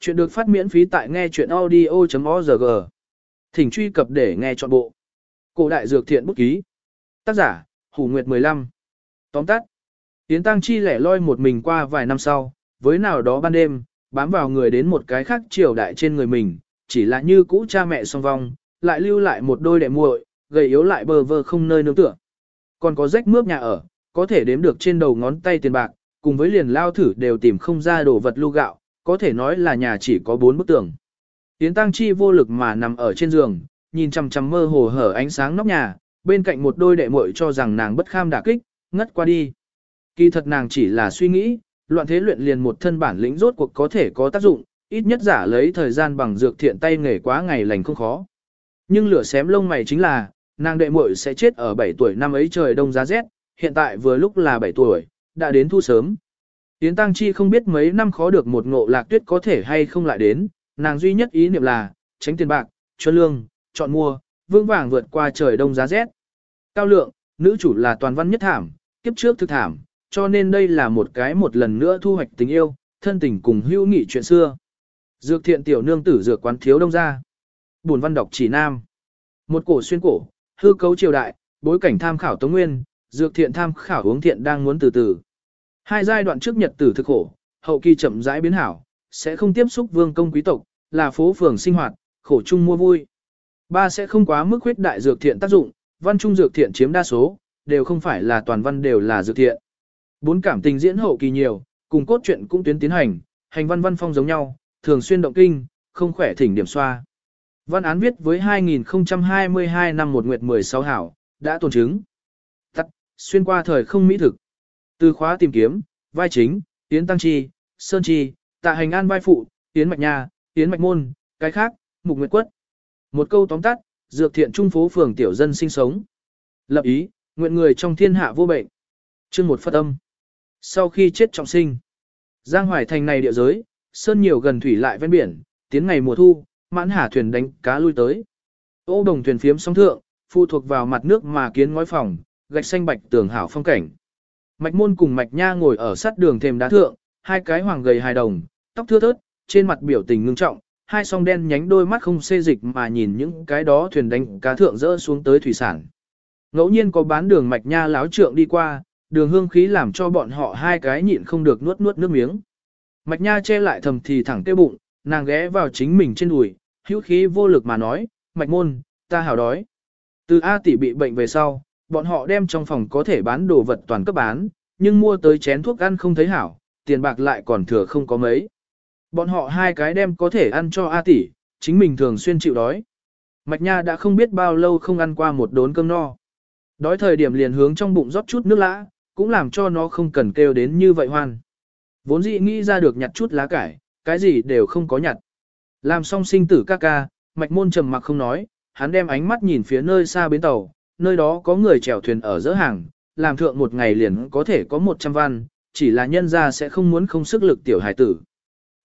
Chuyện được phát miễn phí tại nghe chuyện audio.org. Thỉnh truy cập để nghe trọn bộ. Cổ đại dược thiện bút ký. Tác giả, Hủ Nguyệt 15. Tóm tắt. Tiến Tăng Chi lẻ loi một mình qua vài năm sau, với nào đó ban đêm, bám vào người đến một cái khác triều đại trên người mình, chỉ là như cũ cha mẹ song vong, lại lưu lại một đôi đệ muội, gầy yếu lại bờ vơ không nơi nương tựa. Còn có rách mướp nhà ở, có thể đếm được trên đầu ngón tay tiền bạc, cùng với liền lao thử đều tìm không ra đồ vật lưu gạo, có thể nói là nhà chỉ có bốn bức tường. Tiến tăng chi vô lực mà nằm ở trên giường, nhìn chằm chằm mơ hồ hở ánh sáng nóc nhà, bên cạnh một đôi đệ muội cho rằng nàng bất kham đả kích, ngất qua đi. Kỳ thật nàng chỉ là suy nghĩ, loạn thế luyện liền một thân bản lĩnh rốt cuộc có thể có tác dụng, ít nhất giả lấy thời gian bằng dược thiện tay nghề quá ngày lành không khó. Nhưng lửa xém lông mày chính là, nàng đệ muội sẽ chết ở 7 tuổi năm ấy trời đông giá rét, hiện tại vừa lúc là 7 tuổi, đã đến thu sớm. Yến Tăng Chi không biết mấy năm khó được một ngộ lạc tuyết có thể hay không lại đến, nàng duy nhất ý niệm là, tránh tiền bạc, cho lương, chọn mua, vương vàng vượt qua trời đông giá rét. Cao lượng, nữ chủ là toàn văn nhất thảm, kiếp trước thực thảm, cho nên đây là một cái một lần nữa thu hoạch tình yêu, thân tình cùng hữu nghị chuyện xưa. Dược thiện tiểu nương tử dược quán thiếu đông ra. Buồn văn đọc chỉ nam. Một cổ xuyên cổ, hư cấu triều đại, bối cảnh tham khảo tống nguyên, dược thiện tham khảo uống thiện đang muốn từ từ. Hai giai đoạn trước nhật tử thực khổ, hậu kỳ chậm rãi biến hảo, sẽ không tiếp xúc vương công quý tộc, là phố phường sinh hoạt, khổ chung mua vui. Ba sẽ không quá mức huyết đại dược thiện tác dụng, văn trung dược thiện chiếm đa số, đều không phải là toàn văn đều là dược thiện. Bốn cảm tình diễn hậu kỳ nhiều, cùng cốt truyện cũng tuyến tiến hành, hành văn văn phong giống nhau, thường xuyên động kinh, không khỏe thỉnh điểm xoa. Văn án viết với 2022 năm một nguyệt 16 hảo, đã tồn chứng. Tắt, xuyên qua thời không mỹ thực. Từ khóa tìm kiếm, vai chính, Yến Tăng Chi, Sơn Chi, Tạ Hành An vai phụ, Yến Mạch Nha, Yến Mạch Môn, cái khác, Mục Nguyệt Quất. Một câu tóm tắt, dược thiện trung phố phường tiểu dân sinh sống. Lập ý, nguyện người trong thiên hạ vô bệnh. Chương một phát âm. Sau khi chết trọng sinh, Giang Hoài thành này địa giới, sơn nhiều gần thủy lại ven biển, tiến ngày mùa thu, mãn hà thuyền đánh cá lui tới. Ô đồng thuyền phiếm sóng thượng, phụ thuộc vào mặt nước mà kiến ngói phòng, gạch xanh bạch tường hảo phong cảnh. Mạch môn cùng mạch nha ngồi ở sát đường thềm đá thượng, hai cái hoàng gầy hài đồng, tóc thưa thớt, trên mặt biểu tình ngưng trọng, hai song đen nhánh đôi mắt không xê dịch mà nhìn những cái đó thuyền đánh cá thượng rỡ xuống tới thủy sản. Ngẫu nhiên có bán đường mạch nha láo trượng đi qua, đường hương khí làm cho bọn họ hai cái nhịn không được nuốt nuốt nước miếng. Mạch nha che lại thầm thì thẳng tiêu bụng, nàng ghé vào chính mình trên đùi, hữu khí vô lực mà nói, mạch môn, ta hào đói. Từ A tỷ bị bệnh về sau, bọn họ đem trong phòng có thể bán đồ vật toàn cấp bán, nhưng mua tới chén thuốc ăn không thấy hảo, tiền bạc lại còn thừa không có mấy. Bọn họ hai cái đem có thể ăn cho A tỷ, chính mình thường xuyên chịu đói. Mạch Nha đã không biết bao lâu không ăn qua một đốn cơm no. Đói thời điểm liền hướng trong bụng rót chút nước lã, cũng làm cho nó không cần kêu đến như vậy hoan. Vốn dĩ nghĩ ra được nhặt chút lá cải, cái gì đều không có nhặt. Làm xong sinh tử ca ca, mạch môn trầm mặc không nói, hắn đem ánh mắt nhìn phía nơi xa bến tàu, nơi đó có người chèo thuyền ở giữa hàng, làm thượng một ngày liền có thể có 100 văn, chỉ là nhân ra sẽ không muốn không sức lực tiểu hải tử.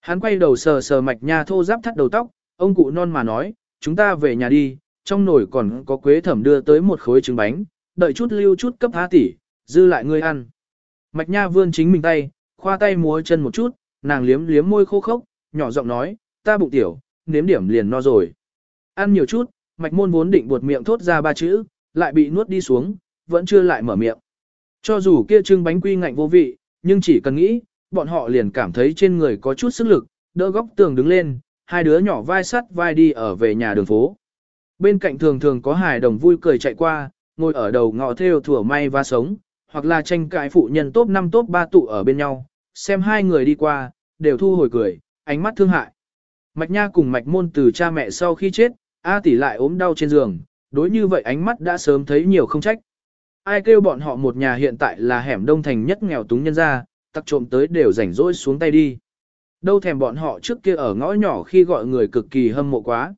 Hắn quay đầu sờ sờ mạch nha thô giáp thắt đầu tóc, ông cụ non mà nói, chúng ta về nhà đi, trong nồi còn có quế thẩm đưa tới một khối trứng bánh, đợi chút lưu chút cấp há tỷ, dư lại ngươi ăn. Mạch nha vươn chính mình tay, khoa tay múa chân một chút, nàng liếm liếm môi khô khốc, nhỏ giọng nói, ta bụng tiểu, nếm điểm liền no rồi. Ăn nhiều chút, mạch môn vốn định buột miệng thốt ra ba chữ, lại bị nuốt đi xuống, vẫn chưa lại mở miệng. Cho dù kia trưng bánh quy ngạnh vô vị, nhưng chỉ cần nghĩ, bọn họ liền cảm thấy trên người có chút sức lực, đỡ góc tường đứng lên, hai đứa nhỏ vai sắt vai đi ở về nhà đường phố. Bên cạnh thường thường có hài đồng vui cười chạy qua, ngồi ở đầu ngọ theo thủa may và sống, hoặc là tranh cãi phụ nhân top 5 top 3 tụ ở bên nhau, xem hai người đi qua, đều thu hồi cười, ánh mắt thương hại. Mạch Nha cùng Mạch Môn từ cha mẹ sau khi chết, A tỷ lại ốm đau trên giường, đối như vậy ánh mắt đã sớm thấy nhiều không trách. Ai kêu bọn họ một nhà hiện tại là hẻm đông thành nhất nghèo túng nhân ra, tặc trộm tới đều rảnh rỗi xuống tay đi. Đâu thèm bọn họ trước kia ở ngõ nhỏ khi gọi người cực kỳ hâm mộ quá.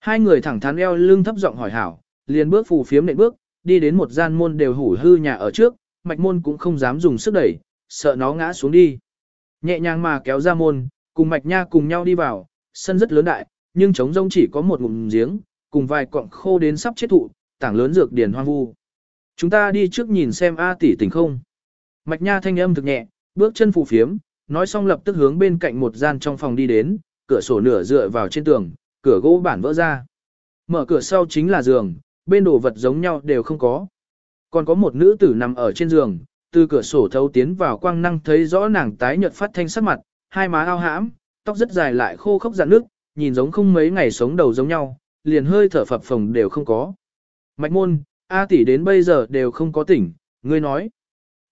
Hai người thẳng thắn eo lưng thấp giọng hỏi hảo, liền bước phù phiếm nệm bước, đi đến một gian môn đều hủ hư nhà ở trước, mạch môn cũng không dám dùng sức đẩy, sợ nó ngã xuống đi. Nhẹ nhàng mà kéo ra môn, cùng mạch nha cùng nhau đi vào, sân rất lớn đại, nhưng trống rông chỉ có một ngụm giếng, cùng vài cọng khô đến sắp chết thụ, tảng lớn dược điển hoang vu. Chúng ta đi trước nhìn xem A tỷ tỉnh không. Mạch nha thanh âm thực nhẹ, bước chân phù phiếm, nói xong lập tức hướng bên cạnh một gian trong phòng đi đến, cửa sổ nửa dựa vào trên tường, cửa gỗ bản vỡ ra. Mở cửa sau chính là giường, bên đồ vật giống nhau đều không có. Còn có một nữ tử nằm ở trên giường, từ cửa sổ thấu tiến vào quang năng thấy rõ nàng tái nhợt phát thanh sắc mặt, hai má ao hãm, tóc rất dài lại khô khốc dạn nước, nhìn giống không mấy ngày sống đầu giống nhau, liền hơi thở phập phồng đều không có. Mạch môn, A tỷ đến bây giờ đều không có tỉnh, ngươi nói.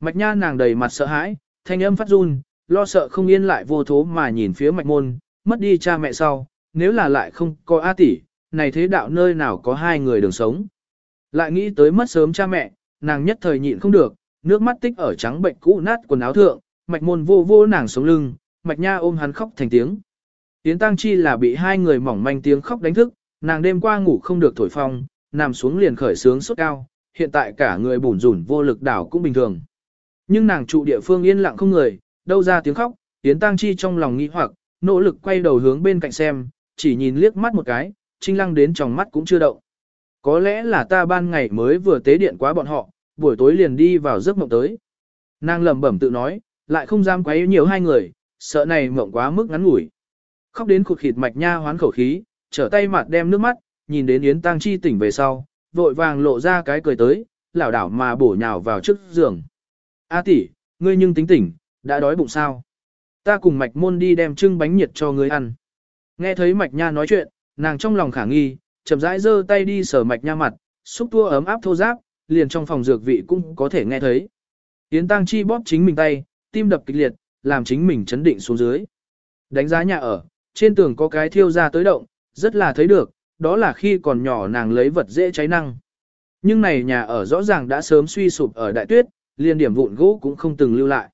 Mạch nha nàng đầy mặt sợ hãi, thanh âm phát run, lo sợ không yên lại vô thố mà nhìn phía mạch môn, mất đi cha mẹ sau, nếu là lại không có A tỷ, này thế đạo nơi nào có hai người đường sống. Lại nghĩ tới mất sớm cha mẹ, nàng nhất thời nhịn không được, nước mắt tích ở trắng bệnh cũ nát quần áo thượng, mạch môn vô vô nàng sống lưng, mạch nha ôm hắn khóc thành tiếng. tiến Tăng Chi là bị hai người mỏng manh tiếng khóc đánh thức, nàng đêm qua ngủ không được thổi phong, nằm xuống liền khởi sướng sốt cao, hiện tại cả người bủn rủn vô lực đảo cũng bình thường. Nhưng nàng trụ địa phương yên lặng không người, đâu ra tiếng khóc, Yến Tăng Chi trong lòng nghi hoặc, nỗ lực quay đầu hướng bên cạnh xem, chỉ nhìn liếc mắt một cái, trinh lăng đến trong mắt cũng chưa động. Có lẽ là ta ban ngày mới vừa tế điện quá bọn họ, buổi tối liền đi vào giấc mộng tới. Nàng lẩm bẩm tự nói, lại không dám quấy nhiều hai người, sợ này mộng quá mức ngắn ngủi. Khóc đến khụt khịt mạch nha hoán khẩu khí, trở tay mặt đem nước mắt, nhìn đến Yến Tăng Chi tỉnh về sau, vội vàng lộ ra cái cười tới, lảo đảo mà bổ nhào vào trước giường. A tỷ, ngươi nhưng tính tỉnh, đã đói bụng sao? Ta cùng mạch môn đi đem trưng bánh nhiệt cho ngươi ăn. Nghe thấy mạch nha nói chuyện, nàng trong lòng khả nghi, chậm rãi giơ tay đi sờ mạch nha mặt, xúc tua ấm áp thô giáp, liền trong phòng dược vị cũng có thể nghe thấy. Yến Tăng Chi bóp chính mình tay, tim đập kịch liệt, làm chính mình chấn định xuống dưới. Đánh giá nhà ở, trên tường có cái thiêu ra tới động, rất là thấy được, đó là khi còn nhỏ nàng lấy vật dễ cháy năng. Nhưng này nhà ở rõ ràng đã sớm suy sụp ở đại tuyết, liền điểm vụn gỗ cũng không từng lưu lại.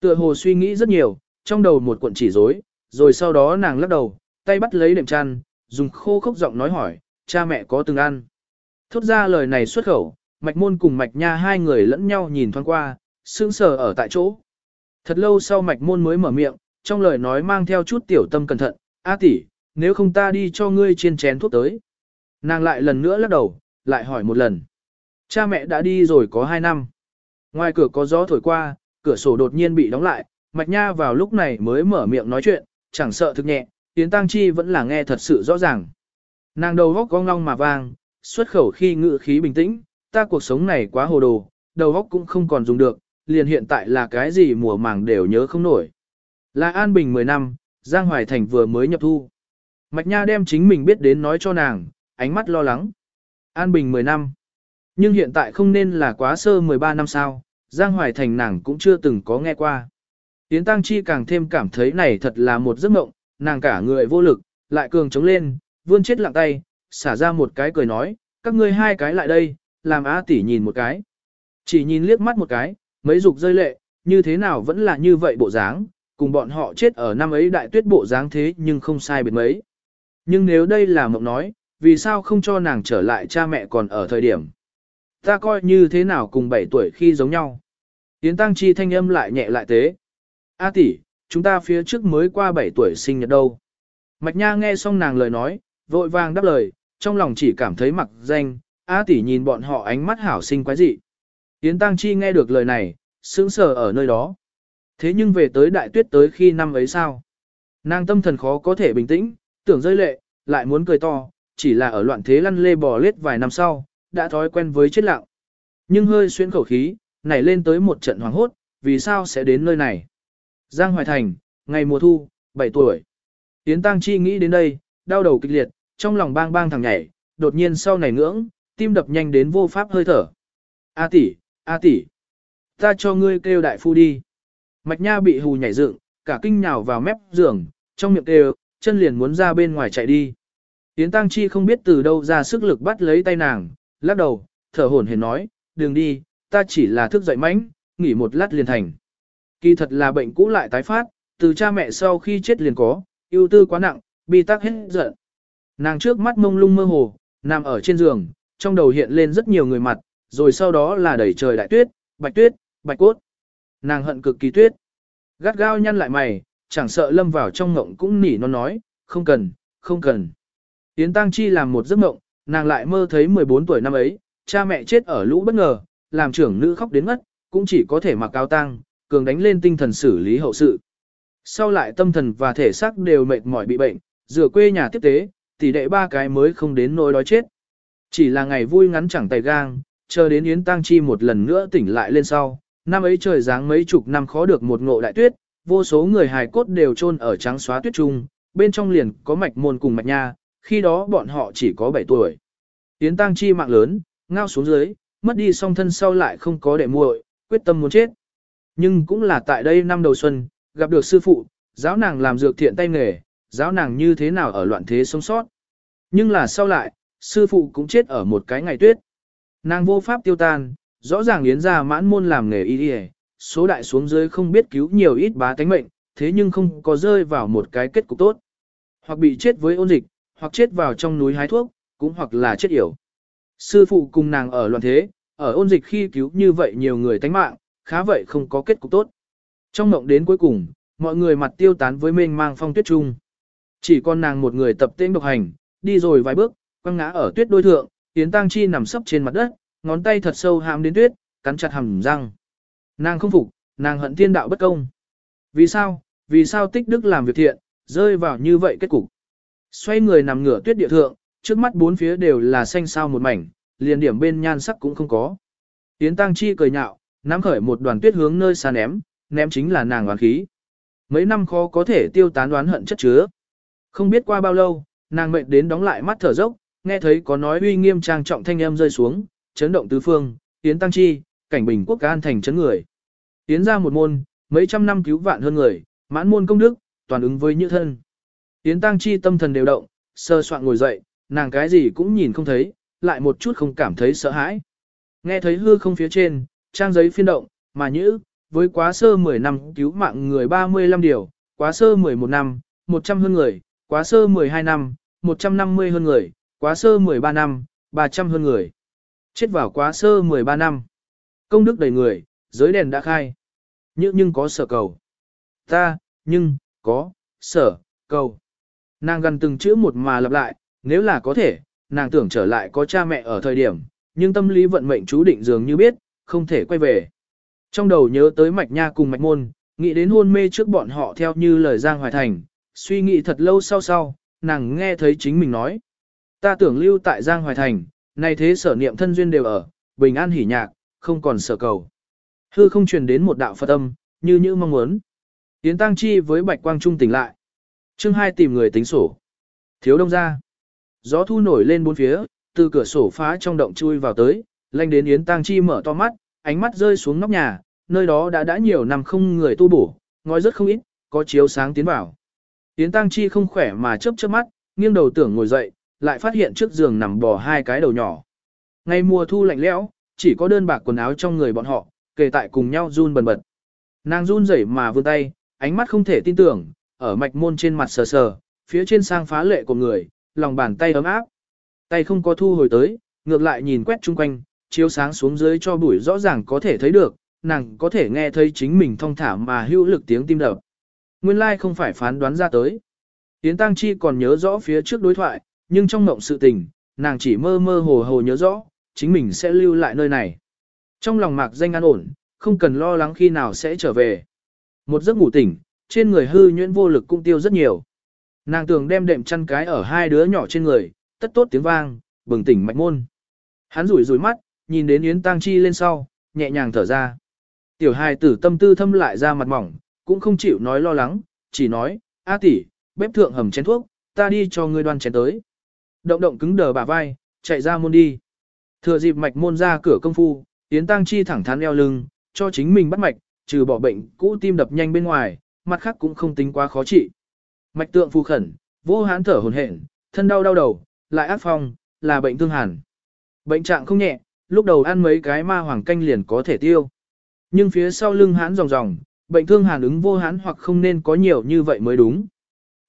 Tựa hồ suy nghĩ rất nhiều, trong đầu một cuộn chỉ rối, rồi sau đó nàng lắc đầu, tay bắt lấy đệm chăn, dùng khô khốc giọng nói hỏi, cha mẹ có từng ăn. Thốt ra lời này xuất khẩu, mạch môn cùng mạch nha hai người lẫn nhau nhìn thoáng qua, sững sờ ở tại chỗ. Thật lâu sau mạch môn mới mở miệng, trong lời nói mang theo chút tiểu tâm cẩn thận, A tỷ, nếu không ta đi cho ngươi chiên chén thuốc tới. Nàng lại lần nữa lắc đầu, lại hỏi một lần. Cha mẹ đã đi rồi có hai năm. Ngoài cửa có gió thổi qua, cửa sổ đột nhiên bị đóng lại, mạch nha vào lúc này mới mở miệng nói chuyện, chẳng sợ thực nhẹ, Yến Tăng Chi vẫn là nghe thật sự rõ ràng. Nàng đầu góc cong long mà vang, xuất khẩu khi ngự khí bình tĩnh, ta cuộc sống này quá hồ đồ, đầu góc cũng không còn dùng được, liền hiện tại là cái gì mùa màng đều nhớ không nổi. Là An Bình 10 năm, Giang Hoài Thành vừa mới nhập thu. Mạch Nha đem chính mình biết đến nói cho nàng, ánh mắt lo lắng. An Bình 10 năm. Nhưng hiện tại không nên là quá sơ 13 năm sao, Giang Hoài Thành nàng cũng chưa từng có nghe qua. Yến Tăng Chi càng thêm cảm thấy này thật là một giấc mộng, nàng cả người vô lực, lại cường chống lên, vươn chết lặng tay, xả ra một cái cười nói, các ngươi hai cái lại đây, làm á tỷ nhìn một cái. Chỉ nhìn liếc mắt một cái, mấy dục rơi lệ, như thế nào vẫn là như vậy bộ dáng, cùng bọn họ chết ở năm ấy đại tuyết bộ dáng thế nhưng không sai biệt mấy. Nhưng nếu đây là mộng nói, vì sao không cho nàng trở lại cha mẹ còn ở thời điểm. Ta coi như thế nào cùng 7 tuổi khi giống nhau. Yến Tăng Chi thanh âm lại nhẹ lại tế. A tỷ, chúng ta phía trước mới qua 7 tuổi sinh nhật đâu. Mạch Nha nghe xong nàng lời nói, vội vàng đáp lời, trong lòng chỉ cảm thấy mặc danh, A tỷ nhìn bọn họ ánh mắt hảo sinh quái dị. Yến Tăng Chi nghe được lời này, sững sờ ở nơi đó. Thế nhưng về tới đại tuyết tới khi năm ấy sao? Nàng tâm thần khó có thể bình tĩnh, tưởng rơi lệ, lại muốn cười to, chỉ là ở loạn thế lăn lê bò lết vài năm sau, đã thói quen với chết lặng. Nhưng hơi xuyên khẩu khí, nảy lên tới một trận hoàng hốt, vì sao sẽ đến nơi này? Giang Hoài Thành, ngày mùa thu, 7 tuổi. Yến Tăng Chi nghĩ đến đây, đau đầu kịch liệt, trong lòng bang bang thằng nhảy, đột nhiên sau này ngưỡng, tim đập nhanh đến vô pháp hơi thở. A tỷ, A tỷ, ta cho ngươi kêu đại phu đi. Mạch Nha bị hù nhảy dựng, cả kinh nhào vào mép giường, trong miệng kêu, chân liền muốn ra bên ngoài chạy đi. Yến Tăng Chi không biết từ đâu ra sức lực bắt lấy tay nàng, lắc đầu, thở hổn hển nói, đừng đi, ta chỉ là thức dậy mánh, nghỉ một lát liền thành. Kỳ thật là bệnh cũ lại tái phát, từ cha mẹ sau khi chết liền có, ưu tư quá nặng, bi tắc hết giận. Nàng trước mắt mông lung mơ hồ, nằm ở trên giường, trong đầu hiện lên rất nhiều người mặt, rồi sau đó là đẩy trời đại tuyết, bạch tuyết, bạch cốt. Nàng hận cực kỳ tuyết. Gắt gao nhăn lại mày, chẳng sợ lâm vào trong ngộng cũng nỉ nó nói, không cần, không cần. Yến Tăng Chi làm một giấc mộng, nàng lại mơ thấy 14 tuổi năm ấy, cha mẹ chết ở lũ bất ngờ, làm trưởng nữ khóc đến mất, cũng chỉ có thể mặc áo tang, cường đánh lên tinh thần xử lý hậu sự. Sau lại tâm thần và thể xác đều mệt mỏi bị bệnh, rửa quê nhà tiếp tế, tỷ đệ ba cái mới không đến nỗi đói chết. Chỉ là ngày vui ngắn chẳng tay gang, chờ đến Yến Tăng Chi một lần nữa tỉnh lại lên sau, năm ấy trời dáng mấy chục năm khó được một ngộ đại tuyết, vô số người hài cốt đều chôn ở trắng xóa tuyết trung, bên trong liền có mạch môn cùng mạch nha, khi đó bọn họ chỉ có 7 tuổi. Yến Tăng Chi mạng lớn, ngao xuống dưới, mất đi song thân sau lại không có đệ muội, quyết tâm muốn chết. Nhưng cũng là tại đây năm đầu xuân, gặp được sư phụ, giáo nàng làm dược thiện tay nghề, giáo nàng như thế nào ở loạn thế sống sót. Nhưng là sau lại, sư phụ cũng chết ở một cái ngày tuyết. Nàng vô pháp tiêu tan, rõ ràng yến ra mãn môn làm nghề y y, số đại xuống dưới không biết cứu nhiều ít bá tánh mệnh, thế nhưng không có rơi vào một cái kết cục tốt. Hoặc bị chết với ôn dịch, hoặc chết vào trong núi hái thuốc, cũng hoặc là chết yểu. Sư phụ cùng nàng ở loạn thế, ở ôn dịch khi cứu như vậy nhiều người tánh mạng, khá vậy không có kết cục tốt. Trong mộng đến cuối cùng, mọi người mặt tiêu tán với mênh mang phong tuyết trung. Chỉ còn nàng một người tập tên độc hành, đi rồi vài bước, quăng ngã ở tuyết đôi thượng, Yến Tăng Chi nằm sấp trên mặt đất, ngón tay thật sâu hãm đến tuyết, cắn chặt hàm răng. Nàng không phục, nàng hận thiên đạo bất công. Vì sao? Vì sao tích đức làm việc thiện, rơi vào như vậy kết cục. Xoay người nằm ngửa tuyết địa thượng, trước mắt bốn phía đều là xanh sao một mảnh, liền điểm bên nhan sắc cũng không có. Yến Tăng Chi cười nhạo, nắm khởi một đoàn tuyết hướng nơi xa ném, ném chính là nàng oán khí. Mấy năm khó có thể tiêu tán đoán hận chất chứa. Không biết qua bao lâu, nàng mệt đến đóng lại mắt thở dốc, nghe thấy có nói uy nghiêm trang trọng thanh âm rơi xuống, chấn động tứ phương, Yến Tăng Chi, cảnh bình quốc an thành chấn người. Tiến ra một môn, mấy trăm năm cứu vạn hơn người, mãn môn công đức, toàn ứng với như thân. Tiến Tăng Chi tâm thần đều động, sơ soạn ngồi dậy, nàng cái gì cũng nhìn không thấy, lại một chút không cảm thấy sợ hãi. Nghe thấy hư không phía trên, trang giấy phiên động, mà nhữ, với quá sơ 10 năm cứu mạng người 35 điều, quá sơ 11 năm, 100 hơn người, quá sơ 12 năm, 150 hơn người, quá sơ 13 năm, 300 hơn người. Chết vào quá sơ 13 năm. Công đức đầy người, giới đèn đã khai. Nhưng nhưng có sở cầu. Ta, nhưng, có, sở, cầu. Nàng gần từng chữ một mà lặp lại, nếu là có thể, nàng tưởng trở lại có cha mẹ ở thời điểm, nhưng tâm lý vận mệnh chú định dường như biết, không thể quay về. Trong đầu nhớ tới mạch nha cùng mạch môn, nghĩ đến hôn mê trước bọn họ theo như lời Giang Hoài Thành, suy nghĩ thật lâu sau sau, nàng nghe thấy chính mình nói. Ta tưởng lưu tại Giang Hoài Thành, nay thế sở niệm thân duyên đều ở, bình an hỉ nhạc, không còn sở cầu. Hư không truyền đến một đạo Phật âm, như như mong muốn. yến tăng chi với bạch quang trung tỉnh lại. chương hai tìm người tính sổ. Thiếu đông ra. Gió thu nổi lên bốn phía, từ cửa sổ phá trong động chui vào tới, lanh đến Yến Tăng Chi mở to mắt, ánh mắt rơi xuống nóc nhà, nơi đó đã đã nhiều năm không người tu bổ, ngói rất không ít, có chiếu sáng tiến vào. Yến Tăng Chi không khỏe mà chớp chớp mắt, nghiêng đầu tưởng ngồi dậy, lại phát hiện trước giường nằm bò hai cái đầu nhỏ. Ngày mùa thu lạnh lẽo, chỉ có đơn bạc quần áo trong người bọn họ, kề tại cùng nhau run bần bật. Nàng run rẩy mà vươn tay, ánh mắt không thể tin tưởng, ở mạch môn trên mặt sờ sờ, phía trên sang phá lệ của người, lòng bàn tay ấm áp. Tay không có thu hồi tới, ngược lại nhìn quét chung quanh, chiếu sáng xuống dưới cho bụi rõ ràng có thể thấy được, nàng có thể nghe thấy chính mình thong thả mà hữu lực tiếng tim đập. Nguyên lai like không phải phán đoán ra tới. Yến Tăng Chi còn nhớ rõ phía trước đối thoại, nhưng trong mộng sự tình, nàng chỉ mơ mơ hồ hồ nhớ rõ, chính mình sẽ lưu lại nơi này. Trong lòng mạc danh an ổn, không cần lo lắng khi nào sẽ trở về. Một giấc ngủ tỉnh, trên người hư nhuyễn vô lực cũng tiêu rất nhiều. Nàng tưởng đem đệm chăn cái ở hai đứa nhỏ trên người, tất tốt tiếng vang, bừng tỉnh mạch môn. Hắn rủi rủi mắt, nhìn đến Yến Tăng Chi lên sau, nhẹ nhàng thở ra. Tiểu hài tử tâm tư thâm lại ra mặt mỏng, cũng không chịu nói lo lắng, chỉ nói, A tỷ, bếp thượng hầm chén thuốc, ta đi cho ngươi đoan chén tới. Động động cứng đờ bả vai, chạy ra môn đi. Thừa dịp mạch môn ra cửa công phu, Yến Tăng Chi thẳng thắn eo lưng, cho chính mình bắt mạch, trừ bỏ bệnh cũ tim đập nhanh bên ngoài, mặt khác cũng không tính quá khó trị. Mạch tượng phù khẩn, vô hán thở hồn hển, thân đau đau đầu, lại ác phong, là bệnh thương hàn. Bệnh trạng không nhẹ, lúc đầu ăn mấy cái ma hoàng canh liền có thể tiêu. Nhưng phía sau lưng hán ròng ròng, bệnh thương hàn ứng vô hán hoặc không nên có nhiều như vậy mới đúng.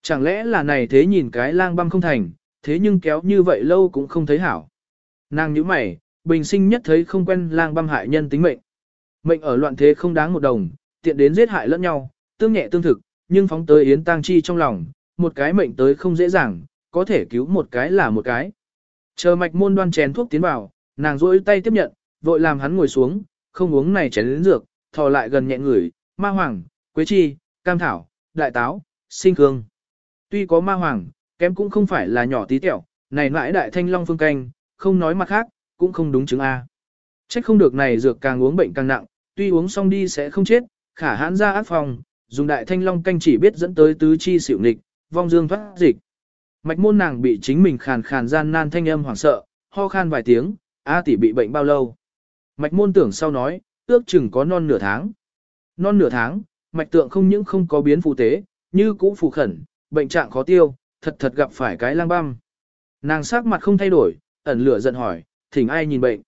Chẳng lẽ là này thế nhìn cái lang băm không thành, thế nhưng kéo như vậy lâu cũng không thấy hảo. Nàng nhíu mày, bình sinh nhất thấy không quen lang băm hại nhân tính mệnh. Mệnh ở loạn thế không đáng một đồng, tiện đến giết hại lẫn nhau, tương nhẹ tương thực, nhưng phóng tới yến tang chi trong lòng, một cái mệnh tới không dễ dàng, có thể cứu một cái là một cái. Chờ mạch môn đoan chén thuốc tiến vào, nàng rỗi tay tiếp nhận, vội làm hắn ngồi xuống, không uống này chén đến dược, thò lại gần nhẹ người, ma hoàng, quế chi, cam thảo, đại táo, sinh cương. Tuy có ma hoàng, kém cũng không phải là nhỏ tí tẹo, này mãi đại thanh long phương canh, không nói mặt khác, cũng không đúng chứng A. Trách không được này dược càng uống bệnh càng nặng, tuy uống xong đi sẽ không chết, khả hãn ra ác phòng, dùng đại thanh long canh chỉ biết dẫn tới tứ chi xỉu nghịch, vong dương thoát dịch. Mạch môn nàng bị chính mình khàn khàn gian nan thanh âm hoảng sợ, ho khan vài tiếng, A tỷ bị bệnh bao lâu. Mạch môn tưởng sau nói, ước chừng có non nửa tháng. Non nửa tháng, mạch tượng không những không có biến phù tế, như cũ phù khẩn, bệnh trạng khó tiêu, thật thật gặp phải cái lang băm. Nàng sắc mặt không thay đổi, ẩn lửa giận hỏi, thỉnh ai nhìn bệnh.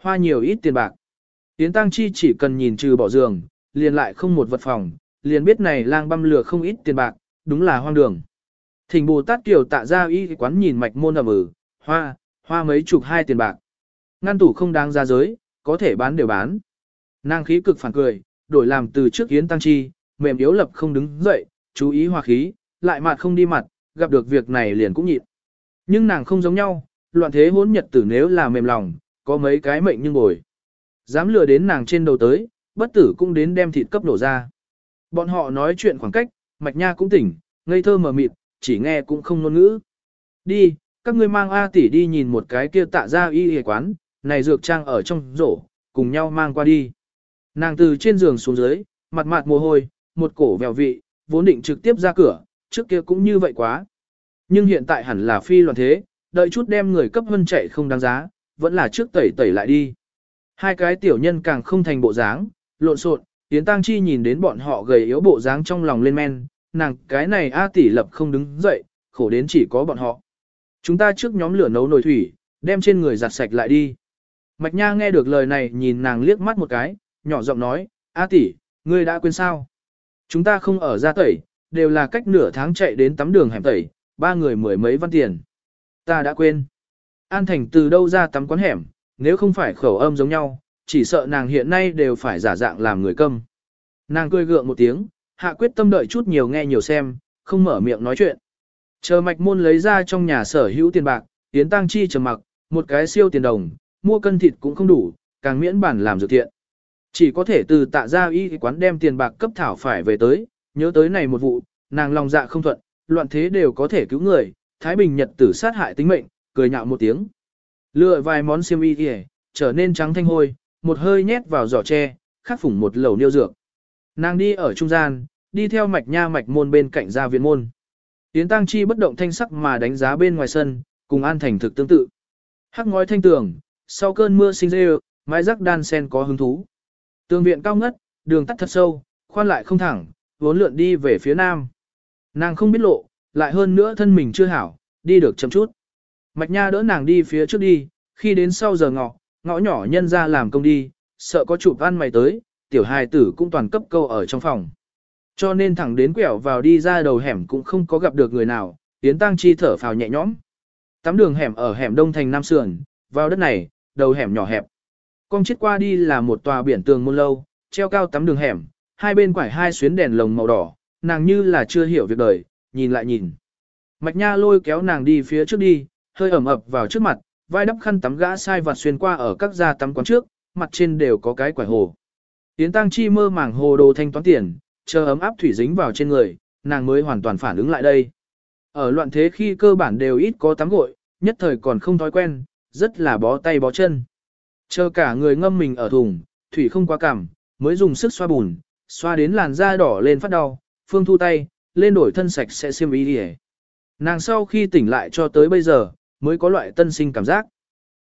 Hoa nhiều ít tiền bạc. Tiến tăng chi chỉ cần nhìn trừ bỏ giường, liền lại không một vật phòng, liền biết này lang băm lửa không ít tiền bạc, đúng là hoang đường. Thỉnh Bồ Tát Kiều tạ ra y quán nhìn mạch môn ẩm ử, hoa, hoa mấy chục hai tiền bạc. Ngăn tủ không đáng ra giới, có thể bán đều bán. Nàng khí cực phản cười, đổi làm từ trước yến tăng chi, mềm yếu lập không đứng dậy, chú ý hòa khí, lại mặt không đi mặt, gặp được việc này liền cũng nhịn. Nhưng nàng không giống nhau, loạn thế hỗn nhật tử nếu là mềm lòng, có mấy cái mệnh nhưng ngồi. Dám lừa đến nàng trên đầu tới, bất tử cũng đến đem thịt cấp nổ ra. Bọn họ nói chuyện khoảng cách, mạch nha cũng tỉnh, ngây thơ mờ mịt, chỉ nghe cũng không ngôn ngữ. Đi, các ngươi mang A tỷ đi nhìn một cái kia tạ ra y y quán, này dược trang ở trong rổ, cùng nhau mang qua đi. Nàng từ trên giường xuống dưới, mặt mặt mồ hôi, một cổ vèo vị, vốn định trực tiếp ra cửa, trước kia cũng như vậy quá. Nhưng hiện tại hẳn là phi loạn thế, đợi chút đem người cấp hân chạy không đáng giá, vẫn là trước tẩy tẩy lại đi. Hai cái tiểu nhân càng không thành bộ dáng, lộn xộn, Yến Tăng Chi nhìn đến bọn họ gầy yếu bộ dáng trong lòng lên men, nàng cái này A tỷ lập không đứng dậy, khổ đến chỉ có bọn họ. Chúng ta trước nhóm lửa nấu nồi thủy, đem trên người giặt sạch lại đi. Mạch Nha nghe được lời này nhìn nàng liếc mắt một cái, nhỏ giọng nói, A tỷ, ngươi đã quên sao? Chúng ta không ở ra tẩy, đều là cách nửa tháng chạy đến tắm đường hẻm tẩy, ba người mười mấy văn tiền. Ta đã quên. An Thành từ đâu ra tắm quán hẻm, nếu không phải khẩu âm giống nhau, chỉ sợ nàng hiện nay đều phải giả dạng làm người câm. Nàng cười gượng một tiếng, hạ quyết tâm đợi chút nhiều nghe nhiều xem, không mở miệng nói chuyện. Chờ mạch môn lấy ra trong nhà sở hữu tiền bạc, tiến tăng chi trầm mặc, một cái siêu tiền đồng, mua cân thịt cũng không đủ, càng miễn bản làm dược thiện. Chỉ có thể từ tạ ra y quán đem tiền bạc cấp thảo phải về tới, nhớ tới này một vụ, nàng lòng dạ không thuận, loạn thế đều có thể cứu người, Thái Bình Nhật tử sát hại tính mệnh, cười nhạo một tiếng. Lựa vài món xiêm y kìa, trở nên trắng thanh hôi, một hơi nhét vào giỏ tre, khắc phủng một lẩu niêu dược. Nàng đi ở trung gian, đi theo mạch nha mạch môn bên cạnh gia viện môn. Tiến Tăng Chi bất động thanh sắc mà đánh giá bên ngoài sân, cùng An Thành thực tương tự. Hắc ngói thanh tường, sau cơn mưa sinh rêu, mái rắc đan sen có hứng thú. Tường viện cao ngất, đường tắt thật sâu, khoan lại không thẳng, vốn lượn đi về phía nam. Nàng không biết lộ, lại hơn nữa thân mình chưa hảo, đi được chậm chút. Mạch Nha đỡ nàng đi phía trước đi, khi đến sau giờ ngọ, ngõ nhỏ nhân ra làm công đi, sợ có chụp ăn mày tới, tiểu hài tử cũng toàn cấp câu ở trong phòng. Cho nên thẳng đến quẹo vào đi ra đầu hẻm cũng không có gặp được người nào, Yến Tăng Chi thở phào nhẹ nhõm. Tắm đường hẻm ở hẻm đông thành Nam Sườn, vào đất này, đầu hẻm nhỏ hẹp. Con chết qua đi là một tòa biển tường môn lâu, treo cao tắm đường hẻm, hai bên quải hai xuyến đèn lồng màu đỏ, nàng như là chưa hiểu việc đời, nhìn lại nhìn. Mạch Nha lôi kéo nàng đi phía trước đi, hơi ẩm ập vào trước mặt, vai đắp khăn tắm gã sai vặt xuyên qua ở các gia tắm quán trước, mặt trên đều có cái quải hồ. Tiến tăng chi mơ màng hồ đồ thanh toán tiền, chờ ấm áp thủy dính vào trên người, nàng mới hoàn toàn phản ứng lại đây. Ở loạn thế khi cơ bản đều ít có tắm gội, nhất thời còn không thói quen, rất là bó tay bó chân. Chờ cả người ngâm mình ở thùng, thủy không quá cảm, mới dùng sức xoa bùn, xoa đến làn da đỏ lên phát đau, phương thu tay, lên đổi thân sạch sẽ xiêm y đi Nàng sau khi tỉnh lại cho tới bây giờ, mới có loại tân sinh cảm giác.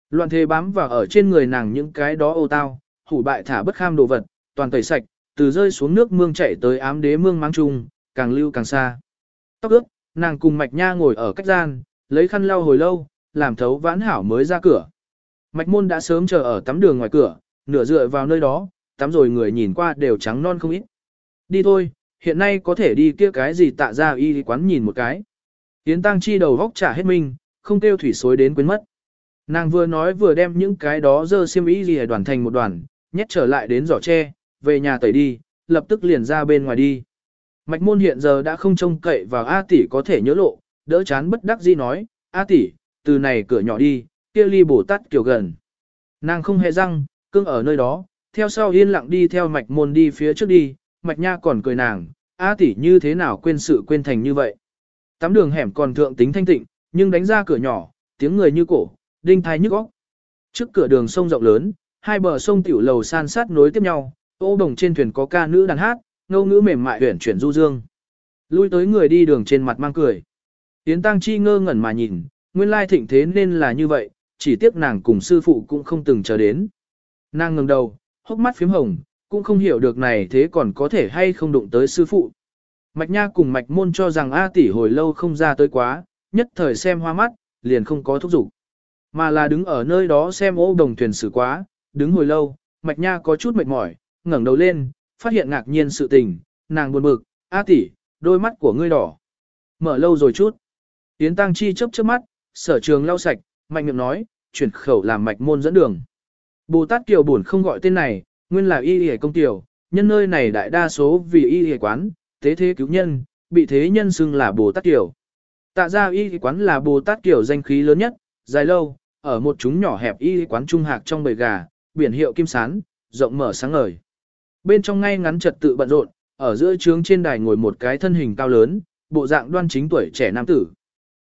Loạn thế bám vào ở trên người nàng những cái đó ô tao, hủ bại thả bất kham đồ vật, toàn tẩy sạch, từ rơi xuống nước mương chảy tới ám đế mương mang trung, càng lưu càng xa. Tóc ướt, nàng cùng mạch nha ngồi ở cách gian, lấy khăn lau hồi lâu, làm thấu vãn hảo mới ra cửa. Mạch môn đã sớm chờ ở tắm đường ngoài cửa, nửa dựa vào nơi đó, tắm rồi người nhìn qua đều trắng non không ít. Đi thôi, hiện nay có thể đi kia cái gì tạ ra y quán nhìn một cái. Yến tăng chi đầu vóc trả hết mình, không kêu thủy xối đến quên mất. Nàng vừa nói vừa đem những cái đó dơ xiêm y gì đoàn thành một đoàn, nhét trở lại đến giỏ tre, về nhà tẩy đi, lập tức liền ra bên ngoài đi. Mạch môn hiện giờ đã không trông cậy vào A tỷ có thể nhớ lộ, đỡ chán bất đắc dĩ nói, A tỷ, từ này cửa nhỏ đi, kia ly bổ tát kiểu gần. Nàng không hề răng, cưng ở nơi đó, theo sau yên lặng đi theo mạch môn đi phía trước đi, mạch nha còn cười nàng, A tỷ như thế nào quên sự quên thành như vậy. Tắm đường hẻm còn thượng tính thanh tịnh, nhưng đánh ra cửa nhỏ, tiếng người như cổ, đinh thai nhức óc. Trước cửa đường sông rộng lớn, hai bờ sông tiểu lầu san sát nối tiếp nhau, ô đồng trên thuyền có ca nữ đàn hát, ngâu ngữ mềm mại huyển chuyển du dương. Lui tới người đi đường trên mặt mang cười. Tiến Tăng Chi ngơ ngẩn mà nhìn, nguyên lai thịnh thế nên là như vậy, chỉ tiếc nàng cùng sư phụ cũng không từng chờ đến. Nàng ngừng đầu, hốc mắt phím hồng, cũng không hiểu được này thế còn có thể hay không đụng tới sư phụ. Mạch Nha cùng Mạch Môn cho rằng A tỷ hồi lâu không ra tới quá, nhất thời xem hoa mắt, liền không có thúc giục. Mà là đứng ở nơi đó xem ô đồng thuyền xử quá, đứng hồi lâu, Mạch Nha có chút mệt mỏi, ngẩng đầu lên, phát hiện ngạc nhiên sự tình, nàng buồn bực, A tỷ, đôi mắt của ngươi đỏ. Mở lâu rồi chút. Yến Tăng Chi chớp chớp mắt, sở trường lau sạch, mạnh miệng nói, chuyển khẩu làm mạch môn dẫn đường. Bồ Tát Kiều buồn không gọi tên này, nguyên là y y công tiểu, nhân nơi này đại đa số vì y y quán, tế thế cứu nhân, bị thế nhân xưng là Bồ Tát tiểu. Tạ ra y y quán là Bồ Tát tiểu danh khí lớn nhất, dài lâu, ở một chúng nhỏ hẹp y y quán trung hạc trong bầy gà, biển hiệu kim sán, rộng mở sáng ngời. Bên trong ngay ngắn trật tự bận rộn, ở giữa trướng trên đài ngồi một cái thân hình cao lớn, bộ dạng đoan chính tuổi trẻ nam tử.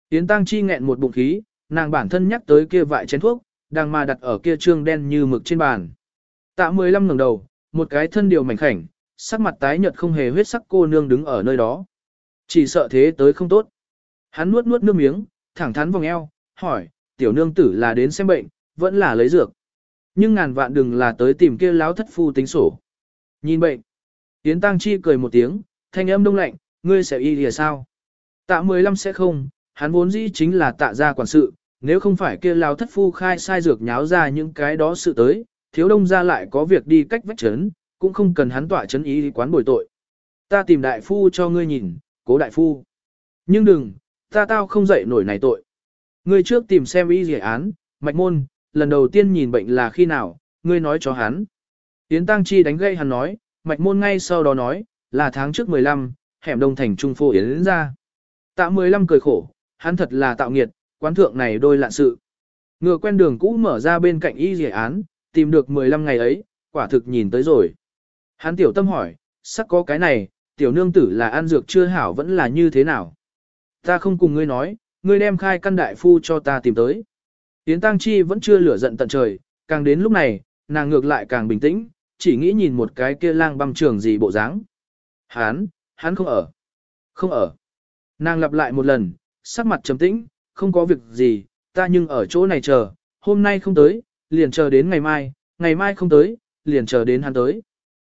Tiến Tăng Chi nghẹn một bụng khí, nàng bản thân nhắc tới kia vại chén thuốc, đang mà đặt ở kia trương đen như mực trên bàn. Tạ 15 ngẩng đầu, một cái thân điều mảnh khảnh, sắc mặt tái nhợt không hề huyết sắc cô nương đứng ở nơi đó. Chỉ sợ thế tới không tốt. Hắn nuốt nuốt nước miếng, thẳng thắn vòng eo, hỏi, tiểu nương tử là đến xem bệnh, vẫn là lấy dược. Nhưng ngàn vạn đừng là tới tìm kia láo thất phu tính sổ. Nhìn bệnh. Yến Tăng Chi cười một tiếng, thanh âm đông lạnh, ngươi sẽ y lìa sao? Tạ 15 sẽ không, hắn vốn dĩ chính là tạ gia quản sự, nếu không phải kia lao thất phu khai sai dược nháo ra những cái đó sự tới, thiếu đông ra lại có việc đi cách vách chấn, cũng không cần hắn tỏa chấn ý quán bồi tội. Ta tìm đại phu cho ngươi nhìn, cố đại phu. Nhưng đừng, ta tao không dậy nổi này tội. Ngươi trước tìm xem y giải án, mạch môn, lần đầu tiên nhìn bệnh là khi nào, ngươi nói cho hắn. Tiến Tăng Chi đánh gây hắn nói, mạch môn ngay sau đó nói, là tháng trước 15, hẻm đông thành trung phô Yến ra. Tạ 15 cười khổ, hắn thật là tạo nghiệt, quán thượng này đôi lạ sự. Ngựa quen đường cũ mở ra bên cạnh y giải án, tìm được 15 ngày ấy, quả thực nhìn tới rồi. Hắn tiểu tâm hỏi, sắc có cái này, tiểu nương tử là ăn dược chưa hảo vẫn là như thế nào? Ta không cùng ngươi nói, ngươi đem khai căn đại phu cho ta tìm tới. Yến Tăng Chi vẫn chưa lửa giận tận trời, càng đến lúc này, nàng ngược lại càng bình tĩnh, chỉ nghĩ nhìn một cái kia lang băm trường gì bộ dáng. Hắn, hắn không ở. Không ở. Nàng lặp lại một lần, sắc mặt trầm tĩnh, không có việc gì, ta nhưng ở chỗ này chờ, hôm nay không tới, liền chờ đến ngày mai, ngày mai không tới, liền chờ đến hắn tới.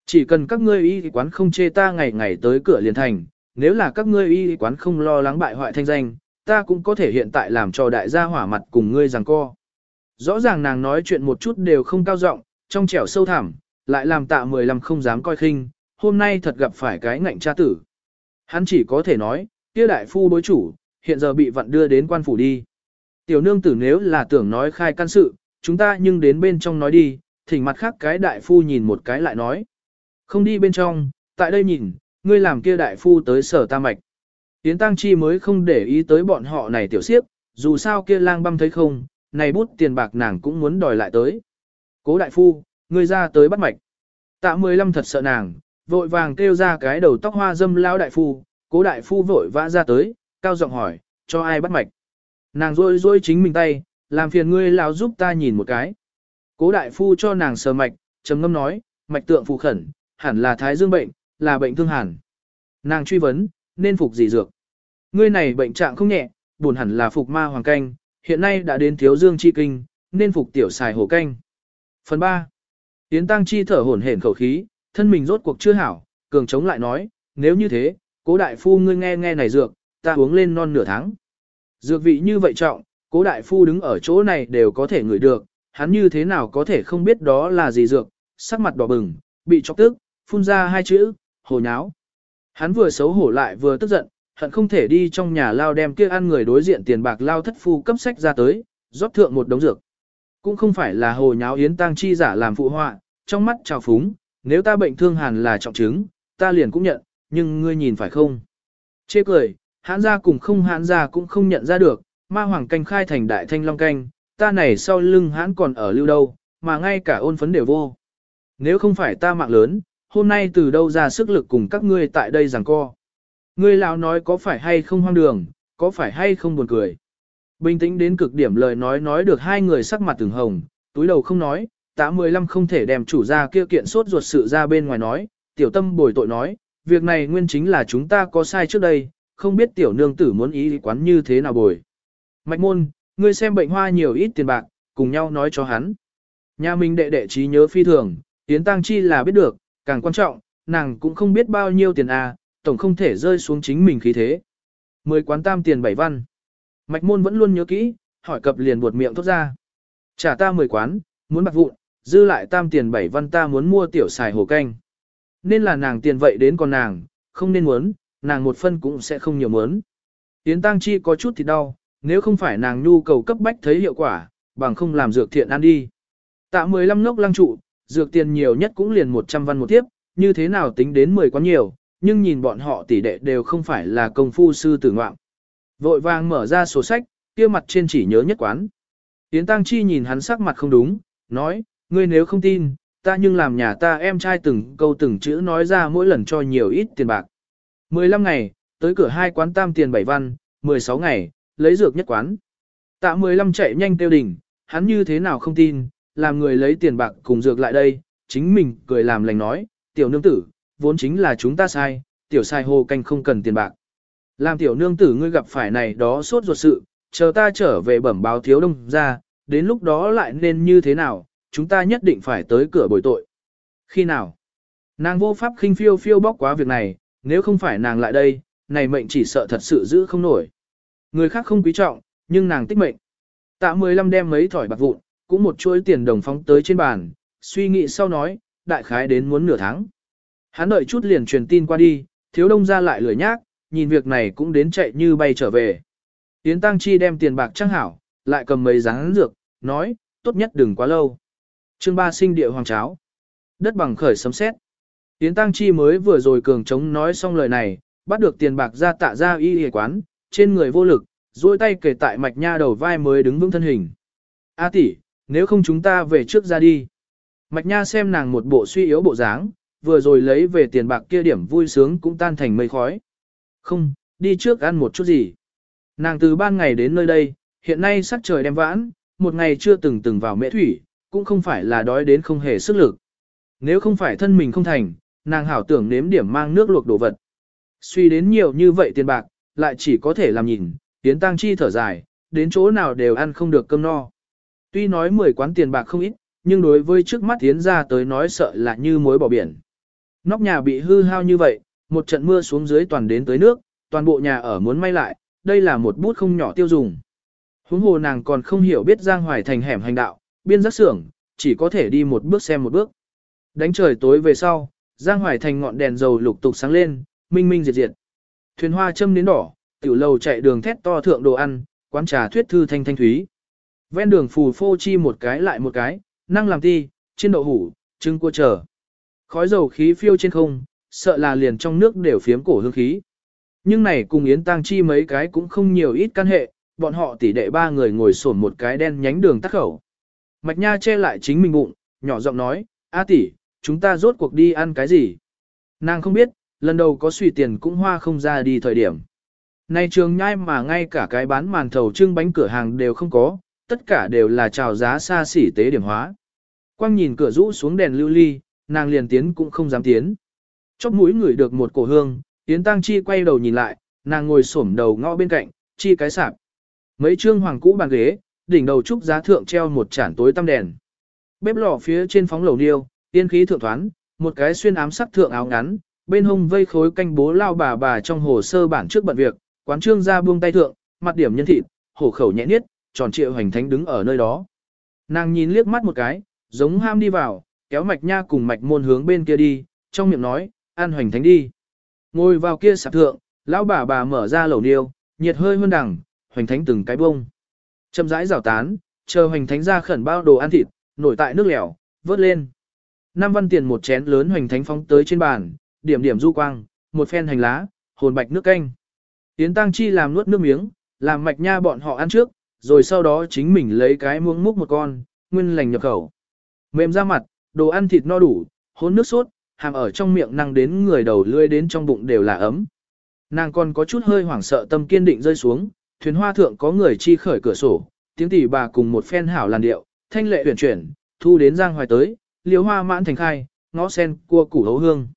Chỉ cần các ngươi y quán không chê ta ngày ngày tới cửa liền thành, nếu là các ngươi y quán không lo lắng bại hoại thanh danh, ta cũng có thể hiện tại làm cho đại gia hỏa mặt cùng ngươi rằng co. Rõ ràng nàng nói chuyện một chút đều không cao giọng, trong trẻo sâu thẳm, lại làm tạ mười lăm không dám coi khinh, hôm nay thật gặp phải cái ngạnh cha tử. Hắn chỉ có thể nói, kia đại phu đối chủ, hiện giờ bị vận đưa đến quan phủ đi. Tiểu nương tử nếu là tưởng nói khai căn sự, chúng ta nhưng đến bên trong nói đi, thỉnh mặt khác cái đại phu nhìn một cái lại nói. Không đi bên trong, tại đây nhìn, ngươi làm kia đại phu tới sở ta mạch. Tiến tăng chi mới không để ý tới bọn họ này tiểu siếp, dù sao kia lang băm thấy không, này bút tiền bạc nàng cũng muốn đòi lại tới. Cố đại phu, ngươi ra tới bắt mạch. Tạ 15 thật sợ nàng, vội vàng kêu ra cái đầu tóc hoa dâm lao đại phu, cố đại phu vội vã ra tới, cao giọng hỏi, cho ai bắt mạch. Nàng rôi rôi chính mình tay, làm phiền ngươi lão giúp ta nhìn một cái. Cố đại phu cho nàng sờ mạch, trầm ngâm nói, mạch tượng phù khẩn, hẳn là thái dương bệnh, là bệnh thương hàn. Nàng truy vấn, nên phục gì dược? Ngươi này bệnh trạng không nhẹ, buồn hẳn là phục ma hoàng canh, hiện nay đã đến thiếu dương chi kinh, nên phục tiểu xài hổ canh. Phần 3. tiến Tăng Chi thở hổn hển khẩu khí, thân mình rốt cuộc chưa hảo, cường chống lại nói, nếu như thế, cố đại phu ngươi nghe nghe này dược, ta uống lên non nửa tháng. Dược vị như vậy trọng, cố đại phu đứng ở chỗ này đều có thể ngửi được, hắn như thế nào có thể không biết đó là gì dược, sắc mặt đỏ bừng, bị chọc tức, phun ra hai chữ, hồ nháo. Hắn vừa xấu hổ lại vừa tức giận, hận không thể đi trong nhà lao đem kia ăn người đối diện tiền bạc lao thất phu cấp sách ra tới, rót thượng một đống dược. Cũng không phải là hồ nháo yến tang chi giả làm phụ họa, trong mắt trào phúng, nếu ta bệnh thương hàn là trọng chứng, ta liền cũng nhận, nhưng ngươi nhìn phải không? Chê cười, hãn gia cùng không hãn gia cũng không nhận ra được, ma hoàng canh khai thành đại thanh long canh, ta này sau lưng hãn còn ở lưu đâu, mà ngay cả ôn phấn đều vô. Nếu không phải ta mạng lớn, hôm nay từ đâu ra sức lực cùng các ngươi tại đây giằng co. Ngươi lão nói có phải hay không hoang đường, có phải hay không buồn cười. Bình tĩnh đến cực điểm lời nói nói được hai người sắc mặt từng hồng, túi đầu không nói, tạ 15 không thể đem chủ ra kia kiện sốt ruột sự ra bên ngoài nói, tiểu tâm bồi tội nói, việc này nguyên chính là chúng ta có sai trước đây, không biết tiểu nương tử muốn ý quán như thế nào bồi. Mạch môn, ngươi xem bệnh hoa nhiều ít tiền bạc, cùng nhau nói cho hắn. Nhà mình đệ đệ trí nhớ phi thường, Yến Tăng Chi là biết được, càng quan trọng, nàng cũng không biết bao nhiêu tiền à, tổng không thể rơi xuống chính mình khí thế. Mười quán tam tiền bảy văn. Mạch môn vẫn luôn nhớ kỹ, hỏi cập liền buột miệng thốt ra. Trả ta mười quán, muốn bạc vụn, dư lại tam tiền bảy văn ta muốn mua tiểu xài hồ canh. Nên là nàng tiền vậy đến còn nàng, không nên muốn, nàng một phân cũng sẽ không nhiều muốn. Yến Tăng Chi có chút thì đau, nếu không phải nàng nhu cầu cấp bách thấy hiệu quả, bằng không làm dược thiện ăn đi. Tạ 15 ngốc lăng trụ, dược tiền nhiều nhất cũng liền 100 văn một tiếp, như thế nào tính đến 10 quá nhiều, nhưng nhìn bọn họ tỷ đệ đều không phải là công phu sư tử ngoạm. Vội vàng mở ra sổ sách, kia mặt trên chỉ nhớ nhất quán. Tiến Tăng Chi nhìn hắn sắc mặt không đúng, nói, ngươi nếu không tin, ta nhưng làm nhà ta em trai từng câu từng chữ nói ra mỗi lần cho nhiều ít tiền bạc. 15 ngày, tới cửa hai quán tam tiền bảy văn, 16 ngày, lấy dược nhất quán. Tạ 15 chạy nhanh tiêu đỉnh, hắn như thế nào không tin, làm người lấy tiền bạc cùng dược lại đây, chính mình cười làm lành nói, tiểu nương tử, vốn chính là chúng ta sai, tiểu sai hồ canh không cần tiền bạc. Làm tiểu nương tử ngươi gặp phải này đó suốt ruột sự, chờ ta trở về bẩm báo thiếu đông ra, đến lúc đó lại nên như thế nào, chúng ta nhất định phải tới cửa bồi tội. Khi nào? Nàng vô pháp khinh phiêu phiêu bóc quá việc này, nếu không phải nàng lại đây, này mệnh chỉ sợ thật sự giữ không nổi. Người khác không quý trọng, nhưng nàng tích mệnh. Tạ 15 đem mấy thỏi bạc vụn, cũng một chuỗi tiền đồng phóng tới trên bàn, suy nghĩ sau nói, đại khái đến muốn nửa tháng. Hắn đợi chút liền truyền tin qua đi, thiếu đông ra lại lười nhác, nhìn việc này cũng đến chạy như bay trở về. Yến Tăng Chi đem tiền bạc trang hảo, lại cầm mấy dáng dược, nói, tốt nhất đừng quá lâu. Chương ba sinh địa hoàng cháo. Đất bằng khởi sấm xét. Yến Tăng Chi mới vừa rồi cường chống nói xong lời này, bắt được tiền bạc ra tạ ra y y quán, trên người vô lực, duỗi tay kể tại mạch nha đầu vai mới đứng vững thân hình. A tỷ, nếu không chúng ta về trước ra đi. Mạch nha xem nàng một bộ suy yếu bộ dáng, vừa rồi lấy về tiền bạc kia điểm vui sướng cũng tan thành mây khói. Không, đi trước ăn một chút gì. Nàng từ ban ngày đến nơi đây, hiện nay sắc trời đem vãn, một ngày chưa từng từng vào mễ thủy, cũng không phải là đói đến không hề sức lực. Nếu không phải thân mình không thành, nàng hảo tưởng nếm điểm mang nước luộc đồ vật. Suy đến nhiều như vậy tiền bạc, lại chỉ có thể làm nhìn, tiến tăng chi thở dài, đến chỗ nào đều ăn không được cơm no. Tuy nói 10 quán tiền bạc không ít, nhưng đối với trước mắt tiến ra tới nói sợ là như muối bỏ biển. Nóc nhà bị hư hao như vậy, một trận mưa xuống dưới toàn đến tới nước, toàn bộ nhà ở muốn may lại, đây là một bút không nhỏ tiêu dùng. Huống hồ nàng còn không hiểu biết Giang Hoài thành hẻm hành đạo, biên giác xưởng, chỉ có thể đi một bước xem một bước. Đánh trời tối về sau, Giang Hoài thành ngọn đèn dầu lục tục sáng lên, minh minh diệt diệt. Thuyền hoa châm đến đỏ, tiểu lầu chạy đường thét to thượng đồ ăn, quán trà thuyết thư thanh thanh thúy. Ven đường phù phô chi một cái lại một cái, năng làm ti, trên đậu hủ, trứng cua chờ. Khói dầu khí phiêu trên không, sợ là liền trong nước đều phiếm cổ hương khí. Nhưng này cùng Yến Tăng Chi mấy cái cũng không nhiều ít căn hệ, bọn họ tỷ đệ ba người ngồi sổn một cái đen nhánh đường tắt khẩu. Mạch Nha che lại chính mình bụng, nhỏ giọng nói, A tỷ, chúng ta rốt cuộc đi ăn cái gì? Nàng không biết, lần đầu có suy tiền cũng hoa không ra đi thời điểm. Này trường nhai mà ngay cả cái bán màn thầu trưng bánh cửa hàng đều không có, tất cả đều là chào giá xa xỉ tế điểm hóa. Quang nhìn cửa rũ xuống đèn lưu ly, nàng liền tiến cũng không dám tiến. Chóp mũi ngửi được một cổ hương, Yến Tăng Chi quay đầu nhìn lại, nàng ngồi xổm đầu ngõ bên cạnh, chi cái sạp. Mấy trương hoàng cũ bàn ghế, đỉnh đầu trúc giá thượng treo một chản tối tăm đèn. Bếp lò phía trên phóng lầu niêu, tiên khí thượng thoán, một cái xuyên ám sắc thượng áo ngắn, bên hông vây khối canh bố lao bà bà trong hồ sơ bản trước bận việc, quán trương ra buông tay thượng, mặt điểm nhân thịt, hổ khẩu nhẹ niết, tròn trịa hoành thánh đứng ở nơi đó. Nàng nhìn liếc mắt một cái, giống ham đi vào, kéo mạch nha cùng mạch môn hướng bên kia đi, trong miệng nói, an hoành thánh đi. Ngồi vào kia sạp thượng, lão bà bà mở ra lẩu niêu, nhiệt hơi hơn đằng, hoành thánh từng cái bông. Châm rãi rào tán, chờ hoành thánh ra khẩn bao đồ ăn thịt, nổi tại nước lèo, vớt lên. Năm văn tiền một chén lớn hoành thánh phóng tới trên bàn, điểm điểm du quang, một phen hành lá, hồn bạch nước canh. Tiến tăng chi làm nuốt nước miếng, làm mạch nha bọn họ ăn trước, rồi sau đó chính mình lấy cái muỗng múc một con, nguyên lành nhập khẩu. Mềm ra mặt, đồ ăn thịt no đủ, hôn nước sốt, hàm ở trong miệng năng đến người đầu lưỡi đến trong bụng đều là ấm. Nàng còn có chút hơi hoảng sợ tâm kiên định rơi xuống, thuyền hoa thượng có người chi khởi cửa sổ, tiếng tỷ bà cùng một phen hảo làn điệu, thanh lệ tuyển chuyển, thu đến giang hoài tới, liễu hoa mãn thành khai, ngõ sen, cua củ hấu hương.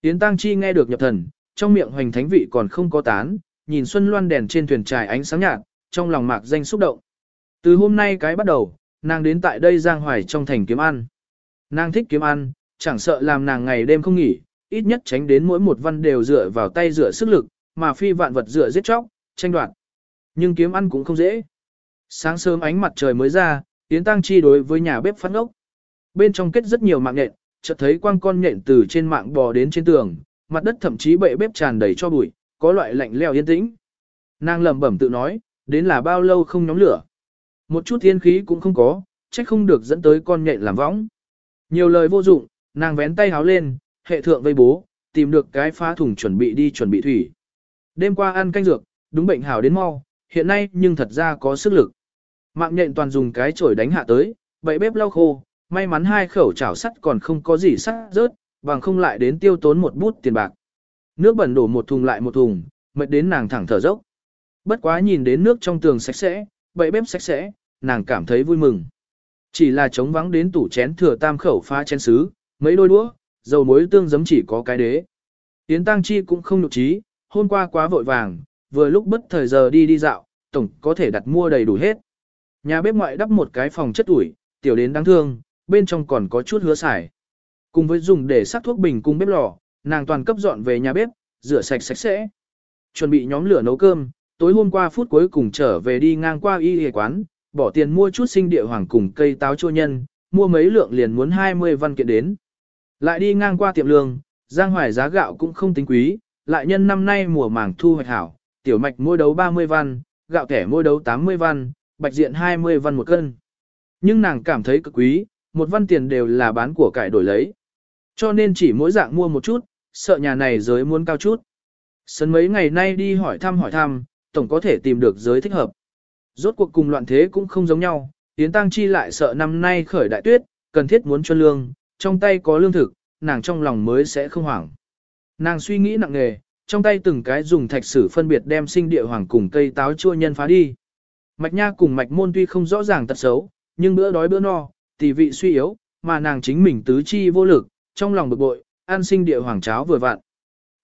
Yến Tăng Chi nghe được nhập thần, trong miệng hoành thánh vị còn không có tán, nhìn xuân loan đèn trên thuyền trài ánh sáng nhạt, trong lòng mạc danh xúc động. Từ hôm nay cái bắt đầu, nàng đến tại đây giang hoài trong thành kiếm ăn. Nàng thích kiếm ăn, chẳng sợ làm nàng ngày đêm không nghỉ, ít nhất tránh đến mỗi một văn đều dựa vào tay dựa sức lực, mà phi vạn vật dựa giết chóc, tranh đoạt. Nhưng kiếm ăn cũng không dễ. Sáng sớm ánh mặt trời mới ra, Yến Tăng Chi đối với nhà bếp phát ốc. Bên trong kết rất nhiều mạng nhện, chợt thấy quang con nhện từ trên mạng bò đến trên tường, mặt đất thậm chí bệ bếp tràn đầy cho bụi, có loại lạnh leo yên tĩnh. Nàng lẩm bẩm tự nói, đến là bao lâu không nhóm lửa. Một chút thiên khí cũng không có, trách không được dẫn tới con nhện làm võng. Nhiều lời vô dụng, nàng vén tay háo lên, hệ thượng vây bố, tìm được cái phá thùng chuẩn bị đi chuẩn bị thủy. Đêm qua ăn canh dược, đúng bệnh hảo đến mau, hiện nay nhưng thật ra có sức lực. Mạng nhện toàn dùng cái chổi đánh hạ tới, bậy bếp lau khô, may mắn hai khẩu chảo sắt còn không có gì sắt rớt, bằng không lại đến tiêu tốn một bút tiền bạc. Nước bẩn đổ một thùng lại một thùng, mệt đến nàng thẳng thở dốc. Bất quá nhìn đến nước trong tường sạch sẽ, bậy bếp sạch sẽ, nàng cảm thấy vui mừng. Chỉ là trống vắng đến tủ chén thừa tam khẩu pha chén sứ, mấy đôi đũa, dầu muối tương giấm chỉ có cái đế. Yến Tăng Chi cũng không nhục trí, hôm qua quá vội vàng, vừa lúc bất thời giờ đi đi dạo, tổng có thể đặt mua đầy đủ hết. Nhà bếp ngoại đắp một cái phòng chất ủi, tiểu đến đáng thương, bên trong còn có chút hứa xài. Cùng với dùng để sắc thuốc bình cùng bếp lò, nàng toàn cấp dọn về nhà bếp, rửa sạch sạch sẽ. Chuẩn bị nhóm lửa nấu cơm, tối hôm qua phút cuối cùng trở về đi ngang qua y y quán, bỏ tiền mua chút sinh địa hoàng cùng cây táo chua nhân, mua mấy lượng liền muốn 20 văn kiện đến. Lại đi ngang qua tiệm lương, giang hoài giá gạo cũng không tính quý, lại nhân năm nay mùa màng thu hoạch hảo, tiểu mạch mua đấu 30 văn, gạo thẻ mua đấu 80 văn, bạch diện 20 văn một cân. Nhưng nàng cảm thấy cực quý, một văn tiền đều là bán của cải đổi lấy. Cho nên chỉ mỗi dạng mua một chút, sợ nhà này giới muốn cao chút. Sân mấy ngày nay đi hỏi thăm hỏi thăm, tổng có thể tìm được giới thích hợp. Rốt cuộc cùng loạn thế cũng không giống nhau, Yến Tăng Chi lại sợ năm nay khởi đại tuyết, cần thiết muốn cho lương, trong tay có lương thực, nàng trong lòng mới sẽ không hoảng. Nàng suy nghĩ nặng nề, trong tay từng cái dùng thạch sử phân biệt đem sinh địa hoàng cùng cây táo chua nhân phá đi. Mạch nha cùng mạch môn tuy không rõ ràng tật xấu, nhưng bữa đói bữa no, tỷ vị suy yếu, mà nàng chính mình tứ chi vô lực, trong lòng bực bội, ăn sinh địa hoàng cháo vừa vặn.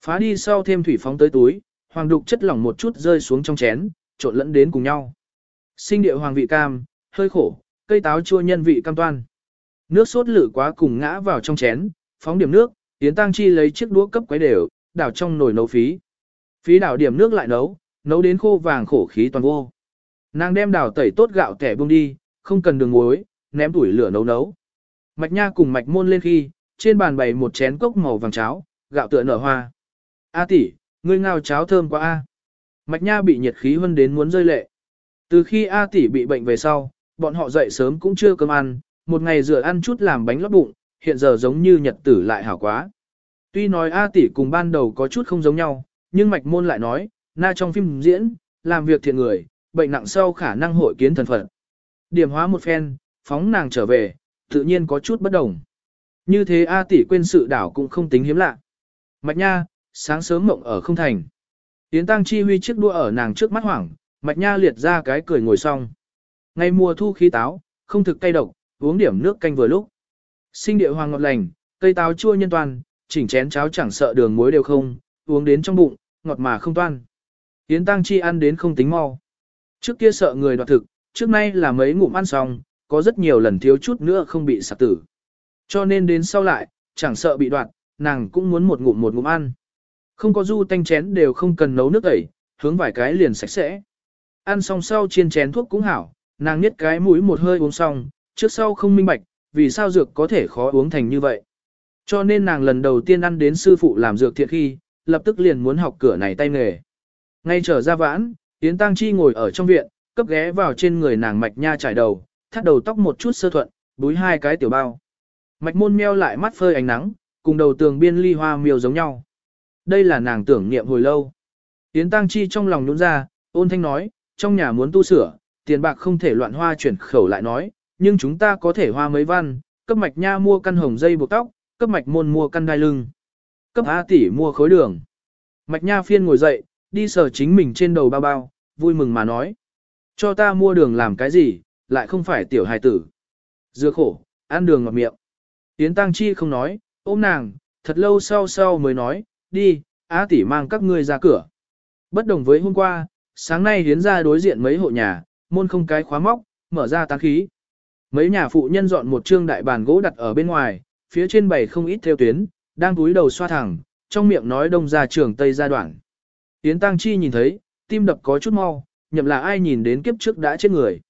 Phá đi sau thêm thủy phóng tới túi, hoàng đục chất lỏng một chút rơi xuống trong chén, trộn lẫn đến cùng nhau. Sinh địa hoàng vị cam, hơi khổ, cây táo chua nhân vị cam toan. Nước sốt lử quá cùng ngã vào trong chén, phóng điểm nước, Yến Tăng Chi lấy chiếc đũa cấp quấy đều, đảo trong nồi nấu phí. Phí đảo điểm nước lại nấu, nấu đến khô vàng khổ khí toàn vô. Nàng đem đảo tẩy tốt gạo tẻ buông đi, không cần đường muối, ném tuổi lửa nấu nấu. Mạch nha cùng mạch môn lên khi, trên bàn bày một chén cốc màu vàng cháo, gạo tựa nở hoa. A tỷ, ngươi ngao cháo thơm quá a. Mạch nha bị nhiệt khí hơn đến muốn rơi lệ. Từ khi A tỷ bị bệnh về sau, bọn họ dậy sớm cũng chưa cơm ăn, một ngày rửa ăn chút làm bánh lót bụng, hiện giờ giống như nhật tử lại hảo quá. Tuy nói A tỷ cùng ban đầu có chút không giống nhau, nhưng mạch môn lại nói, na trong phim diễn, làm việc thiện người, bệnh nặng sau khả năng hội kiến thần phận. Điểm hóa một phen, phóng nàng trở về, tự nhiên có chút bất đồng. Như thế A tỷ quên sự đảo cũng không tính hiếm lạ. Mạch nha, sáng sớm mộng ở không thành. Yến tăng chi huy chiếc đua ở nàng trước mắt hoảng, mạch nha liệt ra cái cười ngồi xong. Ngày mùa thu khí táo, không thực cay độc, uống điểm nước canh vừa lúc. Sinh địa hoàng ngọt lành, cây táo chua nhân toàn, chỉnh chén cháo chẳng sợ đường muối đều không, uống đến trong bụng, ngọt mà không toan. Yến tăng chi ăn đến không tính mau. Trước kia sợ người đoạt thực, trước nay là mấy ngụm ăn xong, có rất nhiều lần thiếu chút nữa không bị sạc tử. Cho nên đến sau lại, chẳng sợ bị đoạt, nàng cũng muốn một ngụm một ngụm ăn. Không có du tanh chén đều không cần nấu nước tẩy, hướng vài cái liền sạch sẽ. Ăn xong sau chiên chén thuốc cũng hảo, nàng niết cái mũi một hơi uống xong, trước sau không minh bạch, vì sao dược có thể khó uống thành như vậy. Cho nên nàng lần đầu tiên ăn đến sư phụ làm dược thiệt khi, lập tức liền muốn học cửa này tay nghề. Ngay trở ra vãn, Yến Tăng Chi ngồi ở trong viện, cấp ghé vào trên người nàng mạch nha trải đầu, thắt đầu tóc một chút sơ thuận, búi hai cái tiểu bao. Mạch môn meo lại mắt phơi ánh nắng, cùng đầu tường biên ly hoa miêu giống nhau. Đây là nàng tưởng niệm hồi lâu. Yến Tăng Chi trong lòng nhún ra, ôn thanh nói, trong nhà muốn tu sửa, tiền bạc không thể loạn hoa chuyển khẩu lại nói, nhưng chúng ta có thể hoa mấy văn, cấp mạch nha mua căn hồng dây buộc tóc, cấp mạch môn mua căn đai lưng, cấp A tỷ mua khối đường. Mạch nha phiên ngồi dậy, đi sờ chính mình trên đầu bao bao, vui mừng mà nói. Cho ta mua đường làm cái gì, lại không phải tiểu hài tử. Dưa khổ, ăn đường ngọt miệng. Yến Tăng Chi không nói, ôm nàng, thật lâu sau sau mới nói, đi, Á tỷ mang các ngươi ra cửa. Bất đồng với hôm qua, sáng nay hiến ra đối diện mấy hộ nhà, môn không cái khóa móc, mở ra tán khí. Mấy nhà phụ nhân dọn một trương đại bàn gỗ đặt ở bên ngoài, phía trên bày không ít theo tuyến, đang túi đầu xoa thẳng, trong miệng nói đông ra trường tây gia đoạn. Yến Tăng Chi nhìn thấy, tim đập có chút mau, nhậm là ai nhìn đến kiếp trước đã chết người.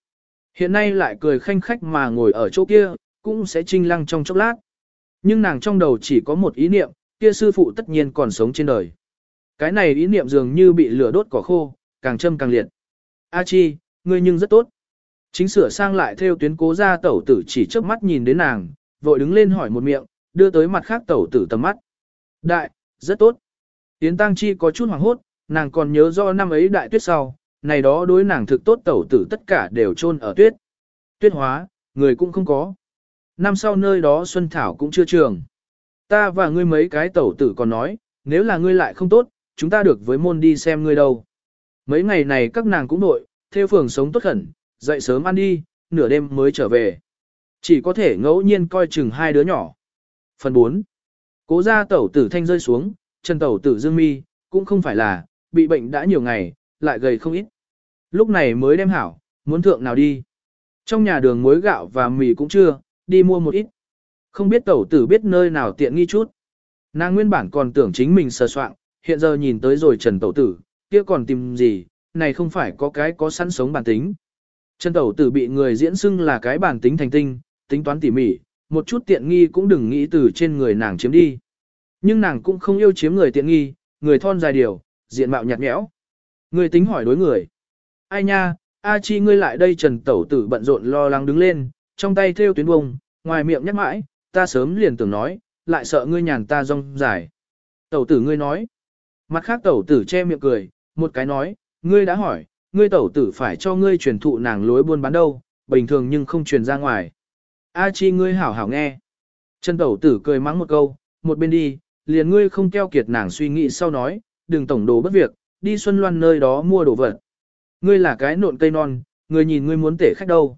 Hiện nay lại cười khanh khách mà ngồi ở chỗ kia, cũng sẽ trinh lăng trong chốc lát. Nhưng nàng trong đầu chỉ có một ý niệm, kia sư phụ tất nhiên còn sống trên đời. Cái này ý niệm dường như bị lửa đốt cỏ khô, càng châm càng liệt. A chi, ngươi nhưng rất tốt. Chính sửa sang lại theo tuyến cố ra tẩu tử chỉ trước mắt nhìn đến nàng, vội đứng lên hỏi một miệng, đưa tới mặt khác tẩu tử tầm mắt. Đại, rất tốt. Yến Tăng Chi có chút hoảng hốt, nàng còn nhớ do năm ấy đại tuyết sau, này đó đối nàng thực tốt tẩu tử tất cả đều chôn ở tuyết. Tuyết hóa, người cũng không có. Năm sau nơi đó Xuân Thảo cũng chưa trường. Ta và ngươi mấy cái tẩu tử còn nói, nếu là ngươi lại không tốt, chúng ta được với môn đi xem ngươi đâu. Mấy ngày này các nàng cũng nội, theo phường sống tốt khẩn, dậy sớm ăn đi, nửa đêm mới trở về. Chỉ có thể ngẫu nhiên coi chừng hai đứa nhỏ. Phần 4. Cố ra tẩu tử thanh rơi xuống, chân tẩu tử dương mi, cũng không phải là, bị bệnh đã nhiều ngày, lại gầy không ít. Lúc này mới đem hảo, muốn thượng nào đi. Trong nhà đường muối gạo và mì cũng chưa, đi mua một ít. Không biết tẩu tử biết nơi nào tiện nghi chút. Nàng nguyên bản còn tưởng chính mình sờ soạn, hiện giờ nhìn tới rồi trần tẩu tử, kia còn tìm gì, này không phải có cái có sẵn sống bản tính. Trần tẩu tử bị người diễn xưng là cái bản tính thành tinh, tính toán tỉ mỉ, một chút tiện nghi cũng đừng nghĩ từ trên người nàng chiếm đi. Nhưng nàng cũng không yêu chiếm người tiện nghi, người thon dài điều, diện mạo nhạt nhẽo. Người tính hỏi đối người. Ai nha, A Chi ngươi lại đây Trần Tẩu Tử bận rộn lo lắng đứng lên, trong tay theo tuyến bông, ngoài miệng nhắc mãi, ta sớm liền tưởng nói, lại sợ ngươi nhàn ta rong dài. Tẩu Tử ngươi nói. Mặt khác Tẩu Tử che miệng cười, một cái nói, ngươi đã hỏi, ngươi Tẩu Tử phải cho ngươi truyền thụ nàng lối buôn bán đâu, bình thường nhưng không truyền ra ngoài. A Chi ngươi hảo hảo nghe. Trần Tẩu Tử cười mắng một câu, một bên đi, liền ngươi không keo kiệt nàng suy nghĩ sau nói, đừng tổng đồ bất việc, đi Xuân Loan nơi đó mua đồ vật. Ngươi là cái nộn cây non, ngươi nhìn ngươi muốn tể khách đâu.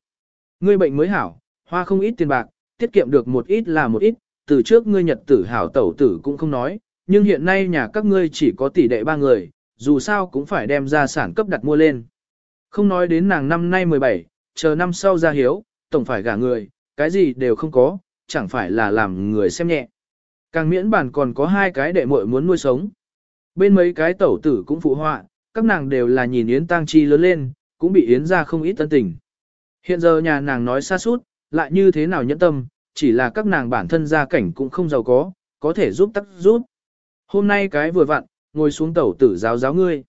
Ngươi bệnh mới hảo, hoa không ít tiền bạc, tiết kiệm được một ít là một ít, từ trước ngươi nhật tử hảo tẩu tử cũng không nói, nhưng hiện nay nhà các ngươi chỉ có tỷ đệ ba người, dù sao cũng phải đem ra sản cấp đặt mua lên. Không nói đến nàng năm nay 17, chờ năm sau ra hiếu, tổng phải gả người, cái gì đều không có, chẳng phải là làm người xem nhẹ. Càng miễn bản còn có hai cái đệ muội muốn nuôi sống. Bên mấy cái tẩu tử cũng phụ họa, các nàng đều là nhìn Yến Tăng Chi lớn lên, cũng bị Yến ra không ít tân tình. Hiện giờ nhà nàng nói xa suốt, lại như thế nào nhẫn tâm, chỉ là các nàng bản thân gia cảnh cũng không giàu có, có thể giúp tắc giúp. Hôm nay cái vừa vặn, ngồi xuống tẩu tử giáo giáo ngươi.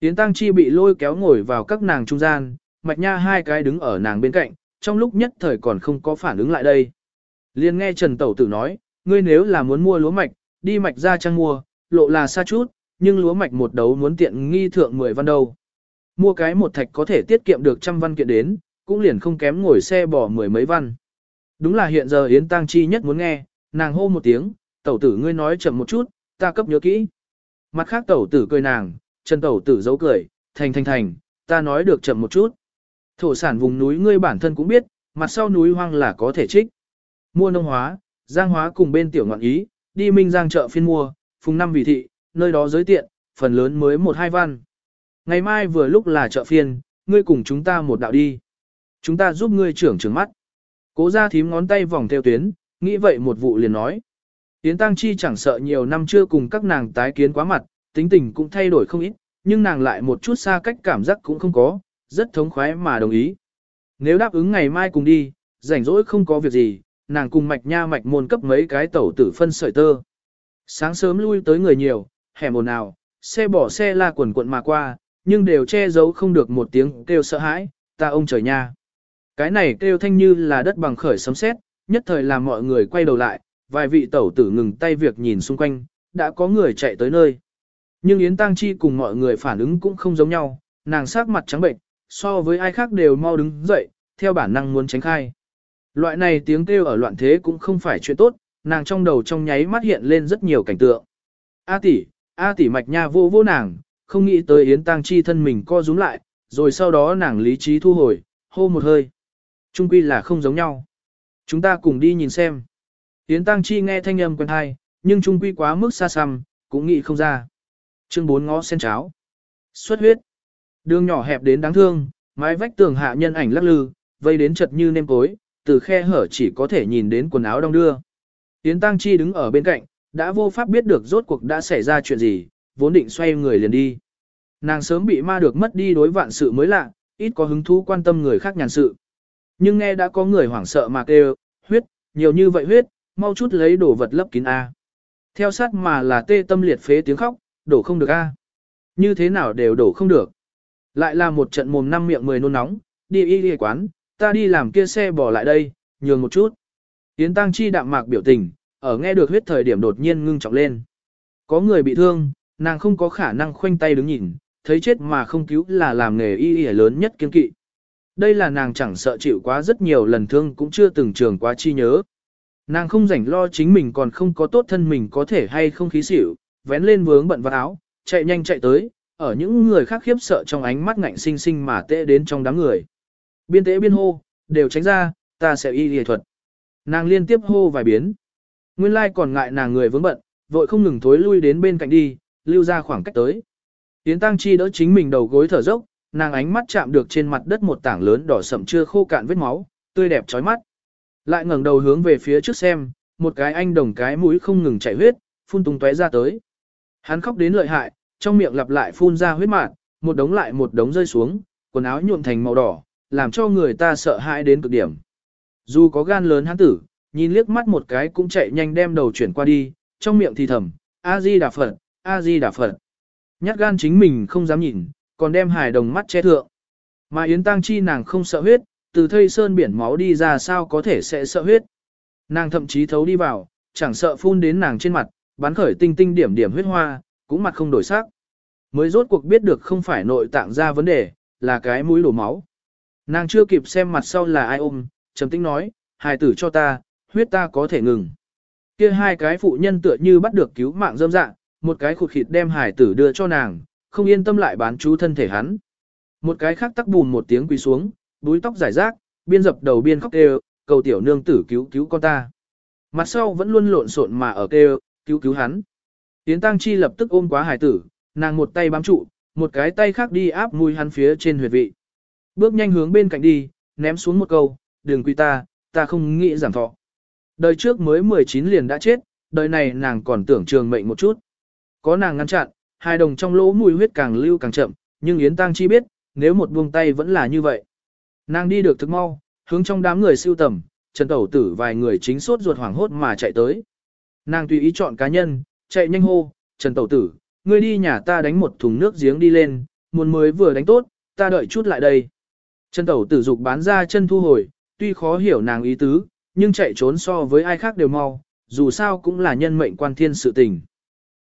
Yến Tăng Chi bị lôi kéo ngồi vào các nàng trung gian, mạch nha hai cái đứng ở nàng bên cạnh, trong lúc nhất thời còn không có phản ứng lại đây. Liên nghe Trần Tẩu Tử nói, ngươi nếu là muốn mua lúa mạch, đi mạch ra trang mua, lộ là xa chút, nhưng lúa mạch một đấu muốn tiện nghi thượng 10 văn đâu. Mua cái một thạch có thể tiết kiệm được trăm văn kiện đến, cũng liền không kém ngồi xe bỏ mười mấy văn. Đúng là hiện giờ Yến Tăng Chi nhất muốn nghe, nàng hô một tiếng, tẩu tử ngươi nói chậm một chút, ta cấp nhớ kỹ. Mặt khác tẩu tử cười nàng, chân tẩu tử giấu cười, thành thành thành, ta nói được chậm một chút. Thổ sản vùng núi ngươi bản thân cũng biết, mặt sau núi hoang là có thể trích. Mua nông hóa, giang hóa cùng bên tiểu ngọn ý, đi minh giang chợ phiên mua, phùng năm vị thị, nơi đó giới tiện, phần lớn mới một hai văn. Ngày mai vừa lúc là chợ phiên, ngươi cùng chúng ta một đạo đi. Chúng ta giúp ngươi trưởng trưởng mắt. Cố ra thím ngón tay vòng theo tuyến, nghĩ vậy một vụ liền nói. Tiến Tăng Chi chẳng sợ nhiều năm chưa cùng các nàng tái kiến quá mặt, tính tình cũng thay đổi không ít, nhưng nàng lại một chút xa cách cảm giác cũng không có, rất thống khoái mà đồng ý. Nếu đáp ứng ngày mai cùng đi, rảnh rỗi không có việc gì, nàng cùng mạch nha mạch môn cấp mấy cái tẩu tử phân sợi tơ. Sáng sớm lui tới người nhiều, hẻm ồn ào, xe bỏ xe la quần quận mà qua, nhưng đều che giấu không được một tiếng kêu sợ hãi, ta ông trời nha. Cái này kêu thanh như là đất bằng khởi sấm sét, nhất thời làm mọi người quay đầu lại, vài vị tẩu tử ngừng tay việc nhìn xung quanh, đã có người chạy tới nơi. Nhưng Yến Tăng Chi cùng mọi người phản ứng cũng không giống nhau, nàng sắc mặt trắng bệnh, so với ai khác đều mau đứng dậy, theo bản năng muốn tránh khai. Loại này tiếng kêu ở loạn thế cũng không phải chuyện tốt, nàng trong đầu trong nháy mắt hiện lên rất nhiều cảnh tượng. A tỷ, A tỷ mạch nha vô vô nàng, không nghĩ tới Yến Tăng Chi thân mình co rúm lại, rồi sau đó nàng lý trí thu hồi, hô một hơi. Trung quy là không giống nhau. Chúng ta cùng đi nhìn xem. Yến Tăng Chi nghe thanh âm quen hay, nhưng trung quy quá mức xa xăm, cũng nghĩ không ra. Chương 4 ngõ sen cháo. Xuất huyết. Đường nhỏ hẹp đến đáng thương, mái vách tường hạ nhân ảnh lắc lư, vây đến chật như nêm cối, từ khe hở chỉ có thể nhìn đến quần áo đông đưa. Yến Tăng Chi đứng ở bên cạnh, đã vô pháp biết được rốt cuộc đã xảy ra chuyện gì, vốn định xoay người liền đi. Nàng sớm bị ma được mất đi đối vạn sự mới lạ, ít có hứng thú quan tâm người khác nhàn sự. Nhưng nghe đã có người hoảng sợ mà kêu, huyết, nhiều như vậy huyết, mau chút lấy đồ vật lấp kín A. Theo sát mà là tê tâm liệt phế tiếng khóc, đổ không được A. Như thế nào đều đổ không được. Lại là một trận mồm năm miệng mười nôn nóng, đi y y quán, ta đi làm kia xe bỏ lại đây, nhường một chút. Yến Tăng Chi đạm mạc biểu tình, ở nghe được huyết thời điểm đột nhiên ngưng trọng lên. Có người bị thương, nàng không có khả năng khoanh tay đứng nhìn, thấy chết mà không cứu là làm nghề y y lớn nhất kiên kỵ. Đây là nàng chẳng sợ chịu quá rất nhiều lần thương cũng chưa từng trường quá chi nhớ. Nàng không rảnh lo chính mình còn không có tốt thân mình có thể hay không khí xỉu, vén lên vướng bận vào áo, chạy nhanh chạy tới, ở những người khác khiếp sợ trong ánh mắt ngạnh sinh sinh mà tệ đến trong đám người. Biên tế biên hô, đều tránh ra, ta sẽ y y thuật. Nàng liên tiếp hô vài biến. Nguyên lai còn ngại nàng người vướng bận, vội không ngừng thối lui đến bên cạnh đi, lưu ra khoảng cách tới. Yến Tăng Chi đỡ chính mình đầu gối thở dốc, nàng ánh mắt chạm được trên mặt đất một tảng lớn đỏ sậm chưa khô cạn vết máu, tươi đẹp chói mắt. Lại ngẩng đầu hướng về phía trước xem, một cái anh đồng cái mũi không ngừng chảy huyết, phun tung tóe ra tới. Hắn khóc đến lợi hại, trong miệng lặp lại phun ra huyết mạt, một đống lại một đống rơi xuống, quần áo nhuộm thành màu đỏ, làm cho người ta sợ hãi đến cực điểm. Dù có gan lớn hắn tử, nhìn liếc mắt một cái cũng chạy nhanh đem đầu chuyển qua đi, trong miệng thì thầm, A-di đà Phật, A-di đà Phật. Nhát gan chính mình không dám nhìn, còn đem hài đồng mắt che thượng. Mà Yến Tăng Chi nàng không sợ huyết, từ thây sơn biển máu đi ra sao có thể sẽ sợ huyết. Nàng thậm chí thấu đi vào, chẳng sợ phun đến nàng trên mặt, bắn khởi tinh tinh điểm điểm huyết hoa, cũng mặt không đổi sắc. Mới rốt cuộc biết được không phải nội tạng ra vấn đề, là cái mũi đổ máu. Nàng chưa kịp xem mặt sau là ai ôm, trầm tĩnh nói, hài tử cho ta, huyết ta có thể ngừng. Kia hai cái phụ nhân tựa như bắt được cứu mạng dâm dạng, một cái khụt khịt đem Hải tử đưa cho nàng, không yên tâm lại bán chú thân thể hắn. Một cái khác tắc bùn một tiếng quỳ xuống, búi tóc giải rác, biên dập đầu biên khóc kêu, cầu tiểu nương tử cứu cứu con ta. Mặt sau vẫn luôn lộn xộn mà ở kêu, cứu cứu hắn. Tiến tăng chi lập tức ôm quá Hải tử, nàng một tay bám trụ, một cái tay khác đi áp mùi hắn phía trên huyệt vị. Bước nhanh hướng bên cạnh đi, ném xuống một câu, đừng quy ta, ta không nghĩ giảm thọ. Đời trước mới 19 liền đã chết, đời này nàng còn tưởng trường mệnh một chút. Có nàng ngăn chặn, hai đồng trong lỗ mùi huyết càng lưu càng chậm, nhưng Yến Tăng Chi biết, nếu một buông tay vẫn là như vậy. Nàng đi được thực mau, hướng trong đám người siêu tầm, Trần Tẩu Tử vài người chính sốt ruột hoảng hốt mà chạy tới. Nàng tùy ý chọn cá nhân, chạy nhanh hô, Trần Tẩu Tử, ngươi đi nhà ta đánh một thùng nước giếng đi lên, muốn mới vừa đánh tốt, ta đợi chút lại đây. Trần Tẩu Tử dục bán ra chân thu hồi, tuy khó hiểu nàng ý tứ, nhưng chạy trốn so với ai khác đều mau, dù sao cũng là nhân mệnh quan thiên sự tình.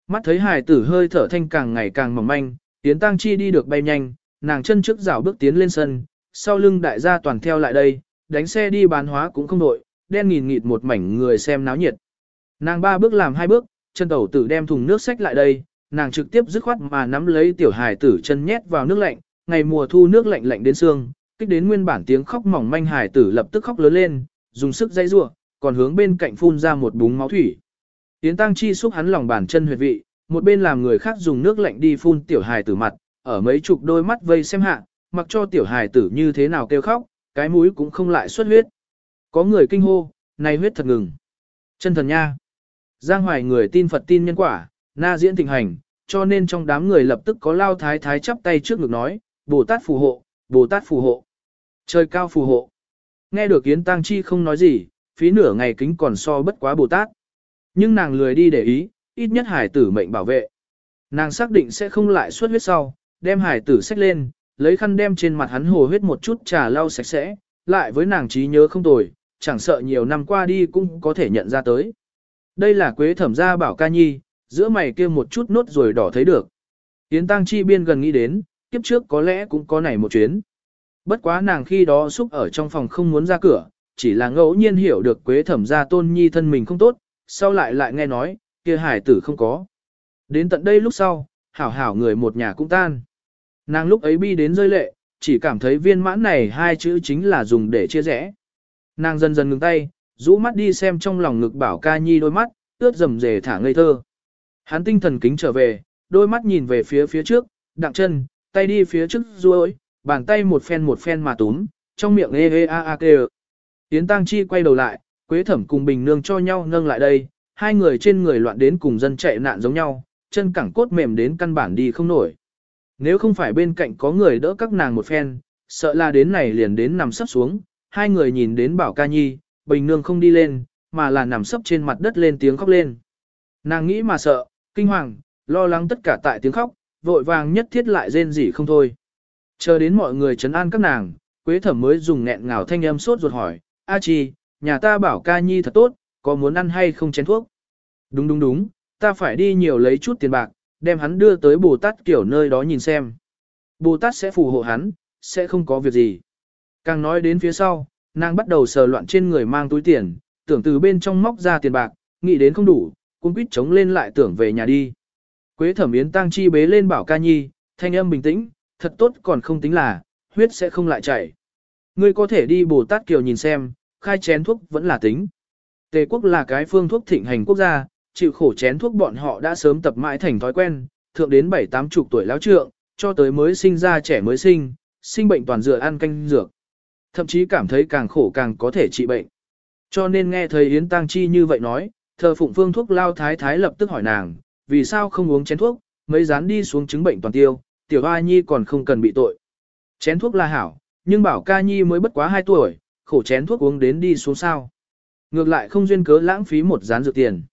Mắt thấy hài tử hơi thở thanh càng ngày càng mỏng manh, tiến tăng chi đi được bay nhanh, nàng chân trước rảo bước tiến lên sân, sau lưng đại gia toàn theo lại đây, đánh xe đi bán hóa cũng không đội, đen nghìn nghịt một mảnh người xem náo nhiệt. Nàng ba bước làm hai bước, chân tẩu tử đem thùng nước xách lại đây, nàng trực tiếp dứt khoát mà nắm lấy tiểu hài tử chân nhét vào nước lạnh, ngày mùa thu nước lạnh lạnh đến xương, kích đến nguyên bản tiếng khóc mỏng manh hài tử lập tức khóc lớn lên, dùng sức dây rua, còn hướng bên cạnh phun ra một búng máu thủy. Tiến tăng chi xúc hắn lòng bàn chân huyệt vị, một bên làm người khác dùng nước lạnh đi phun tiểu hài tử mặt, ở mấy chục đôi mắt vây xem hạ, mặc cho tiểu hài tử như thế nào kêu khóc, cái mũi cũng không lại xuất huyết. Có người kinh hô, này huyết thật ngừng. Chân thần nha. Giang hoài người tin Phật tin nhân quả, na diễn tình hành, cho nên trong đám người lập tức có lao thái thái chắp tay trước ngực nói, Bồ Tát phù hộ, Bồ Tát phù hộ. Trời cao phù hộ. Nghe được Yến Tăng Chi không nói gì, phí nửa ngày kính còn so bất quá Bồ Tát. Nhưng nàng lười đi để ý, ít nhất hải tử mệnh bảo vệ. Nàng xác định sẽ không lại suốt huyết sau, đem hải tử xách lên, lấy khăn đem trên mặt hắn hồ huyết một chút trà lau sạch sẽ, lại với nàng trí nhớ không tồi, chẳng sợ nhiều năm qua đi cũng có thể nhận ra tới. Đây là quế thẩm gia bảo ca nhi, giữa mày kia một chút nốt rồi đỏ thấy được. Yến tăng chi biên gần nghĩ đến, kiếp trước có lẽ cũng có này một chuyến. Bất quá nàng khi đó xúc ở trong phòng không muốn ra cửa, chỉ là ngẫu nhiên hiểu được quế thẩm gia tôn nhi thân mình không tốt, sau lại lại nghe nói, kia hải tử không có. Đến tận đây lúc sau, hảo hảo người một nhà cũng tan. Nàng lúc ấy bi đến rơi lệ, chỉ cảm thấy viên mãn này hai chữ chính là dùng để chia rẽ. Nàng dần dần ngừng tay, rũ mắt đi xem trong lòng ngực bảo ca nhi đôi mắt, ướt rầm rề thả ngây thơ. Hắn tinh thần kính trở về, đôi mắt nhìn về phía phía trước, đặng chân, tay đi phía trước ruôi, bàn tay một phen một phen mà túm, trong miệng ê ê a a kêu. Yến Tăng Chi quay đầu lại, Quế Thẩm cùng Bình Nương cho nhau nâng lại đây, hai người trên người loạn đến cùng dân chạy nạn giống nhau, chân cẳng cốt mềm đến căn bản đi không nổi. Nếu không phải bên cạnh có người đỡ các nàng một phen, sợ là đến này liền đến nằm sấp xuống, hai người nhìn đến Bảo Ca Nhi, Bình Nương không đi lên, mà là nằm sấp trên mặt đất lên tiếng khóc lên. Nàng nghĩ mà sợ, kinh hoàng, lo lắng tất cả tại tiếng khóc, vội vàng nhất thiết lại rên rỉ không thôi. Chờ đến mọi người trấn an các nàng, Quế Thẩm mới dùng nghẹn ngào thanh âm sốt ruột hỏi, A Chi, nhà ta bảo ca nhi thật tốt, có muốn ăn hay không chén thuốc? Đúng đúng đúng, ta phải đi nhiều lấy chút tiền bạc, đem hắn đưa tới Bồ Tát kiểu nơi đó nhìn xem. Bồ Tát sẽ phù hộ hắn, sẽ không có việc gì. Càng nói đến phía sau, nàng bắt đầu sờ loạn trên người mang túi tiền, tưởng từ bên trong móc ra tiền bạc, nghĩ đến không đủ, cũng quýt chống lên lại tưởng về nhà đi. Quế thẩm yến tăng chi bế lên bảo ca nhi, thanh âm bình tĩnh, thật tốt còn không tính là, huyết sẽ không lại chảy. Ngươi có thể đi Bồ Tát Kiều nhìn xem, khai chén thuốc vẫn là tính. Tề quốc là cái phương thuốc thịnh hành quốc gia, chịu khổ chén thuốc bọn họ đã sớm tập mãi thành thói quen, thượng đến 7-8 chục tuổi lão trượng, cho tới mới sinh ra trẻ mới sinh, sinh bệnh toàn dựa ăn canh dược. Thậm chí cảm thấy càng khổ càng có thể trị bệnh. Cho nên nghe thầy Yến Tăng Chi như vậy nói, thờ phụng phương thuốc lao thái thái lập tức hỏi nàng, vì sao không uống chén thuốc, mấy dán đi xuống chứng bệnh toàn tiêu, tiểu A Nhi còn không cần bị tội. Chén thuốc là hảo, nhưng bảo ca Nhi mới bất quá 2 tuổi, khổ chén thuốc uống đến đi xuống sao. Ngược lại không duyên cớ lãng phí một gián dược tiền.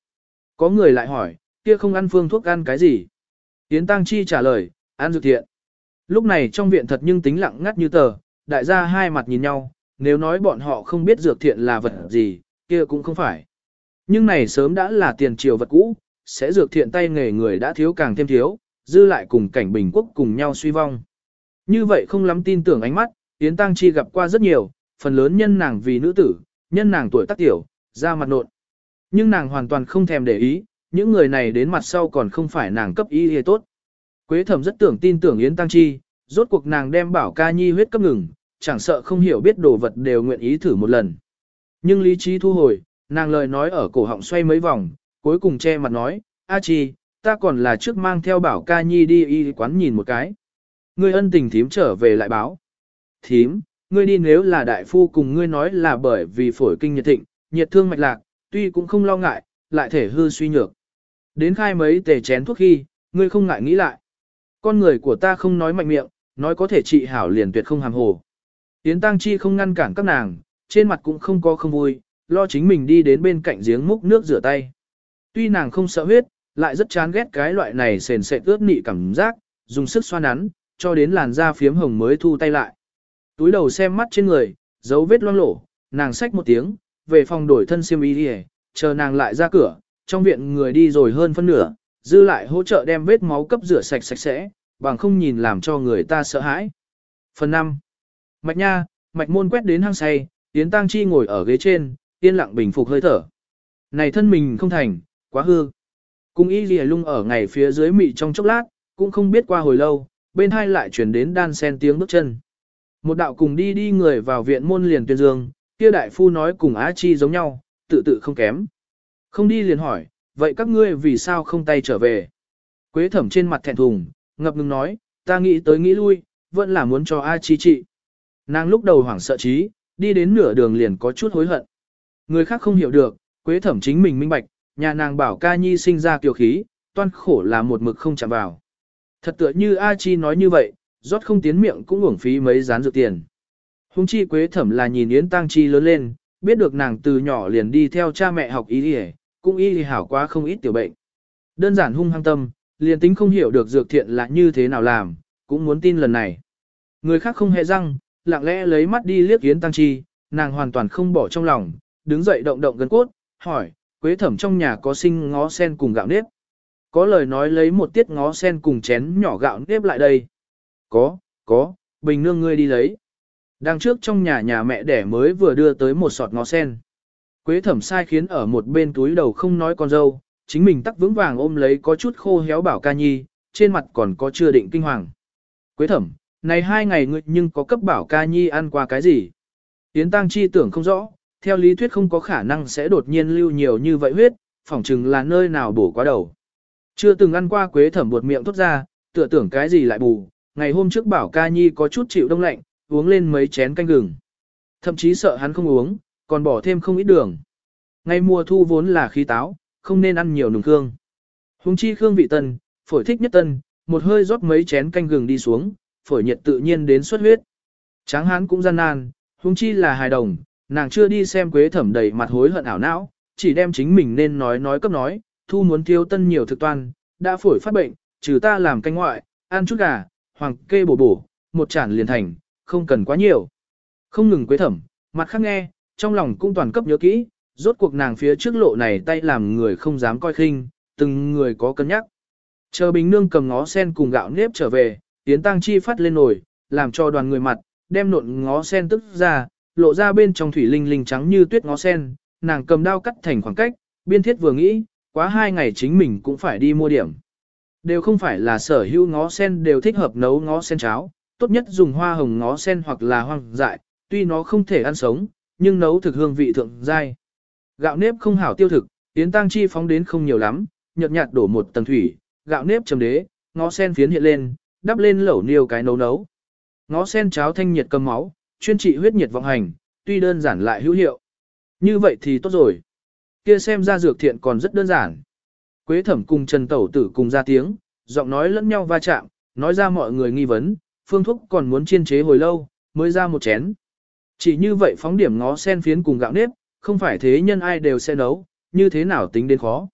Có người lại hỏi, kia không ăn phương thuốc ăn cái gì? Yến Tăng Chi trả lời, ăn dược thiện. Lúc này trong viện thật nhưng tính lặng ngắt như tờ, đại gia hai mặt nhìn nhau, nếu nói bọn họ không biết dược thiện là vật gì, kia cũng không phải. Nhưng này sớm đã là tiền triều vật cũ, sẽ dược thiện tay nghề người đã thiếu càng thêm thiếu, dư lại cùng cảnh bình quốc cùng nhau suy vong. Như vậy không lắm tin tưởng ánh mắt, Yến Tăng Chi gặp qua rất nhiều, phần lớn nhân nàng vì nữ tử, nhân nàng tuổi tác tiểu, ra mặt nộn. Nhưng nàng hoàn toàn không thèm để ý, những người này đến mặt sau còn không phải nàng cấp ý hề tốt. Quế thẩm rất tưởng tin tưởng Yến Tăng Chi, rốt cuộc nàng đem bảo ca nhi huyết cấp ngừng, chẳng sợ không hiểu biết đồ vật đều nguyện ý thử một lần. Nhưng lý trí thu hồi, nàng lời nói ở cổ họng xoay mấy vòng, cuối cùng che mặt nói, A Chi, ta còn là trước mang theo bảo ca nhi đi y quán nhìn một cái. Ngươi ân tình thím trở về lại báo. Thím, ngươi đi nếu là đại phu cùng ngươi nói là bởi vì phổi kinh nhiệt thịnh, nhiệt thương mạch lạc, tuy cũng không lo ngại, lại thể hư suy nhược. Đến khai mấy tề chén thuốc khi, ngươi không ngại nghĩ lại. Con người của ta không nói mạnh miệng, nói có thể trị hảo liền tuyệt không hàm hồ. Yến Tăng Chi không ngăn cản các nàng, trên mặt cũng không có không vui, lo chính mình đi đến bên cạnh giếng múc nước rửa tay. Tuy nàng không sợ huyết, lại rất chán ghét cái loại này sền sệt ướt nị cảm giác, dùng sức xoa nắn, cho đến làn da phiếm hồng mới thu tay lại. Túi đầu xem mắt trên người, dấu vết loang lổ, nàng xách một tiếng, về phòng đổi thân xiêm y đi chờ nàng lại ra cửa, trong viện người đi rồi hơn phân nửa, dư lại hỗ trợ đem vết máu cấp rửa sạch sạch sẽ, bằng không nhìn làm cho người ta sợ hãi. Phần 5. Mạch nha, mạch môn quét đến hang say, Yến Tăng Chi ngồi ở ghế trên, yên lặng bình phục hơi thở. Này thân mình không thành, quá hư. Cung y lìa lung ở ngày phía dưới mị trong chốc lát, cũng không biết qua hồi lâu, bên hai lại chuyển đến đan sen tiếng bước chân. Một đạo cùng đi đi người vào viện môn liền tuyên dương, kia đại phu nói cùng Á Chi giống nhau, tự tự không kém. Không đi liền hỏi, vậy các ngươi vì sao không tay trở về? Quế thẩm trên mặt thẹn thùng, ngập ngừng nói, ta nghĩ tới nghĩ lui, vẫn là muốn cho A Chi trị. Nàng lúc đầu hoảng sợ trí, đi đến nửa đường liền có chút hối hận. Người khác không hiểu được, quế thẩm chính mình minh bạch, nhà nàng bảo ca nhi sinh ra kiều khí, toan khổ là một mực không chạm vào. Thật tựa như A Chi nói như vậy, rót không tiến miệng cũng uổng phí mấy gián dược tiền. Hùng chi quế thẩm là nhìn Yến Tăng Chi lớn lên, biết được nàng từ nhỏ liền đi theo cha mẹ học y đi cũng y hảo quá không ít tiểu bệnh. Đơn giản hung hăng tâm, liền tính không hiểu được dược thiện là như thế nào làm, cũng muốn tin lần này. Người khác không hề răng, lặng lẽ lấy mắt đi liếc Yến Tăng Chi, nàng hoàn toàn không bỏ trong lòng, đứng dậy động động gần cốt, hỏi, quế thẩm trong nhà có sinh ngó sen cùng gạo nếp. Có lời nói lấy một tiết ngó sen cùng chén nhỏ gạo nếp lại đây. Có, có, bình nương ngươi đi lấy. Đang trước trong nhà nhà mẹ đẻ mới vừa đưa tới một sọt ngó sen. Quế thẩm sai khiến ở một bên túi đầu không nói con dâu, chính mình tắc vững vàng ôm lấy có chút khô héo bảo ca nhi, trên mặt còn có chưa định kinh hoàng. Quế thẩm, này hai ngày ngươi nhưng có cấp bảo ca nhi ăn qua cái gì? Yến Tăng Chi tưởng không rõ, theo lý thuyết không có khả năng sẽ đột nhiên lưu nhiều như vậy huyết, phỏng chừng là nơi nào bổ quá đầu. Chưa từng ăn qua quế thẩm buột miệng thốt ra, tựa tưởng cái gì lại bù, ngày hôm trước bảo ca nhi có chút chịu đông lạnh, uống lên mấy chén canh gừng. Thậm chí sợ hắn không uống, còn bỏ thêm không ít đường. Ngày mùa thu vốn là khí táo, không nên ăn nhiều nùng khương. Hùng chi khương vị tân, phổi thích nhất tân, một hơi rót mấy chén canh gừng đi xuống, phổi nhiệt tự nhiên đến xuất huyết. Tráng hán cũng gian nan, hùng chi là hài đồng, nàng chưa đi xem quế thẩm đầy mặt hối hận ảo não, chỉ đem chính mình nên nói nói cấp nói, thu muốn thiếu tân nhiều thực toàn đã phổi phát bệnh, trừ ta làm canh ngoại, ăn chút gà, hoàng kê bổ bổ, một chản liền thành, không cần quá nhiều. Không ngừng quế thẩm, mặt khác nghe, trong lòng cũng toàn cấp nhớ kỹ, rốt cuộc nàng phía trước lộ này tay làm người không dám coi khinh, từng người có cân nhắc. Chờ Bình Nương cầm ngó sen cùng gạo nếp trở về, tiến Tăng Chi phát lên nồi, làm cho đoàn người mặt, đem nộn ngó sen tức ra, lộ ra bên trong thủy linh linh trắng như tuyết ngó sen, nàng cầm đao cắt thành khoảng cách, biên thiết vừa nghĩ, quá hai ngày chính mình cũng phải đi mua điểm. Đều không phải là sở hữu ngó sen đều thích hợp nấu ngó sen cháo, tốt nhất dùng hoa hồng ngó sen hoặc là hoang dại, tuy nó không thể ăn sống, nhưng nấu thực hương vị thượng dai. Gạo nếp không hảo tiêu thực, Yến Tăng Chi phóng đến không nhiều lắm, nhợt nhạt đổ một tầng thủy, gạo nếp chấm đế, ngó sen phiến hiện lên, đắp lên lẩu niêu cái nấu nấu. Ngó sen cháo thanh nhiệt cầm máu, chuyên trị huyết nhiệt vọng hành, tuy đơn giản lại hữu hiệu. Như vậy thì tốt rồi. Kia xem ra dược thiện còn rất đơn giản. Quế thẩm cùng Trần Tẩu tử cùng ra tiếng, giọng nói lẫn nhau va chạm, nói ra mọi người nghi vấn, phương thuốc còn muốn chiên chế hồi lâu, mới ra một chén. Chỉ như vậy phóng điểm ngó sen phiến cùng gạo nếp, không phải thế nhân ai đều sẽ nấu, như thế nào tính đến khó.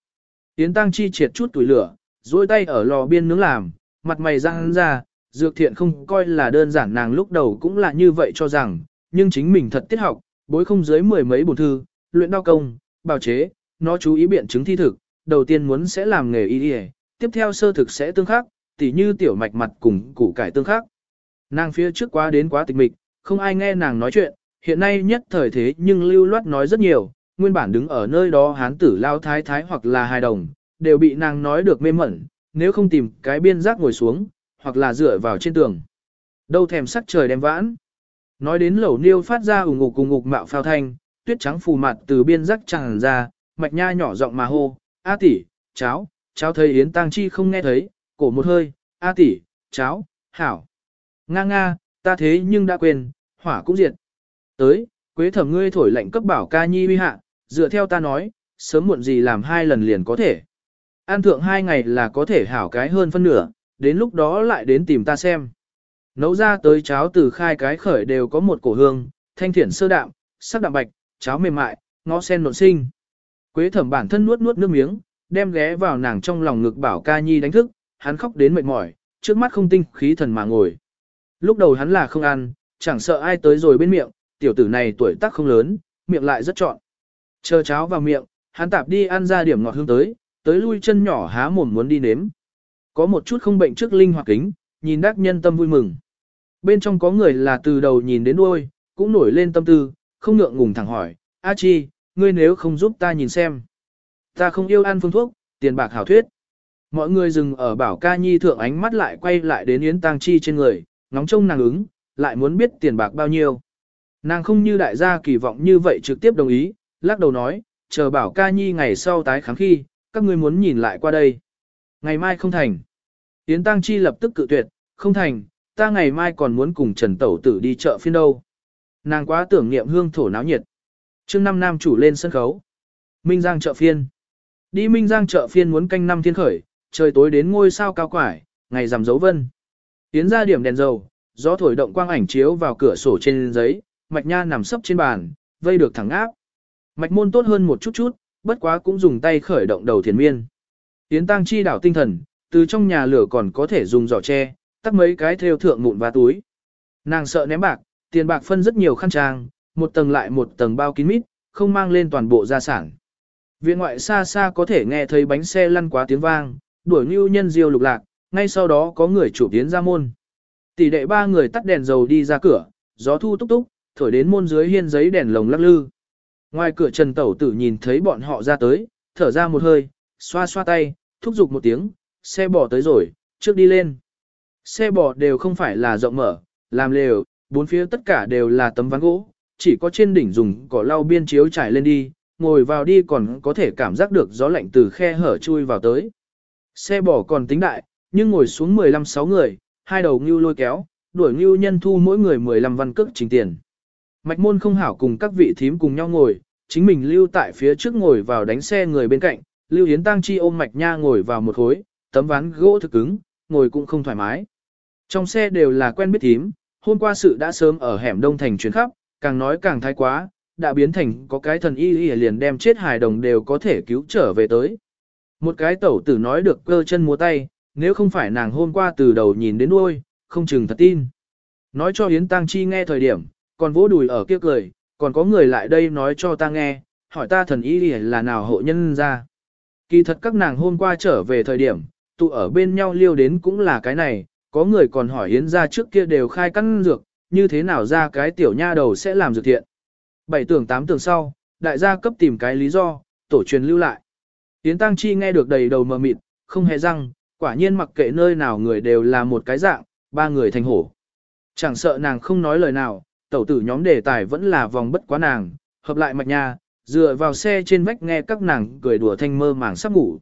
Tiến Tăng Chi triệt chút tuổi lửa, duỗi tay ở lò biên nướng làm, mặt mày răng ra, dược thiện không coi là đơn giản nàng lúc đầu cũng là như vậy cho rằng, nhưng chính mình thật tiết học, bối không dưới mười mấy bổn thư, luyện đao công, bào chế, nó chú ý biện chứng thi thực, đầu tiên muốn sẽ làm nghề y y, tiếp theo sơ thực sẽ tương khắc, tỉ như tiểu mạch mặt cùng củ cải tương khắc. Nàng phía trước quá đến quá tịch mịch, không ai nghe nàng nói chuyện, hiện nay nhất thời thế nhưng lưu loát nói rất nhiều, nguyên bản đứng ở nơi đó hán tử lao thái thái hoặc là hài đồng, đều bị nàng nói được mê mẩn, nếu không tìm cái biên giác ngồi xuống, hoặc là dựa vào trên tường. Đâu thèm sắc trời đem vãn. Nói đến lẩu niêu phát ra ủng ngục cùng ngục mạo phao thanh, tuyết trắng phù mặt từ biên rắc tràn ra, mạch nha nhỏ giọng mà hô, A tỷ, cháo, cháo thấy Yến tang Chi không nghe thấy, cổ một hơi, A tỷ, cháo, hảo. Nga nga, ta thế nhưng đã quên, hỏa cũng diệt. Tới, quế thẩm ngươi thổi lệnh cấp bảo ca nhi uy hạ, dựa theo ta nói, sớm muộn gì làm hai lần liền có thể. An thượng hai ngày là có thể hảo cái hơn phân nửa, đến lúc đó lại đến tìm ta xem. Nấu ra tới cháo từ khai cái khởi đều có một cổ hương, thanh thiển sơ đạm, sắc đạm bạch, cháo mềm mại, ngó sen nộn sinh. Quế thẩm bản thân nuốt nuốt nước miếng, đem ghé vào nàng trong lòng ngực bảo ca nhi đánh thức, hắn khóc đến mệt mỏi, trước mắt không tinh khí thần mà ngồi. Lúc đầu hắn là không ăn, chẳng sợ ai tới rồi bên miệng, tiểu tử này tuổi tác không lớn, miệng lại rất trọn. Chờ cháo vào miệng, hắn tạp đi ăn ra điểm ngọt hương tới, tới lui chân nhỏ há mồm muốn đi nếm. Có một chút không bệnh trước linh hoạt kính, nhìn đắc nhân tâm vui mừng. Bên trong có người là từ đầu nhìn đến đuôi, cũng nổi lên tâm tư, không ngượng ngùng thẳng hỏi, A Chi, ngươi nếu không giúp ta nhìn xem. Ta không yêu ăn phương thuốc, tiền bạc hảo thuyết. Mọi người dừng ở bảo ca nhi thượng ánh mắt lại quay lại đến Yến Tăng Chi trên người, ngóng trông nàng ứng, lại muốn biết tiền bạc bao nhiêu. Nàng không như đại gia kỳ vọng như vậy trực tiếp đồng ý, lắc đầu nói, chờ bảo ca nhi ngày sau tái kháng khi, các ngươi muốn nhìn lại qua đây. Ngày mai không thành. Yến Tăng Chi lập tức cự tuyệt, không thành, ta ngày mai còn muốn cùng Trần Tẩu Tử đi chợ phiên đâu. Nàng quá tưởng niệm hương thổ náo nhiệt. chương năm nam chủ lên sân khấu. Minh Giang chợ phiên. Đi Minh Giang chợ phiên muốn canh năm thiên khởi, trời tối đến ngôi sao cao quải, ngày rằm dấu vân. Tiến ra điểm đèn dầu, gió thổi động quang ảnh chiếu vào cửa sổ trên giấy, mạch nha nằm sấp trên bàn, vây được thẳng áp. Mạch môn tốt hơn một chút chút, bất quá cũng dùng tay khởi động đầu thiền miên. Tiến tăng chi đảo tinh thần, từ trong nhà lửa còn có thể dùng giỏ tre, tắt mấy cái theo thượng mụn và túi. Nàng sợ ném bạc, tiền bạc phân rất nhiều khăn trang, một tầng lại một tầng bao kín mít, không mang lên toàn bộ gia sản. Viện ngoại xa xa có thể nghe thấy bánh xe lăn quá tiếng vang, đuổi như nhân diêu lục lạc, ngay sau đó có người chủ tiến ra môn. Tỷ đệ ba người tắt đèn dầu đi ra cửa, gió thu túc túc, thổi đến môn dưới hiên giấy đèn lồng lắc lư. Ngoài cửa Trần Tẩu Tử nhìn thấy bọn họ ra tới, thở ra một hơi, xoa xoa tay, thúc giục một tiếng, xe bò tới rồi, trước đi lên. Xe bò đều không phải là rộng mở, làm lều, bốn phía tất cả đều là tấm ván gỗ, chỉ có trên đỉnh dùng cỏ lau biên chiếu trải lên đi, ngồi vào đi còn có thể cảm giác được gió lạnh từ khe hở chui vào tới. Xe bò còn tính đại, nhưng ngồi xuống 15-6 người, hai đầu ngưu lôi kéo, đuổi ngưu nhân thu mỗi người 15 văn cước chính tiền. Mạch môn không hảo cùng các vị thím cùng nhau ngồi, chính mình lưu tại phía trước ngồi vào đánh xe người bên cạnh, lưu Yến tăng chi ôm mạch nha ngồi vào một khối, tấm ván gỗ thực cứng, ngồi cũng không thoải mái. Trong xe đều là quen biết thím, hôm qua sự đã sớm ở hẻm đông thành chuyến khắp, càng nói càng thái quá, đã biến thành có cái thần y y liền đem chết hài đồng đều có thể cứu trở về tới. Một cái tẩu tử nói được cơ chân múa tay, nếu không phải nàng hôm qua từ đầu nhìn đến đuôi, không chừng thật tin. Nói cho Yến Tăng Chi nghe thời điểm, còn vỗ đùi ở kia cười, còn có người lại đây nói cho ta nghe, hỏi ta thần y là nào hộ nhân ra. Kỳ thật các nàng hôm qua trở về thời điểm, tụ ở bên nhau liêu đến cũng là cái này, có người còn hỏi Yến ra trước kia đều khai căn dược, như thế nào ra cái tiểu nha đầu sẽ làm dược thiện. Bảy tưởng tám tưởng sau, đại gia cấp tìm cái lý do, tổ truyền lưu lại. Yến Tăng Chi nghe được đầy đầu mờ mịt, không hề răng, quả nhiên mặc kệ nơi nào người đều là một cái dạng, ba người thành hổ. Chẳng sợ nàng không nói lời nào, tẩu tử nhóm đề tài vẫn là vòng bất quá nàng, hợp lại mạch nha, dựa vào xe trên vách nghe các nàng cười đùa thanh mơ màng sắp ngủ.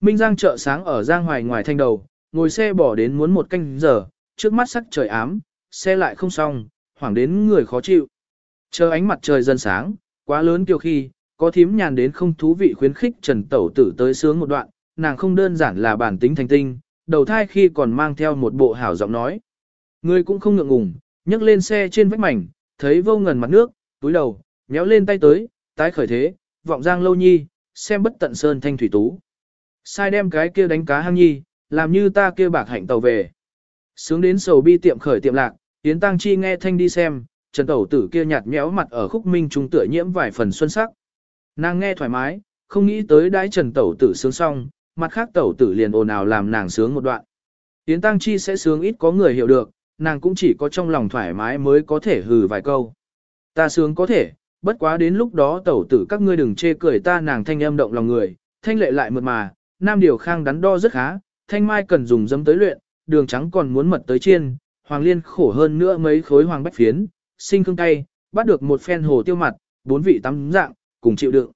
Minh Giang chợ sáng ở Giang Hoài ngoài thanh đầu, ngồi xe bỏ đến muốn một canh giờ, trước mắt sắc trời ám, xe lại không xong, hoảng đến người khó chịu. Chờ ánh mặt trời dần sáng, quá lớn kiều khi, có thím nhàn đến không thú vị khuyến khích Trần Tẩu Tử tới sướng một đoạn, nàng không đơn giản là bản tính thành tinh, đầu thai khi còn mang theo một bộ hảo giọng nói. Người cũng không ngượng ngùng, nhấc lên xe trên vách mảnh, thấy vô ngần mặt nước, túi đầu, méo lên tay tới, tái khởi thế, vọng giang lâu nhi, xem bất tận sơn thanh thủy tú. Sai đem cái kia đánh cá hăng nhi, làm như ta kia bạc hạnh tàu về. Sướng đến sầu bi tiệm khởi tiệm lạc, Yến Tăng Chi nghe thanh đi xem, Trần Tẩu Tử kia nhạt nhẽo mặt ở khúc minh trung tựa nhiễm vài phần xuân sắc. Nàng nghe thoải mái, không nghĩ tới đãi Trần Tẩu Tử sướng xong, mặt khác Tẩu Tử liền ồn ào làm nàng sướng một đoạn. Yến Tăng Chi sẽ sướng ít có người hiểu được, nàng cũng chỉ có trong lòng thoải mái mới có thể hừ vài câu. Ta sướng có thể, bất quá đến lúc đó Tẩu Tử các ngươi đừng chê cười ta nàng thanh âm động lòng người, thanh lệ lại mượt mà, nam điều khang đắn đo rất khá, thanh mai cần dùng dấm tới luyện, đường trắng còn muốn mật tới chiên, hoàng liên khổ hơn nữa mấy khối hoàng bách phiến, sinh cương cay, bắt được một phen hồ tiêu mặt, bốn vị tắm dạng, cùng chịu đựng.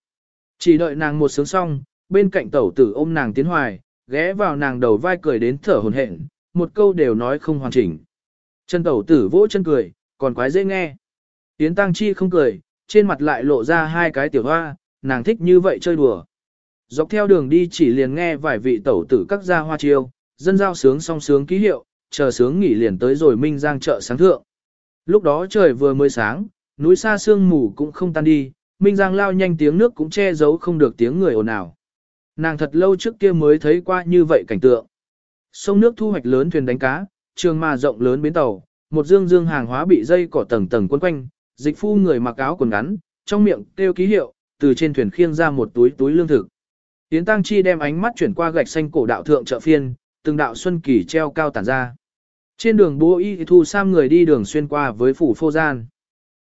Chỉ đợi nàng một sướng xong, bên cạnh tẩu tử ôm nàng tiến hoài, ghé vào nàng đầu vai cười đến thở hồn hển, một câu đều nói không hoàn chỉnh. Chân tẩu tử vỗ chân cười, còn quái dễ nghe. Tiến tăng chi không cười, trên mặt lại lộ ra hai cái tiểu hoa, nàng thích như vậy chơi đùa. Dọc theo đường đi chỉ liền nghe vài vị tẩu tử các gia hoa chiêu, dân giao sướng song sướng ký hiệu, chờ sướng nghỉ liền tới rồi Minh Giang chợ sáng thượng. Lúc đó trời vừa mới sáng, núi xa sương mù cũng không tan đi, Minh Giang lao nhanh tiếng nước cũng che giấu không được tiếng người ồn ào. Nàng thật lâu trước kia mới thấy qua như vậy cảnh tượng. Sông nước thu hoạch lớn thuyền đánh cá, trường mà rộng lớn bến tàu, một dương dương hàng hóa bị dây cỏ tầng tầng quấn quanh, dịch phu người mặc áo quần ngắn, trong miệng kêu ký hiệu, từ trên thuyền khiêng ra một túi túi lương thực. Tiến Tăng Chi đem ánh mắt chuyển qua gạch xanh cổ đạo thượng chợ phiên, từng đạo xuân kỳ treo cao tản ra. Trên đường bố y thu sam người đi đường xuyên qua với phủ phô gian.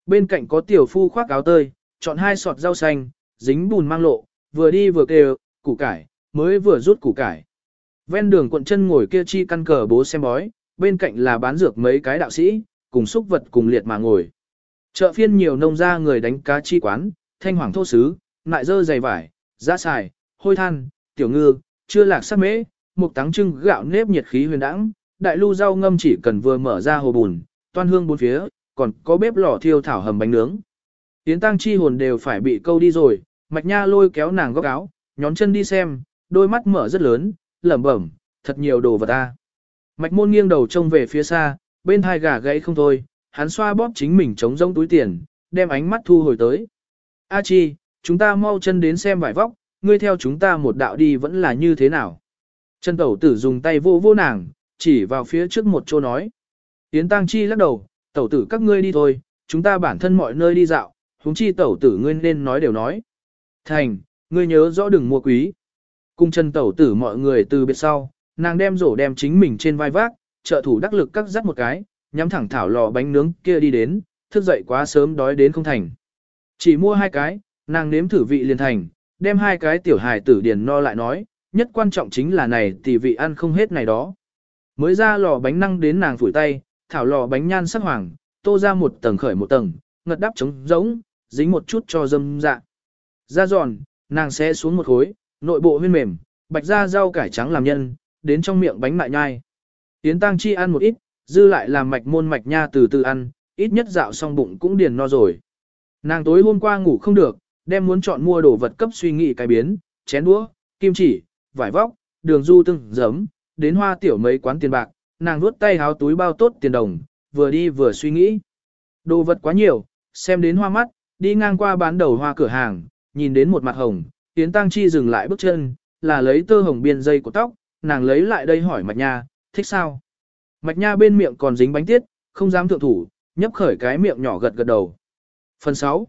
Bên cạnh có tiểu phu khoác áo tơi, chọn hai sọt rau xanh, dính bùn mang lộ, vừa đi vừa kêu, củ cải, mới vừa rút củ cải. Ven đường cuộn chân ngồi kia chi căn cờ bố xem bói, bên cạnh là bán dược mấy cái đạo sĩ, cùng xúc vật cùng liệt mà ngồi. Chợ phiên nhiều nông gia người đánh cá chi quán, thanh hoàng thô sứ, nại dơ dày vải, giá xài, hôi than, tiểu ngư, chưa lạc sắc mễ, một táng trưng gạo nếp nhiệt khí huyền đãng, đại lưu rau ngâm chỉ cần vừa mở ra hồ bùn, toan hương bốn phía, còn có bếp lò thiêu thảo hầm bánh nướng. Tiến tăng chi hồn đều phải bị câu đi rồi, mạch nha lôi kéo nàng góc áo, nhón chân đi xem, đôi mắt mở rất lớn, lẩm bẩm, thật nhiều đồ vật ta. Mạch môn nghiêng đầu trông về phía xa, bên hai gà gãy không thôi, hắn xoa bóp chính mình chống rông túi tiền, đem ánh mắt thu hồi tới. A chi, chúng ta mau chân đến xem vải vóc, ngươi theo chúng ta một đạo đi vẫn là như thế nào. Trần tẩu tử dùng tay vô vô nàng, chỉ vào phía trước một chỗ nói. Yến Tăng Chi lắc đầu, tẩu tử các ngươi đi thôi, chúng ta bản thân mọi nơi đi dạo, huống chi tẩu tử ngươi nên nói đều nói. Thành, ngươi nhớ rõ đừng mua quý. Cung chân tẩu tử mọi người từ biệt sau, nàng đem rổ đem chính mình trên vai vác, trợ thủ đắc lực cắt dắt một cái, nhắm thẳng thảo lò bánh nướng kia đi đến, thức dậy quá sớm đói đến không thành. Chỉ mua hai cái, Nàng nếm thử vị liền thành, đem hai cái tiểu hài tử điền no lại nói, nhất quan trọng chính là này tỷ vị ăn không hết này đó. Mới ra lò bánh năng đến nàng phủi tay, thảo lò bánh nhan sắc hoàng, tô ra một tầng khởi một tầng, ngật đắp trống rỗng, dính một chút cho dâm dạ. Ra giòn, nàng sẽ xuống một khối, nội bộ huyên mềm, bạch ra rau cải trắng làm nhân, đến trong miệng bánh mại nhai. Tiến Tăng Chi ăn một ít, dư lại làm mạch môn mạch nha từ từ ăn, ít nhất dạo xong bụng cũng điền no rồi. Nàng tối hôm qua ngủ không được, đem muốn chọn mua đồ vật cấp suy nghĩ cái biến, chén đũa, kim chỉ, vải vóc, đường du từng giấm, đến hoa tiểu mấy quán tiền bạc, nàng nuốt tay háo túi bao tốt tiền đồng, vừa đi vừa suy nghĩ. Đồ vật quá nhiều, xem đến hoa mắt, đi ngang qua bán đầu hoa cửa hàng, nhìn đến một mặt hồng, Yến Tăng Chi dừng lại bước chân, là lấy tơ hồng biên dây của tóc, nàng lấy lại đây hỏi Mạch Nha, thích sao? Mạch Nha bên miệng còn dính bánh tiết, không dám thượng thủ, nhấp khởi cái miệng nhỏ gật gật đầu. Phần 6.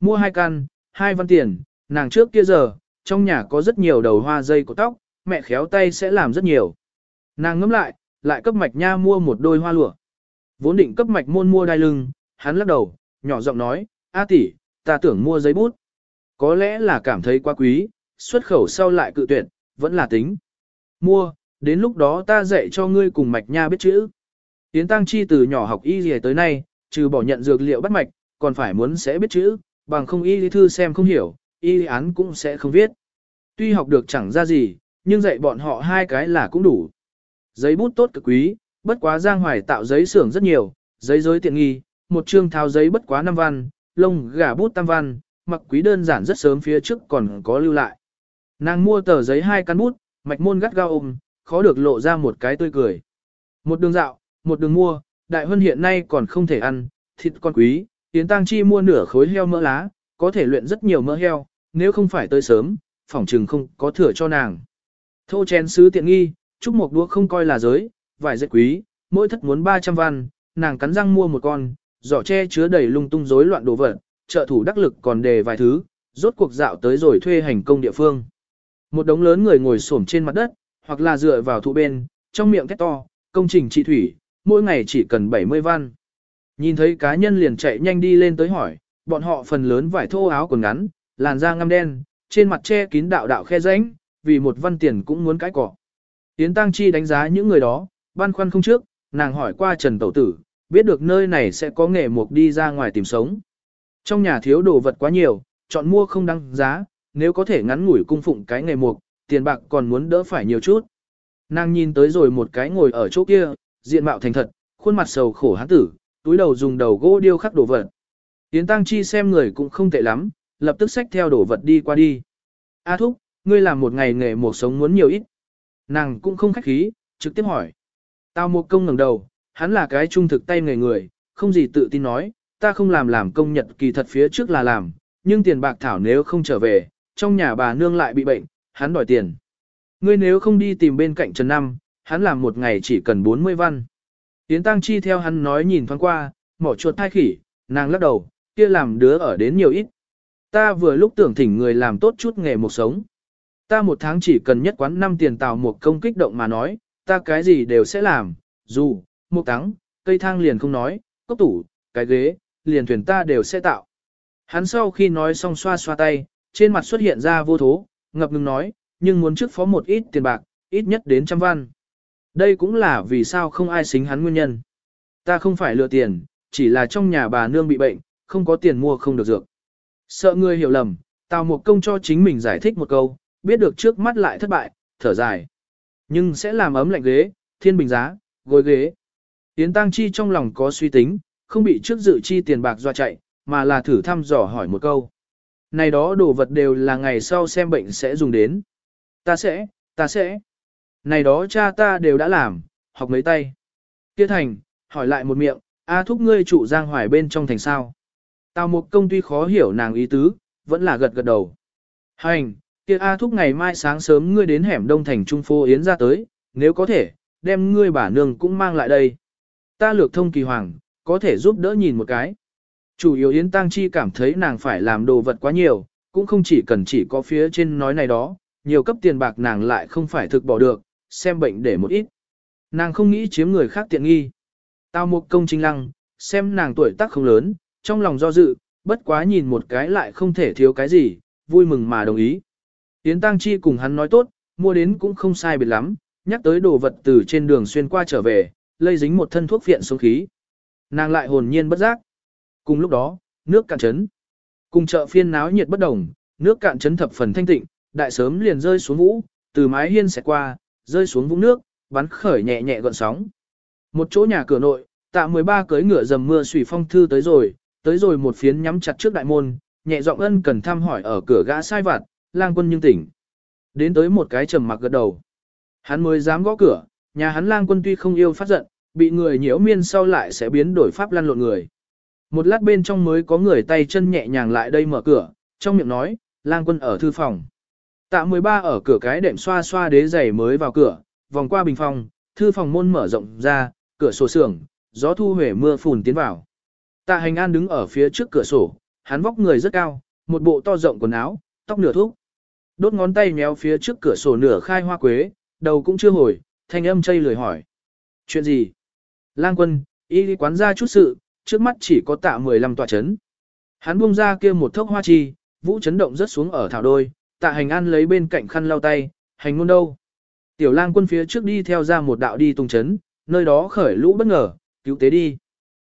Mua hai căn, hai văn tiền, nàng trước kia giờ, trong nhà có rất nhiều đầu hoa dây của tóc, mẹ khéo tay sẽ làm rất nhiều. Nàng ngẫm lại, lại cấp Mạch Nha mua một đôi hoa lụa. Vốn định cấp Mạch Môn mua đai lưng, hắn lắc đầu, nhỏ giọng nói, A tỷ, ta tưởng mua giấy bút. Có lẽ là cảm thấy quá quý, xuất khẩu sau lại cự tuyệt, vẫn là tính. Mua, đến lúc đó ta dạy cho ngươi cùng mạch nha biết chữ. Yến tăng chi từ nhỏ học y gì tới nay, trừ bỏ nhận dược liệu bắt mạch, còn phải muốn sẽ biết chữ, bằng không y lý thư xem không hiểu, y án cũng sẽ không viết. Tuy học được chẳng ra gì, nhưng dạy bọn họ hai cái là cũng đủ. Giấy bút tốt cực quý, bất quá giang hoài tạo giấy xưởng rất nhiều, giấy giới tiện nghi, một chương tháo giấy bất quá 5 văn, lông gà bút tam văn, mặc quý đơn giản rất sớm phía trước còn có lưu lại. Nàng mua tờ giấy hai căn bút, mạch môn gắt gao ôm, khó được lộ ra một cái tươi cười. Một đường dạo, một đường mua, đại huân hiện nay còn không thể ăn, thịt con quý, Yến tăng chi mua nửa khối heo mỡ lá, có thể luyện rất nhiều mỡ heo, nếu không phải tới sớm, phỏng trừng không có thừa cho nàng. Thô chén sứ tiện nghi, trúc một đũa không coi là giới, vải dệt quý, mỗi thất muốn 300 văn, nàng cắn răng mua một con, giỏ tre chứa đầy lung tung rối loạn đồ vật, trợ thủ đắc lực còn đề vài thứ, rốt cuộc dạo tới rồi thuê hành công địa phương. Một đống lớn người ngồi xổm trên mặt đất, hoặc là dựa vào thụ bên, trong miệng thét to, công trình trị thủy, mỗi ngày chỉ cần 70 văn. Nhìn thấy cá nhân liền chạy nhanh đi lên tới hỏi, bọn họ phần lớn vải thô áo quần ngắn, làn da ngăm đen, trên mặt che kín đạo đạo khe rãnh, vì một văn tiền cũng muốn cái cỏ. Yến Tăng Chi đánh giá những người đó, băn khoăn không trước, nàng hỏi qua Trần Tẩu Tử, biết được nơi này sẽ có nghề mục đi ra ngoài tìm sống. Trong nhà thiếu đồ vật quá nhiều, chọn mua không đăng giá, nếu có thể ngắn ngủi cung phụng cái nghề mục, tiền bạc còn muốn đỡ phải nhiều chút. Nàng nhìn tới rồi một cái ngồi ở chỗ kia, diện mạo thành thật, khuôn mặt sầu khổ hán tử, túi đầu dùng đầu gỗ điêu khắc đồ vật. Yến Tăng Chi xem người cũng không tệ lắm, lập tức xách theo đồ vật đi qua đi. A Thúc, ngươi làm một ngày nghề một sống muốn nhiều ít. Nàng cũng không khách khí, trực tiếp hỏi. Tao một công ngẩng đầu, hắn là cái trung thực tay nghề người, không gì tự tin nói, ta không làm làm công nhật kỳ thật phía trước là làm, nhưng tiền bạc thảo nếu không trở về, trong nhà bà nương lại bị bệnh, hắn đòi tiền. Ngươi nếu không đi tìm bên cạnh Trần Năm, hắn làm một ngày chỉ cần 40 văn. Yến Tăng Chi theo hắn nói nhìn thoáng qua, mỏ chuột thai khỉ, nàng lắc đầu, kia làm đứa ở đến nhiều ít. Ta vừa lúc tưởng thỉnh người làm tốt chút nghề một sống. Ta một tháng chỉ cần nhất quán 5 tiền tạo một công kích động mà nói, ta cái gì đều sẽ làm, dù, một tắng, cây thang liền không nói, cốc tủ, cái ghế, liền thuyền ta đều sẽ tạo. Hắn sau khi nói xong xoa xoa tay, trên mặt xuất hiện ra vô thố, ngập ngừng nói, nhưng muốn trước phó một ít tiền bạc, ít nhất đến trăm văn. Đây cũng là vì sao không ai xính hắn nguyên nhân. Ta không phải lừa tiền, chỉ là trong nhà bà nương bị bệnh, không có tiền mua không được dược. Sợ người hiểu lầm, Tào một công cho chính mình giải thích một câu, biết được trước mắt lại thất bại, thở dài. Nhưng sẽ làm ấm lạnh ghế, thiên bình giá, gối ghế. Yến Tăng Chi trong lòng có suy tính, không bị trước dự chi tiền bạc do chạy, mà là thử thăm dò hỏi một câu. Này đó đồ vật đều là ngày sau xem bệnh sẽ dùng đến. Ta sẽ, ta sẽ. Này đó cha ta đều đã làm, học mấy tay. Tiết thành, hỏi lại một miệng, A thúc ngươi trụ giang hoài bên trong thành sao. Tào một công tuy khó hiểu nàng ý tứ, vẫn là gật gật đầu. Hành, kia A thúc ngày mai sáng sớm ngươi đến hẻm đông thành trung phố Yến ra tới, nếu có thể, đem ngươi bà nương cũng mang lại đây. Ta lược thông kỳ hoàng, có thể giúp đỡ nhìn một cái. Chủ yếu Yến Tăng Chi cảm thấy nàng phải làm đồ vật quá nhiều, cũng không chỉ cần chỉ có phía trên nói này đó, nhiều cấp tiền bạc nàng lại không phải thực bỏ được, xem bệnh để một ít. Nàng không nghĩ chiếm người khác tiện nghi. Tao một công chính lăng, xem nàng tuổi tác không lớn, trong lòng do dự, bất quá nhìn một cái lại không thể thiếu cái gì, vui mừng mà đồng ý. Yến Tăng Chi cùng hắn nói tốt, mua đến cũng không sai biệt lắm, nhắc tới đồ vật từ trên đường xuyên qua trở về, lây dính một thân thuốc phiện sống khí. Nàng lại hồn nhiên bất giác. Cùng lúc đó, nước cạn trấn. Cùng chợ phiên náo nhiệt bất đồng, nước cạn trấn thập phần thanh tịnh, đại sớm liền rơi xuống vũ, từ mái hiên xẹt qua, rơi xuống vũng nước, bắn khởi nhẹ nhẹ gọn sóng. Một chỗ nhà cửa nội, tạ 13 cưới ngựa dầm mưa xùy phong thư tới rồi, tới rồi một phiến nhắm chặt trước đại môn, nhẹ giọng ân cần thăm hỏi ở cửa gã sai vặt, lang quân nhưng tỉnh. Đến tới một cái trầm mặc gật đầu. Hắn mới dám gõ cửa, nhà hắn lang quân tuy không yêu phát giận, bị người nhiễu miên sau lại sẽ biến đổi pháp lăn lộn người. Một lát bên trong mới có người tay chân nhẹ nhàng lại đây mở cửa, trong miệng nói, lang quân ở thư phòng. Tạ 13 ở cửa cái đệm xoa xoa đế giày mới vào cửa, vòng qua bình phòng, thư phòng môn mở rộng ra, cửa sổ sưởng, gió thu huệ mưa phùn tiến vào. Tạ hành an đứng ở phía trước cửa sổ, hắn vóc người rất cao, một bộ to rộng quần áo, tóc nửa thuốc. Đốt ngón tay méo phía trước cửa sổ nửa khai hoa quế, đầu cũng chưa hồi, thanh âm chây lười hỏi. Chuyện gì? Lang quân, y đi quán ra chút sự, trước mắt chỉ có tạ 15 tòa chấn. Hắn buông ra kia một thốc hoa chi, vũ chấn động rất xuống ở thảo đôi, tạ hành an lấy bên cạnh khăn lau tay, hành ngôn đâu. Tiểu lang quân phía trước đi theo ra một đạo đi tung chấn, nơi đó khởi lũ bất ngờ, cứu tế đi.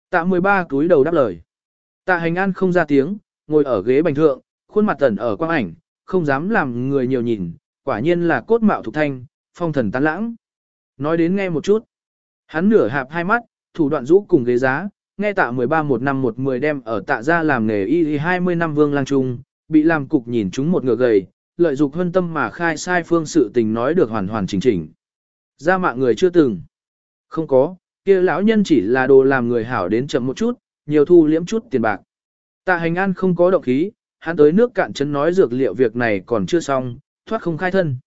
Tạ 13 túi đầu đáp lời. Tạ hành an không ra tiếng, ngồi ở ghế bành thượng, khuôn mặt tẩn ở quang ảnh, không dám làm người nhiều nhìn, quả nhiên là cốt mạo thục thanh, phong thần tán lãng. Nói đến nghe một chút. Hắn nửa hạp hai mắt, thủ đoạn rũ cùng ghế giá, nghe tạ 13 một năm một mười đem ở tạ gia làm nghề y 20 năm vương lang trung, bị làm cục nhìn chúng một ngựa gầy, lợi dục hân tâm mà khai sai phương sự tình nói được hoàn hoàn chỉnh chỉnh. Ra mạng người chưa từng. Không có, kia lão nhân chỉ là đồ làm người hảo đến chậm một chút, nhiều thu liễm chút tiền bạc. Tạ hành an không có động khí, hắn tới nước cạn chân nói dược liệu việc này còn chưa xong, thoát không khai thân.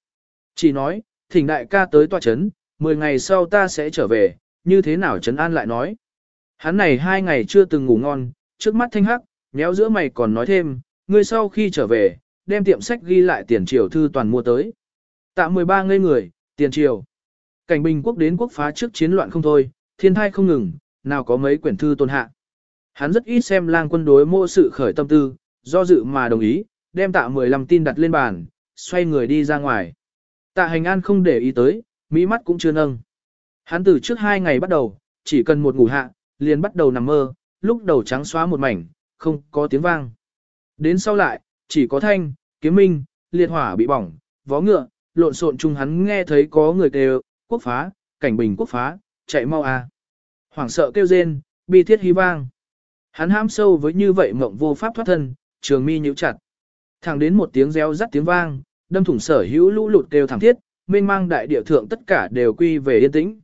Chỉ nói, thỉnh đại ca tới tòa chấn, 10 ngày sau ta sẽ trở về, như thế nào chấn an lại nói. Hắn này hai ngày chưa từng ngủ ngon, trước mắt thanh hắc, méo giữa mày còn nói thêm, ngươi sau khi trở về, đem tiệm sách ghi lại tiền triều thư toàn mua tới. Tạ 13 ngây người, tiền triều. Cảnh bình quốc đến quốc phá trước chiến loạn không thôi, thiên thai không ngừng, nào có mấy quyển thư tôn hạ. Hắn rất ít xem lang quân đối mô sự khởi tâm tư, do dự mà đồng ý, đem tạ 15 tin đặt lên bàn, xoay người đi ra ngoài. Tạ hành an không để ý tới, mỹ mắt cũng chưa nâng. Hắn từ trước hai ngày bắt đầu, chỉ cần một ngủ hạ, liền bắt đầu nằm mơ, lúc đầu trắng xóa một mảnh, không có tiếng vang. Đến sau lại, chỉ có thanh, kiếm minh, liệt hỏa bị bỏng, vó ngựa, lộn xộn chung hắn nghe thấy có người kêu, quốc phá, cảnh bình quốc phá, chạy mau à. Hoảng sợ kêu rên, bi thiết hí vang. Hắn ham sâu với như vậy mộng vô pháp thoát thân, trường mi nhíu chặt. Thẳng đến một tiếng reo rắt tiếng vang, đâm thủng sở hữu lũ lụt kêu thẳng thiết, mênh mang đại địa thượng tất cả đều quy về yên tĩnh.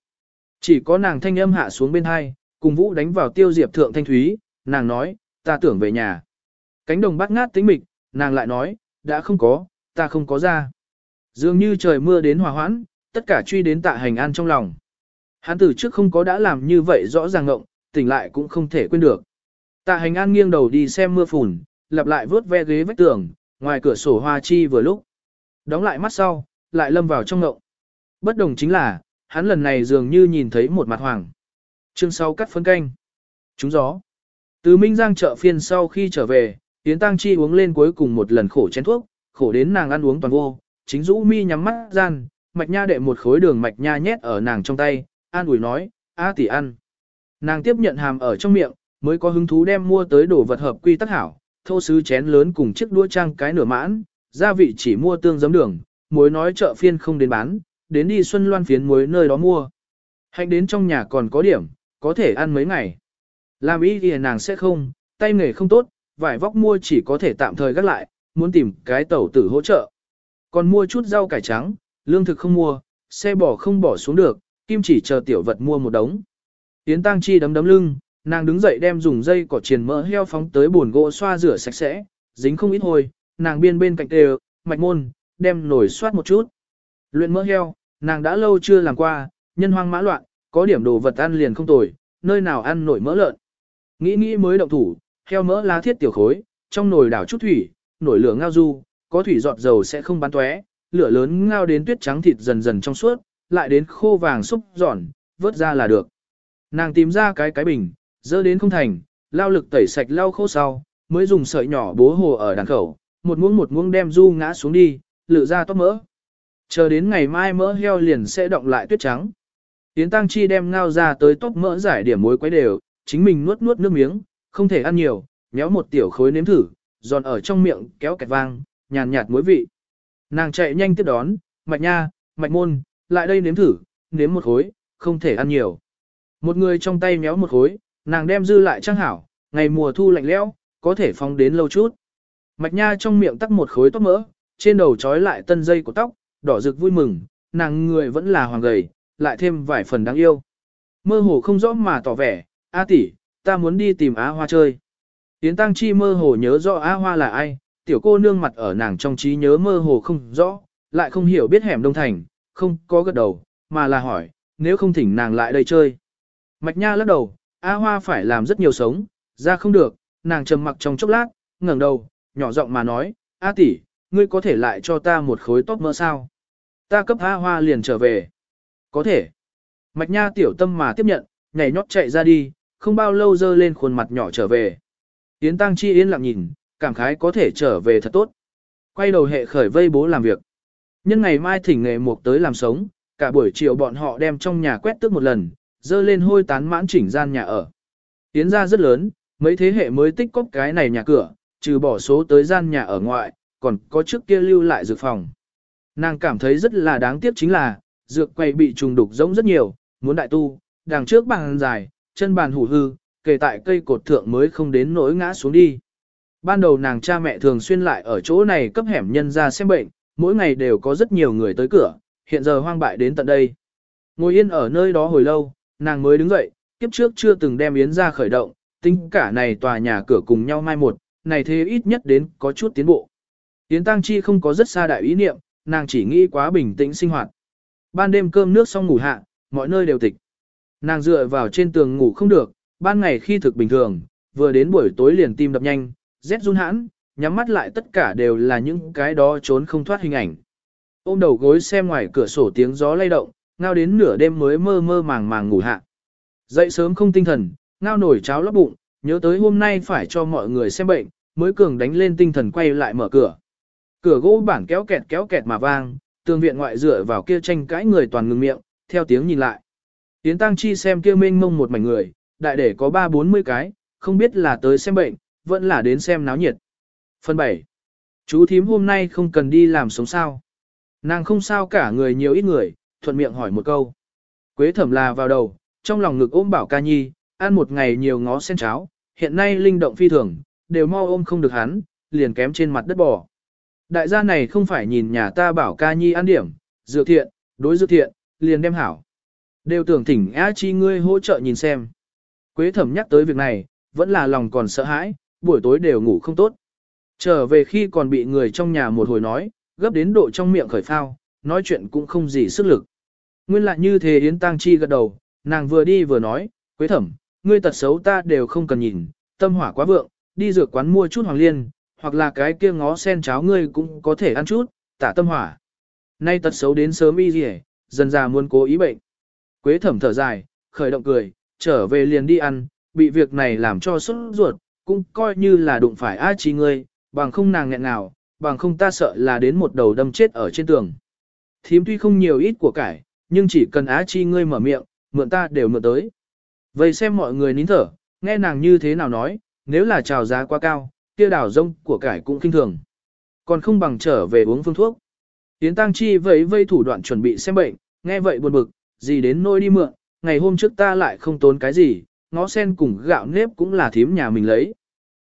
Chỉ có nàng thanh âm hạ xuống bên hai, cùng vũ đánh vào tiêu diệp thượng thanh thúy, nàng nói, ta tưởng về nhà. Cánh đồng bát ngát tính mịch, nàng lại nói, đã không có, ta không có ra. Dường như trời mưa đến hòa hoãn, tất cả truy đến tạ hành an trong lòng. Hắn từ trước không có đã làm như vậy rõ ràng ngộng, tỉnh lại cũng không thể quên được. Tạ hành an nghiêng đầu đi xem mưa phùn, lặp lại vớt ve ghế vách tường, ngoài cửa sổ hoa chi vừa lúc. Đóng lại mắt sau, lại lâm vào trong ngộng. Bất đồng chính là, hắn lần này dường như nhìn thấy một mặt hoàng. Chương sau cắt phân canh. Trúng gió. Từ Minh Giang chợ phiên sau khi trở về, Yến Tăng Chi uống lên cuối cùng một lần khổ chén thuốc, khổ đến nàng ăn uống toàn vô, chính rũ mi nhắm mắt gian, mạch nha đệ một khối đường mạch nha nhét ở nàng trong tay, an ủi nói, a tỷ ăn. Nàng tiếp nhận hàm ở trong miệng, mới có hứng thú đem mua tới đồ vật hợp quy tắc hảo, thô sứ chén lớn cùng chiếc đũa trang cái nửa mãn, gia vị chỉ mua tương giấm đường, muối nói chợ phiên không đến bán, đến đi xuân loan phiến muối nơi đó mua. Hạnh đến trong nhà còn có điểm, có thể ăn mấy ngày. Làm ý thì nàng sẽ không, tay nghề không tốt, vải vóc mua chỉ có thể tạm thời gác lại, muốn tìm cái tẩu tử hỗ trợ. Còn mua chút rau cải trắng, lương thực không mua, xe bỏ không bỏ xuống được, kim chỉ chờ tiểu vật mua một đống. Yến Tăng Chi đấm đấm lưng, nàng đứng dậy đem dùng dây cỏ triền mỡ heo phóng tới bồn gỗ xoa rửa sạch sẽ, dính không ít hồi, nàng biên bên cạnh đều, mạch môn, đem nổi soát một chút. Luyện mỡ heo, nàng đã lâu chưa làm qua, nhân hoang mã loạn, có điểm đồ vật ăn liền không tồi, nơi nào ăn nổi mỡ lợn. Nghĩ nghĩ mới động thủ, heo mỡ lá thiết tiểu khối, trong nồi đảo chút thủy, nổi lửa ngao du, có thủy giọt dầu sẽ không bắn tóe, lửa lớn ngao đến tuyết trắng thịt dần dần trong suốt, lại đến khô vàng xúc giòn, vớt ra là được. Nàng tìm ra cái cái bình, dơ đến không thành, lao lực tẩy sạch lau khô sau, mới dùng sợi nhỏ bố hồ ở đàn khẩu, một muỗng một muỗng đem du ngã xuống đi, lựa ra tóc mỡ. Chờ đến ngày mai mỡ heo liền sẽ động lại tuyết trắng. Yến Tăng Chi đem ngao ra tới tóc mỡ giải điểm muối quấy đều, chính mình nuốt nuốt nước miếng, không thể ăn nhiều, nhéo một tiểu khối nếm thử, giòn ở trong miệng kéo kẹt vang, nhàn nhạt muối vị. Nàng chạy nhanh tiếp đón, mạch nha, mạch môn, lại đây nếm thử, nếm một khối, không thể ăn nhiều. Một người trong tay méo một khối, nàng đem dư lại trang hảo, ngày mùa thu lạnh lẽo, có thể phong đến lâu chút. Mạch nha trong miệng tắc một khối tóc mỡ, trên đầu trói lại tân dây của tóc, đỏ rực vui mừng, nàng người vẫn là hoàng gầy, lại thêm vài phần đáng yêu. Mơ hồ không rõ mà tỏ vẻ, A tỷ, ta muốn đi tìm Á Hoa chơi. Tiến Tăng Chi mơ hồ nhớ rõ Á Hoa là ai, tiểu cô nương mặt ở nàng trong trí nhớ mơ hồ không rõ, lại không hiểu biết hẻm Đông Thành, không có gật đầu, mà là hỏi, nếu không thỉnh nàng lại đây chơi. Mạch Nha lắc đầu, A Hoa phải làm rất nhiều sống, ra không được, nàng trầm mặc trong chốc lát, ngẩng đầu, nhỏ giọng mà nói, A tỷ, ngươi có thể lại cho ta một khối tốt mơ sao? Ta cấp A Hoa liền trở về. Có thể. Mạch Nha tiểu tâm mà tiếp nhận, nhảy nhót chạy ra đi, không bao lâu dơ lên khuôn mặt nhỏ trở về. Yến Tăng Chi yên lặng nhìn, cảm khái có thể trở về thật tốt. Quay đầu hệ khởi vây bố làm việc. Nhân ngày mai thỉnh nghề mục tới làm sống, cả buổi chiều bọn họ đem trong nhà quét tước một lần, dơ lên hôi tán mãn chỉnh gian nhà ở. Yến ra rất lớn, mấy thế hệ mới tích cóp cái này nhà cửa, trừ bỏ số tới gian nhà ở ngoại, còn có trước kia lưu lại dược phòng. Nàng cảm thấy rất là đáng tiếc chính là, dược quay bị trùng đục giống rất nhiều, muốn đại tu, đằng trước bàn dài, chân bàn hủ hư, kề tại cây cột thượng mới không đến nỗi ngã xuống đi. Ban đầu nàng cha mẹ thường xuyên lại ở chỗ này cấp hẻm nhân ra xem bệnh, mỗi ngày đều có rất nhiều người tới cửa, hiện giờ hoang bại đến tận đây. Ngồi yên ở nơi đó hồi lâu, nàng mới đứng dậy, kiếp trước chưa từng đem yến ra khởi động, tính cả này tòa nhà cửa cùng nhau mai một, này thế ít nhất đến có chút tiến bộ. Yến Tăng Chi không có rất xa đại ý niệm, nàng chỉ nghĩ quá bình tĩnh sinh hoạt. Ban đêm cơm nước xong ngủ hạ, mọi nơi đều tịch. Nàng dựa vào trên tường ngủ không được, ban ngày khi thực bình thường, vừa đến buổi tối liền tim đập nhanh, rét run hãn, nhắm mắt lại tất cả đều là những cái đó trốn không thoát hình ảnh. Ôm đầu gối xem ngoài cửa sổ tiếng gió lay động, ngao đến nửa đêm mới mơ mơ màng màng ngủ hạ. Dậy sớm không tinh thần, ngao nổi cháo lấp bụng, nhớ tới hôm nay phải cho mọi người xem bệnh, mới cường đánh lên tinh thần quay lại mở cửa. Cửa gỗ bản kéo kẹt kéo kẹt mà vang, tường viện ngoại dựa vào kia tranh cãi người toàn ngừng miệng, theo tiếng nhìn lại. Tiến Tăng Chi xem kia mênh mông một mảnh người, đại để có ba bốn mươi cái, không biết là tới xem bệnh, vẫn là đến xem náo nhiệt. Phần 7. Chú thím hôm nay không cần đi làm sống sao. Nàng không sao cả người nhiều ít người, thuận miệng hỏi một câu. Quế thẩm là vào đầu, trong lòng ngực ôm bảo ca nhi, ăn một ngày nhiều ngó sen cháo, hiện nay linh động phi thường, đều mau ôm không được hắn, liền kém trên mặt đất bò. Đại gia này không phải nhìn nhà ta bảo ca nhi ăn điểm, dựa thiện, đối dựa thiện, liền đem hảo. Đều tưởng thỉnh A Chi ngươi hỗ trợ nhìn xem. Quế thẩm nhắc tới việc này, vẫn là lòng còn sợ hãi, buổi tối đều ngủ không tốt. Trở về khi còn bị người trong nhà một hồi nói, gấp đến độ trong miệng khởi phao, nói chuyện cũng không gì sức lực. Nguyên lại như thế Yến Tăng Chi gật đầu, nàng vừa đi vừa nói, Quế thẩm, ngươi tật xấu ta đều không cần nhìn, tâm hỏa quá vượng, đi dược quán mua chút hoàng liên, hoặc là cái kia ngó sen cháo ngươi cũng có thể ăn chút, tả tâm hỏa. Nay tật xấu đến sớm y gì dần già muốn cố ý bệnh. Quế thẩm thở dài, khởi động cười, trở về liền đi ăn, bị việc này làm cho sốt ruột, cũng coi như là đụng phải A Chi ngươi, bằng không nàng nghẹn nào, bằng không ta sợ là đến một đầu đâm chết ở trên tường. Thím tuy không nhiều ít của cải, nhưng chỉ cần Á Chi ngươi mở miệng, mượn ta đều mượn tới. Vậy xem mọi người nín thở, nghe nàng như thế nào nói, nếu là trào giá quá cao, kia đảo rông của cải cũng kinh thường. Còn không bằng trở về uống phương thuốc. Tiến Tăng Chi vẫy vây thủ đoạn chuẩn bị xem bệnh, nghe vậy buồn bực, gì đến nôi đi mượn, ngày hôm trước ta lại không tốn cái gì, ngó sen cùng gạo nếp cũng là thím nhà mình lấy.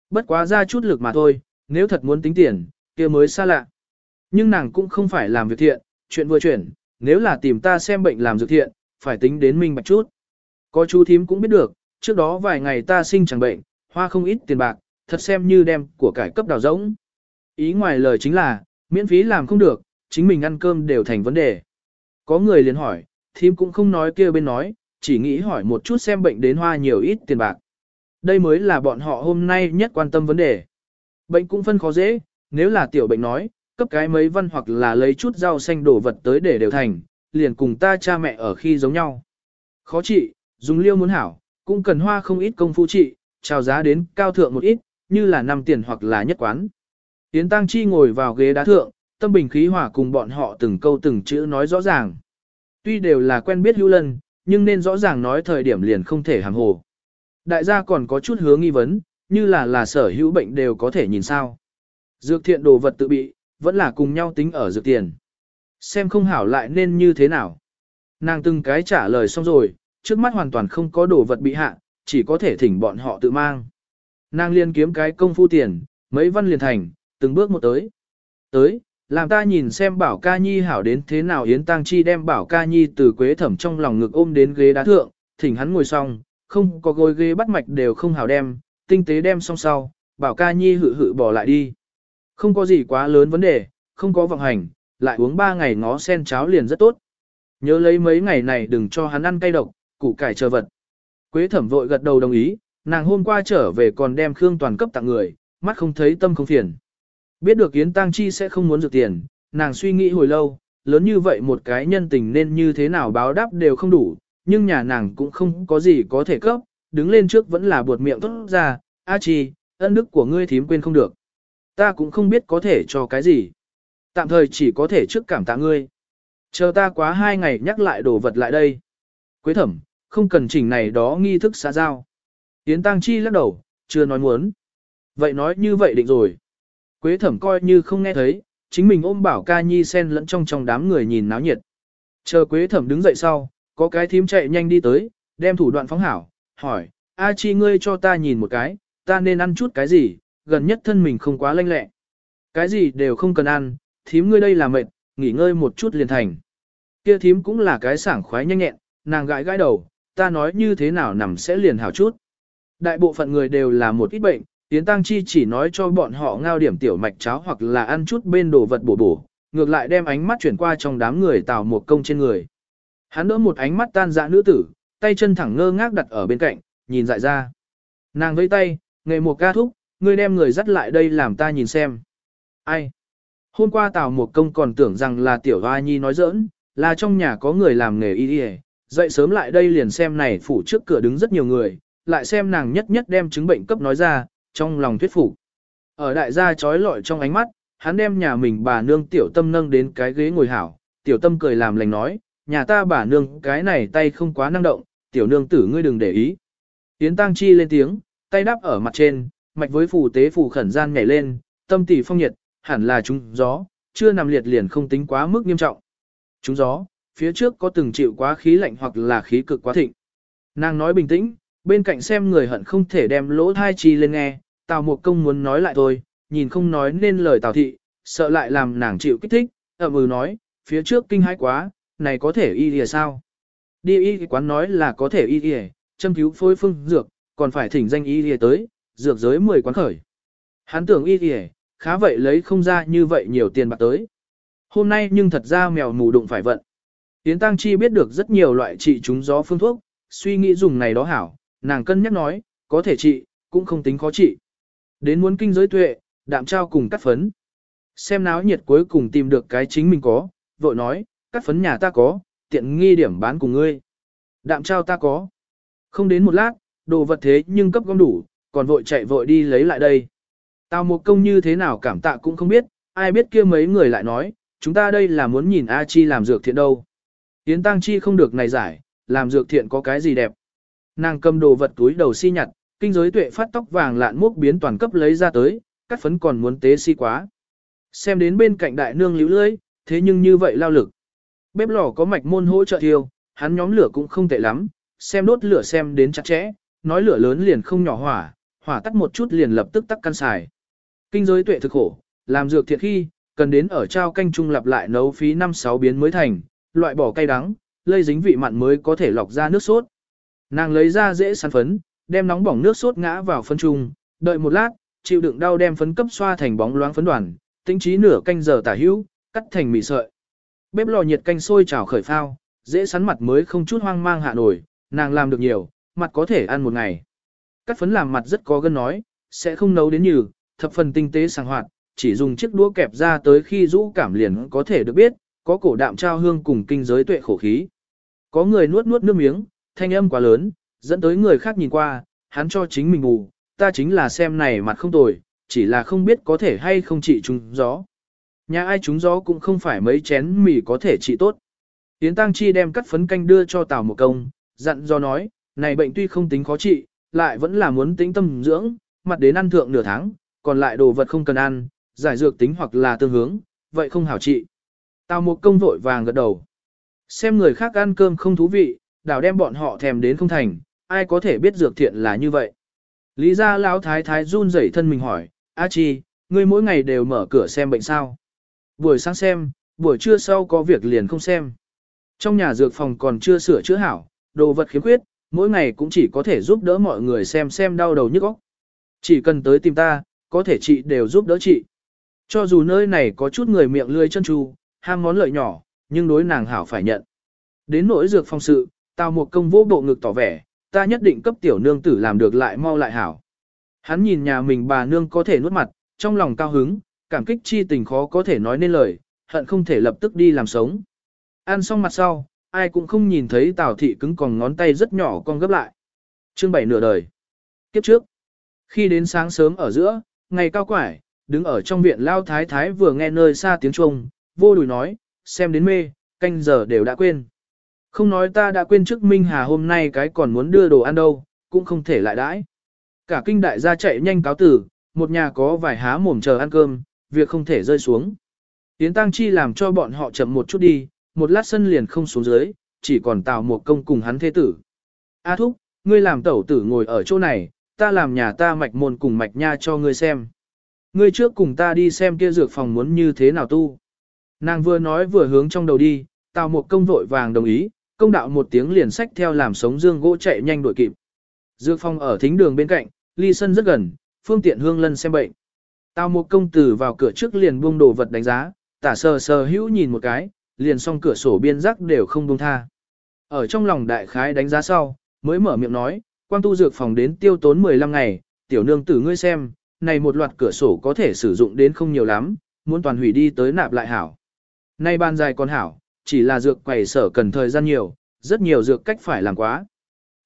Bất quá ra chút lực mà thôi, nếu thật muốn tính tiền, kia mới xa lạ. Nhưng nàng cũng không phải làm việc thiện, chuyện vừa chuyển, nếu là tìm ta xem bệnh làm dược thiện, phải tính đến minh bạch chút. Có chú thím cũng biết được, trước đó vài ngày ta sinh chẳng bệnh, hoa không ít tiền bạc, thật xem như đem của cải cấp đào rỗng. Ý ngoài lời chính là, miễn phí làm không được, chính mình ăn cơm đều thành vấn đề. Có người liền hỏi, thím cũng không nói kia bên nói, chỉ nghĩ hỏi một chút xem bệnh đến hoa nhiều ít tiền bạc. Đây mới là bọn họ hôm nay nhất quan tâm vấn đề. Bệnh cũng phân khó dễ, nếu là tiểu bệnh nói, cấp cái mấy văn hoặc là lấy chút rau xanh đổ vật tới để đều thành, liền cùng ta cha mẹ ở khi giống nhau. Khó trị, dùng liêu muốn hảo, cũng cần hoa không ít công phu trị, trào giá đến cao thượng một ít, như là năm tiền hoặc là nhất quán. Yến Tăng Chi ngồi vào ghế đá thượng, tâm bình khí hòa cùng bọn họ từng câu từng chữ nói rõ ràng. Tuy đều là quen biết hữu lân, nhưng nên rõ ràng nói thời điểm liền không thể hàm hồ. Đại gia còn có chút hướng nghi vấn, như là là sở hữu bệnh đều có thể nhìn sao. Dược thiện đồ vật tự bị, vẫn là cùng nhau tính ở dược tiền. Xem không hảo lại nên như thế nào. Nàng từng cái trả lời xong rồi, trước mắt hoàn toàn không có đồ vật bị hạ, chỉ có thể thỉnh bọn họ tự mang. Nàng liền kiếm cái công phu tiền, mấy văn liền thành, từng bước một tới. Tới, làm ta nhìn xem bảo ca nhi hảo đến thế nào Yến Tăng Chi đem bảo ca nhi từ quế thẩm trong lòng ngực ôm đến ghế đá thượng, thỉnh hắn ngồi xong, không có gối ghế bắt mạch đều không hảo đem, tinh tế đem xong sau, bảo ca nhi hự hự bỏ lại đi. Không có gì quá lớn vấn đề, không có vọng hành, lại uống 3 ngày ngó sen cháo liền rất tốt. Nhớ lấy mấy ngày này đừng cho hắn ăn cay độc, củ cải chờ vật. Quế thẩm vội gật đầu đồng ý, nàng hôm qua trở về còn đem Khương Toàn cấp tặng người, mắt không thấy tâm không phiền. Biết được Yến Tăng Chi sẽ không muốn dược tiền, nàng suy nghĩ hồi lâu, lớn như vậy một cái nhân tình nên như thế nào báo đáp đều không đủ, nhưng nhà nàng cũng không có gì có thể cấp, đứng lên trước vẫn là buột miệng tốt ra, A Chi, ân đức của ngươi thím quên không được. Ta cũng không biết có thể cho cái gì. Tạm thời chỉ có thể trước cảm tạ ngươi. Chờ ta quá hai ngày nhắc lại đồ vật lại đây. Quế thẩm, không cần chỉnh này đó nghi thức xã giao. Yến Tăng Chi lắc đầu, chưa nói muốn. Vậy nói như vậy định rồi. Quế thẩm coi như không nghe thấy, chính mình ôm bảo ca nhi sen lẫn trong trong đám người nhìn náo nhiệt. Chờ quế thẩm đứng dậy sau, có cái thím chạy nhanh đi tới, đem thủ đoạn phóng hảo, hỏi, A chi ngươi cho ta nhìn một cái, ta nên ăn chút cái gì, gần nhất thân mình không quá lanh lẹ. Cái gì đều không cần ăn, thím ngươi đây là mệt, nghỉ ngơi một chút liền thành. Kia thím cũng là cái sảng khoái nhanh nhẹn, nàng gãi gãi đầu, ta nói như thế nào nằm sẽ liền hảo chút. Đại bộ phận người đều là một ít bệnh, Yến Tăng Chi chỉ nói cho bọn họ ngao điểm tiểu mạch cháo hoặc là ăn chút bên đồ vật bổ bổ, ngược lại đem ánh mắt chuyển qua trong đám người tào một công trên người. Hắn đỡ một ánh mắt tan dã nữ tử, tay chân thẳng ngơ ngác đặt ở bên cạnh, nhìn dại ra. Nàng vẫy tay, nghề một ca thúc, ngươi đem người dắt lại đây làm ta nhìn xem. Ai? Hôm qua Tào một công còn tưởng rằng là tiểu hoa nhi nói giỡn, là trong nhà có người làm nghề y y dậy sớm lại đây liền xem này phủ trước cửa đứng rất nhiều người, lại xem nàng nhất nhất đem chứng bệnh cấp nói ra, trong lòng thuyết phục. Ở đại gia trói lọi trong ánh mắt, hắn đem nhà mình bà nương tiểu tâm nâng đến cái ghế ngồi hảo, tiểu tâm cười làm lành nói, nhà ta bà nương cái này tay không quá năng động, tiểu nương tử ngươi đừng để ý. Yến Tăng Chi lên tiếng, tay đắp ở mặt trên, mạch với phù tế phù khẩn gian nhảy lên, tâm tỷ phong nhiệt, hẳn là trúng gió, chưa nằm liệt liền không tính quá mức nghiêm trọng. Trúng gió, phía trước có từng chịu quá khí lạnh hoặc là khí cực quá thịnh. Nàng nói bình tĩnh, bên cạnh xem người hận không thể đem lỗ thai chi lên nghe, Tào Mục Công muốn nói lại thôi, nhìn không nói nên lời Tào Thị, sợ lại làm nàng chịu kích thích, ậm ừ nói, phía trước kinh hãi quá, này có thể y lìa sao? Đi y quán nói là có thể y lìa, châm cứu phôi phương dược, còn phải thỉnh danh y lìa tới, dược giới 10 quán khởi. Hắn tưởng y lìa, khá vậy lấy không ra như vậy nhiều tiền bạc tới. Hôm nay nhưng thật ra mèo mù đụng phải vận. Tiến Tăng Chi biết được rất nhiều loại trị chúng gió phương thuốc, suy nghĩ dùng này đó hảo, nàng cân nhắc nói, có thể trị, cũng không tính khó trị. Đến muốn kinh giới tuệ, đạm trao cùng cắt phấn. Xem náo nhiệt cuối cùng tìm được cái chính mình có, vội nói, cắt phấn nhà ta có, tiện nghi điểm bán cùng ngươi. Đạm trao ta có. Không đến một lát, đồ vật thế nhưng cấp gom đủ, còn vội chạy vội đi lấy lại đây. tao một công như thế nào cảm tạ cũng không biết, ai biết kia mấy người lại nói, chúng ta đây là muốn nhìn A Chi làm dược thiện đâu. Yến Tăng Chi không được này giải, làm dược thiện có cái gì đẹp. Nàng cầm đồ vật túi đầu si nhặt, kinh giới tuệ phát tóc vàng lạn múc biến toàn cấp lấy ra tới, cắt phấn còn muốn tế si quá. Xem đến bên cạnh đại nương liễu lưỡi, thế nhưng như vậy lao lực. Bếp lò có mạch môn hỗ trợ thiêu, hắn nhóm lửa cũng không tệ lắm, xem đốt lửa xem đến chặt chẽ, nói lửa lớn liền không nhỏ hỏa, hỏa tắt một chút liền lập tức tắt căn xài. Kinh giới tuệ thực khổ, làm dược thiệt khi, cần đến ở trao canh trung lặp lại nấu phí 5-6 biến mới thành, loại bỏ cay đắng, lây dính vị mặn mới có thể lọc ra nước sốt. Nàng lấy ra dễ săn phấn, đem nóng bỏng nước sốt ngã vào phân trung, đợi một lát, chịu đựng đau đem phấn cấp xoa thành bóng loáng phấn đoàn, tinh trí nửa canh giờ tả hữu, cắt thành mì sợi. Bếp lò nhiệt canh sôi trào khởi phao, dễ sắn mặt mới không chút hoang mang hạ nổi, nàng làm được nhiều, mặt có thể ăn một ngày. Cắt phấn làm mặt rất có gân nói, sẽ không nấu đến như, thập phần tinh tế sàng hoạt, chỉ dùng chiếc đũa kẹp ra tới khi rũ cảm liền có thể được biết, có cổ đạm trao hương cùng kinh giới tuệ khổ khí. Có người nuốt nuốt nước miếng, thanh âm quá lớn, dẫn tới người khác nhìn qua, hắn cho chính mình ngủ, ta chính là xem này mặt không tồi, chỉ là không biết có thể hay không trị trúng gió. Nhà ai trúng gió cũng không phải mấy chén mì có thể trị tốt. Yến Tăng Chi đem cắt phấn canh đưa cho Tào Một Công, dặn do nói, này bệnh tuy không tính khó trị, lại vẫn là muốn tính tâm dưỡng, mặt đến ăn thượng nửa tháng, còn lại đồ vật không cần ăn, giải dược tính hoặc là tương hướng, vậy không hảo trị. Tào Một Công vội vàng gật đầu. Xem người khác ăn cơm không thú vị, đảo đem bọn họ thèm đến không thành, ai có thể biết dược thiện là như vậy. Lý gia lão thái thái run rẩy thân mình hỏi, A Chi, ngươi mỗi ngày đều mở cửa xem bệnh sao? Buổi sáng xem, buổi trưa sau có việc liền không xem. Trong nhà dược phòng còn chưa sửa chữa hảo, đồ vật khiếm khuyết, mỗi ngày cũng chỉ có thể giúp đỡ mọi người xem xem đau đầu nhức óc. Chỉ cần tới tìm ta, có thể chị đều giúp đỡ chị. Cho dù nơi này có chút người miệng lươi chân tru, ham món lợi nhỏ, nhưng đối nàng hảo phải nhận. Đến nỗi dược phong sự, tào một công vô bộ ngực tỏ vẻ, ta nhất định cấp tiểu nương tử làm được lại mau lại hảo. Hắn nhìn nhà mình bà nương có thể nuốt mặt, trong lòng cao hứng, cảm kích chi tình khó có thể nói nên lời, hận không thể lập tức đi làm sống. Ăn xong mặt sau, ai cũng không nhìn thấy Tào thị cứng còn ngón tay rất nhỏ con gấp lại. Chương bảy nửa đời. Kiếp trước. Khi đến sáng sớm ở giữa, ngày cao quải, đứng ở trong viện lao thái thái vừa nghe nơi xa tiếng chuông, vô đùi nói, xem đến mê, canh giờ đều đã quên. Không nói ta đã quên trước Minh Hà hôm nay cái còn muốn đưa đồ ăn đâu, cũng không thể lại đãi. Cả kinh đại gia chạy nhanh cáo tử, một nhà có vài há mồm chờ ăn cơm, việc không thể rơi xuống. Yến Tăng Chi làm cho bọn họ chậm một chút đi, một lát sân liền không xuống dưới, chỉ còn tào một công cùng hắn thế tử. A thúc, ngươi làm tẩu tử ngồi ở chỗ này, ta làm nhà ta mạch môn cùng mạch nha cho ngươi xem. Ngươi trước cùng ta đi xem kia dược phòng muốn như thế nào tu. Nàng vừa nói vừa hướng trong đầu đi, tào một công vội vàng đồng ý, công đạo một tiếng liền sách theo làm sống dương gỗ chạy nhanh đuổi kịp. Dược phong ở thính đường bên cạnh, ly sân rất gần, phương tiện hương lân xem bệnh. Tào một công tử vào cửa trước liền buông đồ vật đánh giá, tả sờ sờ hữu nhìn một cái, liền xong cửa sổ biên rắc đều không buông tha. Ở trong lòng đại khái đánh giá sau, mới mở miệng nói, quang tu dược phòng đến tiêu tốn 15 ngày, tiểu nương tử ngươi xem, này một loạt cửa sổ có thể sử dụng đến không nhiều lắm, muốn toàn hủy đi tới nạp lại hảo. Nay ban dài còn hảo, chỉ là dược quầy sở cần thời gian nhiều, rất nhiều dược cách phải làm quá.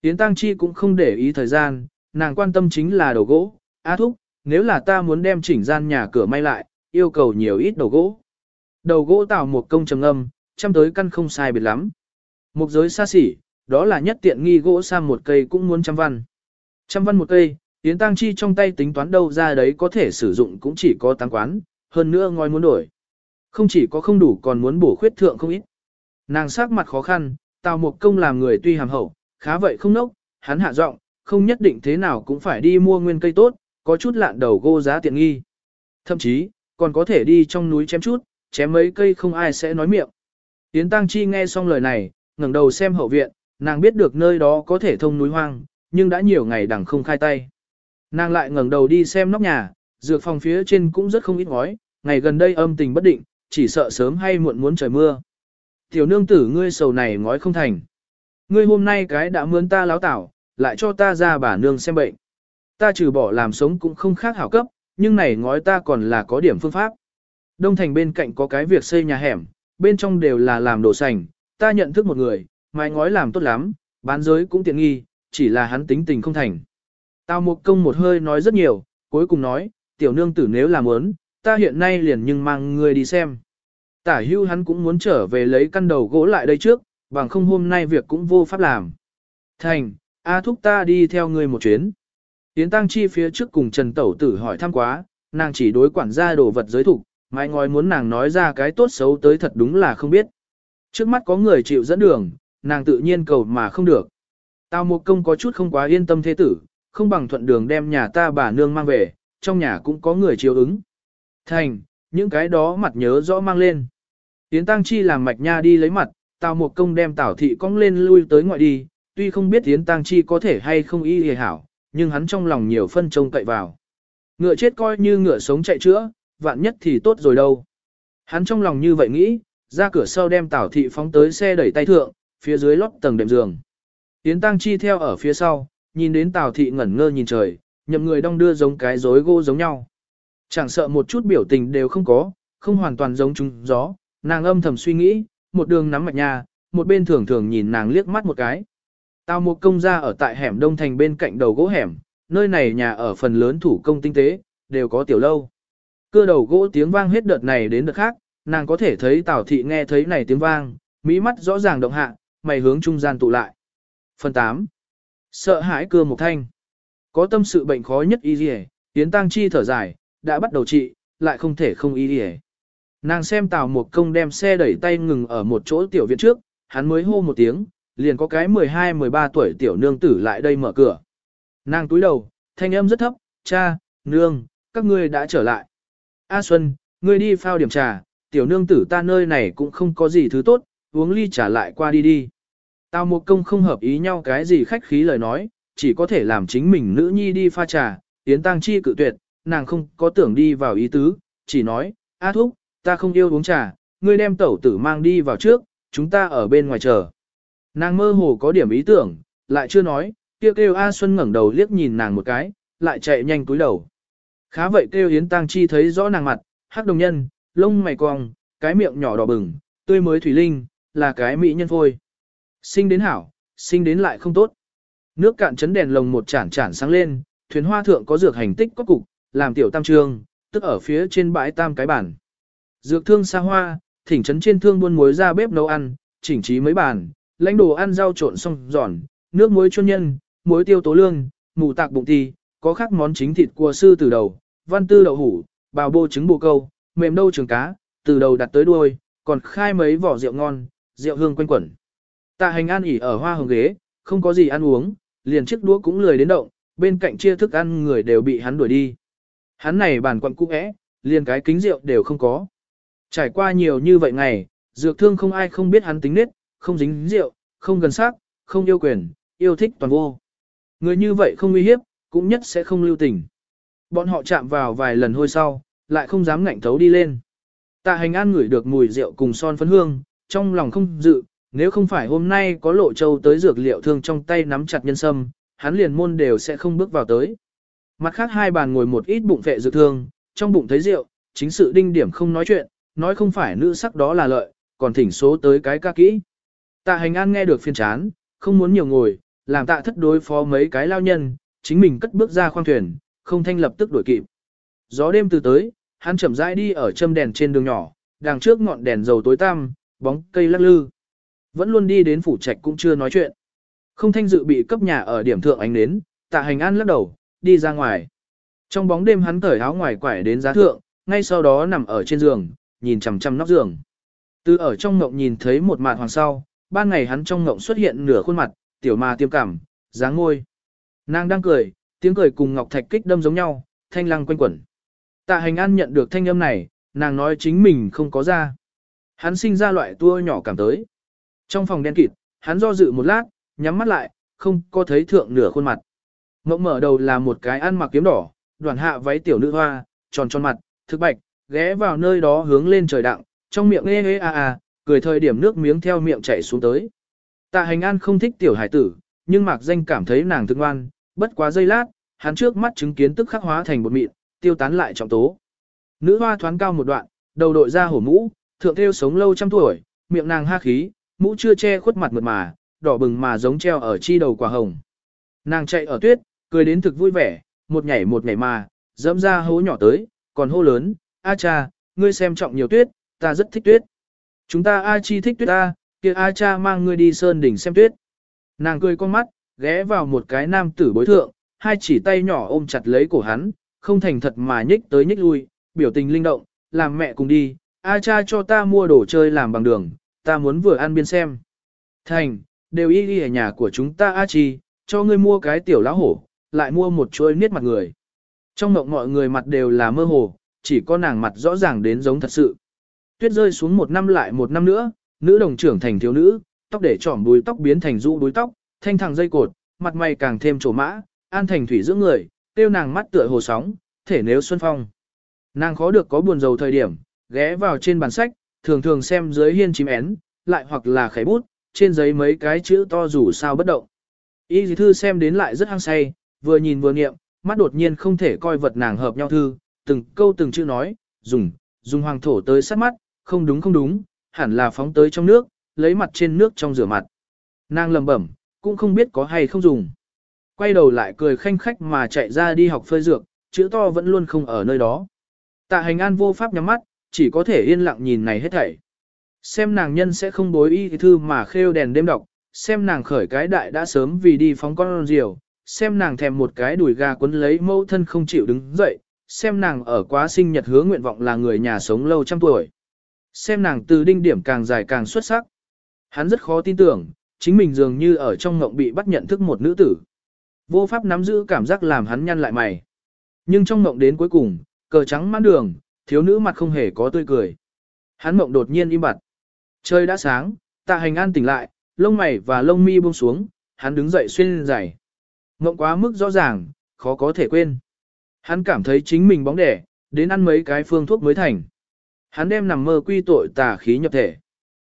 Yến Tăng Chi cũng không để ý thời gian, nàng quan tâm chính là đầu gỗ, Á thúc, nếu là ta muốn đem chỉnh gian nhà cửa may lại, yêu cầu nhiều ít đầu gỗ. Đầu gỗ tạo một công trầm âm, chăm tới căn không sai biệt lắm. Một giới xa xỉ, đó là nhất tiện nghi gỗ sang một cây cũng muốn trăm văn. Trăm văn một cây, Yến Tăng Chi trong tay tính toán đâu ra đấy có thể sử dụng cũng chỉ có tăng quán, hơn nữa ngòi muốn đổi. Không chỉ có không đủ còn muốn bổ khuyết thượng không ít. Nàng sắc mặt khó khăn, Tào Mục Công làm người tuy hàm hậu, khá vậy không nốc, hắn hạ giọng, không nhất định thế nào cũng phải đi mua nguyên cây tốt, có chút lạn đầu gô giá tiện nghi. Thậm chí, còn có thể đi trong núi chém chút, chém mấy cây không ai sẽ nói miệng. Yến Tăng Chi nghe xong lời này, ngẩng đầu xem hậu viện, nàng biết được nơi đó có thể thông núi hoang, nhưng đã nhiều ngày đằng không khai tay. Nàng lại ngẩng đầu đi xem nóc nhà, dược phòng phía trên cũng rất không ít ngói, ngày gần đây âm tình bất định, chỉ sợ sớm hay muộn muốn trời mưa. Tiểu nương tử ngươi sầu này ngói không thành. Ngươi hôm nay cái đã mướn ta láo tảo, lại cho ta ra bà nương xem bệnh. Ta trừ bỏ làm sống cũng không khác hảo cấp, nhưng này ngói ta còn là có điểm phương pháp. Đông thành bên cạnh có cái việc xây nhà hẻm, bên trong đều là làm đồ sành, ta nhận thức một người, mái ngói làm tốt lắm, bán giới cũng tiện nghi, chỉ là hắn tính tình không thành. Tao một công một hơi nói rất nhiều, cuối cùng nói, tiểu nương tử nếu làm muốn, ta hiện nay liền nhưng mang người đi xem. Tả hưu hắn cũng muốn trở về lấy căn đầu gỗ lại đây trước, bằng không hôm nay việc cũng vô pháp làm. Thành, A thúc ta đi theo ngươi một chuyến. tiến Tăng Chi phía trước cùng Trần Tẩu Tử hỏi thăm quá, nàng chỉ đối quản gia đồ vật giới thủ, mai ngói muốn nàng nói ra cái tốt xấu tới thật đúng là không biết. Trước mắt có người chịu dẫn đường, nàng tự nhiên cầu mà không được. Tào một công có chút không quá yên tâm thế tử, không bằng thuận đường đem nhà ta bà nương mang về, trong nhà cũng có người chiếu ứng. Thành, những cái đó mặt nhớ rõ mang lên. Yến Tăng Chi làm mạch nha đi lấy mặt, Tào một công đem Tào thị cong lên lui tới ngoại đi, tuy không biết Yến Tăng Chi có thể hay không y hề hảo, nhưng hắn trong lòng nhiều phân trông cậy vào. Ngựa chết coi như ngựa sống chạy chữa, vạn nhất thì tốt rồi đâu. Hắn trong lòng như vậy nghĩ, ra cửa sau đem Tào thị phóng tới xe đẩy tay thượng, phía dưới lót tầng đệm giường. Yến Tăng Chi theo ở phía sau, nhìn đến Tào thị ngẩn ngơ nhìn trời, nhậm người đong đưa giống cái rối gỗ giống nhau. Chẳng sợ một chút biểu tình đều không có, không hoàn toàn giống chúng gió, nàng âm thầm suy nghĩ, một đường nắm mạch nhà, một bên thường thường nhìn nàng liếc mắt một cái. Tào một công gia ở tại hẻm đông thành bên cạnh đầu gỗ hẻm, nơi này nhà ở phần lớn thủ công tinh tế, đều có tiểu lâu. Cưa đầu gỗ tiếng vang hết đợt này đến đợt khác, nàng có thể thấy Tào thị nghe thấy này tiếng vang, mỹ mắt rõ ràng động hạ, mày hướng trung gian tụ lại. Phần 8. Sợ hãi cưa một thanh. Có tâm sự bệnh khó nhất y gì Tiến tăng chi thở dài, đã bắt đầu trị, lại không thể không y gì Nàng xem Tào một công đem xe đẩy tay ngừng ở một chỗ tiểu viện trước, hắn mới hô một tiếng, liền có cái 12-13 tuổi tiểu nương tử lại đây mở cửa. Nàng túi đầu, thanh âm rất thấp, cha, nương, các ngươi đã trở lại. A Xuân, ngươi đi phao điểm trà, tiểu nương tử ta nơi này cũng không có gì thứ tốt, uống ly trà lại qua đi đi. Tào một công không hợp ý nhau cái gì khách khí lời nói, chỉ có thể làm chính mình nữ nhi đi pha trà, Yến Tăng Chi cự tuyệt, nàng không có tưởng đi vào ý tứ, chỉ nói, A Thúc, ta không yêu uống trà, ngươi đem tẩu tử mang đi vào trước, chúng ta ở bên ngoài chờ. Nàng mơ hồ có điểm ý tưởng, lại chưa nói, kêu kêu A Xuân ngẩng đầu liếc nhìn nàng một cái, lại chạy nhanh cúi đầu. Khá vậy kêu Yến Tăng Chi thấy rõ nàng mặt, hắc đồng nhân, lông mày cong, cái miệng nhỏ đỏ bừng, tươi mới thủy linh, là cái mỹ nhân phôi. Sinh đến hảo, sinh đến lại không tốt. Nước cạn chấn đèn lồng một chản chản sáng lên, thuyền hoa thượng có dược hành tích có cục, làm tiểu tam trương, tức ở phía trên bãi tam cái bản. Dược thương xa hoa, thỉnh trấn trên thương buôn muối ra bếp nấu ăn, chỉnh trí mấy bàn, lãnh đồ ăn rau trộn xong giòn, nước muối chuyên nhân, muối tiêu tố lương, mù tạc bụng ti, có khác món chính thịt cua sư từ đầu, văn tư đậu hủ, bào bô trứng bồ câu, mềm đâu trường cá, từ đầu đặt tới đuôi, còn khai mấy vỏ rượu ngon, rượu hương quanh quẩn. Tạ hành an ỉ ở hoa hồng ghế, không có gì ăn uống, liền chiếc đũa cũng lười đến động, bên cạnh chia thức ăn người đều bị hắn đuổi đi. Hắn này bàn quận cũ é, liền cái kính rượu đều không có. Trải qua nhiều như vậy ngày, dược thương không ai không biết hắn tính nết, không dính rượu, không gần sắc, không yêu quyền, yêu thích toàn vô. Người như vậy không uy hiếp, cũng nhất sẽ không lưu tình. Bọn họ chạm vào vài lần hôi sau, lại không dám ngạnh thấu đi lên. Tạ hành an ngửi được mùi rượu cùng son phấn hương, trong lòng không dự, nếu không phải hôm nay có lộ châu tới dược liệu thương trong tay nắm chặt nhân sâm, hắn liền môn đều sẽ không bước vào tới. Mặt khác hai bàn ngồi một ít bụng vệ dược thương, trong bụng thấy rượu, chính sự đinh điểm không nói chuyện, nói không phải nữ sắc đó là lợi, còn thỉnh số tới cái ca kỹ. Tạ hành an nghe được phiên chán, không muốn nhiều ngồi, làm tạ thất đối phó mấy cái lao nhân, chính mình cất bước ra khoang thuyền, không thanh lập tức đuổi kịp. Gió đêm từ tới, hắn chậm rãi đi ở châm đèn trên đường nhỏ, đằng trước ngọn đèn dầu tối tăm, bóng cây lắc lư. Vẫn luôn đi đến phủ trạch cũng chưa nói chuyện. Không thanh dự bị cấp nhà ở điểm thượng ánh đến, tạ hành an lắc đầu, đi ra ngoài. Trong bóng đêm hắn cởi áo ngoài quải đến giá thượng, ngay sau đó nằm ở trên giường, nhìn chằm chằm nóc giường. Từ ở trong ngộng nhìn thấy một màn hoàng sau, ban ngày hắn trong ngộng xuất hiện nửa khuôn mặt, tiểu ma tiêm cảm, dáng ngôi. Nàng đang cười, tiếng cười cùng ngọc thạch kích đâm giống nhau, thanh lăng quanh quẩn. Tạ hành an nhận được thanh âm này, nàng nói chính mình không có ra. Hắn sinh ra loại tua nhỏ cảm tới. Trong phòng đen kịt, hắn do dự một lát, nhắm mắt lại, không có thấy thượng nửa khuôn mặt. Mộng mở đầu là một cái ăn mặc kiếm đỏ, đoàn hạ váy tiểu nữ hoa, tròn tròn mặt, thực bạch, ghé vào nơi đó hướng lên trời đặng, trong miệng ê ê a a, cười thời điểm nước miếng theo miệng chảy xuống tới. Tạ hành an không thích tiểu hải tử, nhưng mạc danh cảm thấy nàng thương ngoan, bất quá giây lát, hắn trước mắt chứng kiến tức khắc hóa thành bột mịn, tiêu tán lại trọng tố. Nữ hoa thoáng cao một đoạn, đầu đội ra hổ mũ, thượng theo sống lâu trăm tuổi, miệng nàng ha khí, mũ chưa che khuất mặt mượt mà, đỏ bừng mà giống treo ở chi đầu quả hồng. Nàng chạy ở tuyết, cười đến thực vui vẻ, một nhảy một nhảy mà, dẫm ra hố nhỏ tới, còn hô lớn, A cha, ngươi xem trọng nhiều tuyết, ta rất thích tuyết. Chúng ta A chi thích tuyết A, kia A cha mang ngươi đi sơn đỉnh xem tuyết. Nàng cười con mắt, ghé vào một cái nam tử bối thượng, hai chỉ tay nhỏ ôm chặt lấy cổ hắn, không thành thật mà nhích tới nhích lui, biểu tình linh động, làm mẹ cùng đi, A cha cho ta mua đồ chơi làm bằng đường, ta muốn vừa ăn biên xem. Thành, đều y đi ở nhà của chúng ta A chi, cho ngươi mua cái tiểu lá hổ, lại mua một chuối niết mặt người. Trong mộng mọi người mặt đều là mơ hồ, chỉ có nàng mặt rõ ràng đến giống thật sự. Tuyết rơi xuống một năm lại một năm nữa, nữ đồng trưởng thành thiếu nữ, tóc để trỏm đuôi tóc biến thành rũ đuôi tóc, thanh thẳng dây cột, mặt mày càng thêm trổ mã, an thành thủy giữa người, tiêu nàng mắt tựa hồ sóng, thể nếu xuân phong. Nàng khó được có buồn rầu thời điểm, ghé vào trên bàn sách, thường thường xem dưới hiên chim én, lại hoặc là khẩy bút, trên giấy mấy cái chữ to rủ sao bất động. Y dì thư xem đến lại rất hăng say, vừa nhìn vừa niệm, mắt đột nhiên không thể coi vật nàng hợp nhau thư, từng câu từng chữ nói, dùng, dùng hoàng thổ tới sát mắt, không đúng không đúng, hẳn là phóng tới trong nước, lấy mặt trên nước trong rửa mặt. Nàng lầm bẩm, cũng không biết có hay không dùng. Quay đầu lại cười khanh khách mà chạy ra đi học phơi dược, chữ to vẫn luôn không ở nơi đó. Tạ hành an vô pháp nhắm mắt, chỉ có thể yên lặng nhìn này hết thảy. Xem nàng nhân sẽ không bối y thư mà khêu đèn đêm đọc, xem nàng khởi cái đại đã sớm vì đi phóng con diều, xem nàng thèm một cái đùi gà quấn lấy mẫu thân không chịu đứng dậy, xem nàng ở quá sinh nhật hứa nguyện vọng là người nhà sống lâu trăm tuổi. Xem nàng từ đinh điểm càng dài càng xuất sắc. Hắn rất khó tin tưởng, chính mình dường như ở trong ngộng bị bắt nhận thức một nữ tử. Vô pháp nắm giữ cảm giác làm hắn nhăn lại mày. Nhưng trong ngộng đến cuối cùng, cờ trắng mãn đường, thiếu nữ mặt không hề có tươi cười. Hắn mộng đột nhiên im bặt. Trời đã sáng, tạ hành an tỉnh lại, lông mày và lông mi buông xuống, hắn đứng dậy xuyên giày. Mộng quá mức rõ ràng, khó có thể quên. Hắn cảm thấy chính mình bóng đẻ, đến ăn mấy cái phương thuốc mới thành. Hắn đem nằm mơ quy tội tà khí nhập thể.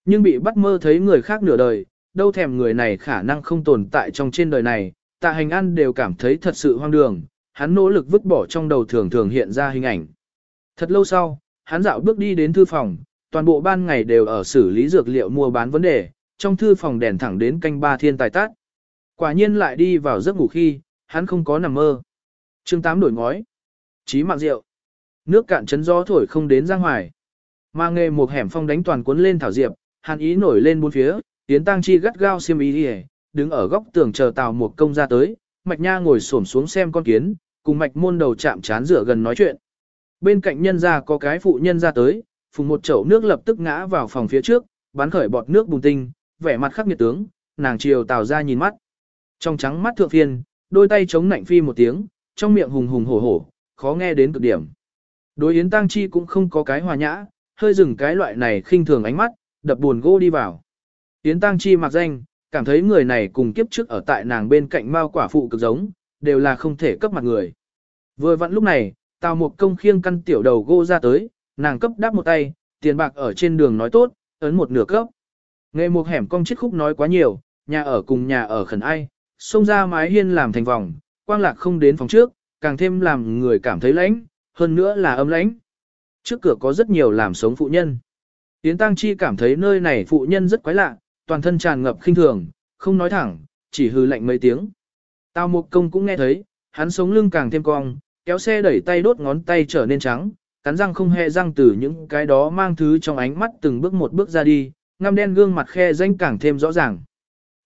Nhưng bị bắt mơ thấy người khác nửa đời, đâu thèm người này khả năng không tồn tại trong trên đời này, tạ hành ăn đều cảm thấy thật sự hoang đường, hắn nỗ lực vứt bỏ trong đầu thường thường hiện ra hình ảnh. Thật lâu sau, hắn dạo bước đi đến thư phòng, toàn bộ ban ngày đều ở xử lý dược liệu mua bán vấn đề, trong thư phòng đèn thẳng đến canh ba thiên tài tát. Quả nhiên lại đi vào giấc ngủ khi, hắn không có nằm mơ chương 8 đổi ngói. Chí mạng rượu. Nước cạn chấn gió thổi không đến giang hoài. Mà nghề một hẻm phong đánh toàn cuốn lên thảo diệp, hàn ý nổi lên bốn phía, tiến tăng chi gắt gao xiêm ý đi đứng ở góc tường chờ tàu một công ra tới, mạch nha ngồi xổm xuống xem con kiến, cùng mạch môn đầu chạm chán rửa gần nói chuyện. Bên cạnh nhân ra có cái phụ nhân ra tới, phùng một chậu nước lập tức ngã vào phòng phía trước, bắn khởi bọt nước bùng tinh, vẻ mặt khắc nghiệt tướng, nàng chiều tào ra nhìn mắt. Trong trắng mắt thượng phiên, đôi tay chống nạnh phi một tiếng, trong miệng hùng hùng hổ hổ, khó nghe đến cực điểm. Đối Yến Tăng Chi cũng không có cái hòa nhã, hơi dừng cái loại này khinh thường ánh mắt, đập buồn gỗ đi vào. Yến Tăng Chi mặc danh, cảm thấy người này cùng kiếp trước ở tại nàng bên cạnh mao quả phụ cực giống, đều là không thể cấp mặt người. Vừa vặn lúc này, Tào Mục Công khiêng căn tiểu đầu gỗ ra tới, nàng cấp đáp một tay, tiền bạc ở trên đường nói tốt, ấn một nửa cấp. Nghe một hẻm cong chiếc khúc nói quá nhiều, nhà ở cùng nhà ở khẩn ai, xông ra mái hiên làm thành vòng, quang lạc không đến phòng trước, càng thêm làm người cảm thấy lãnh, hơn nữa là âm lãnh. Trước cửa có rất nhiều làm sống phụ nhân. Yến Tăng Chi cảm thấy nơi này phụ nhân rất quái lạ, toàn thân tràn ngập khinh thường, không nói thẳng, chỉ hừ lạnh mấy tiếng. Tào Mục Công cũng nghe thấy, hắn sống lưng càng thêm cong, kéo xe đẩy tay đốt ngón tay trở nên trắng, cắn răng không hề răng từ những cái đó mang thứ trong ánh mắt từng bước một bước ra đi, ngăm đen gương mặt khe danh càng thêm rõ ràng.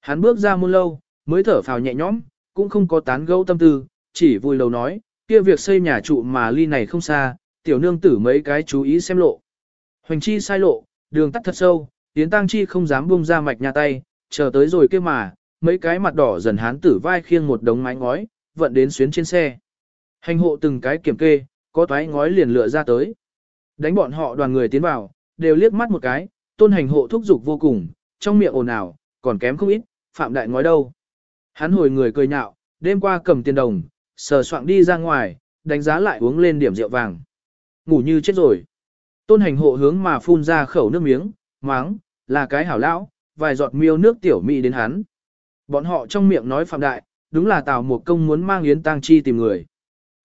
Hắn bước ra muôn lâu, mới thở phào nhẹ nhõm, cũng không có tán gẫu tâm tư, chỉ vui lầu nói, kia việc xây nhà trụ mà ly này không xa, tiểu nương tử mấy cái chú ý xem lộ. Hoành chi sai lộ, đường tắt thật sâu, tiến tăng chi không dám buông ra mạch nhà tay, chờ tới rồi kia mà, mấy cái mặt đỏ dần hán tử vai khiêng một đống mái ngói, vận đến xuyến trên xe. Hành hộ từng cái kiểm kê, có toái ngói liền lựa ra tới. Đánh bọn họ đoàn người tiến vào, đều liếc mắt một cái, tôn hành hộ thúc giục vô cùng, trong miệng ồn ào, còn kém không ít, phạm đại ngói đâu. Hắn hồi người cười nhạo, đêm qua cầm tiền đồng, sờ soạng đi ra ngoài, đánh giá lại uống lên điểm rượu vàng. Ngủ như chết rồi. Tôn hành hộ hướng mà phun ra khẩu nước miếng, máng, là cái hảo lão, vài giọt miêu nước tiểu mị đến hắn. Bọn họ trong miệng nói phạm đại, đúng là Tào Mục Công muốn mang Yến Tăng Chi tìm người.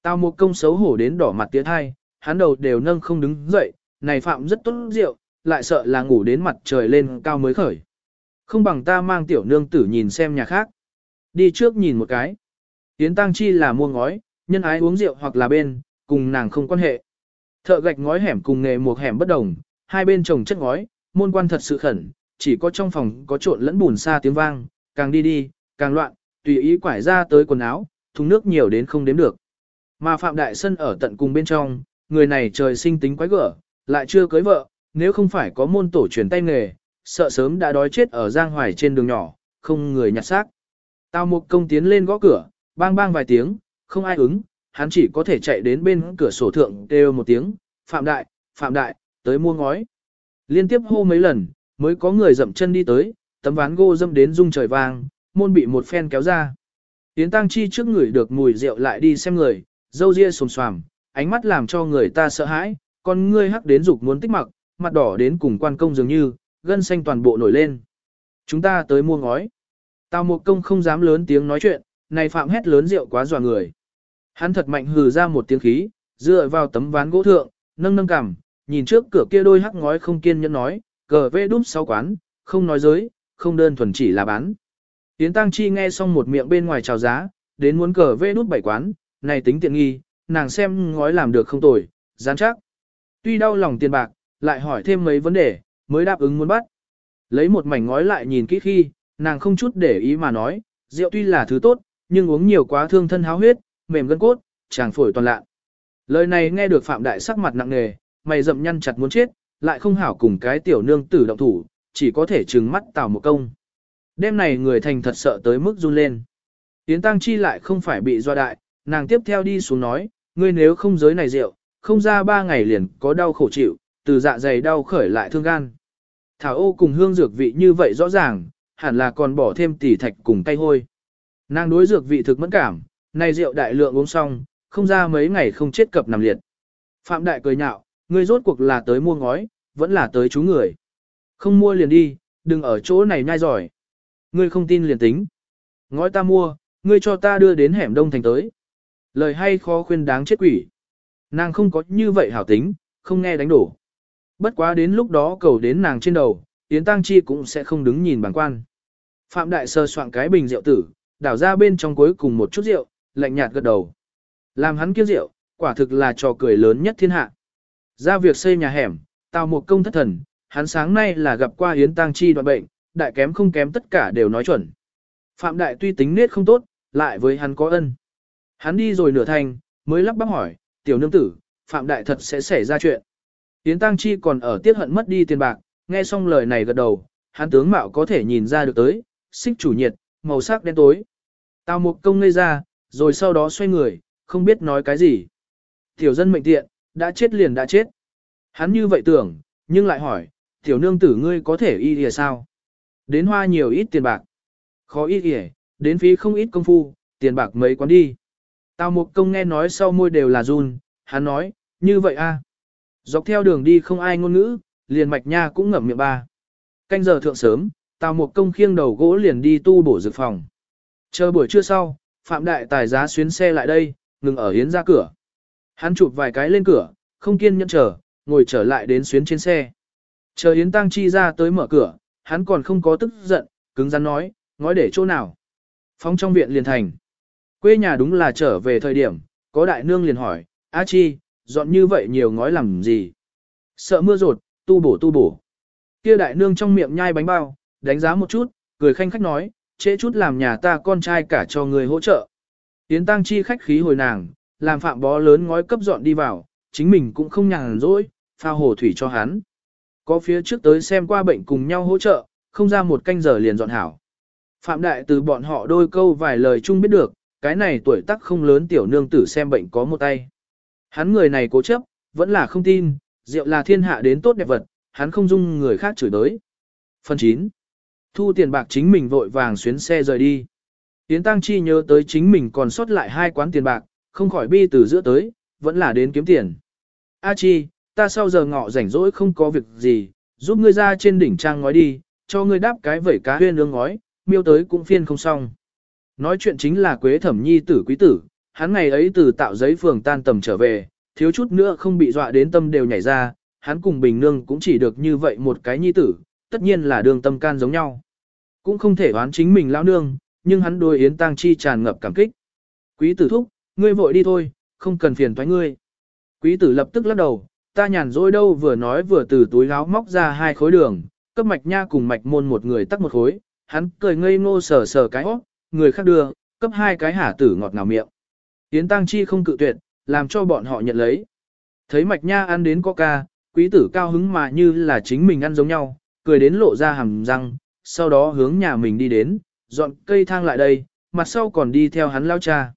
Tào Mục Công xấu hổ đến đỏ mặt tía thai, hắn đầu đều nâng không đứng dậy, này phạm rất tốt rượu, lại sợ là ngủ đến mặt trời lên cao mới khởi. Không bằng ta mang tiểu nương tử nhìn xem nhà khác. Đi trước nhìn một cái. Yến Tăng Chi là mua ngói, nhân ái uống rượu hoặc là bên, cùng nàng không quan hệ. Thợ gạch ngói hẻm cùng nghề một hẻm bất đồng, hai bên trồng chất ngói, môn quan thật sự khẩn, chỉ có trong phòng có trộn lẫn bùn xa tiếng vang, càng đi đi, càng loạn, tùy ý quải ra tới quần áo, thùng nước nhiều đến không đếm được. Mà Phạm Đại Sân ở tận cùng bên trong, người này trời sinh tính quái gở, lại chưa cưới vợ, nếu không phải có môn tổ truyền tay nghề, sợ sớm đã đói chết ở Giang Hoài trên đường nhỏ, không người nhặt xác. Tào Mục Công tiến lên gõ cửa, bang bang vài tiếng, không ai ứng, hắn chỉ có thể chạy đến bên cửa sổ thượng kêu một tiếng, Phạm Đại, Phạm Đại, tới mua ngói. Liên tiếp hô mấy lần, mới có người dậm chân đi tới, tấm ván gỗ dâm đến rung trời vang, môn bị một phen kéo ra. Yến Tăng Chi trước người được mùi rượu lại đi xem người, dâu ria sồm xoàm, ánh mắt làm cho người ta sợ hãi, con ngươi hắc đến dục muốn tích mặc, mặt đỏ đến cùng quan công dường như, gân xanh toàn bộ nổi lên. Chúng ta tới mua ngói. Tào một công không dám lớn tiếng nói chuyện, này phạm hét lớn rượu quá dọa người. Hắn thật mạnh hừ ra một tiếng khí, dựa vào tấm ván gỗ thượng, nâng nâng cằm, nhìn trước cửa kia đôi hắc ngói không kiên nhẫn nói, cờ vê đúp sáu quán, không nói giới, không đơn thuần chỉ là bán. Tiến Tăng Chi nghe xong một miệng bên ngoài chào giá, đến muốn cờ vê đút bảy quán, này tính tiện nghi, nàng xem ngói làm được không tồi, dán chắc. Tuy đau lòng tiền bạc, lại hỏi thêm mấy vấn đề, mới đáp ứng muốn bắt. Lấy một mảnh ngói lại nhìn kỹ khi, nàng không chút để ý mà nói, rượu tuy là thứ tốt, nhưng uống nhiều quá thương thân háo huyết, mềm gân cốt, chàng phổi toàn lạ. Lời này nghe được Phạm Đại sắc mặt nặng nề, mày rậm nhăn chặt muốn chết, lại không hảo cùng cái tiểu nương tử động thủ, chỉ có thể trừng mắt tào một công. Đêm này người thành thật sợ tới mức run lên. Yến Tăng Chi lại không phải bị doa đại, nàng tiếp theo đi xuống nói, ngươi nếu không giới này rượu, không ra ba ngày liền có đau khổ chịu, từ dạ dày đau khởi lại thương gan. Thảo ô cùng hương dược vị như vậy rõ ràng, hẳn là còn bỏ thêm tỉ thạch cùng tay hôi. Nàng đối dược vị thực mẫn cảm, nay rượu đại lượng uống xong, không ra mấy ngày không chết cập nằm liệt. Phạm đại cười nhạo, ngươi rốt cuộc là tới mua ngói, vẫn là tới chú người. Không mua liền đi, đừng ở chỗ này nhai giỏi. Ngươi không tin liền tính. Ngói ta mua, ngươi cho ta đưa đến hẻm đông thành tới. Lời hay khó khuyên đáng chết quỷ. Nàng không có như vậy hảo tính, không nghe đánh đổ. Bất quá đến lúc đó cầu đến nàng trên đầu, Yến Tăng Chi cũng sẽ không đứng nhìn bằng quan. Phạm Đại sơ soạn cái bình rượu tử, đảo ra bên trong cuối cùng một chút rượu, lạnh nhạt gật đầu. Làm hắn kiêng rượu, quả thực là trò cười lớn nhất thiên hạ. Ra việc xây nhà hẻm, tào một công thất thần, hắn sáng nay là gặp qua Yến Tăng Chi đoạn bệnh, đại kém không kém tất cả đều nói chuẩn. Phạm Đại tuy tính nết không tốt, lại với hắn có ân. Hắn đi rồi nửa thành, mới lắp bắp hỏi, tiểu nương tử, Phạm Đại thật sẽ xảy ra chuyện. Yến Tăng Chi còn ở tiết hận mất đi tiền bạc, nghe xong lời này gật đầu, hắn tướng mạo có thể nhìn ra được tới, xích chủ nhiệt, màu sắc đen tối. Tào Mục Công ngây ra, rồi sau đó xoay người, không biết nói cái gì. Tiểu dân mệnh tiện, đã chết liền đã chết. Hắn như vậy tưởng, nhưng lại hỏi, tiểu nương tử ngươi có thể y lìa sao? Đến hoa nhiều ít tiền bạc. Khó y lìa, đến phí không ít công phu, tiền bạc mấy quán đi. Tào Mục Công nghe nói sau môi đều là run, hắn nói, như vậy a. Dọc theo đường đi không ai ngôn ngữ, liền mạch nha cũng ngậm miệng ba. Canh giờ thượng sớm, Tào Mục Công khiêng đầu gỗ liền đi tu bổ dược phòng. Chờ buổi trưa sau, Phạm Đại Tài giá xuyến xe lại đây, ngừng ở hiến ra cửa. Hắn chụp vài cái lên cửa, không kiên nhẫn chờ, ngồi trở lại đến xuyến trên xe. Chờ Yến Tăng Chi ra tới mở cửa, hắn còn không có tức giận, cứng rắn nói, ngói để chỗ nào. Phóng trong viện liền thành. Quê nhà đúng là trở về thời điểm, có đại nương liền hỏi, A Chi, dọn như vậy nhiều ngói làm gì? Sợ mưa rột, tu bổ tu bổ. Kia đại nương trong miệng nhai bánh bao, đánh giá một chút, cười khanh khách nói, trễ chút làm nhà ta con trai cả cho người hỗ trợ. Yến Tăng Chi khách khí hồi nàng, làm phạm bó lớn ngói cấp dọn đi vào, chính mình cũng không nhàn rỗi, pha hồ thủy cho hắn. Có phía trước tới xem qua bệnh cùng nhau hỗ trợ, không ra một canh giờ liền dọn hảo. Phạm Đại từ bọn họ đôi câu vài lời chung biết được, cái này tuổi tác không lớn tiểu nương tử xem bệnh có một tay. Hắn người này cố chấp, vẫn là không tin, rượu là thiên hạ đến tốt đẹp vật, hắn không dung người khác chửi đới. Phần 9. Thu tiền bạc chính mình vội vàng xuyến xe rời đi. Tiến Tăng Chi nhớ tới chính mình còn sót lại hai quán tiền bạc, không khỏi bi từ giữa tới, vẫn là đến kiếm tiền. A Chi, ta sau giờ ngọ rảnh rỗi không có việc gì, giúp ngươi ra trên đỉnh trang ngói đi, cho ngươi đáp cái vẩy cá huyên ương ngói, miêu tới cũng phiên không xong. Nói chuyện chính là Quế Thẩm Nhi tử quý tử, hắn ngày ấy từ tạo giấy phường tan tầm trở về, thiếu chút nữa không bị dọa đến tâm đều nhảy ra, hắn cùng Bình Nương cũng chỉ được như vậy một cái nhi tử, tất nhiên là đường tâm can giống nhau. Cũng không thể đoán chính mình lão nương, nhưng hắn đôi Yến Tăng Chi tràn ngập cảm kích. Quý tử thúc, ngươi vội đi thôi, không cần phiền toái ngươi. Quý tử lập tức lắc đầu, ta nhàn rỗi đâu vừa nói vừa từ túi áo móc ra hai khối đường, cấp mạch nha cùng mạch môn một người tắt một khối, hắn cười ngây ngô sờ sờ cái óc, người khác đưa, cấp hai cái hả tử ngọt ngào miệng. Yến Tăng Chi không cự tuyệt, làm cho bọn họ nhận lấy. Thấy mạch nha ăn đến coca, quý tử cao hứng mà như là chính mình ăn giống nhau, cười đến lộ ra hàm răng, sau đó hướng nhà mình đi đến, dọn cây thang lại đây, mặt sau còn đi theo hắn lao cha.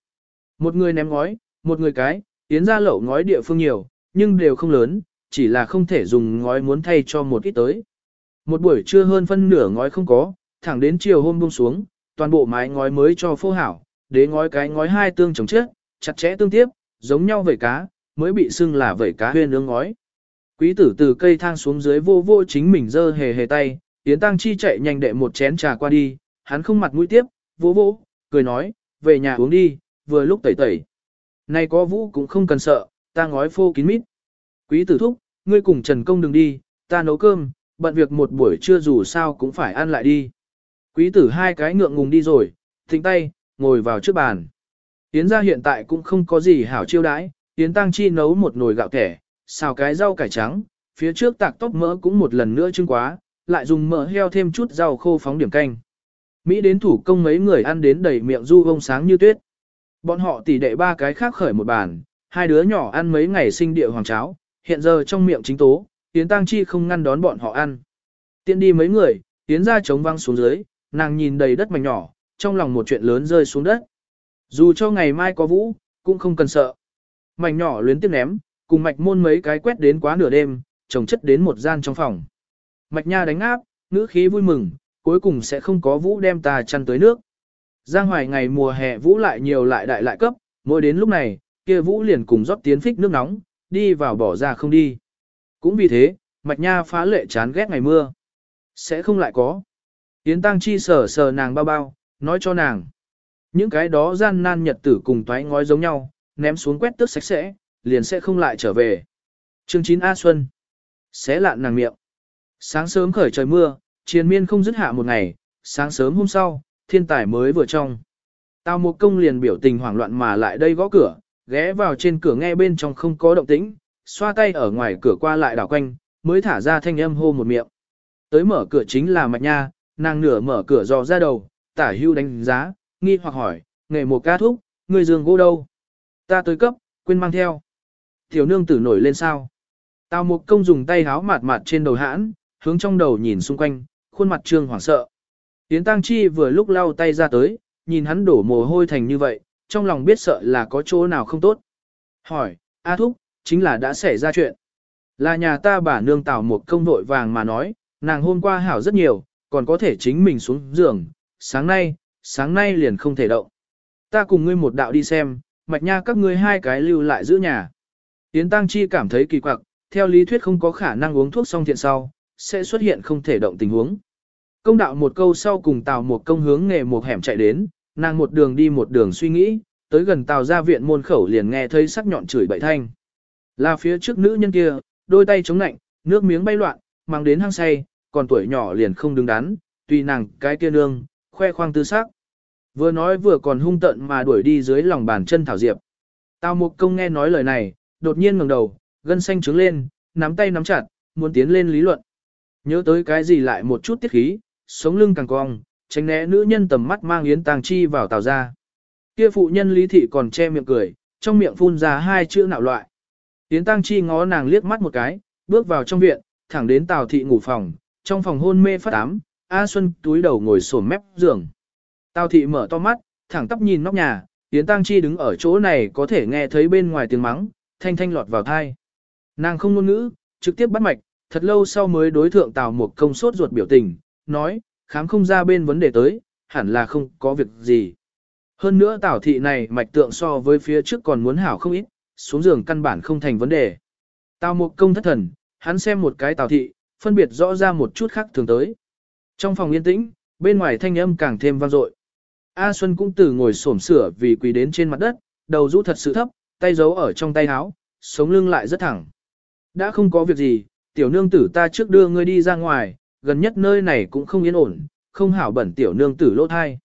Một người ném ngói, một người cái, Yến ra lẩu ngói địa phương nhiều, nhưng đều không lớn, chỉ là không thể dùng ngói muốn thay cho một ít tới. Một buổi trưa hơn phân nửa ngói không có, thẳng đến chiều hôm buông xuống, toàn bộ mái ngói mới cho phô hảo, đế ngói cái ngói hai tương chồng chết, chặt chẽ tương tiếp, giống nhau vẩy cá, mới bị xưng là vẩy cá huyên nướng ngói. Quý tử từ cây thang xuống dưới vô vô chính mình dơ hề hề tay, Yến Tăng Chi chạy nhanh đệ một chén trà qua đi, hắn không mặt mũi tiếp, vô vô, cười nói, về nhà uống đi, vừa lúc tẩy tẩy. Này có vũ cũng không cần sợ, ta ngói phô kín mít. Quý tử thúc, ngươi cùng Trần Công đừng đi, ta nấu cơm, bận việc một buổi trưa dù sao cũng phải ăn lại đi. Quý tử hai cái ngượng ngùng đi rồi, thịnh tay, ngồi vào trước bàn. Yến gia hiện tại cũng không có gì hảo chiêu đãi, Yến Tăng Chi nấu một nồi gạo kẻ, xào cái rau cải trắng, phía trước tạc tóc mỡ cũng một lần nữa trưng quá, lại dùng mỡ heo thêm chút rau khô phóng điểm canh. Mỹ đến thủ công mấy người ăn đến đầy miệng du vông sáng như tuyết. Bọn họ tỉ đệ ba cái khác khởi một bàn, hai đứa nhỏ ăn mấy ngày sinh địa hoàng cháo, hiện giờ trong miệng chính tố, Yến Tăng Chi không ngăn đón bọn họ ăn. Tiện đi mấy người, Yến ra trống văng xuống dưới, nàng nhìn đầy đất mảnh nhỏ, trong lòng một chuyện lớn rơi xuống đất. Dù cho ngày mai có vũ, cũng không cần sợ. Mảnh nhỏ luyến tiếp ném, cùng mạch môn mấy cái quét đến quá nửa đêm, trồng chất đến một gian trong phòng. Mạch nha đánh áp, ngữ khí vui mừng, cuối cùng sẽ không có vũ đem ta chăn tới nước. Giang hoài ngày mùa hè vũ lại nhiều lại đại lại cấp, mỗi đến lúc này, kia vũ liền cùng rót tiến phích nước nóng, đi vào bỏ ra không đi. Cũng vì thế, mạch nha phá lệ chán ghét ngày mưa. Sẽ không lại có. Yến Tăng Chi sờ sờ nàng bao bao, nói cho nàng. Những cái đó gian nan nhật tử cùng toái ngói giống nhau, ném xuống quét tước sạch sẽ, liền sẽ không lại trở về. Chương 9 A Xuân. Xé lạn nàng miệng. Sáng sớm khởi trời mưa, triền miên không dứt hạ một ngày, sáng sớm hôm sau, thiên tài mới vừa trong. Tào một công liền biểu tình hoảng loạn mà lại đây gõ cửa, ghé vào trên cửa nghe bên trong không có động tĩnh, xoa tay ở ngoài cửa qua lại đảo quanh, mới thả ra thanh âm hô một miệng. Tới mở cửa chính là mạch nha, nàng nửa mở cửa dò ra đầu, tả hưu đánh giá, nghi hoặc hỏi, nghề một ca thúc, người giường gỗ đâu? Ta tới cấp, quên mang theo. Tiểu nương tử nổi lên sao? Tào Mục công dùng tay háo mạt mạt trên đầu hãn, hướng trong đầu nhìn xung quanh, khuôn mặt trương hoảng sợ. Yến Tăng Chi vừa lúc lau tay ra tới, nhìn hắn đổ mồ hôi thành như vậy, trong lòng biết sợ là có chỗ nào không tốt. Hỏi, A Thúc, chính là đã xảy ra chuyện. Là nhà ta bà nương tào một công vội vàng mà nói, nàng hôm qua hảo rất nhiều, còn có thể chính mình xuống giường, sáng nay, sáng nay liền không thể động. Ta cùng ngươi một đạo đi xem, mạch nha các ngươi hai cái lưu lại giữ nhà. Yến Tăng Chi cảm thấy kỳ quặc, theo lý thuyết không có khả năng uống thuốc xong thiện sau, sẽ xuất hiện không thể động tình huống. Công đạo một câu sau cùng Tào một công hướng nghề một hẻm chạy đến, nàng một đường đi một đường suy nghĩ, tới gần Tào ra viện môn khẩu liền nghe thấy sắc nhọn chửi bậy thanh. Là phía trước nữ nhân kia, đôi tay chống nạnh, nước miếng bay loạn, mang đến hang say, còn tuổi nhỏ liền không đứng đắn, tùy nàng cái kia nương, khoe khoang tư sắc. Vừa nói vừa còn hung tận mà đuổi đi dưới lòng bàn chân Thảo Diệp. Tào Mục Công nghe nói lời này, đột nhiên ngẩng đầu, gân xanh trướng lên, nắm tay nắm chặt, muốn tiến lên lý luận. Nhớ tới cái gì lại một chút tiết khí, sống lưng càng cong, tránh né nữ nhân tầm mắt mang yến tàng chi vào tàu ra. Kia phụ nhân lý thị còn che miệng cười, trong miệng phun ra hai chữ nạo loại. Yến tang chi ngó nàng liếc mắt một cái, bước vào trong viện, thẳng đến tàu thị ngủ phòng, trong phòng hôn mê phát ám, A Xuân túi đầu ngồi sổm mép giường. Tào thị mở to mắt, thẳng tắp nhìn nóc nhà, Yến tang Chi đứng ở chỗ này có thể nghe thấy bên ngoài tiếng mắng, thanh thanh lọt vào thai. Nàng không ngôn ngữ, trực tiếp bắt mạch, thật lâu sau mới đối thượng Tào một công sốt ruột biểu tình, nói, khám không ra bên vấn đề tới, hẳn là không có việc gì. Hơn nữa Tào thị này mạch tượng so với phía trước còn muốn hảo không ít, xuống giường căn bản không thành vấn đề. Tào một công thất thần, hắn xem một cái Tào thị, phân biệt rõ ra một chút khác thường tới. Trong phòng yên tĩnh, bên ngoài thanh âm càng thêm vang dội. A Xuân cũng từ ngồi xổm sửa vì quỳ đến trên mặt đất, đầu rũ thật sự thấp, tay giấu ở trong tay áo, sống lưng lại rất thẳng. Đã không có việc gì, tiểu nương tử ta trước đưa ngươi đi ra ngoài, gần nhất nơi này cũng không yên ổn, không hảo bẩn tiểu nương tử lỗ thai.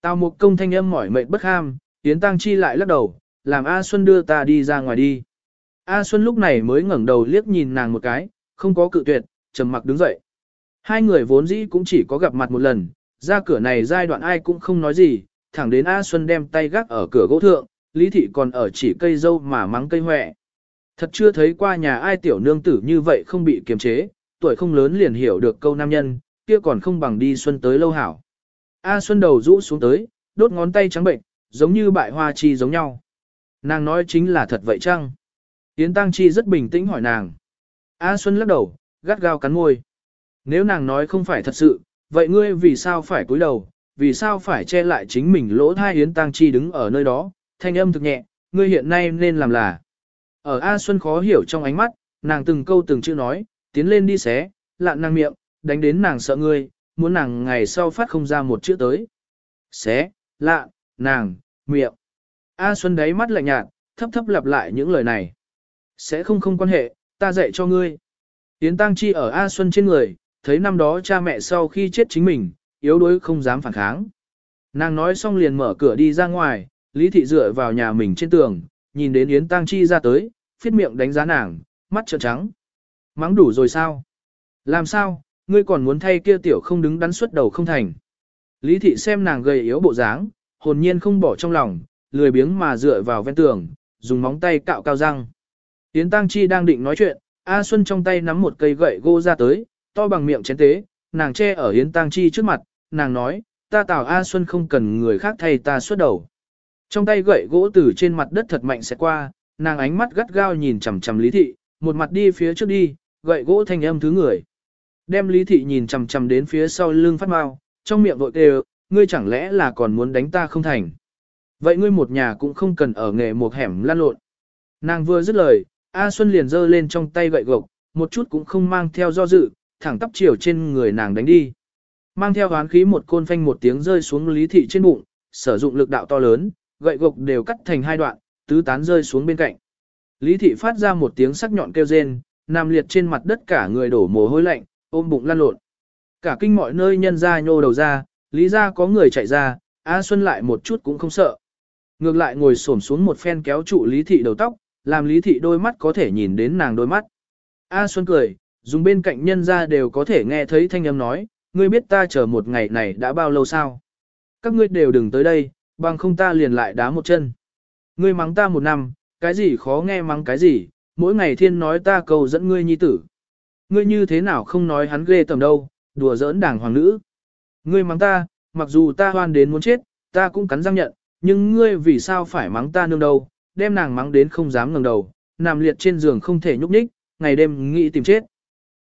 Tào một công thanh âm mỏi mệt bất ham, Yến Tăng Chi lại lắc đầu, làm A Xuân đưa ta đi ra ngoài đi. A Xuân lúc này mới ngẩng đầu liếc nhìn nàng một cái, không có cự tuyệt, trầm mặc đứng dậy. Hai người vốn dĩ cũng chỉ có gặp mặt một lần, ra cửa này giai đoạn ai cũng không nói gì, thẳng đến A Xuân đem tay gác ở cửa gỗ thượng, Lý Thị còn ở chỉ cây dâu mà mắng cây hoẹ. Thật chưa thấy qua nhà ai tiểu nương tử như vậy không bị kiềm chế, tuổi không lớn liền hiểu được câu nam nhân, kia còn không bằng đi Xuân tới lâu hảo. A Xuân đầu rũ xuống tới, đốt ngón tay trắng bệnh, giống như bại hoa chi giống nhau. Nàng nói chính là thật vậy chăng? Yến Tăng Chi rất bình tĩnh hỏi nàng. A Xuân lắc đầu, gắt gao cắn môi. Nếu nàng nói không phải thật sự, vậy ngươi vì sao phải cúi đầu, vì sao phải che lại chính mình lỗ thai Yến Tăng Chi đứng ở nơi đó, thanh âm thực nhẹ, ngươi hiện nay nên làm là. Ở A Xuân khó hiểu trong ánh mắt, nàng từng câu từng chữ nói, tiến lên đi xé, lạn nàng miệng, đánh đến nàng sợ ngươi, muốn nàng ngày sau phát không ra một chữ tới. Xé, lạ, nàng, miệng. A Xuân đáy mắt lạnh nhạt, thấp thấp lặp lại những lời này. Sẽ không không quan hệ, ta dạy cho ngươi. Yến Tăng Chi ở A Xuân trên người, thấy năm đó cha mẹ sau khi chết chính mình, yếu đuối không dám phản kháng. Nàng nói xong liền mở cửa đi ra ngoài, Lý Thị dựa vào nhà mình trên tường, nhìn đến Yến Tăng Chi ra tới, phiết miệng đánh giá nàng, mắt trợn trắng. Mắng đủ rồi sao? Làm sao, ngươi còn muốn thay kia tiểu không đứng đắn suốt đầu không thành. Lý Thị xem nàng gầy yếu bộ dáng, hồn nhiên không bỏ trong lòng, lười biếng mà dựa vào ven tường, dùng móng tay cạo cao răng. Yến Tăng Chi đang định nói chuyện, A Xuân trong tay nắm một cây gậy gỗ ra tới, to bằng miệng chén tế, nàng che ở Yến Tăng Chi trước mặt, nàng nói, ta tào A Xuân không cần người khác thay ta suốt đầu. Trong tay gậy gỗ từ trên mặt đất thật mạnh sẽ qua, nàng ánh mắt gắt gao nhìn chằm chằm Lý Thị, một mặt đi phía trước đi, gậy gỗ thanh âm thứ người. Đem Lý Thị nhìn chằm chằm đến phía sau lưng phát mau, trong miệng vội kêu, ngươi chẳng lẽ là còn muốn đánh ta không thành. Vậy ngươi một nhà cũng không cần ở nghề một hẻm lan lộn. Nàng vừa dứt lời, A Xuân liền giơ lên trong tay gậy gộc, một chút cũng không mang theo do dự, thẳng tắp chiều trên người nàng đánh đi. Mang theo hoán khí một côn phanh một tiếng rơi xuống lý thị trên bụng, sử dụng lực đạo to lớn, gậy gộc đều cắt thành hai đoạn, tứ tán rơi xuống bên cạnh. Lý thị phát ra một tiếng sắc nhọn kêu rên, nằm liệt trên mặt đất cả người đổ mồ hôi lạnh, ôm bụng lăn lộn. Cả kinh mọi nơi nhân ra nhô đầu ra, lý ra có người chạy ra, A Xuân lại một chút cũng không sợ. Ngược lại ngồi xổm xuống một phen kéo trụ lý thị đầu tóc, làm lý thị đôi mắt có thể nhìn đến nàng đôi mắt. A Xuân cười, dùng bên cạnh nhân ra đều có thể nghe thấy thanh âm nói, ngươi biết ta chờ một ngày này đã bao lâu sao? Các ngươi đều đừng tới đây, bằng không ta liền lại đá một chân. Ngươi mắng ta một năm, cái gì khó nghe mắng cái gì, mỗi ngày thiên nói ta cầu dẫn ngươi nhi tử. Ngươi như thế nào không nói hắn ghê tầm đâu, đùa giỡn đảng hoàng nữ. Ngươi mắng ta, mặc dù ta hoan đến muốn chết, ta cũng cắn răng nhận, nhưng ngươi vì sao phải mắng ta nương đâu, đem nàng mắng đến không dám ngẩng đầu, nằm liệt trên giường không thể nhúc nhích, ngày đêm nghĩ tìm chết.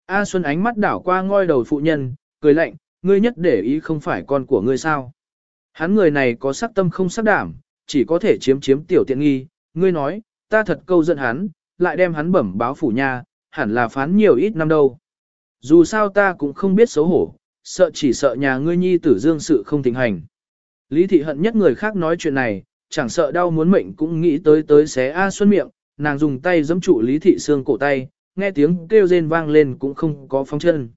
A Xuân ánh mắt đảo qua ngôi đầu phụ nhân, cười lạnh, ngươi nhất để ý không phải con của ngươi sao. Hắn người này có sắc tâm không sắc đảm, chỉ có thể chiếm chiếm tiểu tiện nghi, ngươi nói, ta thật câu giận hắn, lại đem hắn bẩm báo phủ nha, hẳn là phán nhiều ít năm đâu. Dù sao ta cũng không biết xấu hổ, sợ chỉ sợ nhà ngươi nhi tử dương sự không tình hành. Lý thị hận nhất người khác nói chuyện này, chẳng sợ đau muốn mệnh cũng nghĩ tới tới xé A Xuân miệng, nàng dùng tay giẫm trụ Lý thị xương cổ tay, nghe tiếng kêu rên vang lên cũng không có phóng chân.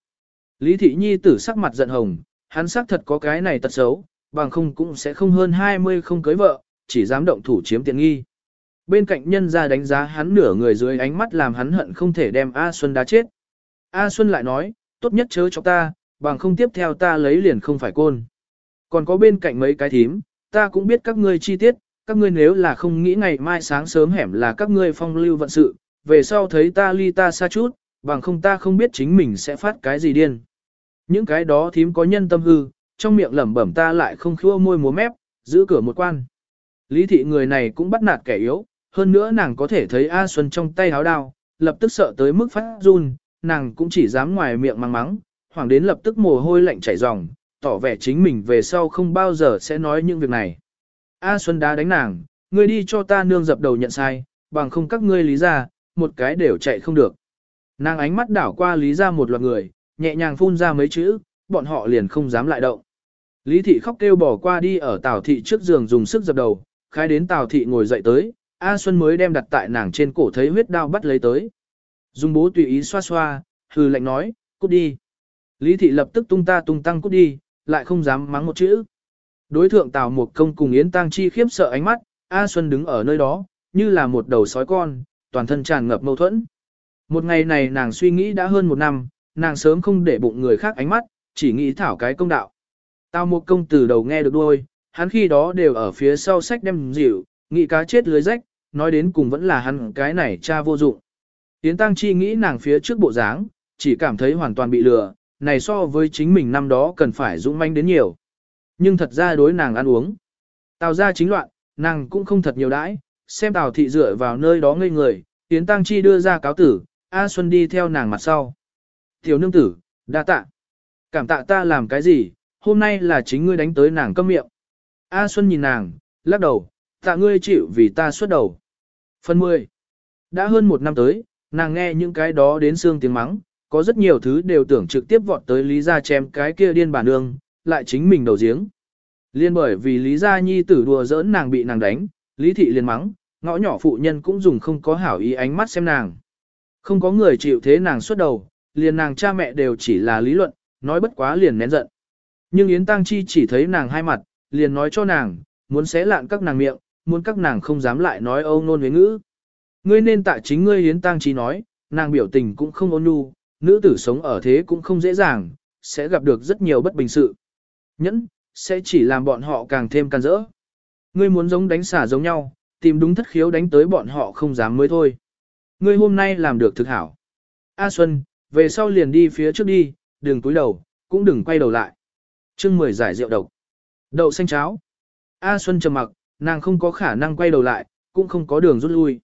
Lý thị nhi tử sắc mặt giận hồng, hắn sắc thật có cái này tật xấu, bằng không cũng sẽ không hơn 20 không cưới vợ, chỉ dám động thủ chiếm tiện nghi. Bên cạnh nhân ra đánh giá hắn nửa người dưới ánh mắt làm hắn hận không thể đem A Xuân đá chết. A Xuân lại nói, tốt nhất chớ cho ta, bằng không tiếp theo ta lấy liền không phải côn. Còn có bên cạnh mấy cái thím, ta cũng biết các ngươi chi tiết, các ngươi nếu là không nghĩ ngày mai sáng sớm hẻm là các ngươi phong lưu vận sự, về sau thấy ta ly ta xa chút, bằng không ta không biết chính mình sẽ phát cái gì điên. Những cái đó thím có nhân tâm hư, trong miệng lẩm bẩm ta lại không khua môi múa mép, giữ cửa một quan. Lý thị người này cũng bắt nạt kẻ yếu, hơn nữa nàng có thể thấy A Xuân trong tay háo đao, lập tức sợ tới mức phát run, nàng cũng chỉ dám ngoài miệng mắng mắng, hoàng đến lập tức mồ hôi lạnh chảy ròng, tỏ vẻ chính mình về sau không bao giờ sẽ nói những việc này. A Xuân đá đánh nàng, ngươi đi cho ta nương dập đầu nhận sai, bằng không các ngươi lý ra, một cái đều chạy không được. Nàng ánh mắt đảo qua lý ra một loạt người, nhẹ nhàng phun ra mấy chữ, bọn họ liền không dám lại động. Lý thị khóc kêu bỏ qua đi ở Tào thị trước giường dùng sức dập đầu, khai đến Tào thị ngồi dậy tới, A Xuân mới đem đặt tại nàng trên cổ thấy huyết đao bắt lấy tới. Dùng bố tùy ý xoa xoa, hừ lạnh nói, cút đi. Lý thị lập tức tung ta tung tăng cút đi, lại không dám mắng một chữ. Đối thượng Tào một công cùng Yến Tăng Chi khiếp sợ ánh mắt, A Xuân đứng ở nơi đó, như là một đầu sói con, toàn thân tràn ngập mâu thuẫn. Một ngày này nàng suy nghĩ đã hơn một năm, nàng sớm không để bụng người khác ánh mắt, chỉ nghĩ thảo cái công đạo. tao một công từ đầu nghe được đuôi, hắn khi đó đều ở phía sau sách đem dịu, nghĩ cá chết lưới rách, nói đến cùng vẫn là hắn cái này cha vô dụng. Yến Tăng Chi nghĩ nàng phía trước bộ dáng, chỉ cảm thấy hoàn toàn bị lừa, này so với chính mình năm đó cần phải dũng manh đến nhiều. Nhưng thật ra đối nàng ăn uống. Tào ra chính loạn, nàng cũng không thật nhiều đãi, xem Tào thị dựa vào nơi đó ngây người, Yến Tăng Chi đưa ra cáo tử, A Xuân đi theo nàng mặt sau. Tiểu nương tử, đa tạ. Cảm tạ ta làm cái gì, hôm nay là chính ngươi đánh tới nàng câm miệng. A Xuân nhìn nàng, lắc đầu, tạ ngươi chịu vì ta xuất đầu. Phần 10. Đã hơn một năm tới, nàng nghe những cái đó đến xương tiếng mắng, có rất nhiều thứ đều tưởng trực tiếp vọt tới Lý Gia chém cái kia điên bà nương, lại chính mình đầu giếng. Liên bởi vì Lý Gia Nhi tử đùa giỡn nàng bị nàng đánh, Lý Thị liền mắng, ngõ nhỏ phụ nhân cũng dùng không có hảo ý ánh mắt xem nàng. Không có người chịu thế nàng xuất đầu, liền nàng cha mẹ đều chỉ là lý luận, nói bất quá liền nén giận. Nhưng Yến Tăng Chi chỉ thấy nàng hai mặt, liền nói cho nàng, muốn xé lạn các nàng miệng, muốn các nàng không dám lại nói âu nôn với ngữ. Ngươi nên tại chính ngươi Yến Tăng Chi nói, nàng biểu tình cũng không ôn nhu, nữ tử sống ở thế cũng không dễ dàng, sẽ gặp được rất nhiều bất bình sự. Nhẫn, sẽ chỉ làm bọn họ càng thêm can rỡ. Ngươi muốn giống đánh xả giống nhau, tìm đúng thất khiếu đánh tới bọn họ không dám mới thôi. Ngươi hôm nay làm được thực hảo. A Xuân, về sau liền đi phía trước đi, đừng cúi đầu, cũng đừng quay đầu lại. chương 10 giải rượu độc. Đậu xanh cháo. A Xuân trầm mặc, nàng không có khả năng quay đầu lại, cũng không có đường rút lui.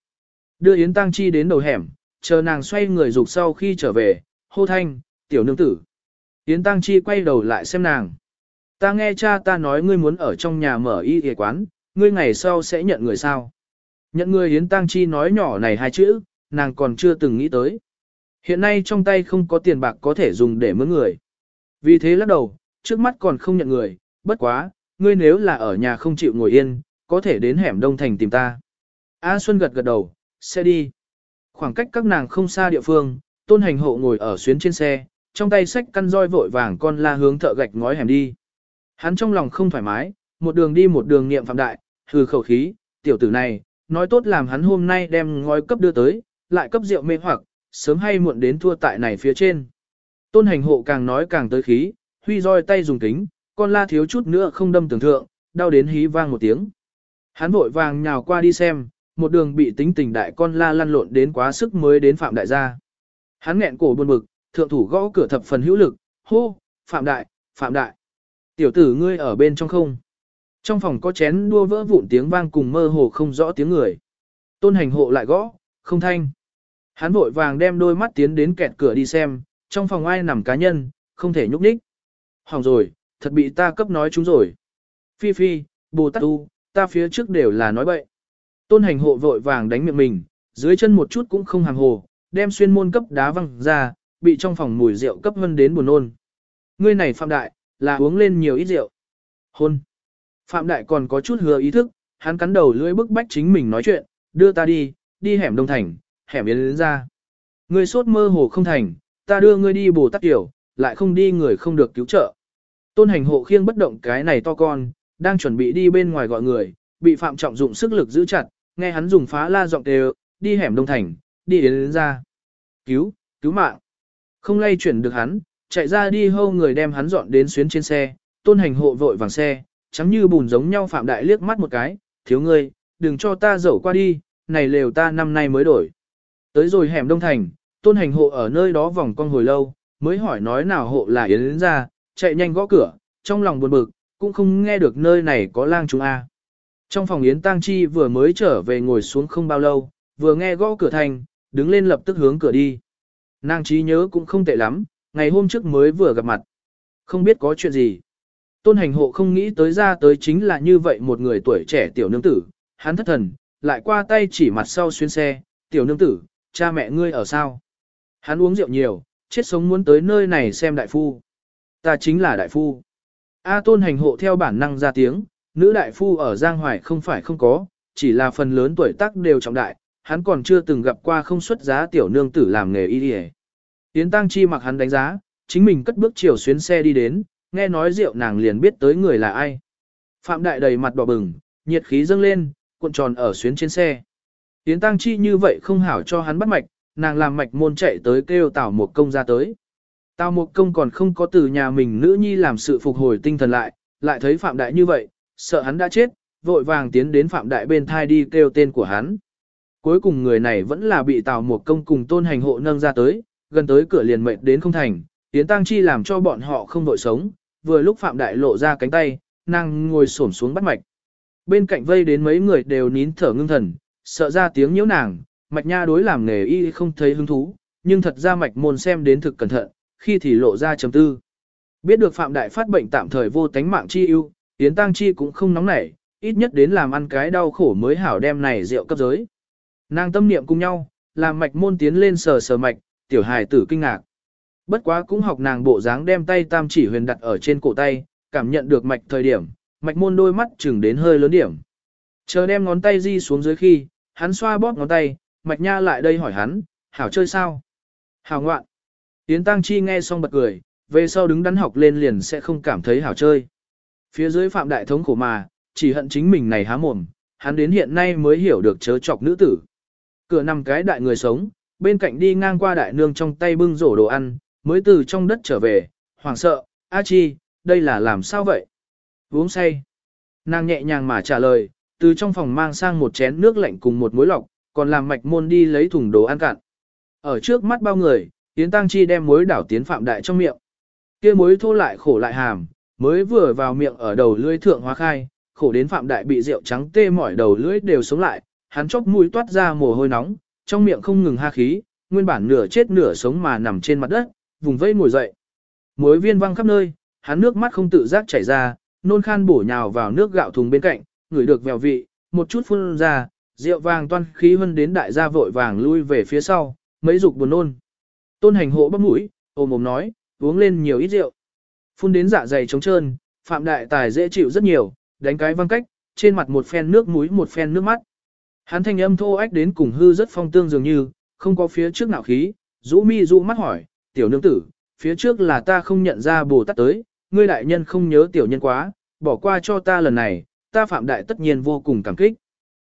Đưa Yến Tăng Chi đến đầu hẻm, chờ nàng xoay người dục sau khi trở về, hô thanh, tiểu nương tử. Yến Tăng Chi quay đầu lại xem nàng. Ta nghe cha ta nói ngươi muốn ở trong nhà mở y y quán, ngươi ngày sau sẽ nhận người sao. Nhận người Yến Tăng Chi nói nhỏ này hai chữ, nàng còn chưa từng nghĩ tới. Hiện nay trong tay không có tiền bạc có thể dùng để mướn người. Vì thế lắc đầu, trước mắt còn không nhận người, bất quá, ngươi nếu là ở nhà không chịu ngồi yên, có thể đến hẻm Đông Thành tìm ta. A Xuân gật gật đầu, xe đi. Khoảng cách các nàng không xa địa phương, tôn hành hộ ngồi ở xuyến trên xe, trong tay sách căn roi vội vàng con la hướng thợ gạch ngói hẻm đi. Hắn trong lòng không thoải mái, một đường đi một đường niệm phạm đại, hừ khẩu khí, tiểu tử này, nói tốt làm hắn hôm nay đem ngói cấp đưa tới, lại cấp rượu mê hoặc, sớm hay muộn đến thua tại này phía trên. Tôn hành hộ càng nói càng tới khí, huy roi tay dùng kính, con la thiếu chút nữa không đâm tưởng thượng, đau đến hí vang một tiếng. Hắn vội vàng nhào qua đi xem, một đường bị tính tình đại con la lăn lộn đến quá sức mới đến phạm đại gia. Hắn nghẹn cổ buồn bực, thượng thủ gõ cửa thập phần hữu lực, hô, phạm đại, phạm đại. Tiểu tử ngươi ở bên trong không? Trong phòng có chén đua vỡ vụn tiếng vang cùng mơ hồ không rõ tiếng người. Tôn hành hộ lại gõ, không thanh. Hắn vội vàng đem đôi mắt tiến đến kẹt cửa đi xem, trong phòng ai nằm cá nhân, không thể nhúc nhích. Hỏng rồi, thật bị ta cấp nói chúng rồi. Phi phi, Bồ Tát Tu, ta phía trước đều là nói bậy. Tôn hành hộ vội vàng đánh miệng mình, dưới chân một chút cũng không hàng hồ, đem xuyên môn cấp đá văng ra, bị trong phòng mùi rượu cấp vân đến buồn nôn. Ngươi này Phạm Đại, là uống lên nhiều ít rượu. Hôn. Phạm Đại còn có chút hứa ý thức, hắn cắn đầu lưỡi bức bách chính mình nói chuyện, đưa ta đi, đi hẻm Đông Thành, hẻm Yến đến ra. Ngươi sốt mơ hồ không thành, ta đưa ngươi đi bồ tát tiểu, lại không đi người không được cứu trợ. Tôn hành hộ khiêng bất động cái này to con, đang chuẩn bị đi bên ngoài gọi người, bị Phạm Trọng dụng sức lực giữ chặt, nghe hắn dùng phá la giọng đều, đi hẻm Đông Thành, đi đến, đến ra. Cứu, cứu mạng. Không lay chuyển được hắn, chạy ra đi hâu người đem hắn dọn đến xuyến trên xe, tôn hành hộ vội vàng xe, chấm như bùn giống nhau Phạm Đại liếc mắt một cái, thiếu ngươi, đừng cho ta dẫu qua đi, này lều ta năm nay mới đổi. Tới rồi hẻm Đông Thành, tôn hành hộ ở nơi đó vòng con hồi lâu, mới hỏi nói nào hộ là Yến đến ra, chạy nhanh gõ cửa, trong lòng buồn bực, cũng không nghe được nơi này có lang chúng A. Trong phòng Yến Tăng Chi vừa mới trở về ngồi xuống không bao lâu, vừa nghe gõ cửa thành, đứng lên lập tức hướng cửa đi. Nàng trí nhớ cũng không tệ lắm, ngày hôm trước mới vừa gặp mặt. Không biết có chuyện gì. Tôn hành hộ không nghĩ tới ra tới chính là như vậy một người tuổi trẻ tiểu nương tử, hắn thất thần, lại qua tay chỉ mặt sau xuyên xe, tiểu nương tử, cha mẹ ngươi ở sao? Hắn uống rượu nhiều, chết sống muốn tới nơi này xem đại phu. Ta chính là đại phu. A tôn hành hộ theo bản năng ra tiếng, nữ đại phu ở Giang Hoài không phải không có, chỉ là phần lớn tuổi tác đều trọng đại, hắn còn chưa từng gặp qua không xuất giá tiểu nương tử làm nghề y đi Yến Tăng Chi mặc hắn đánh giá, chính mình cất bước chiều xuyến xe đi đến, nghe nói rượu nàng liền biết tới người là ai. Phạm Đại đầy mặt đỏ bừng, nhiệt khí dâng lên, cuộn tròn ở xuyến trên xe. Yến Tăng Chi như vậy không hảo cho hắn bắt mạch, nàng làm mạch môn chạy tới kêu Tào Một Công ra tới. Tào Một Công còn không có từ nhà mình nữ nhi làm sự phục hồi tinh thần lại, lại thấy Phạm Đại như vậy, sợ hắn đã chết, vội vàng tiến đến Phạm Đại bên thai đi kêu tên của hắn. Cuối cùng người này vẫn là bị Tào Một Công cùng tôn hành hộ nâng ra tới, gần tới cửa liền mệt đến không thành, Yến Tăng Chi làm cho bọn họ không đội sống, vừa lúc Phạm Đại lộ ra cánh tay, nàng ngồi xổm xuống bắt mạch. Bên cạnh vây đến mấy người đều nín thở ngưng thần, sợ ra tiếng nhiễu nàng, mạch nha đối làm nghề y không thấy hứng thú, nhưng thật ra mạch môn xem đến thực cẩn thận, khi thì lộ ra chấm tư. Biết được Phạm Đại phát bệnh tạm thời vô tánh mạng chi ưu, Yến Tăng Chi cũng không nóng nảy, ít nhất đến làm ăn cái đau khổ mới hảo đem này rượu cấp giới. Nàng tâm niệm cùng nhau, làm mạch môn tiến lên sờ sờ mạch, tiểu hài tử kinh ngạc. Bất quá cũng học nàng bộ dáng đem tay tam chỉ huyền đặt ở trên cổ tay, cảm nhận được mạch thời điểm, mạch môn đôi mắt chừng đến hơi lớn điểm. Chờ đem ngón tay di xuống dưới khi, hắn xoa bóp ngón tay, mạch nha lại đây hỏi hắn, hảo chơi sao? Hảo ngoạn. Yến Tăng Chi nghe xong bật cười, về sau đứng đắn học lên liền sẽ không cảm thấy hảo chơi. Phía dưới phạm đại thống khổ mà, chỉ hận chính mình này há mồm, hắn đến hiện nay mới hiểu được chớ chọc nữ tử. Cửa nằm cái đại người sống, bên cạnh đi ngang qua đại nương trong tay bưng rổ đồ ăn, mới từ trong đất trở về, hoảng sợ, A Chi, đây là làm sao vậy? Uống say. Nàng nhẹ nhàng mà trả lời, từ trong phòng mang sang một chén nước lạnh cùng một muối lọc, còn làm mạch môn đi lấy thùng đồ ăn cạn. Ở trước mắt bao người, Yến Tăng Chi đem muối đảo tiến phạm đại trong miệng. kia muối thô lại khổ lại hàm, mới vừa vào miệng ở đầu lưỡi thượng hóa khai, khổ đến phạm đại bị rượu trắng tê mỏi đầu lưỡi đều sống lại, hắn chốc mũi toát ra mồ hôi nóng, trong miệng không ngừng ha khí, nguyên bản nửa chết nửa sống mà nằm trên mặt đất, vùng vây ngồi dậy. Muối viên văng khắp nơi, hắn nước mắt không tự giác chảy ra, nôn khan bổ nhào vào nước gạo thùng bên cạnh, ngửi được vèo vị, một chút phun ra, rượu vàng toan khí hơn đến đại gia vội vàng lui về phía sau, mấy dục buồn nôn. Tôn hành hộ bắp mũi, ôm ôm nói, uống lên nhiều ít rượu. Phun đến dạ dày trống trơn, phạm đại tài dễ chịu rất nhiều, đánh cái văng cách, trên mặt một phen nước mũi một phen nước mắt. Hắn thanh âm thô ách đến cùng hư rất phong tương dường như, không có phía trước nào khí, rũ mi rũ mắt hỏi, tiểu nương tử, phía trước là ta không nhận ra bồ tát tới, ngươi đại nhân không nhớ tiểu nhân quá, bỏ qua cho ta lần này, ta phạm đại tất nhiên vô cùng cảm kích.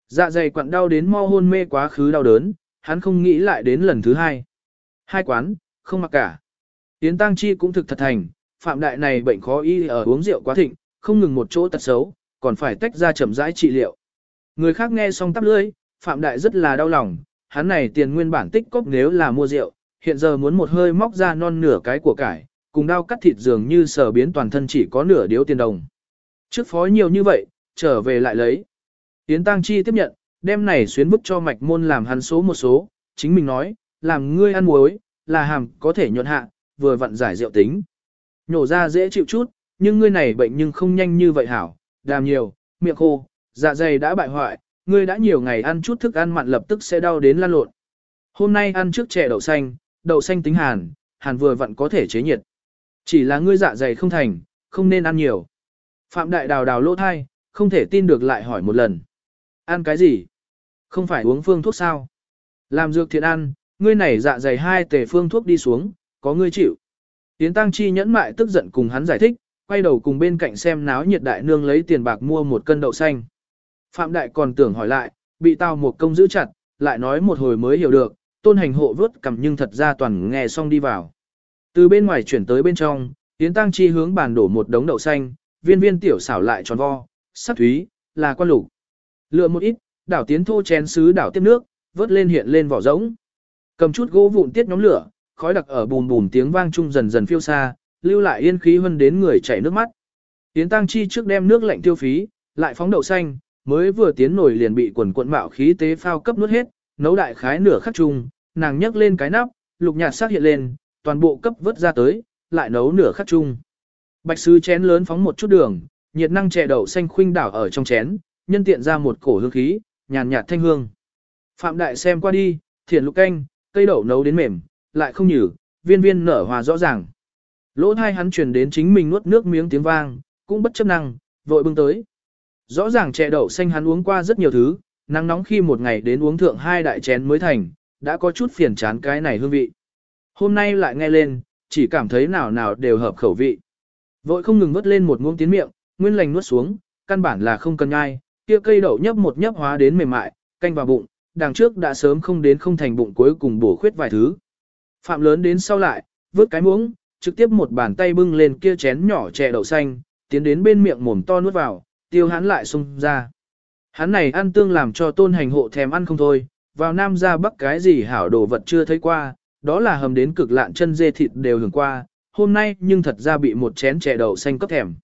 Dạ dày quặn đau đến mo hôn mê quá khứ đau đớn, hắn không nghĩ lại đến lần thứ hai. Hai quán, không mặc cả. Yến Tăng Chi cũng thực thật thành, phạm đại này bệnh khó y ở uống rượu quá thịnh, không ngừng một chỗ tật xấu, còn phải tách ra chậm rãi trị liệu. Người khác nghe xong tắp lưỡi, phạm đại rất là đau lòng, hắn này tiền nguyên bản tích cốc nếu là mua rượu, hiện giờ muốn một hơi móc ra non nửa cái của cải, cùng đau cắt thịt dường như sở biến toàn thân chỉ có nửa điếu tiền đồng. Trước phó nhiều như vậy, trở về lại lấy. Yến Tăng Chi tiếp nhận, đem này xuyến bức cho mạch môn làm hắn số một số, chính mình nói, làm ngươi ăn muối, là hàm có thể nhuận hạ, vừa vặn giải rượu tính. Nhổ ra dễ chịu chút, nhưng ngươi này bệnh nhưng không nhanh như vậy hảo, đàm nhiều, miệng khô, dạ dày đã bại hoại, ngươi đã nhiều ngày ăn chút thức ăn mặn lập tức sẽ đau đến lan lộn. Hôm nay ăn trước chè đậu xanh, đậu xanh tính hàn, hàn vừa vặn có thể chế nhiệt. Chỉ là ngươi dạ dày không thành, không nên ăn nhiều. Phạm Đại Đào đào lỗ thai, không thể tin được lại hỏi một lần. Ăn cái gì? Không phải uống phương thuốc sao? Làm dược thiện ăn, ngươi này dạ dày hai tề phương thuốc đi xuống, có ngươi chịu. Tiến Tăng Chi nhẫn mại tức giận cùng hắn giải thích, quay đầu cùng bên cạnh xem náo nhiệt đại nương lấy tiền bạc mua một cân đậu xanh. Phạm Đại còn tưởng hỏi lại, bị tao một công giữ chặt, lại nói một hồi mới hiểu được, tôn hành hộ vớt cầm nhưng thật ra toàn nghe xong đi vào. Từ bên ngoài chuyển tới bên trong, Tiến Tăng Chi hướng bàn đổ một đống đậu xanh, viên viên tiểu xảo lại tròn vo, sắc thúy, là quan lục. Lựa một ít, đảo tiến thô chén sứ đảo tiếp nước, vớt lên hiện lên vỏ rỗng. Cầm chút gỗ vụn tiết nhóm lửa, khói đặc ở bùn bùn tiếng vang chung dần dần phiêu xa, lưu lại yên khí hơn đến người chảy nước mắt. Tiến tăng chi trước đem nước lạnh tiêu phí, lại phóng đậu xanh, mới vừa tiến nổi liền bị quần cuộn mạo khí tế phao cấp nuốt hết, nấu đại khái nửa khắc chung, nàng nhấc lên cái nắp, lục nhạt sắc hiện lên, toàn bộ cấp vớt ra tới, lại nấu nửa khắc chung. Bạch sứ chén lớn phóng một chút đường, nhiệt năng chè đậu xanh khuynh đảo ở trong chén, nhân tiện ra một cổ hương khí, nhàn nhạt thanh hương. Phạm đại xem qua đi, thiền lục canh, cây đậu nấu đến mềm, lại không nhử, viên viên nở hòa rõ ràng. Lỗ thai hắn truyền đến chính mình nuốt nước miếng tiếng vang, cũng bất chấp năng, vội bưng tới. Rõ ràng chè đậu xanh hắn uống qua rất nhiều thứ, nắng nóng khi một ngày đến uống thượng hai đại chén mới thành, đã có chút phiền chán cái này hương vị. Hôm nay lại nghe lên, chỉ cảm thấy nào nào đều hợp khẩu vị. Vội không ngừng vớt lên một muỗng tiến miệng, nguyên lành nuốt xuống, căn bản là không cần nhai, kia cây đậu nhấp một nhấp hóa đến mềm mại, canh vào bụng, đằng trước đã sớm không đến không thành bụng cuối cùng bổ khuyết vài thứ. Phạm lớn đến sau lại, vớt cái muỗng, trực tiếp một bàn tay bưng lên kia chén nhỏ chè đậu xanh, tiến đến bên miệng mồm to nuốt vào, tiêu hắn lại xung ra. Hắn này ăn tương làm cho tôn hành hộ thèm ăn không thôi, vào nam ra bắc cái gì hảo đồ vật chưa thấy qua, đó là hầm đến cực lạn chân dê thịt đều hưởng qua, hôm nay nhưng thật ra bị một chén chè đậu xanh cấp thèm.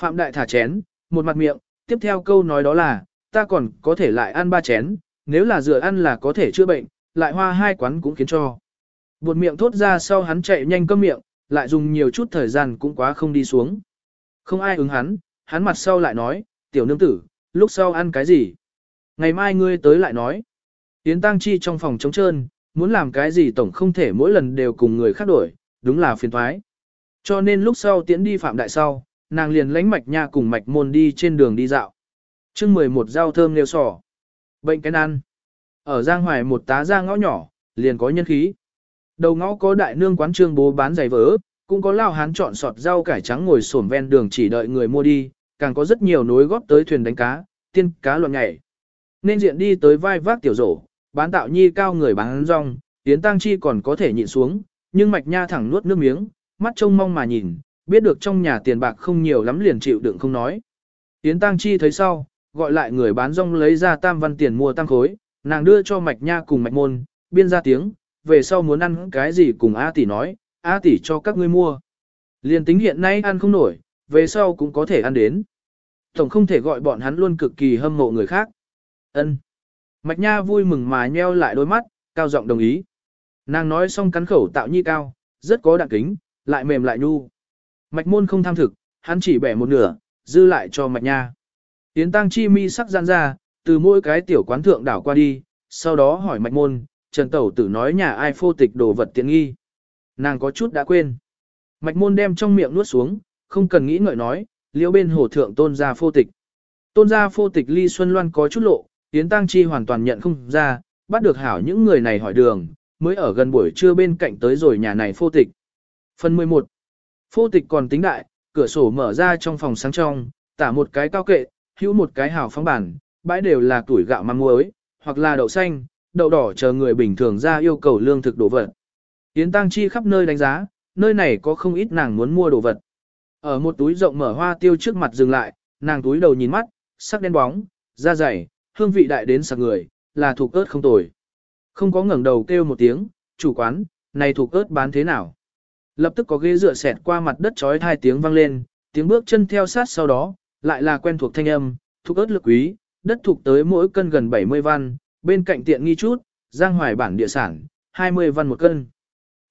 Phạm đại thả chén, một mặt miệng, tiếp theo câu nói đó là, ta còn có thể lại ăn ba chén, nếu là dựa ăn là có thể chữa bệnh, lại hoa hai quán cũng khiến cho. Buột miệng thốt ra sau hắn chạy nhanh cơm miệng, lại dùng nhiều chút thời gian cũng quá không đi xuống. Không ai ứng hắn, hắn mặt sau lại nói, tiểu nương tử, lúc sau ăn cái gì? Ngày mai ngươi tới lại nói. Tiến tăng chi trong phòng trống trơn, muốn làm cái gì tổng không thể mỗi lần đều cùng người khác đổi, đúng là phiền thoái. Cho nên lúc sau tiễn đi phạm đại sau, nàng liền lánh mạch nha cùng mạch môn đi trên đường đi dạo. chương 11 rau thơm nêu sò. Bệnh cái ăn. Ở Giang Hoài một tá ra ngõ nhỏ, liền có nhân khí. Đầu ngõ có đại nương quán trương bố bán giày vỡ, cũng có lao hán chọn sọt rau cải trắng ngồi xổm ven đường chỉ đợi người mua đi, càng có rất nhiều nối góp tới thuyền đánh cá, tiên cá loạn nhảy, Nên diện đi tới vai vác tiểu rổ, bán tạo nhi cao người bán rong, tiến Tăng Chi còn có thể nhịn xuống, nhưng Mạch Nha thẳng nuốt nước miếng, mắt trông mong mà nhìn, biết được trong nhà tiền bạc không nhiều lắm liền chịu đựng không nói. Yến Tăng Chi thấy sau, gọi lại người bán rong lấy ra tam văn tiền mua tăng khối, nàng đưa cho Mạch Nha cùng Mạch Môn, biên ra tiếng, về sau muốn ăn cái gì cùng A tỷ nói, A tỷ cho các ngươi mua. Liền tính hiện nay ăn không nổi, về sau cũng có thể ăn đến. Tổng không thể gọi bọn hắn luôn cực kỳ hâm mộ người khác. Ân. Mạch Nha vui mừng mà nheo lại đôi mắt, cao giọng đồng ý. Nàng nói xong cắn khẩu tạo nhi cao, rất có đạn kính, lại mềm lại nhu. Mạch môn không tham thực, hắn chỉ bẻ một nửa, dư lại cho mạch nha. Tiến tăng chi mi sắc gian ra, từ mỗi cái tiểu quán thượng đảo qua đi, sau đó hỏi mạch môn, Trần Tẩu tử nói nhà ai phô tịch đồ vật tiện nghi. Nàng có chút đã quên. Mạch môn đem trong miệng nuốt xuống, không cần nghĩ ngợi nói, liễu bên hồ thượng tôn gia phô tịch. Tôn gia phô tịch ly xuân loan có chút lộ, Tiến tăng chi hoàn toàn nhận không ra, bắt được hảo những người này hỏi đường, mới ở gần buổi trưa bên cạnh tới rồi nhà này phô tịch. Phần 11 Phô tịch còn tính đại, cửa sổ mở ra trong phòng sáng trong, tả một cái cao kệ, hữu một cái hào phóng bản, bãi đều là tuổi gạo măng muối, hoặc là đậu xanh, đậu đỏ chờ người bình thường ra yêu cầu lương thực đồ vật. Yến Tăng Chi khắp nơi đánh giá, nơi này có không ít nàng muốn mua đồ vật. Ở một túi rộng mở hoa tiêu trước mặt dừng lại, nàng túi đầu nhìn mắt, sắc đen bóng, da dày, hương vị đại đến sạc người, là thuộc ớt không tồi. Không có ngẩng đầu kêu một tiếng, chủ quán, này thuộc ớt bán thế nào? Lập tức có ghế dựa xẹt qua mặt đất chói hai tiếng vang lên, tiếng bước chân theo sát sau đó, lại là quen thuộc thanh âm, thuộc ớt lực quý, đất thuộc tới mỗi cân gần 70 văn, bên cạnh tiện nghi chút, giang hoài bản địa sản, 20 văn một cân.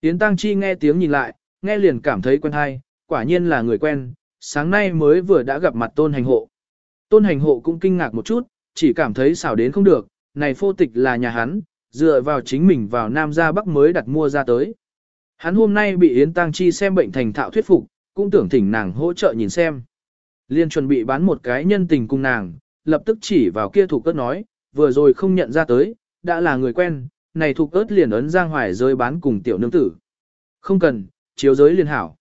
Yến Tăng Chi nghe tiếng nhìn lại, nghe liền cảm thấy quen hay, quả nhiên là người quen, sáng nay mới vừa đã gặp mặt tôn hành hộ. Tôn hành hộ cũng kinh ngạc một chút, chỉ cảm thấy xảo đến không được, này phô tịch là nhà hắn, dựa vào chính mình vào Nam ra Bắc mới đặt mua ra tới. Hắn hôm nay bị Yến Tăng Chi xem bệnh thành thạo thuyết phục, cũng tưởng thỉnh nàng hỗ trợ nhìn xem. Liên chuẩn bị bán một cái nhân tình cùng nàng, lập tức chỉ vào kia thủ cất nói, vừa rồi không nhận ra tới, đã là người quen, này thủ cất liền ấn Giang Hoài rơi bán cùng tiểu nương tử. Không cần, chiếu giới liên hảo.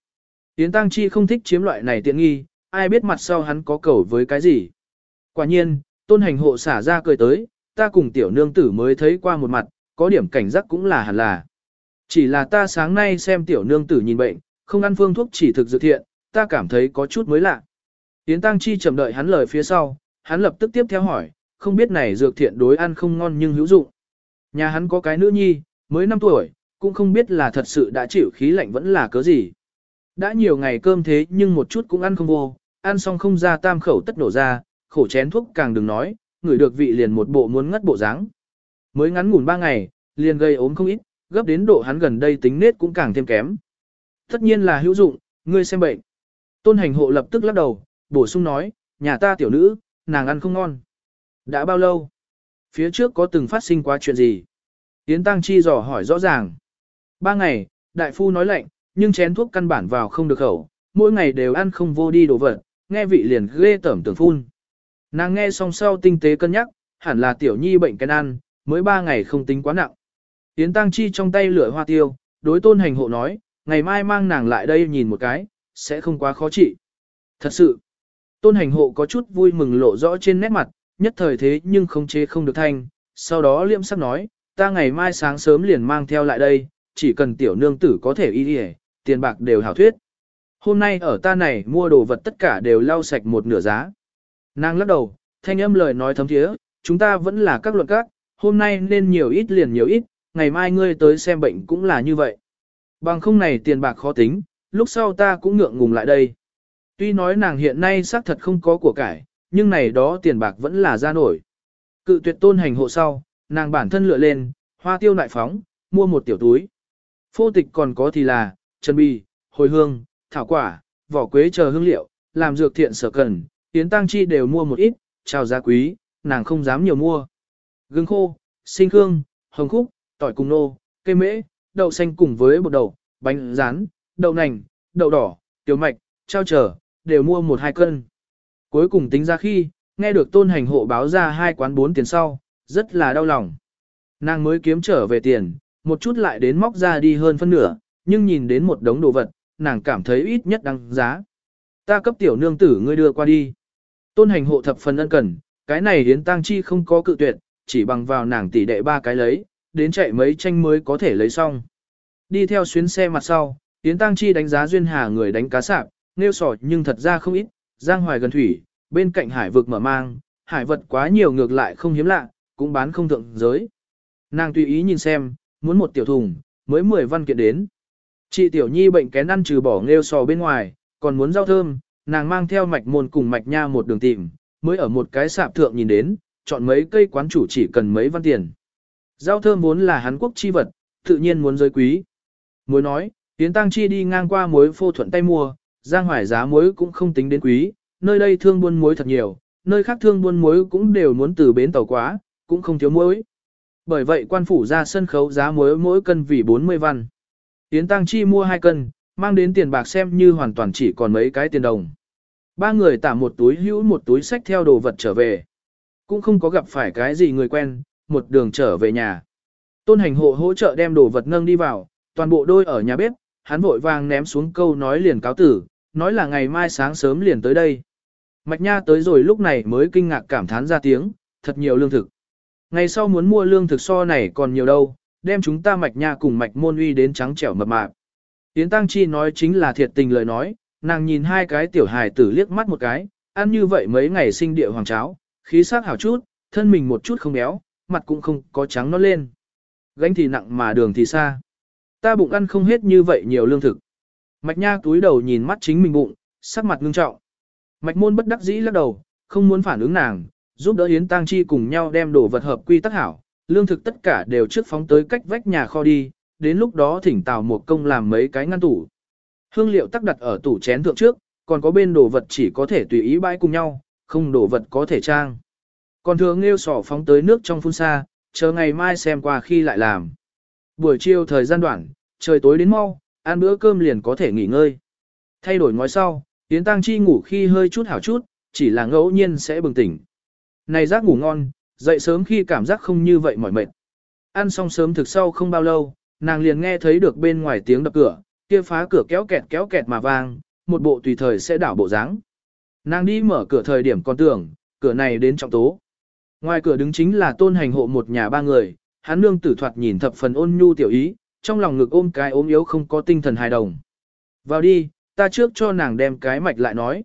Yến Tăng Chi không thích chiếm loại này tiện nghi, ai biết mặt sau hắn có cầu với cái gì. Quả nhiên, tôn hành hộ xả ra cười tới, ta cùng tiểu nương tử mới thấy qua một mặt, có điểm cảnh giác cũng là hẳn là. Chỉ là ta sáng nay xem tiểu nương tử nhìn bệnh, không ăn phương thuốc chỉ thực dự thiện, ta cảm thấy có chút mới lạ. Yến Tăng Chi chậm đợi hắn lời phía sau, hắn lập tức tiếp theo hỏi, không biết này dược thiện đối ăn không ngon nhưng hữu dụng. Nhà hắn có cái nữ nhi, mới 5 tuổi, cũng không biết là thật sự đã chịu khí lạnh vẫn là cớ gì. Đã nhiều ngày cơm thế nhưng một chút cũng ăn không vô, ăn xong không ra tam khẩu tất nổ ra, khổ chén thuốc càng đừng nói, người được vị liền một bộ muốn ngất bộ dáng. Mới ngắn ngủn 3 ngày, liền gây ốm không ít, gấp đến độ hắn gần đây tính nết cũng càng thêm kém. Tất nhiên là hữu dụng, ngươi xem bệnh. Tôn hành hộ lập tức lắc đầu, bổ sung nói, nhà ta tiểu nữ, nàng ăn không ngon. Đã bao lâu? Phía trước có từng phát sinh quá chuyện gì? Yến Tăng Chi dò hỏi rõ ràng. Ba ngày, đại phu nói lạnh, nhưng chén thuốc căn bản vào không được khẩu, mỗi ngày đều ăn không vô đi đồ vật, nghe vị liền ghê tởm tưởng phun. Nàng nghe xong sau tinh tế cân nhắc, hẳn là tiểu nhi bệnh cái ăn, mới ba ngày không tính quá nặng. Yến Tăng Chi trong tay lửa hoa tiêu, đối tôn hành hộ nói, ngày mai mang nàng lại đây nhìn một cái, sẽ không quá khó trị. Thật sự, tôn hành hộ có chút vui mừng lộ rõ trên nét mặt, nhất thời thế nhưng không chế không được thanh, sau đó liễm sắc nói, ta ngày mai sáng sớm liền mang theo lại đây, chỉ cần tiểu nương tử có thể y đi tiền bạc đều hảo thuyết. Hôm nay ở ta này mua đồ vật tất cả đều lau sạch một nửa giá. Nàng lắc đầu, thanh âm lời nói thấm thiế, chúng ta vẫn là các luận các, hôm nay nên nhiều ít liền nhiều ít, ngày mai ngươi tới xem bệnh cũng là như vậy. Bằng không này tiền bạc khó tính, lúc sau ta cũng ngượng ngùng lại đây. Tuy nói nàng hiện nay xác thật không có của cải, nhưng này đó tiền bạc vẫn là ra nổi. Cự tuyệt tôn hành hộ sau, nàng bản thân lựa lên, hoa tiêu lại phóng, mua một tiểu túi. Phô tịch còn có thì là, chân bì, hồi hương, thảo quả, vỏ quế chờ hương liệu, làm dược thiện sở cần, tiến tăng chi đều mua một ít, chào giá quý, nàng không dám nhiều mua. Gừng khô, sinh hương, hồng khúc, tỏi cùng nô, cây mễ, đậu xanh cùng với bột đậu, bánh rán, đậu nành, đậu đỏ, tiểu mạch, trao trở, đều mua một hai cân. Cuối cùng tính ra khi, nghe được tôn hành hộ báo ra hai quán bốn tiền sau, rất là đau lòng. Nàng mới kiếm trở về tiền, một chút lại đến móc ra đi hơn phân nửa, nhưng nhìn đến một đống đồ vật, nàng cảm thấy ít nhất đăng giá. Ta cấp tiểu nương tử ngươi đưa qua đi. Tôn hành hộ thập phần ân cần, cái này hiến Tăng Chi không có cự tuyệt, chỉ bằng vào nàng tỷ đệ ba cái lấy, đến chạy mấy tranh mới có thể lấy xong. Đi theo xuyến xe mặt sau, Yến Tăng Chi đánh giá Duyên Hà người đánh cá sạp, nêu sỏ nhưng thật ra không ít, giang hoài gần thủy, bên cạnh hải vực mở mang, hải vật quá nhiều ngược lại không hiếm lạ, cũng bán không thượng giới. Nàng tùy ý nhìn xem, muốn một tiểu thùng, mới 10 văn kiện đến. Chị tiểu nhi bệnh kén ăn trừ bỏ nghêu sò bên ngoài, còn muốn rau thơm, nàng mang theo mạch môn cùng mạch nha một đường tìm, mới ở một cái sạp thượng nhìn đến, chọn mấy cây quán chủ chỉ cần mấy văn tiền. Rau thơm vốn là hắn Quốc chi vật, tự nhiên muốn giới quý. Muối nói, Tiến Tăng Chi đi ngang qua muối phô thuận tay mua, giang hoài giá muối cũng không tính đến quý, nơi đây thương buôn muối thật nhiều, nơi khác thương buôn muối cũng đều muốn từ bến tàu quá, cũng không thiếu muối. Bởi vậy quan phủ ra sân khấu giá muối mỗi cân vì 40 văn. Tiến Tăng Chi mua 2 cân, mang đến tiền bạc xem như hoàn toàn chỉ còn mấy cái tiền đồng. Ba người tả một túi hữu một túi sách theo đồ vật trở về. Cũng không có gặp phải cái gì người quen, một đường trở về nhà. Tôn hành hộ hỗ trợ đem đồ vật nâng đi vào, toàn bộ đôi ở nhà bếp, hắn vội vàng ném xuống câu nói liền cáo tử, nói là ngày mai sáng sớm liền tới đây. Mạch Nha tới rồi lúc này mới kinh ngạc cảm thán ra tiếng, thật nhiều lương thực. Ngày sau muốn mua lương thực so này còn nhiều đâu, đem chúng ta Mạch Nha cùng Mạch Môn Uy đến trắng trẻo mập mạp. Yến Tăng Chi nói chính là thiệt tình lời nói, nàng nhìn hai cái tiểu hài tử liếc mắt một cái, ăn như vậy mấy ngày sinh địa hoàng cháo, khí sắc hảo chút, thân mình một chút không béo, mặt cũng không có trắng nó lên. Gánh thì nặng mà đường thì xa. Ta bụng ăn không hết như vậy nhiều lương thực. Mạch Nha túi đầu nhìn mắt chính mình bụng, sắc mặt ngưng trọng. Mạch Môn bất đắc dĩ lắc đầu, không muốn phản ứng nàng, giúp đỡ Yến Tăng Chi cùng nhau đem đồ vật hợp quy tắc hảo, lương thực tất cả đều trước phóng tới cách vách nhà kho đi, đến lúc đó thỉnh Tào một công làm mấy cái ngăn tủ. Hương liệu tắc đặt ở tủ chén thượng trước, còn có bên đồ vật chỉ có thể tùy ý bãi cùng nhau, không đồ vật có thể trang. Còn thường nghêu sỏ phóng tới nước trong phun xa, chờ ngày mai xem qua khi lại làm. Buổi chiều thời gian đoạn, trời tối đến mau, ăn bữa cơm liền có thể nghỉ ngơi. Thay đổi ngói sau, Yến Tăng Chi ngủ khi hơi chút hảo chút, chỉ là ngẫu nhiên sẽ bừng tỉnh. Này giác ngủ ngon, dậy sớm khi cảm giác không như vậy mỏi mệt. Ăn xong sớm thực sau không bao lâu, nàng liền nghe thấy được bên ngoài tiếng đập cửa, kia phá cửa kéo kẹt kéo kẹt mà vang, một bộ tùy thời sẽ đảo bộ dáng. Nàng đi mở cửa thời điểm còn tưởng, cửa này đến trọng tố. Ngoài cửa đứng chính là tôn hành hộ một nhà ba người, hắn nương tử thoạt nhìn thập phần ôn nhu tiểu ý, trong lòng ngực ôm cái ốm yếu không có tinh thần hài đồng. Vào đi, ta trước cho nàng đem cái mạch lại nói.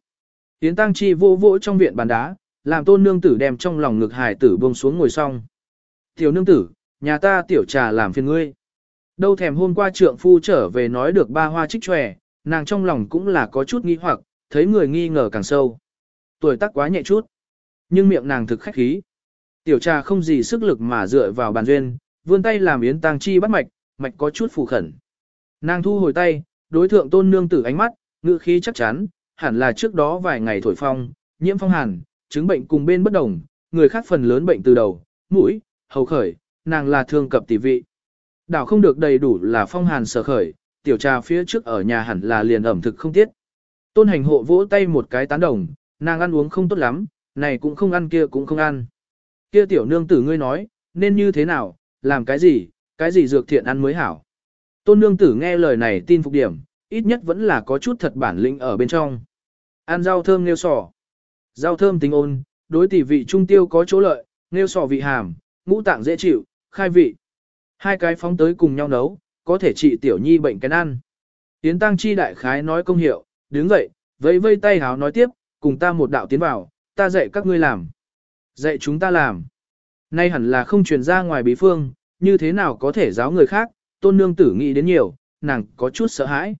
Yến Tăng Chi vô vỗ trong viện bàn đá, làm tôn nương tử đem trong lòng ngực hài tử buông xuống ngồi xong. Tiểu nương tử, nhà ta tiểu trà làm phiền ngươi. Đâu thèm hôm qua trượng phu trở về nói được ba hoa trích tròe, nàng trong lòng cũng là có chút nghi hoặc, thấy người nghi ngờ càng sâu. Tuổi tác quá nhẹ chút, nhưng miệng nàng thực khách khí. Tiểu trà không gì sức lực mà dựa vào bàn duyên, vươn tay làm yến tang chi bắt mạch, mạch có chút phù khẩn. Nàng thu hồi tay, đối thượng tôn nương tử ánh mắt, ngữ khí chắc chắn, hẳn là trước đó vài ngày thổi phong, nhiễm phong hàn, chứng bệnh cùng bên bất đồng, người khác phần lớn bệnh từ đầu, mũi, hầu khởi, nàng là thương cập tỷ vị. Đảo không được đầy đủ là phong hàn sở khởi, tiểu trà phía trước ở nhà hẳn là liền ẩm thực không tiết. Tôn hành hộ vỗ tay một cái tán đồng, nàng ăn uống không tốt lắm, này cũng không ăn kia cũng không ăn. Kia tiểu nương tử ngươi nói, nên như thế nào, làm cái gì, cái gì dược thiện ăn mới hảo. Tôn nương tử nghe lời này tin phục điểm, ít nhất vẫn là có chút thật bản lĩnh ở bên trong. Ăn rau thơm nêu sò. Rau thơm tính ôn, đối tỷ vị trung tiêu có chỗ lợi, nêu sò vị hàm, ngũ tạng dễ chịu, khai vị. Hai cái phóng tới cùng nhau nấu, có thể trị tiểu nhi bệnh cái ăn. Tiến tăng chi đại khái nói công hiệu, đứng dậy, vẫy vây tay háo nói tiếp, cùng ta một đạo tiến vào, ta dạy các ngươi làm. Dạy chúng ta làm. Nay hẳn là không truyền ra ngoài bí phương, như thế nào có thể giáo người khác, tôn nương tử nghĩ đến nhiều, nàng có chút sợ hãi.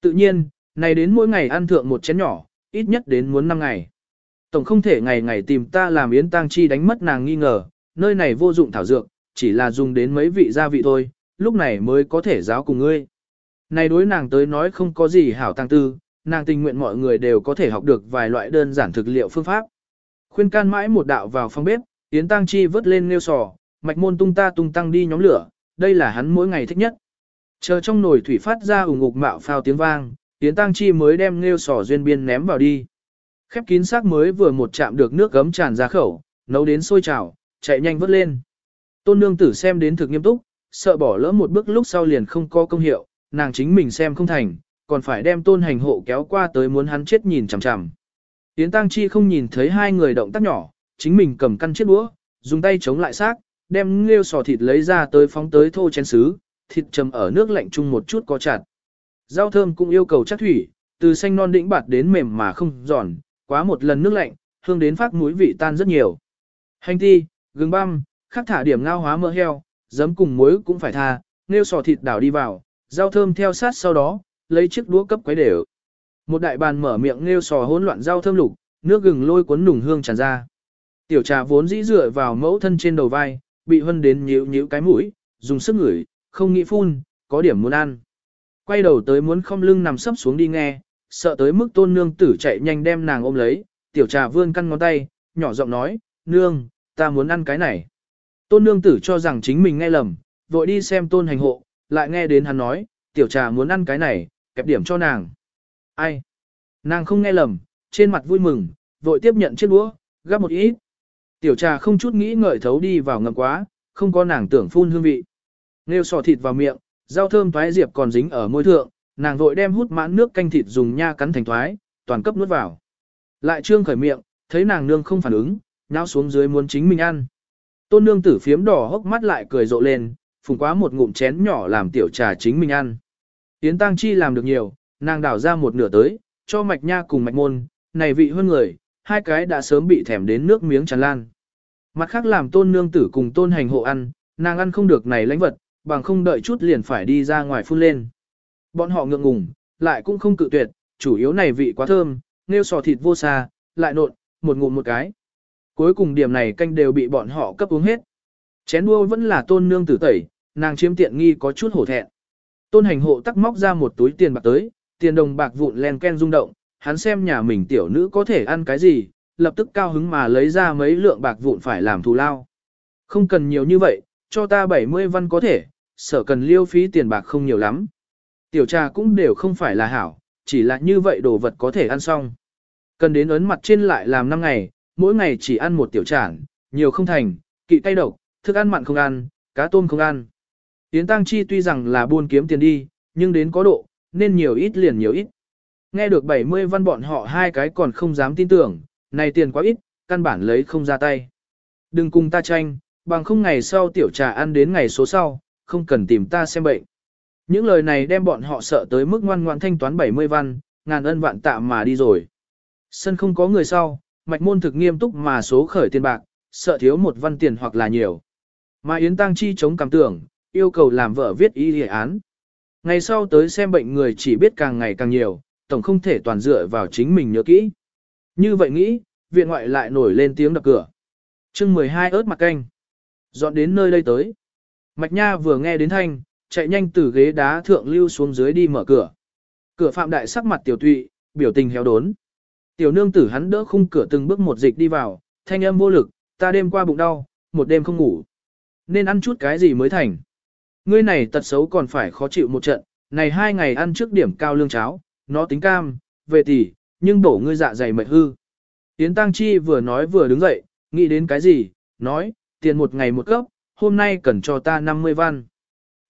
Tự nhiên, này đến mỗi ngày ăn thượng một chén nhỏ, ít nhất đến muốn 5 ngày. Tổng không thể ngày ngày tìm ta làm yến tang chi đánh mất nàng nghi ngờ, nơi này vô dụng thảo dược, chỉ là dùng đến mấy vị gia vị thôi, lúc này mới có thể giáo cùng ngươi. Này đối nàng tới nói không có gì hảo tăng tư, nàng tình nguyện mọi người đều có thể học được vài loại đơn giản thực liệu phương pháp. Khuyên can mãi một đạo vào phòng bếp, Yến Tăng Chi vớt lên nêu sò, mạch môn tung ta tung tăng đi nhóm lửa, đây là hắn mỗi ngày thích nhất. Chờ trong nồi thủy phát ra ủng ngục mạo phao tiếng vang, Yến Tăng Chi mới đem nêu sò duyên biên ném vào đi. Khép kín xác mới vừa một chạm được nước gấm tràn ra khẩu, nấu đến sôi trào, chạy nhanh vớt lên. Tôn nương tử xem đến thực nghiêm túc, sợ bỏ lỡ một bước lúc sau liền không có công hiệu, nàng chính mình xem không thành, còn phải đem tôn hành hộ kéo qua tới muốn hắn chết nhìn chằm chằm. Yến Tăng Chi không nhìn thấy hai người động tác nhỏ, chính mình cầm căn chiếc đũa, dùng tay chống lại xác, đem nghêu sò thịt lấy ra tới phóng tới thô chén sứ, thịt chầm ở nước lạnh chung một chút có chặt. Rau thơm cũng yêu cầu chắc thủy, từ xanh non đĩnh bạt đến mềm mà không giòn, quá một lần nước lạnh, hương đến phát mũi vị tan rất nhiều. Hành ti, gừng băm, khắc thả điểm ngao hóa mỡ heo, giấm cùng muối cũng phải tha, nêu sò thịt đảo đi vào, rau thơm theo sát sau đó, lấy chiếc đũa cấp quấy đều. Một đại bàn mở miệng nêu sò hỗn loạn rau thơm lục, nước gừng lôi cuốn nùng hương tràn ra. Tiểu trà vốn dĩ dựa vào mẫu thân trên đầu vai, bị hân đến nhíu nhíu cái mũi, dùng sức ngửi, không nghĩ phun, có điểm muốn ăn. Quay đầu tới muốn không lưng nằm sấp xuống đi nghe, sợ tới mức tôn nương tử chạy nhanh đem nàng ôm lấy, tiểu trà vươn căn ngón tay, nhỏ giọng nói, nương, ta muốn ăn cái này. Tôn nương tử cho rằng chính mình nghe lầm, vội đi xem tôn hành hộ, lại nghe đến hắn nói, tiểu trà muốn ăn cái này, kẹp điểm cho nàng. Ai? Nàng không nghe lầm, trên mặt vui mừng, vội tiếp nhận chiếc đũa, gắp một ít. Tiểu trà không chút nghĩ ngợi thấu đi vào ngầm quá, không có nàng tưởng phun hương vị. Nêu sò thịt vào miệng, rau thơm thoái diệp còn dính ở môi thượng, nàng vội đem hút mãn nước canh thịt dùng nha cắn thành thoái, toàn cấp nuốt vào. Lại trương khởi miệng, thấy nàng nương không phản ứng, nhao xuống dưới muốn chính mình ăn. Tôn nương tử phiếm đỏ hốc mắt lại cười rộ lên, phùng quá một ngụm chén nhỏ làm tiểu trà chính mình ăn. Yến Tăng Chi làm được nhiều, nàng đảo ra một nửa tới, cho mạch nha cùng mạch môn, này vị hơn người, hai cái đã sớm bị thèm đến nước miếng tràn lan. Mặt khác làm tôn nương tử cùng tôn hành hộ ăn, nàng ăn không được này lãnh vật, bằng không đợi chút liền phải đi ra ngoài phun lên. Bọn họ ngượng ngùng, lại cũng không cự tuyệt, chủ yếu này vị quá thơm, nêu sò thịt vô xa, lại nộn, một ngụm một cái. Cuối cùng điểm này canh đều bị bọn họ cấp uống hết. Chén đua vẫn là tôn nương tử tẩy, nàng chiếm tiện nghi có chút hổ thẹn. Tôn hành hộ tắc móc ra một túi tiền bạc tới, tiền đồng bạc vụn len ken rung động, hắn xem nhà mình tiểu nữ có thể ăn cái gì, lập tức cao hứng mà lấy ra mấy lượng bạc vụn phải làm thù lao. Không cần nhiều như vậy, cho ta 70 văn có thể, sở cần liêu phí tiền bạc không nhiều lắm. Tiểu trà cũng đều không phải là hảo, chỉ là như vậy đồ vật có thể ăn xong. Cần đến ấn mặt trên lại làm 5 ngày, mỗi ngày chỉ ăn một tiểu trản, nhiều không thành, kỵ tay độc, thức ăn mặn không ăn, cá tôm không ăn. Yến Tăng Chi tuy rằng là buôn kiếm tiền đi, nhưng đến có độ, nên nhiều ít liền nhiều ít. Nghe được 70 văn bọn họ hai cái còn không dám tin tưởng, này tiền quá ít, căn bản lấy không ra tay. Đừng cùng ta tranh, bằng không ngày sau tiểu trà ăn đến ngày số sau, không cần tìm ta xem bệnh. Những lời này đem bọn họ sợ tới mức ngoan ngoan thanh toán 70 văn, ngàn ân vạn tạ mà đi rồi. Sân không có người sau, mạch môn thực nghiêm túc mà số khởi tiền bạc, sợ thiếu một văn tiền hoặc là nhiều. Mà Yến Tăng Chi chống cảm tưởng, yêu cầu làm vợ viết ý đề án. Ngày sau tới xem bệnh người chỉ biết càng ngày càng nhiều, tổng không thể toàn dựa vào chính mình nhớ kỹ. Như vậy nghĩ, viện ngoại lại nổi lên tiếng đập cửa. chương 12 ớt mặt canh. Dọn đến nơi đây tới. Mạch Nha vừa nghe đến thanh, chạy nhanh từ ghế đá thượng lưu xuống dưới đi mở cửa. Cửa phạm đại sắc mặt tiểu tụy, biểu tình héo đốn. Tiểu nương tử hắn đỡ khung cửa từng bước một dịch đi vào, thanh âm vô lực, ta đêm qua bụng đau, một đêm không ngủ. Nên ăn chút cái gì mới thành. Ngươi này tật xấu còn phải khó chịu một trận, này hai ngày ăn trước điểm cao lương cháo, nó tính cam, về tỷ, nhưng đổ ngươi dạ dày mệt hư. Yến Tăng Chi vừa nói vừa đứng dậy, nghĩ đến cái gì, nói, tiền một ngày một cấp, hôm nay cần cho ta 50 văn.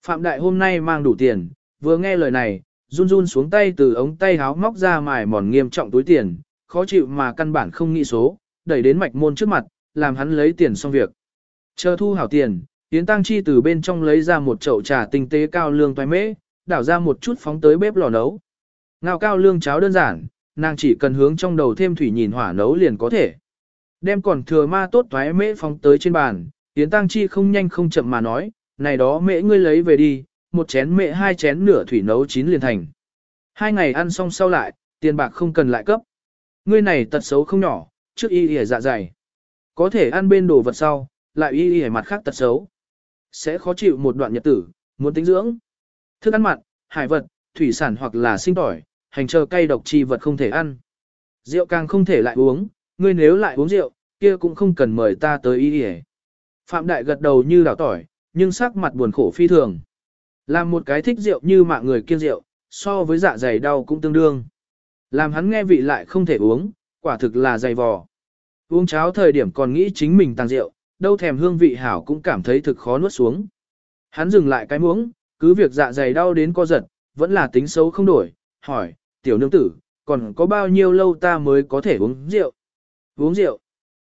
Phạm Đại hôm nay mang đủ tiền, vừa nghe lời này, run run xuống tay từ ống tay háo móc ra mài mòn nghiêm trọng túi tiền, khó chịu mà căn bản không nghĩ số, đẩy đến mạch môn trước mặt, làm hắn lấy tiền xong việc. Chờ thu hảo tiền, Yến Tăng Chi từ bên trong lấy ra một chậu trà tinh tế cao lương toái mễ, đảo ra một chút phóng tới bếp lò nấu. Ngao cao lương cháo đơn giản, nàng chỉ cần hướng trong đầu thêm thủy nhìn hỏa nấu liền có thể. Đem còn thừa ma tốt toái mễ phóng tới trên bàn, Yến Tăng Chi không nhanh không chậm mà nói, này đó mễ ngươi lấy về đi, một chén mễ hai chén nửa thủy nấu chín liền thành. Hai ngày ăn xong sau lại, tiền bạc không cần lại cấp. Ngươi này tật xấu không nhỏ, trước y y dạ dày. Có thể ăn bên đồ vật sau, lại y y mặt khác tật xấu. Sẽ khó chịu một đoạn nhật tử, muốn tính dưỡng. Thức ăn mặn, hải vật, thủy sản hoặc là sinh tỏi, hành chờ cay độc chi vật không thể ăn. Rượu càng không thể lại uống, ngươi nếu lại uống rượu, kia cũng không cần mời ta tới y y Phạm Đại gật đầu như đảo tỏi, nhưng sắc mặt buồn khổ phi thường. Làm một cái thích rượu như mạng người kiêng rượu, so với dạ dày đau cũng tương đương. Làm hắn nghe vị lại không thể uống, quả thực là dày vò. Uống cháo thời điểm còn nghĩ chính mình tăng rượu, đâu thèm hương vị hảo cũng cảm thấy thực khó nuốt xuống. Hắn dừng lại cái muỗng, cứ việc dạ dày đau đến co giật, vẫn là tính xấu không đổi, hỏi, tiểu nương tử, còn có bao nhiêu lâu ta mới có thể uống rượu? Uống rượu?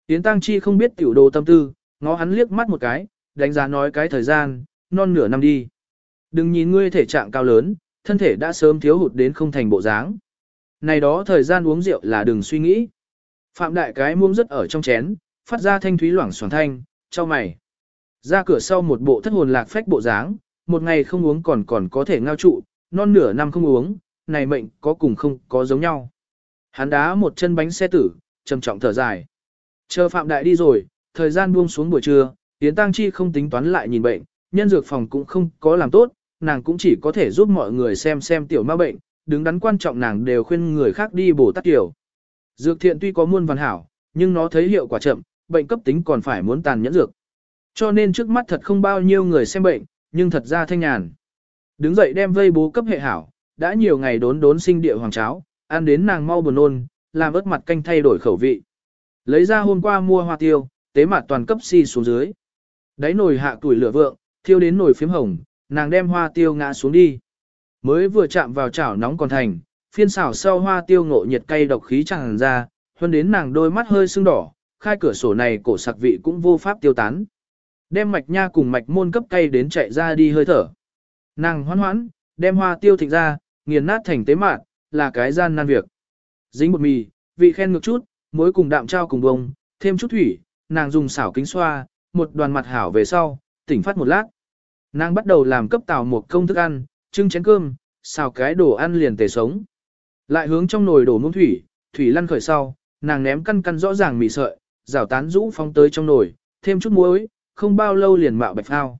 Yến Tăng Chi không biết tiểu đồ tâm tư, ngó hắn liếc mắt một cái, đánh giá nói cái thời gian, non nửa năm đi. Đừng nhìn ngươi thể trạng cao lớn, thân thể đã sớm thiếu hụt đến không thành bộ dáng. Này đó thời gian uống rượu là đừng suy nghĩ. Phạm đại cái muông rất ở trong chén, phát ra thanh thúy loảng xoảng thanh, cho mày. Ra cửa sau một bộ thất hồn lạc phách bộ dáng, một ngày không uống còn còn có thể ngao trụ, non nửa năm không uống, này mệnh có cùng không có giống nhau. Hắn đá một chân bánh xe tử, trầm trọng thở dài. Chờ Phạm Đại đi rồi, thời gian buông xuống buổi trưa, Yến Tăng Chi không tính toán lại nhìn bệnh, nhân dược phòng cũng không có làm tốt, nàng cũng chỉ có thể giúp mọi người xem xem tiểu ma bệnh, đứng đắn quan trọng nàng đều khuyên người khác đi bổ tát tiểu. Dược thiện tuy có muôn văn hảo, nhưng nó thấy hiệu quả chậm, bệnh cấp tính còn phải muốn tàn nhẫn dược. Cho nên trước mắt thật không bao nhiêu người xem bệnh, nhưng thật ra thanh nhàn. Đứng dậy đem vây bố cấp hệ hảo, đã nhiều ngày đốn đốn sinh địa hoàng cháo, ăn đến nàng mau buồn nôn, làm ớt mặt canh thay đổi khẩu vị. Lấy ra hôm qua mua hoa tiêu, tế mặt toàn cấp si xuống dưới. Đáy nồi hạ tuổi lửa vượng, thiêu đến nồi phím hồng, nàng đem hoa tiêu ngã xuống đi. Mới vừa chạm vào chảo nóng còn thành, phiên xảo sau hoa tiêu ngộ nhiệt cay độc khí tràn ra, hơn đến nàng đôi mắt hơi sưng đỏ, khai cửa sổ này cổ sặc vị cũng vô pháp tiêu tán. Đem mạch nha cùng mạch môn cấp cay đến chạy ra đi hơi thở. Nàng hoan hoãn, đem hoa tiêu thịnh ra, nghiền nát thành tế mạt, là cái gian nan việc. Dính bột mì, vị khen ngược chút, muối cùng đạm trao cùng bông, thêm chút thủy, nàng dùng xảo kính xoa, một đoàn mặt hảo về sau, tỉnh phát một lát. Nàng bắt đầu làm cấp tàu một công thức ăn, trưng chén cơm, xào cái đồ ăn liền tề sống. Lại hướng trong nồi đổ muỗng thủy, thủy lăn khởi sau, nàng ném căn căn rõ ràng mì sợi, rào tán rũ phong tới trong nồi, thêm chút muối, không bao lâu liền mạo bạch phao.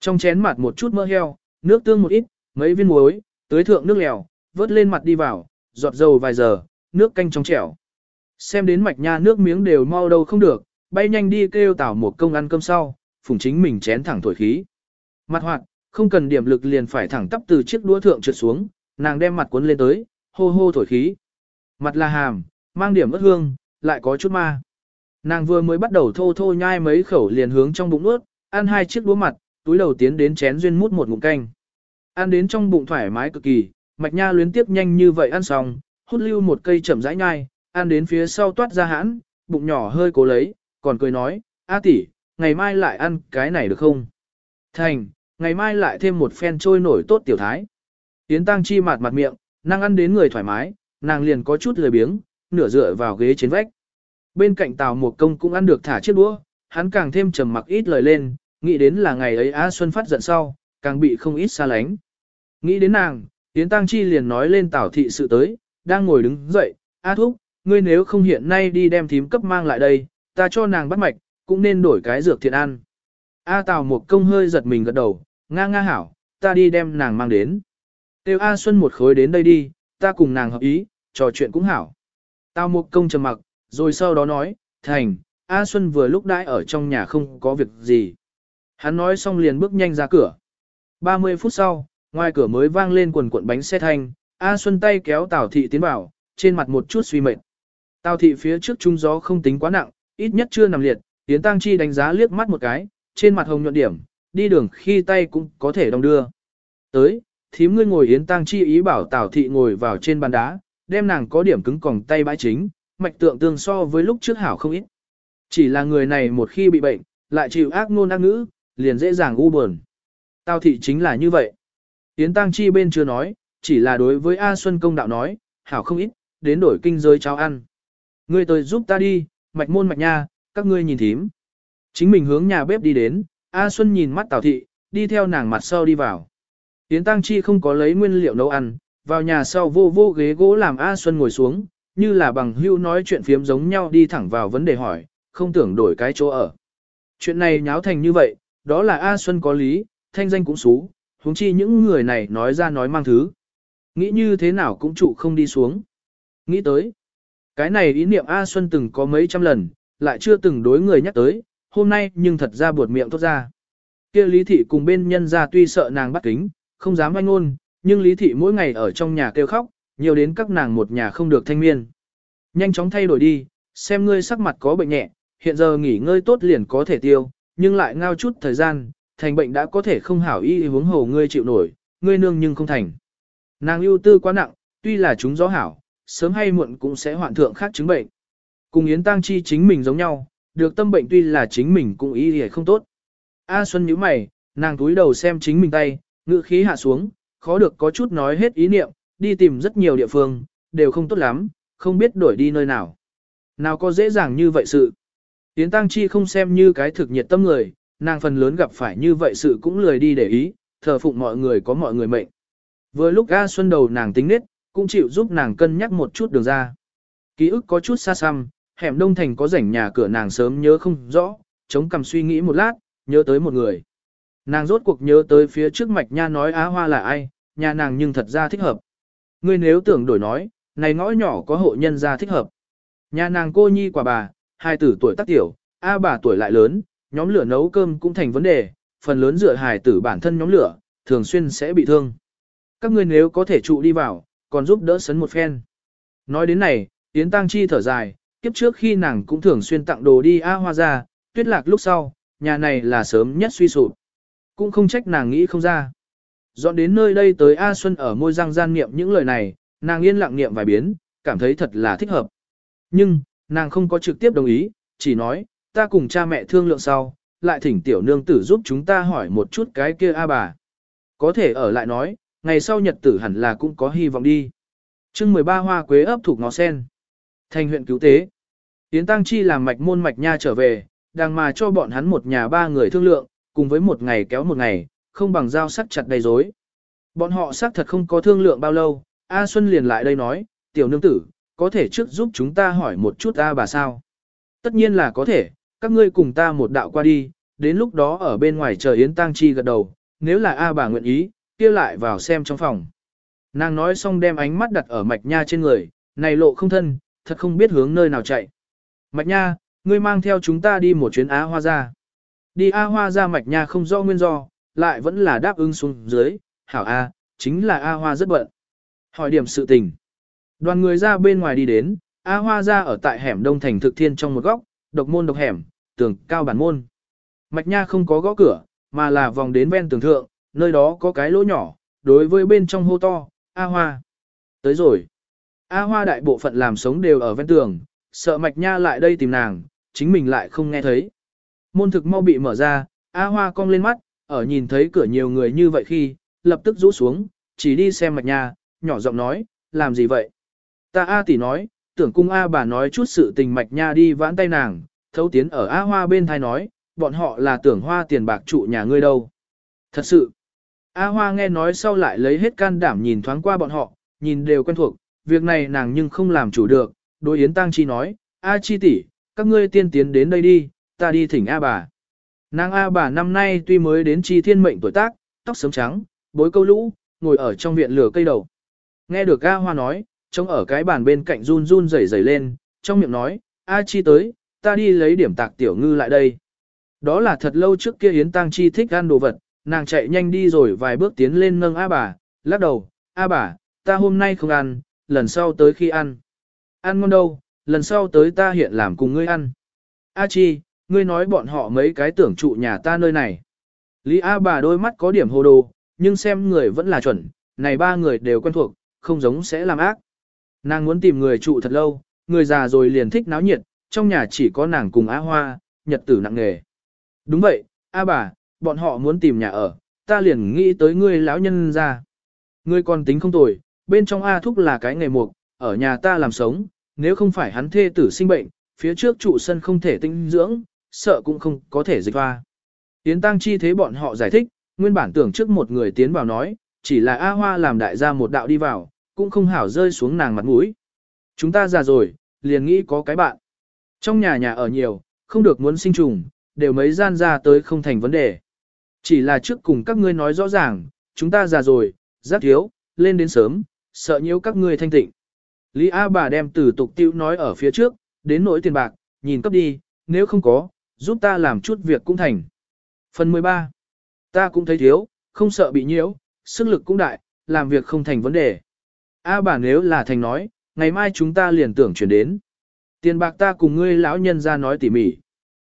Trong chén mặt một chút mỡ heo, nước tương một ít, mấy viên muối, tưới thượng nước lèo, vớt lên mặt đi vào, giọt dầu vài giờ, nước canh trong trẻo. Xem đến mạch nha nước miếng đều mau đâu không được, bay nhanh đi kêu tảo một công ăn cơm sau, phùng chính mình chén thẳng thổi khí. Mặt hoạt, không cần điểm lực liền phải thẳng tắp từ chiếc đũa thượng trượt xuống, nàng đem mặt cuốn lên tới, hô hô thổi khí. Mặt là hàm, mang điểm ớt hương, lại có chút ma. Nàng vừa mới bắt đầu thô thô nhai mấy khẩu liền hướng trong bụng nuốt, ăn hai chiếc đũa mặt, túi đầu tiến đến chén duyên mút một ngụm canh. Ăn đến trong bụng thoải mái cực kỳ, mạch nha luyến tiếp nhanh như vậy ăn xong, hút lưu một cây chậm rãi nhai, ăn đến phía sau toát ra hãn, bụng nhỏ hơi cố lấy, còn cười nói, A tỷ, ngày mai lại ăn cái này được không? Thành, ngày mai lại thêm một phen trôi nổi tốt tiểu thái. Yến Tăng Chi mạt mặt miệng, nàng ăn đến người thoải mái, nàng liền có chút lười biếng, nửa dựa vào ghế trên vách. Bên cạnh Tào Một Công cũng ăn được thả chiếc đũa, hắn càng thêm trầm mặc ít lời lên, nghĩ đến là ngày ấy A Xuân phát giận sau, càng bị không ít xa lánh. Nghĩ đến nàng, Yến Tăng Chi liền nói lên Tào thị sự tới, đang ngồi đứng dậy, A Thúc, ngươi nếu không hiện nay đi đem thím cấp mang lại đây, ta cho nàng bắt mạch, cũng nên đổi cái dược thiện ăn. A Tào một công hơi giật mình gật đầu, nga nga hảo, ta đi đem nàng mang đến. Tiêu A Xuân một khối đến đây đi, ta cùng nàng hợp ý, trò chuyện cũng hảo. Tào một công trầm mặc, rồi sau đó nói, thành, A Xuân vừa lúc đãi ở trong nhà không có việc gì. Hắn nói xong liền bước nhanh ra cửa. 30 phút sau, ngoài cửa mới vang lên quần cuộn bánh xe thanh, A Xuân tay kéo Tào Thị tiến vào, trên mặt một chút suy mệt. Tào Thị phía trước trung gió không tính quá nặng, ít nhất chưa nằm liệt, tiến Tăng Chi đánh giá liếc mắt một cái, trên mặt hồng nhuận điểm, đi đường khi tay cũng có thể đong đưa. Tới, thím ngươi ngồi Yến Tăng Chi ý bảo Tào Thị ngồi vào trên bàn đá, đem nàng có điểm cứng còng tay bãi chính, mạch tượng tương so với lúc trước hảo không ít. Chỉ là người này một khi bị bệnh, lại chịu ác ngôn ác ngữ, liền dễ dàng u buồn. Tào Thị chính là như vậy. Yến Tăng Chi bên chưa nói, chỉ là đối với A Xuân công đạo nói, hảo không ít, đến đổi kinh giới cháo ăn. Ngươi tới giúp ta đi, mạch môn mạch nha, các ngươi nhìn thím. Chính mình hướng nhà bếp đi đến, A Xuân nhìn mắt Tào Thị, đi theo nàng mặt sau đi vào. Yến Tăng Chi không có lấy nguyên liệu nấu ăn, vào nhà sau vô vô ghế gỗ làm A Xuân ngồi xuống, như là bằng hưu nói chuyện phiếm giống nhau đi thẳng vào vấn đề hỏi, không tưởng đổi cái chỗ ở. Chuyện này nháo thành như vậy, đó là A Xuân có lý, thanh danh cũng xú, huống chi những người này nói ra nói mang thứ. Nghĩ như thế nào cũng trụ không đi xuống. Nghĩ tới, cái này ý niệm A Xuân từng có mấy trăm lần, lại chưa từng đối người nhắc tới, hôm nay nhưng thật ra buột miệng thốt ra. kia Lý Thị cùng bên nhân ra tuy sợ nàng bắt kính, không dám oanh ngôn, nhưng Lý Thị mỗi ngày ở trong nhà kêu khóc, nhiều đến các nàng một nhà không được thanh miên. Nhanh chóng thay đổi đi, xem ngươi sắc mặt có bệnh nhẹ, hiện giờ nghỉ ngơi tốt liền có thể tiêu, nhưng lại ngao chút thời gian, thành bệnh đã có thể không hảo y hướng hồ ngươi chịu nổi, ngươi nương nhưng không thành. Nàng ưu tư quá nặng, tuy là chúng gió hảo, sớm hay muộn cũng sẽ hoạn thượng khác chứng bệnh. Cùng Yến Tăng Chi chính mình giống nhau, được tâm bệnh tuy là chính mình cũng y thì không tốt. A Xuân nhíu mày, nàng túi đầu xem chính mình tay, ngữ khí hạ xuống, khó được có chút nói hết ý niệm, đi tìm rất nhiều địa phương, đều không tốt lắm, không biết đổi đi nơi nào. Nào có dễ dàng như vậy sự. Yến Tăng Chi không xem như cái thực nhiệt tâm người, nàng phần lớn gặp phải như vậy sự cũng lười đi để ý, thờ phụng mọi người có mọi người mệnh. Vừa lúc A Xuân đầu nàng tính nết, cũng chịu giúp nàng cân nhắc một chút đường ra. Ký ức có chút xa xăm, hẻm đông thành có rảnh nhà cửa nàng sớm nhớ không rõ, chống cầm suy nghĩ một lát, nhớ tới một người. Nàng rốt cuộc nhớ tới phía trước mạch nha nói Á Hoa là ai, nhà nàng nhưng thật ra thích hợp. Ngươi nếu tưởng đổi nói, này ngõ nhỏ có hộ nhân gia thích hợp. Nhà nàng cô nhi quả bà, hai tử tuổi tác tiểu, A bà tuổi lại lớn, nhóm lửa nấu cơm cũng thành vấn đề, phần lớn dựa hài tử bản thân nhóm lửa, thường xuyên sẽ bị thương. Các ngươi nếu có thể trụ đi vào, còn giúp đỡ sấn một phen. Nói đến này, Yến Tăng Chi thở dài, kiếp trước khi nàng cũng thường xuyên tặng đồ đi A Hoa ra, tuyết lạc lúc sau, nhà này là sớm nhất suy sụp. Cũng không trách nàng nghĩ không ra. Dọn đến nơi đây tới A Xuân ở môi răng gian niệm những lời này, nàng yên lặng niệm vài biến, cảm thấy thật là thích hợp. Nhưng, nàng không có trực tiếp đồng ý, chỉ nói, ta cùng cha mẹ thương lượng sau, lại thỉnh tiểu nương tử giúp chúng ta hỏi một chút cái kia A bà. Có thể ở lại nói, ngày sau nhật tử hẳn là cũng có hy vọng đi. chương 13 hoa quế ấp thuộc ngó sen. Thành huyện cứu tế. Tiến Tăng Chi làm mạch môn mạch nha trở về, đang mà cho bọn hắn một nhà ba người thương lượng, cùng với một ngày kéo một ngày, không bằng dao sắc chặt đầy rối. Bọn họ xác thật không có thương lượng bao lâu, A Xuân liền lại đây nói, tiểu nương tử, có thể trước giúp chúng ta hỏi một chút A bà sao? Tất nhiên là có thể, các ngươi cùng ta một đạo qua đi, đến lúc đó ở bên ngoài chờ Yến Tăng Chi gật đầu, nếu là A bà nguyện ý, kia lại vào xem trong phòng. Nàng nói xong đem ánh mắt đặt ở mạch nha trên người, này lộ không thân, thật không biết hướng nơi nào chạy. Mạch nha, ngươi mang theo chúng ta đi một chuyến Á Hoa ra. Đi A Hoa ra mạch nha không do nguyên do, lại vẫn là đáp ứng xuống dưới, hảo A, chính là A Hoa rất bận. Hỏi điểm sự tình. Đoàn người ra bên ngoài đi đến, A Hoa ra ở tại hẻm Đông Thành thực thiên trong một góc, độc môn độc hẻm, tường cao bản môn. Mạch nha không có gõ cửa, mà là vòng đến ven tường thượng, nơi đó có cái lỗ nhỏ, đối với bên trong hô to, A Hoa. Tới rồi. A Hoa đại bộ phận làm sống đều ở ven tường, sợ mạch nha lại đây tìm nàng, chính mình lại không nghe thấy. Môn thực mau bị mở ra, A Hoa cong lên mắt, ở nhìn thấy cửa nhiều người như vậy khi, lập tức rũ xuống, chỉ đi xem mạch nha, nhỏ giọng nói, làm gì vậy? Ta A tỷ nói, tưởng cung A bà nói chút sự tình mạch nha đi vãn tay nàng, thấu tiến ở A Hoa bên thai nói, bọn họ là tưởng hoa tiền bạc trụ nhà ngươi đâu. Thật sự, A Hoa nghe nói sau lại lấy hết can đảm nhìn thoáng qua bọn họ, nhìn đều quen thuộc, việc này nàng nhưng không làm chủ được, đối Yến Tăng Chi nói, A Chi tỷ, các ngươi tiên tiến đến đây đi, ta đi thỉnh A bà. Nàng A bà năm nay tuy mới đến chi thiên mệnh tuổi tác, tóc sớm trắng, bối câu lũ, ngồi ở trong viện lửa cây đầu. Nghe được A Hoa nói, trông ở cái bàn bên cạnh run run rẩy rẩy lên, trong miệng nói, A Chi tới, ta đi lấy điểm tạc tiểu ngư lại đây. Đó là thật lâu trước kia Yến Tăng Chi thích ăn đồ vật, nàng chạy nhanh đi rồi vài bước tiến lên nâng A bà, lắc đầu, A bà, ta hôm nay không ăn, lần sau tới khi ăn. Ăn ngon đâu, lần sau tới ta hiện làm cùng ngươi ăn. A Chi, ngươi nói bọn họ mấy cái tưởng trụ nhà ta nơi này. Lý A bà đôi mắt có điểm hồ đồ, nhưng xem người vẫn là chuẩn, này ba người đều quen thuộc, không giống sẽ làm ác. Nàng muốn tìm người trụ thật lâu, người già rồi liền thích náo nhiệt, trong nhà chỉ có nàng cùng A Hoa, nhật tử nặng nghề. Đúng vậy, A bà, bọn họ muốn tìm nhà ở, ta liền nghĩ tới ngươi lão nhân ra. Ngươi còn tính không tồi, bên trong A Thúc là cái nghề mục, ở nhà ta làm sống, nếu không phải hắn thê tử sinh bệnh, phía trước trụ sân không thể tinh dưỡng, sợ cũng không có thể dịch hoa. Yến tăng chi thế bọn họ giải thích, nguyên bản tưởng trước một người tiến vào nói, chỉ là A Hoa làm đại gia một đạo đi vào, cũng không hảo rơi xuống nàng mặt mũi. Chúng ta già rồi, liền nghĩ có cái bạn. Trong nhà nhà ở nhiều, không được muốn sinh trùng, đều mấy gian ra tới không thành vấn đề. Chỉ là trước cùng các ngươi nói rõ ràng, chúng ta già rồi, rất thiếu, lên đến sớm, sợ nhiễu các ngươi thanh tịnh. Lý A bà đem từ tục tiêu nói ở phía trước, đến nỗi tiền bạc, nhìn cấp đi, nếu không có, giúp ta làm chút việc cũng thành. Phần 13. Ta cũng thấy thiếu, không sợ bị nhiễu, sức lực cũng đại, làm việc không thành vấn đề. A bà nếu là thành nói, ngày mai chúng ta liền tưởng chuyển đến. Tiền bạc ta cùng ngươi lão nhân ra nói tỉ mỉ.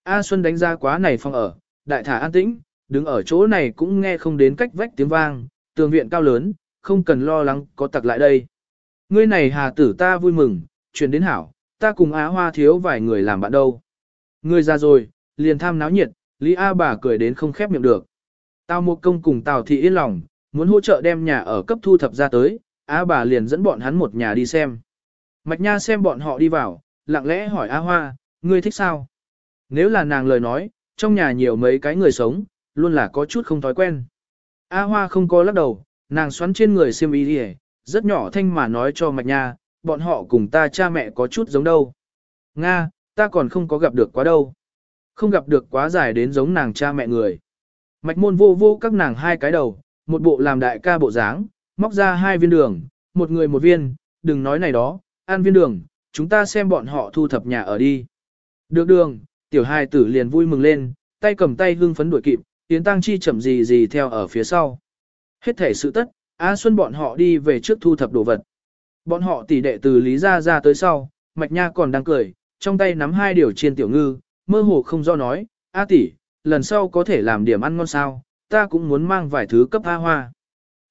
A Xuân đánh ra quá này phòng ở, đại thả an tĩnh, đứng ở chỗ này cũng nghe không đến cách vách tiếng vang, tường viện cao lớn, không cần lo lắng có tặc lại đây. Ngươi này hà tử ta vui mừng, chuyển đến hảo, ta cùng Á Hoa thiếu vài người làm bạn đâu. Người ra rồi, liền tham náo nhiệt, Lý A bà cười đến không khép miệng được. Tào Mục Công cùng Tào Thị yên lòng, muốn hỗ trợ đem nhà ở cấp thu thập ra tới, A bà liền dẫn bọn hắn một nhà đi xem. Mạch Nha xem bọn họ đi vào, lặng lẽ hỏi A Hoa, ngươi thích sao? Nếu là nàng lời nói, trong nhà nhiều mấy cái người sống, luôn là có chút không thói quen. A Hoa không có lắc đầu, nàng xoắn trên người xiêm y đi rất nhỏ thanh mà nói cho Mạch Nha, bọn họ cùng ta cha mẹ có chút giống đâu. Nga, ta còn không có gặp được quá đâu. Không gặp được quá dài đến giống nàng cha mẹ người. Mạch môn vô vô các nàng hai cái đầu, một bộ làm đại ca bộ dáng, móc ra hai viên đường, một người một viên, đừng nói này đó, ăn viên đường, chúng ta xem bọn họ thu thập nhà ở đi. Được đường, tiểu hai tử liền vui mừng lên, tay cầm tay hưng phấn đuổi kịp, tiến tăng chi chậm gì gì theo ở phía sau. Hết thể sự tất, A Xuân bọn họ đi về trước thu thập đồ vật. Bọn họ tỉ đệ từ Lý gia ra tới sau, Mạch Nha còn đang cười, trong tay nắm hai điều chiên tiểu ngư, mơ hồ không do nói, A tỷ, lần sau có thể làm điểm ăn ngon sao, ta cũng muốn mang vài thứ cấp A hoa.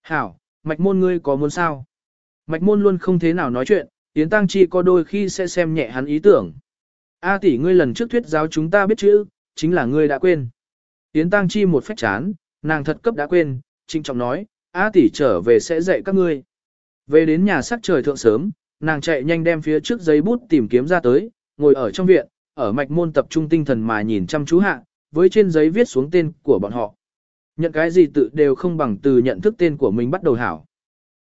Hảo, Mạch môn ngươi có muốn sao? Mạch môn luôn không thế nào nói chuyện, Yến Tăng Chi có đôi khi sẽ xem nhẹ hắn ý tưởng. A tỷ ngươi lần trước thuyết giáo chúng ta biết chữ, chính là ngươi đã quên. Yến Tăng Chi một phép chán, nàng thật cấp đã quên, trinh trọng nói, A tỷ trở về sẽ dạy các ngươi. Về đến nhà sắc trời thượng sớm, nàng chạy nhanh đem phía trước giấy bút tìm kiếm ra tới, ngồi ở trong viện, ở mạch môn tập trung tinh thần mà nhìn chăm chú hạ, với trên giấy viết xuống tên của bọn họ. Nhận cái gì tự đều không bằng từ nhận thức tên của mình bắt đầu hảo.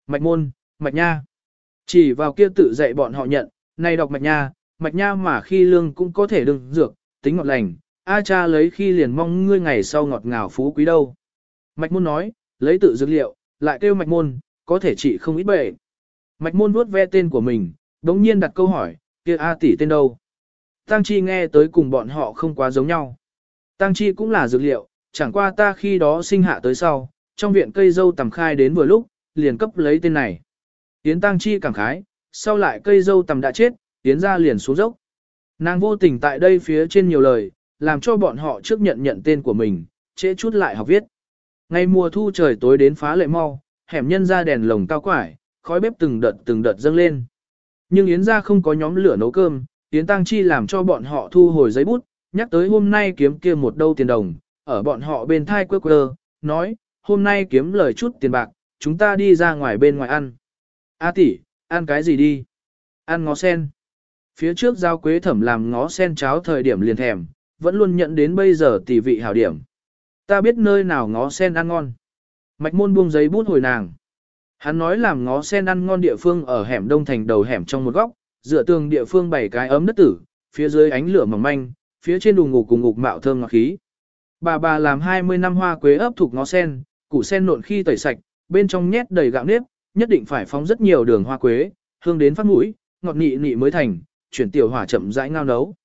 Mạch môn, mạch nha. Chỉ vào kia tự dạy bọn họ nhận, này đọc mạch nha, mạch nha mà khi lương cũng có thể đừng dược, tính ngọt lành, A cha lấy khi liền mong ngươi ngày sau ngọt ngào phú quý đâu. Mạch môn nói, lấy tự dược liệu, lại kêu mạch môn, có thể trị không ít bệnh. Mạch môn vuốt ve tên của mình, đống nhiên đặt câu hỏi, kia A tỷ tên đâu? Tăng Chi nghe tới cùng bọn họ không quá giống nhau. Tăng Chi cũng là dược liệu, chẳng qua ta khi đó sinh hạ tới sau, trong viện cây dâu tầm khai đến vừa lúc, liền cấp lấy tên này. Tiến Tăng Chi cảm khái, sau lại cây dâu tầm đã chết, tiến ra liền xuống dốc. Nàng vô tình tại đây phía trên nhiều lời, làm cho bọn họ trước nhận nhận tên của mình, trễ chút lại học viết. Ngày mùa thu trời tối đến phá lệ mau, hẻm nhân ra đèn lồng cao quải, khói bếp từng đợt từng đợt dâng lên. Nhưng Yến ra không có nhóm lửa nấu cơm, Yến Tăng Chi làm cho bọn họ thu hồi giấy bút, nhắc tới hôm nay kiếm kia một đâu tiền đồng, ở bọn họ bên thai quơ quơ, nói, hôm nay kiếm lời chút tiền bạc, chúng ta đi ra ngoài bên ngoài ăn. A tỷ, ăn cái gì đi? Ăn ngó sen. Phía trước giao quế thẩm làm ngó sen cháo thời điểm liền thèm, vẫn luôn nhận đến bây giờ tỷ vị hảo điểm. Ta biết nơi nào ngó sen ăn ngon. Mạch môn buông giấy bút hồi nàng. Hắn nói làm ngó sen ăn ngon địa phương ở hẻm đông thành đầu hẻm trong một góc, dựa tường địa phương bảy cái ấm đất tử, phía dưới ánh lửa mỏng manh, phía trên đùng ngục cùng ngục mạo thơm ngọt khí. Bà bà làm 20 năm hoa quế ấp thuộc ngó sen, củ sen nộn khi tẩy sạch, bên trong nhét đầy gạo nếp, nhất định phải phóng rất nhiều đường hoa quế, hương đến phát mũi, ngọt nị nị mới thành, chuyển tiểu hỏa chậm rãi ngao nấu.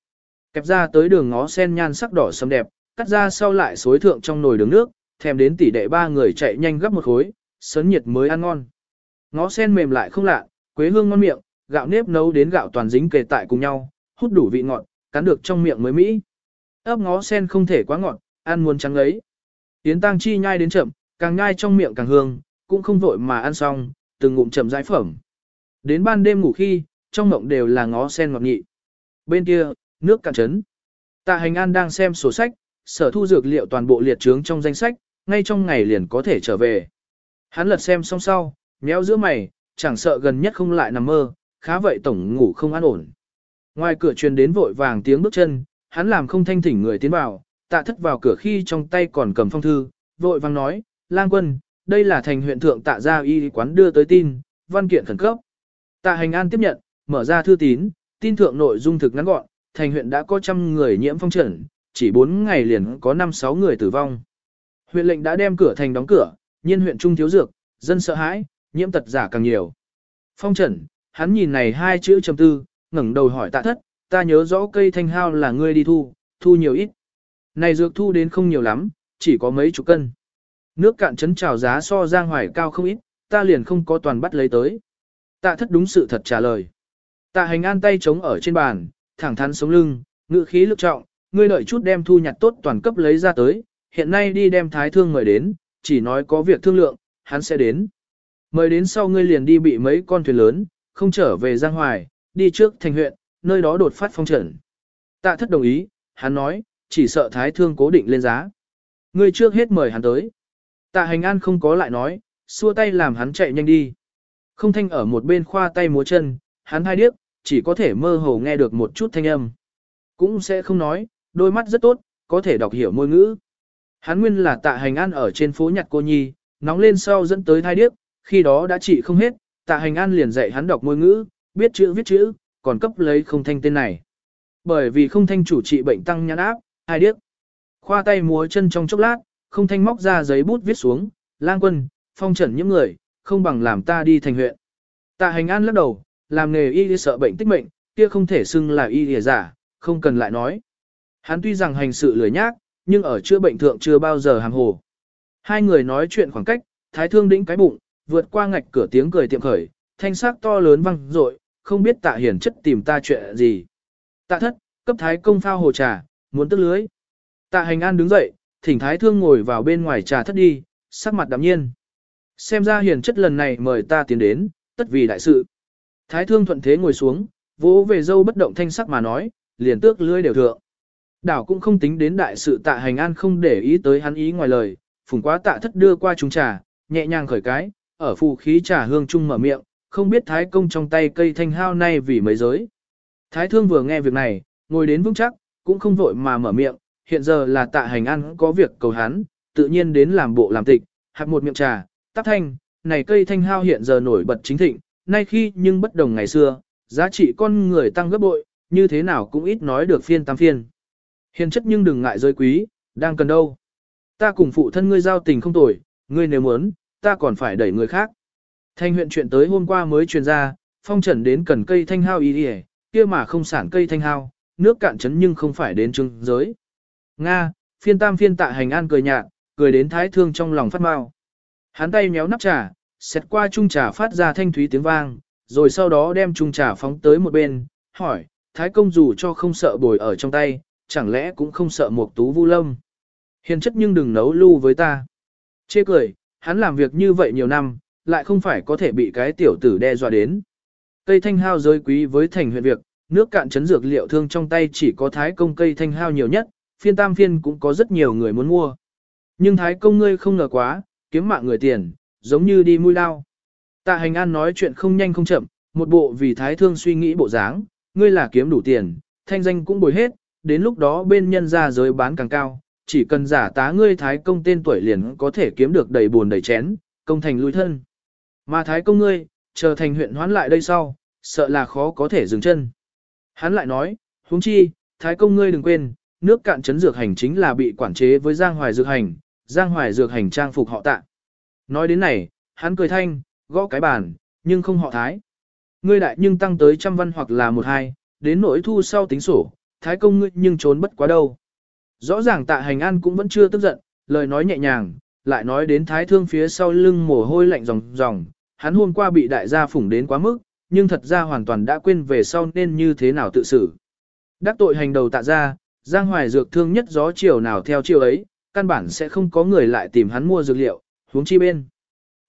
Kẹp ra tới đường ngó sen nhan sắc đỏ sẫm đẹp, cắt ra sau lại xối thượng trong nồi đường nước, thèm đến tỉ đệ ba người chạy nhanh gấp một khối, sấn nhiệt mới ăn ngon. Ngó sen mềm lại không lạ, quế hương ngon miệng, gạo nếp nấu đến gạo toàn dính kề tại cùng nhau, hút đủ vị ngọt, cắn được trong miệng mới mỹ. Ấp ngó sen không thể quá ngọt, ăn muốn trắng ấy. Yến Tăng Chi nhai đến chậm, càng nhai trong miệng càng hương, cũng không vội mà ăn xong, từng ngụm chậm giải phẩm. Đến ban đêm ngủ khi, trong mộng đều là ngó sen ngọt nhị. Bên kia, nước cạn trấn. Tạ hành an đang xem sổ sách, sở thu dược liệu toàn bộ liệt trướng trong danh sách, ngay trong ngày liền có thể trở về. Hắn lật xem xong sau, méo giữa mày, chẳng sợ gần nhất không lại nằm mơ, khá vậy tổng ngủ không an ổn. Ngoài cửa truyền đến vội vàng tiếng bước chân, hắn làm không thanh thỉnh người tiến vào, tạ thất vào cửa khi trong tay còn cầm phong thư, vội vàng nói, lang quân, đây là thành huyện thượng tạ gia y quán đưa tới tin, văn kiện khẩn cấp. Tạ hành an tiếp nhận, mở ra thư tín, tin thượng nội dung thực ngắn gọn, thành huyện đã có trăm người nhiễm phong trần, chỉ 4 ngày liền có 5-6 người tử vong. Huyện lệnh đã đem cửa thành đóng cửa, nhiên huyện trung thiếu dược, dân sợ hãi, nhiễm tật giả càng nhiều. Phong trần, hắn nhìn này hai chữ trầm tư, ngẩng đầu hỏi tạ thất, ta nhớ rõ cây thanh hao là ngươi đi thu, thu nhiều ít. Này dược thu đến không nhiều lắm, chỉ có mấy chục cân. Nước cạn chấn trào giá so giang hoài cao không ít, ta liền không có toàn bắt lấy tới. Tạ thất đúng sự thật trả lời. Tạ hành an tay chống ở trên bàn, thẳng thắn sống lưng, ngự khí lực trọng, ngươi đợi chút đem thu nhặt tốt toàn cấp lấy ra tới, hiện nay đi đem thái thương mời đến, chỉ nói có việc thương lượng, hắn sẽ đến. Mời đến sau ngươi liền đi bị mấy con thuyền lớn, không trở về Giang Hoài, đi trước thành huyện, nơi đó đột phát phong trần. Tạ thất đồng ý, hắn nói, chỉ sợ thái thương cố định lên giá. Ngươi trước hết mời hắn tới. Tạ hành an không có lại nói, xua tay làm hắn chạy nhanh đi. Không thanh ở một bên khoa tay múa chân, hắn hai điếc, chỉ có thể mơ hồ nghe được một chút thanh âm. Cũng sẽ không nói, đôi mắt rất tốt, có thể đọc hiểu ngôn ngữ. Hắn nguyên là tạ hành an ở trên phố nhặt cô nhi, nóng lên sau dẫn tới thai điếc, khi đó đã trị không hết, tạ hành an liền dạy hắn đọc ngôn ngữ, biết chữ viết chữ, còn cấp lấy không thanh tên này. Bởi vì không thanh chủ trị bệnh tăng nhãn áp, hai điếc. Khoa tay múa chân trong chốc lát, không thanh móc ra giấy bút viết xuống, lang quân, phong trần những người, không bằng làm ta đi thành huyện. Tạ hành an lắc đầu, làm nghề y sợ bệnh tích mệnh, kia không thể xưng là y lìa giả, không cần lại nói. Hắn tuy rằng hành sự lười nhác, nhưng ở chữa bệnh thượng chưa bao giờ hàng hồ. Hai người nói chuyện khoảng cách, thái thương đĩnh cái bụng, vượt qua ngạch cửa tiếng cười tiệm khởi, thanh sắc to lớn vang rội, không biết tạ hiển chất tìm ta chuyện gì. Tạ thất, cấp thái công phao hồ trà, muốn tức lưới. Tạ hành an đứng dậy, thỉnh thái thương ngồi vào bên ngoài trà thất đi, sắc mặt đạm nhiên. Xem ra hiển chất lần này mời ta tiến đến, tất vì đại sự. Thái thương thuận thế ngồi xuống, vỗ về dâu bất động thanh sắc mà nói, liền tước lưới đều thượng. Đảo cũng không tính đến đại sự tạ hành an không để ý tới hắn ý ngoài lời, phùng quá tạ thất đưa qua chúng trà, nhẹ nhàng khởi cái, ở phù khí trà hương trung mở miệng, không biết thái công trong tay cây thanh hao nay vì mấy giới. Thái thương vừa nghe việc này, ngồi đến vững chắc, cũng không vội mà mở miệng, hiện giờ là tạ hành an có việc cầu hắn, tự nhiên đến làm bộ làm tịch, hạt một miệng trà, tắc thanh, này cây thanh hao hiện giờ nổi bật chính thịnh, nay khi nhưng bất đồng ngày xưa, giá trị con người tăng gấp bội, như thế nào cũng ít nói được phiên tam phiên. Hiền chất nhưng đừng ngại rơi quý, đang cần đâu. Ta cùng phụ thân ngươi giao tình không tồi, ngươi nếu muốn, ta còn phải đẩy người khác. Thanh huyện chuyện tới hôm qua mới truyền ra, phong trần đến cần cây thanh hao ý đi kia mà không sản cây thanh hao, nước cạn chấn nhưng không phải đến trưng giới. Nga, phiên tam phiên tạ hành an cười nhạt, cười đến thái thương trong lòng phát mau. Hắn tay méo nắp trà, xét qua chung trà phát ra thanh thúy tiếng vang, rồi sau đó đem chung trà phóng tới một bên, hỏi, thái công dù cho không sợ bồi ở trong tay, chẳng lẽ cũng không sợ một tú vu lâm. Hiền chất nhưng đừng nấu lưu với ta. Chê cười, hắn làm việc như vậy nhiều năm, lại không phải có thể bị cái tiểu tử đe dọa đến. Cây thanh hao giới quý với thành huyện việc, nước cạn chấn dược liệu thương trong tay chỉ có thái công cây thanh hao nhiều nhất, phiên tam phiên cũng có rất nhiều người muốn mua. Nhưng thái công ngươi không ngờ quá, kiếm mạng người tiền, giống như đi mũi lao. Tạ hành an nói chuyện không nhanh không chậm, một bộ vì thái thương suy nghĩ bộ dáng, ngươi là kiếm đủ tiền, thanh danh cũng bồi hết, đến lúc đó bên nhân ra giới bán càng cao, chỉ cần giả tá ngươi thái công tên tuổi liền có thể kiếm được đầy buồn đầy chén, công thành lui thân. Mà thái công ngươi, chờ thành huyện hoán lại đây sau, sợ là khó có thể dừng chân. Hắn lại nói, huống chi, thái công ngươi đừng quên, nước cạn chấn dược hành chính là bị quản chế với Giang Hoài dược hành, Giang Hoài dược hành trang phục họ tạ. Nói đến này, hắn cười thanh, gõ cái bàn, nhưng không họ thái. Ngươi đại nhưng tăng tới trăm văn hoặc là một hai, đến nỗi thu sau tính sổ, thái công ngươi nhưng trốn bất quá đâu. Rõ ràng tạ hành an cũng vẫn chưa tức giận, lời nói nhẹ nhàng, lại nói đến thái thương phía sau lưng mồ hôi lạnh ròng ròng, hắn hôm qua bị đại gia phủng đến quá mức, nhưng thật ra hoàn toàn đã quên về sau nên như thế nào tự xử. Đắc tội hành đầu tạ ra, Giang Hoài dược thương nhất gió chiều nào theo chiều ấy, căn bản sẽ không có người lại tìm hắn mua dược liệu, huống chi bên.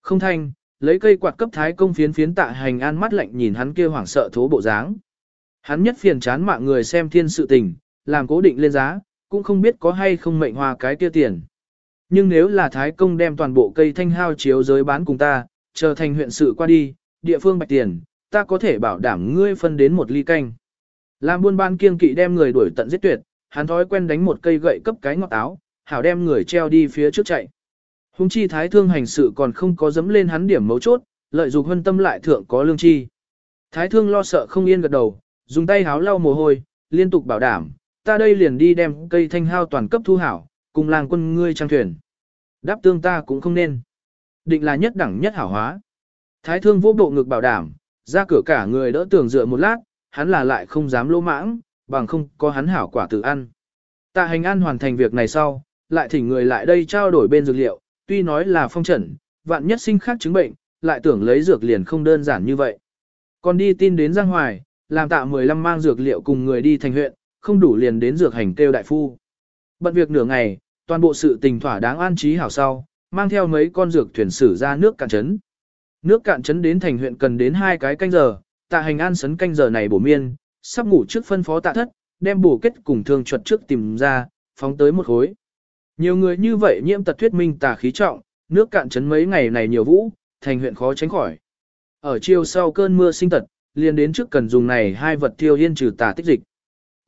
Không thanh, lấy cây quạt cấp thái công phiến phiến tạ hành an mắt lạnh nhìn hắn kia hoảng sợ thố bộ dáng. Hắn nhất phiền chán mạng người xem thiên sự tình, làm cố định lên giá, cũng không biết có hay không mệnh hòa cái kia tiền. Nhưng nếu là thái công đem toàn bộ cây thanh hao chiếu giới bán cùng ta, trở thành huyện sự qua đi, địa phương bạch tiền, ta có thể bảo đảm ngươi phân đến một ly canh. Làm buôn ban kiêng kỵ đem người đuổi tận giết tuyệt, hắn thói quen đánh một cây gậy cấp cái ngọt áo, hảo đem người treo đi phía trước chạy. Hùng chi thái thương hành sự còn không có dấm lên hắn điểm mấu chốt, lợi dụng hân tâm lại thượng có lương chi. Thái thương lo sợ không yên gật đầu, dùng tay háo lau mồ hôi, liên tục bảo đảm, ta đây liền đi đem cây thanh hao toàn cấp thu hảo, cùng làng quân ngươi trang thuyền. Đáp tương ta cũng không nên. Định là nhất đẳng nhất hảo hóa. Thái thương vô bộ ngực bảo đảm, ra cửa cả người đỡ tưởng dựa một lát, hắn là lại không dám lỗ mãng, bằng không có hắn hảo quả tự ăn. Tạ hành an hoàn thành việc này sau, lại thỉnh người lại đây trao đổi bên dược liệu, tuy nói là phong trần, vạn nhất sinh khác chứng bệnh, lại tưởng lấy dược liền không đơn giản như vậy. Còn đi tin đến Giang Hoài, làm tạ 15 mang dược liệu cùng người đi thành huyện, không đủ liền đến dược hành kêu đại phu. Bận việc nửa ngày, toàn bộ sự tình thỏa đáng an trí hảo sau, mang theo mấy con dược thuyền sử ra nước cạn trấn. Nước cạn trấn đến thành huyện cần đến hai cái canh giờ, tạ hành an sấn canh giờ này bổ miên, sắp ngủ trước phân phó tạ thất, đem bổ kết cùng thương chuột trước tìm ra, phóng tới một khối. Nhiều người như vậy nhiễm tật thuyết minh tà khí trọng, nước cạn chấn mấy ngày này nhiều vũ, thành huyện khó tránh khỏi. Ở chiều sau cơn mưa sinh tật, liền đến trước cần dùng này hai vật tiêu yên trừ tà tích dịch.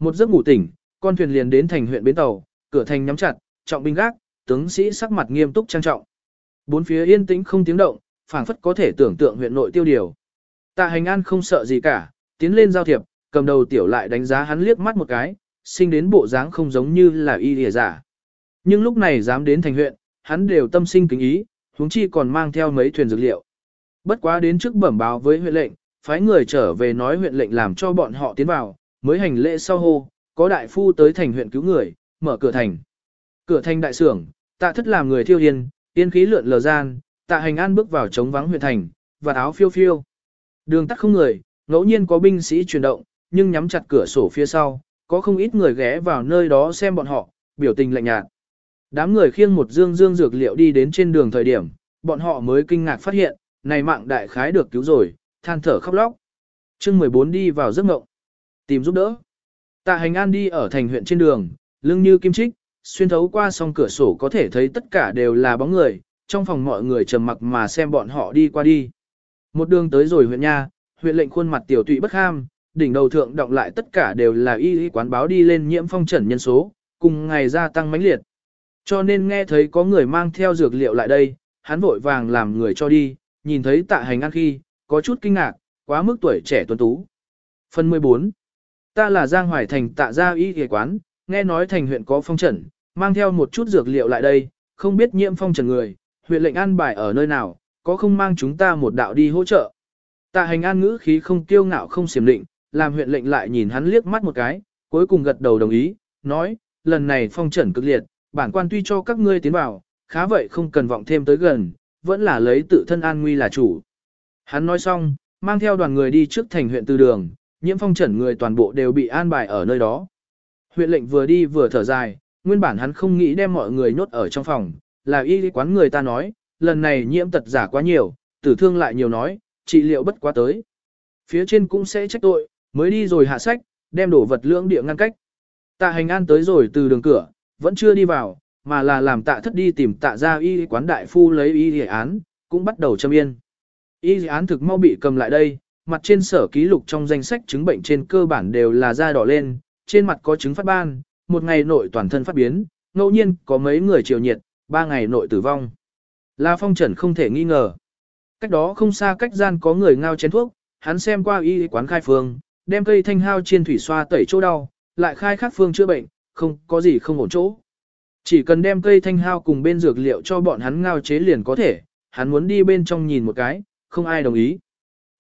Một giấc ngủ tỉnh, con thuyền liền đến thành huyện bến tàu, cửa thành nhắm chặt, trọng binh gác, tướng sĩ sắc mặt nghiêm túc trang trọng. Bốn phía yên tĩnh không tiếng động, phảng phất có thể tưởng tượng huyện nội tiêu điều. Tạ hành an không sợ gì cả, tiến lên giao thiệp, cầm đầu tiểu lại đánh giá hắn liếc mắt một cái, sinh đến bộ dáng không giống như là y lìa giả. Nhưng lúc này dám đến thành huyện, hắn đều tâm sinh kính ý, huống chi còn mang theo mấy thuyền dược liệu. Bất quá đến trước bẩm báo với huyện lệnh, phái người trở về nói huyện lệnh làm cho bọn họ tiến vào, mới hành lễ sau hô, có đại phu tới thành huyện cứu người, mở cửa thành. Cửa thành đại sưởng, tạ thất làm người thiêu yên, yên khí lượn lờ gian, tạ hành an bước vào trống vắng huyện thành, và áo phiêu phiêu. Đường tắt không người, ngẫu nhiên có binh sĩ chuyển động, nhưng nhắm chặt cửa sổ phía sau, có không ít người ghé vào nơi đó xem bọn họ, biểu tình lạnh nhạt. Đám người khiêng một dương dương dược liệu đi đến trên đường thời điểm, bọn họ mới kinh ngạc phát hiện, này mạng đại khái được cứu rồi, than thở khóc lóc. chương 14 đi vào giấc ngộng, tìm giúp đỡ. Tạ hành an đi ở thành huyện trên đường, lưng như kim trích, xuyên thấu qua song cửa sổ có thể thấy tất cả đều là bóng người, trong phòng mọi người trầm mặc mà xem bọn họ đi qua đi. Một đường tới rồi huyện nha, huyện lệnh khuôn mặt tiểu tụy bất ham, đỉnh đầu thượng động lại tất cả đều là y y quán báo đi lên nhiễm phong trần nhân số, cùng ngày gia tăng mãnh liệt. Cho nên nghe thấy có người mang theo dược liệu lại đây, hắn vội vàng làm người cho đi, nhìn thấy tạ hành ăn khi, có chút kinh ngạc, quá mức tuổi trẻ tuấn tú. Phần 14. Ta là Giang Hoài Thành tạ gia y y quán, nghe nói thành huyện có phong trần, mang theo một chút dược liệu lại đây, không biết nhiễm phong trần người, huyện lệnh an bài ở nơi nào, có không mang chúng ta một đạo đi hỗ trợ. Tạ hành an ngữ khí không kiêu ngạo không xiểm định, làm huyện lệnh lại nhìn hắn liếc mắt một cái, cuối cùng gật đầu đồng ý, nói, lần này phong trần cực liệt, bản quan tuy cho các ngươi tiến vào, khá vậy không cần vọng thêm tới gần, vẫn là lấy tự thân an nguy là chủ. Hắn nói xong, mang theo đoàn người đi trước thành huyện từ đường, nhiễm phong trần người toàn bộ đều bị an bài ở nơi đó. Huyện lệnh vừa đi vừa thở dài, nguyên bản hắn không nghĩ đem mọi người nhốt ở trong phòng, là y quán người ta nói, lần này nhiễm tật giả quá nhiều, tử thương lại nhiều nói, trị liệu bất quá tới. Phía trên cũng sẽ trách tội, mới đi rồi hạ sách, đem đổ vật lưỡng địa ngăn cách. Tạ hành an tới rồi từ đường cửa, vẫn chưa đi vào, mà là làm tạ thất đi tìm tạ ra y quán đại phu lấy y y án, cũng bắt đầu châm yên. Y án thực mau bị cầm lại đây, mặt trên sở ký lục trong danh sách chứng bệnh trên cơ bản đều là da đỏ lên, trên mặt có chứng phát ban, một ngày nội toàn thân phát biến, ngẫu nhiên có mấy người chiều nhiệt, ba ngày nội tử vong. La phong trần không thể nghi ngờ. Cách đó không xa cách gian có người ngao chén thuốc, hắn xem qua y quán khai phương, đem cây thanh hao chiên thủy xoa tẩy chỗ đau, lại khai khác phương chữa bệnh, không có gì không ổn chỗ. Chỉ cần đem cây thanh hao cùng bên dược liệu cho bọn hắn ngao chế liền có thể, hắn muốn đi bên trong nhìn một cái, không ai đồng ý.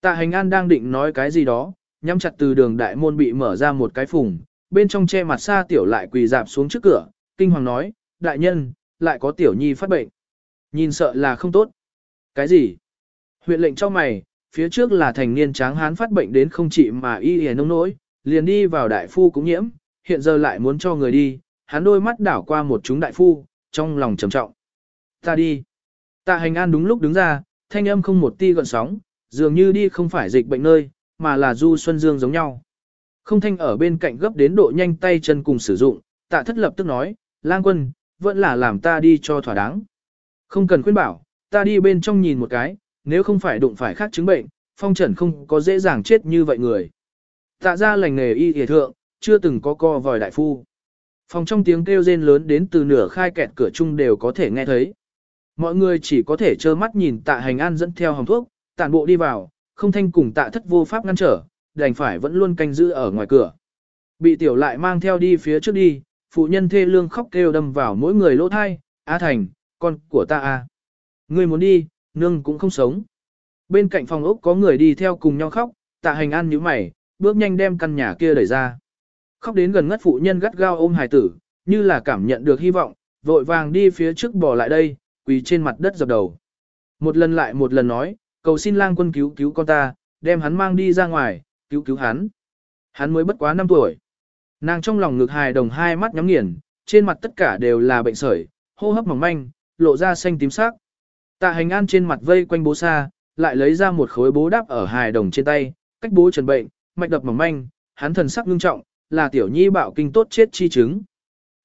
Tạ hành an đang định nói cái gì đó, nhắm chặt từ đường đại môn bị mở ra một cái phùng, bên trong che mặt xa tiểu lại quỳ dạp xuống trước cửa, kinh hoàng nói, đại nhân, lại có tiểu nhi phát bệnh. Nhìn sợ là không tốt. Cái gì? Huyện lệnh cho mày, phía trước là thành niên tráng hán phát bệnh đến không trị mà y hề nông nỗi, liền đi vào đại phu cũng nhiễm, hiện giờ lại muốn cho người đi, hắn đôi mắt đảo qua một chúng đại phu, trong lòng trầm trọng. Ta đi. Tạ hành an đúng lúc đứng ra, thanh âm không một ti gọn sóng, dường như đi không phải dịch bệnh nơi, mà là du xuân dương giống nhau. Không thanh ở bên cạnh gấp đến độ nhanh tay chân cùng sử dụng, tạ thất lập tức nói, lang quân, vẫn là làm ta đi cho thỏa đáng. Không cần khuyên bảo, ta đi bên trong nhìn một cái, nếu không phải đụng phải khác chứng bệnh, phong trần không có dễ dàng chết như vậy người. Tạ ra lành nghề y hề thượng, chưa từng có co vòi đại phu. Phòng trong tiếng kêu rên lớn đến từ nửa khai kẹt cửa chung đều có thể nghe thấy. Mọi người chỉ có thể trơ mắt nhìn tạ hành an dẫn theo hồng thuốc, tản bộ đi vào, không thanh cùng tạ thất vô pháp ngăn trở, đành phải vẫn luôn canh giữ ở ngoài cửa. Bị tiểu lại mang theo đi phía trước đi, phụ nhân thê lương khóc kêu đâm vào mỗi người lỗ thai, A Thành, con của ta a, Ngươi muốn đi, nương cũng không sống. Bên cạnh phòng ốc có người đi theo cùng nhau khóc, tạ hành an nhíu mày, bước nhanh đem căn nhà kia đẩy ra. Khóc đến gần ngất phụ nhân gắt gao ôm hài tử, như là cảm nhận được hy vọng, vội vàng đi phía trước bỏ lại đây, quỳ trên mặt đất dập đầu. Một lần lại một lần nói, cầu xin lang quân cứu cứu con ta, đem hắn mang đi ra ngoài, cứu cứu hắn. Hắn mới bất quá 5 tuổi. Nàng trong lòng ngực hài đồng hai mắt nhắm nghiền, trên mặt tất cả đều là bệnh sởi, hô hấp mỏng manh, lộ ra xanh tím sắc. Tạ hành an trên mặt vây quanh bố xa, lại lấy ra một khối bố đắp ở hài đồng trên tay, cách bố trần bệnh, mạch đập mỏng manh, hắn thần sắc ngưng trọng, là tiểu nhi bạo kinh tốt chết chi chứng.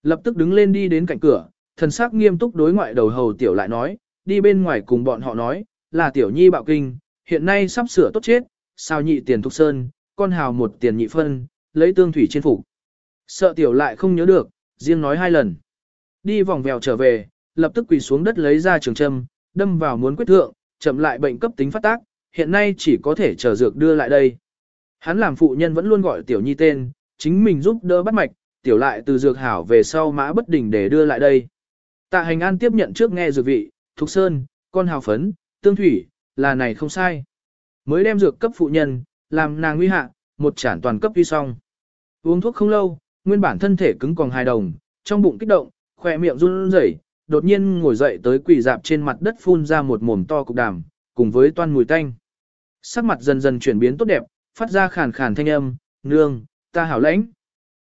Lập tức đứng lên đi đến cạnh cửa, thần sắc nghiêm túc đối ngoại đầu hầu tiểu lại nói, đi bên ngoài cùng bọn họ nói, là tiểu nhi bạo kinh, hiện nay sắp sửa tốt chết, sao nhị tiền thục sơn, con hào một tiền nhị phân, lấy tương thủy trên phủ. Sợ tiểu lại không nhớ được, riêng nói hai lần. Đi vòng vèo trở về, lập tức quỳ xuống đất lấy ra trường châm, đâm vào muốn quyết thượng, chậm lại bệnh cấp tính phát tác, hiện nay chỉ có thể chờ dược đưa lại đây. Hắn làm phụ nhân vẫn luôn gọi tiểu nhi tên, chính mình giúp đỡ bắt mạch, tiểu lại từ dược hảo về sau mã bất đình để đưa lại đây. Tạ hành an tiếp nhận trước nghe dược vị, thục sơn, con hào phấn, tương thủy, là này không sai. Mới đem dược cấp phụ nhân, làm nàng nguy hạ, một chản toàn cấp vi xong. Uống thuốc không lâu, nguyên bản thân thể cứng còn hài đồng, trong bụng kích động, khỏe miệng run rẩy, đột nhiên ngồi dậy tới quỳ dạp trên mặt đất phun ra một mồm to cục đàm, cùng với toan mùi tanh. Sắc mặt dần dần chuyển biến tốt đẹp, phát ra khàn khàn thanh âm, nương, ta hảo lãnh.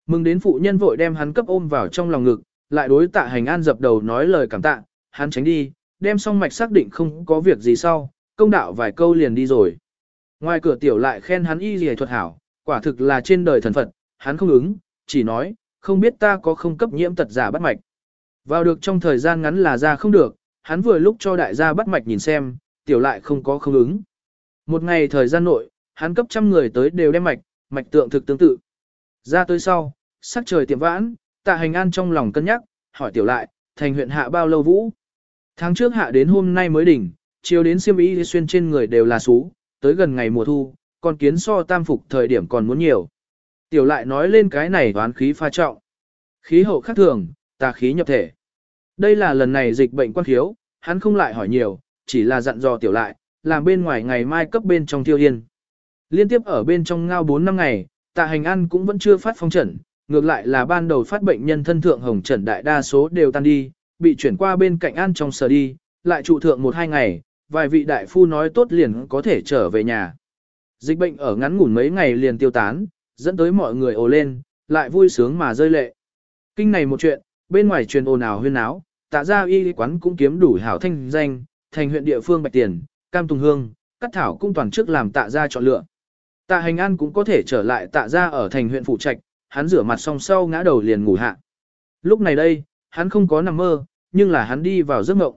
Mừng đến phụ nhân vội đem hắn cấp ôm vào trong lòng ngực, lại đối tạ hành an dập đầu nói lời cảm tạ, hắn tránh đi, đem xong mạch xác định không có việc gì sau, công đạo vài câu liền đi rồi. Ngoài cửa tiểu lại khen hắn y gì thuật hảo, quả thực là trên đời thần Phật, hắn không ứng, chỉ nói, không biết ta có không cấp nhiễm tật giả bắt mạch. Vào được trong thời gian ngắn là ra không được, hắn vừa lúc cho đại gia bắt mạch nhìn xem, tiểu lại không có không ứng. Một ngày thời gian nội, hắn cấp trăm người tới đều đem mạch, mạch tượng thực tương tự. Ra tới sau, sắc trời tiệm vãn, tạ hành an trong lòng cân nhắc, hỏi tiểu lại, thành huyện hạ bao lâu vũ. Tháng trước hạ đến hôm nay mới đỉnh, chiều đến siêm ý xuyên trên người đều là sú, tới gần ngày mùa thu, còn kiến so tam phục thời điểm còn muốn nhiều. Tiểu lại nói lên cái này đoán khí pha trọng. Khí hậu khác thường, tà khí nhập thể. Đây là lần này dịch bệnh quan khiếu, hắn không lại hỏi nhiều, chỉ là dặn dò tiểu lại, làm bên ngoài ngày mai cấp bên trong tiêu yên. Liên tiếp ở bên trong ngao 4 năm ngày, tạ hành ăn cũng vẫn chưa phát phong trần, ngược lại là ban đầu phát bệnh nhân thân thượng hồng trần đại đa số đều tan đi, bị chuyển qua bên cạnh ăn trong sở đi, lại trụ thượng một hai ngày, vài vị đại phu nói tốt liền có thể trở về nhà. Dịch bệnh ở ngắn ngủn mấy ngày liền tiêu tán, dẫn tới mọi người ồ lên, lại vui sướng mà rơi lệ. Kinh này một chuyện, bên ngoài truyền ồn ào huyên áo, tạ ra y quán cũng kiếm đủ hảo thanh danh, thành huyện địa phương bạch tiền, cam tùng hương, cắt thảo cũng toàn trước làm tạ ra chọn lựa. Tạ hành an cũng có thể trở lại tạ ra ở thành huyện phụ trạch, hắn rửa mặt xong sau ngã đầu liền ngủ hạ. Lúc này đây, hắn không có nằm mơ, nhưng là hắn đi vào giấc mộng.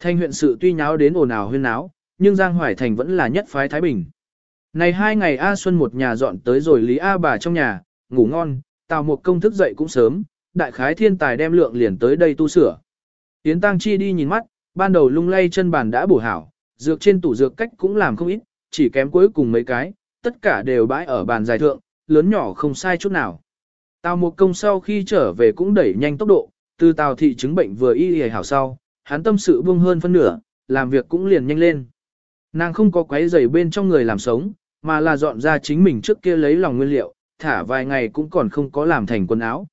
Thanh huyện sự tuy nháo đến ồn ào huyên náo, nhưng Giang Hoài Thành vẫn là nhất phái Thái Bình. Này hai ngày A Xuân một nhà dọn tới rồi Lý A bà trong nhà, ngủ ngon, Tào một công thức dậy cũng sớm, đại khái thiên tài đem lượng liền tới đây tu sửa. Yến Tăng Chi đi nhìn mắt, ban đầu lung lay chân bàn đã bổ hảo, dược trên tủ dược cách cũng làm không ít, chỉ kém cuối cùng mấy cái, tất cả đều bãi ở bàn dài thượng, lớn nhỏ không sai chút nào. Tào một công sau khi trở về cũng đẩy nhanh tốc độ, từ tào thị chứng bệnh vừa y y hảo sau, hắn tâm sự buông hơn phân nửa, làm việc cũng liền nhanh lên. Nàng không có quấy giày bên trong người làm sống, mà là dọn ra chính mình trước kia lấy lòng nguyên liệu, thả vài ngày cũng còn không có làm thành quần áo.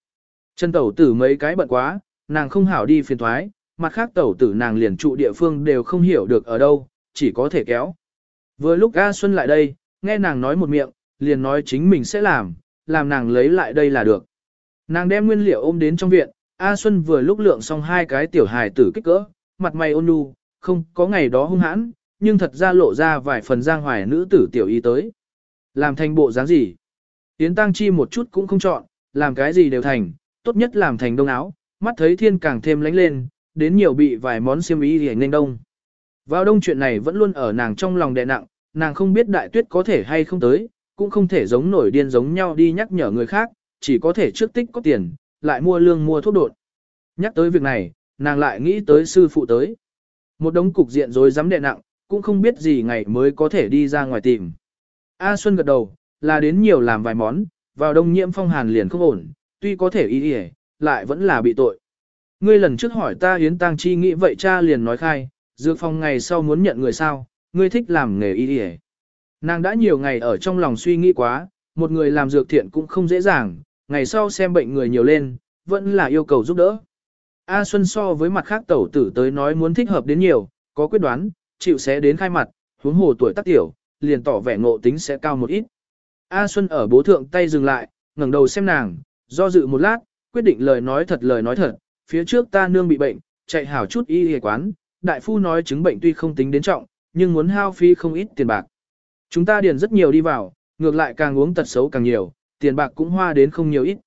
Chân tẩu tử mấy cái bận quá, nàng không hảo đi phiền thoái, mặt khác tẩu tử nàng liền trụ địa phương đều không hiểu được ở đâu, chỉ có thể kéo. Vừa lúc A Xuân lại đây, nghe nàng nói một miệng, liền nói chính mình sẽ làm, làm nàng lấy lại đây là được. Nàng đem nguyên liệu ôm đến trong viện, A Xuân vừa lúc lượng xong hai cái tiểu hài tử kích cỡ, mặt mày ôn nhu, không có ngày đó hung hãn, nhưng thật ra lộ ra vài phần giang hoài nữ tử tiểu y tới. Làm thành bộ dáng gì? Yến Tăng Chi một chút cũng không chọn, làm cái gì đều thành, tốt nhất làm thành đông áo, mắt thấy thiên càng thêm lánh lên, đến nhiều bị vài món xiêm y thì nên đông. Vào đông chuyện này vẫn luôn ở nàng trong lòng đè nặng, nàng không biết đại tuyết có thể hay không tới, cũng không thể giống nổi điên giống nhau đi nhắc nhở người khác, chỉ có thể trước tích có tiền, lại mua lương mua thuốc đột. Nhắc tới việc này, nàng lại nghĩ tới sư phụ tới. Một đống cục diện rồi dám đè nặng, cũng không biết gì ngày mới có thể đi ra ngoài tìm. A Xuân gật đầu, là đến nhiều làm vài món, vào đông nhiễm phong hàn liền không ổn, tuy có thể ý ý, lại vẫn là bị tội. Ngươi lần trước hỏi ta hiến tang chi nghĩ vậy cha liền nói khai, dược phòng ngày sau muốn nhận người sao, ngươi thích làm nghề y y Nàng đã nhiều ngày ở trong lòng suy nghĩ quá, một người làm dược thiện cũng không dễ dàng, ngày sau xem bệnh người nhiều lên, vẫn là yêu cầu giúp đỡ. A Xuân so với mặt khác tẩu tử tới nói muốn thích hợp đến nhiều, có quyết đoán, chịu sẽ đến khai mặt, huống hồ tuổi tác tiểu, liền tỏ vẻ ngộ tính sẽ cao một ít. A Xuân ở bố thượng tay dừng lại, ngẩng đầu xem nàng, do dự một lát, quyết định lời nói thật lời nói thật, phía trước ta nương bị bệnh, chạy hảo chút y y quán, đại phu nói chứng bệnh tuy không tính đến trọng, nhưng muốn hao phí không ít tiền bạc. Chúng ta điền rất nhiều đi vào, ngược lại càng uống tật xấu càng nhiều, tiền bạc cũng hoa đến không nhiều ít.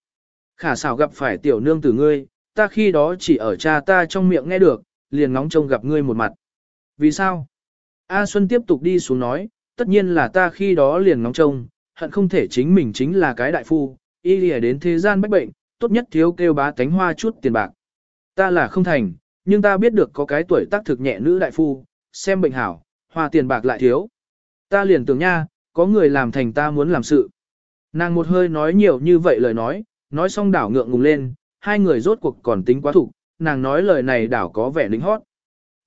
Khả xảo gặp phải tiểu nương tử ngươi, ta khi đó chỉ ở cha ta trong miệng nghe được, liền ngóng trông gặp ngươi một mặt. Vì sao? A Xuân tiếp tục đi xuống nói, tất nhiên là ta khi đó liền ngóng trông, hận không thể chính mình chính là cái đại phu, y lìa đến thế gian bách bệnh, tốt nhất thiếu kêu bá tánh hoa chút tiền bạc. Ta là không thành, nhưng ta biết được có cái tuổi tác thực nhẹ nữ đại phu, xem bệnh hảo, hoa tiền bạc lại thiếu. Ta liền tưởng nha, có người làm thành ta muốn làm sự. Nàng một hơi nói nhiều như vậy lời nói, nói xong đảo ngượng ngùng lên, hai người rốt cuộc còn tính quá thủ, nàng nói lời này đảo có vẻ lính hót.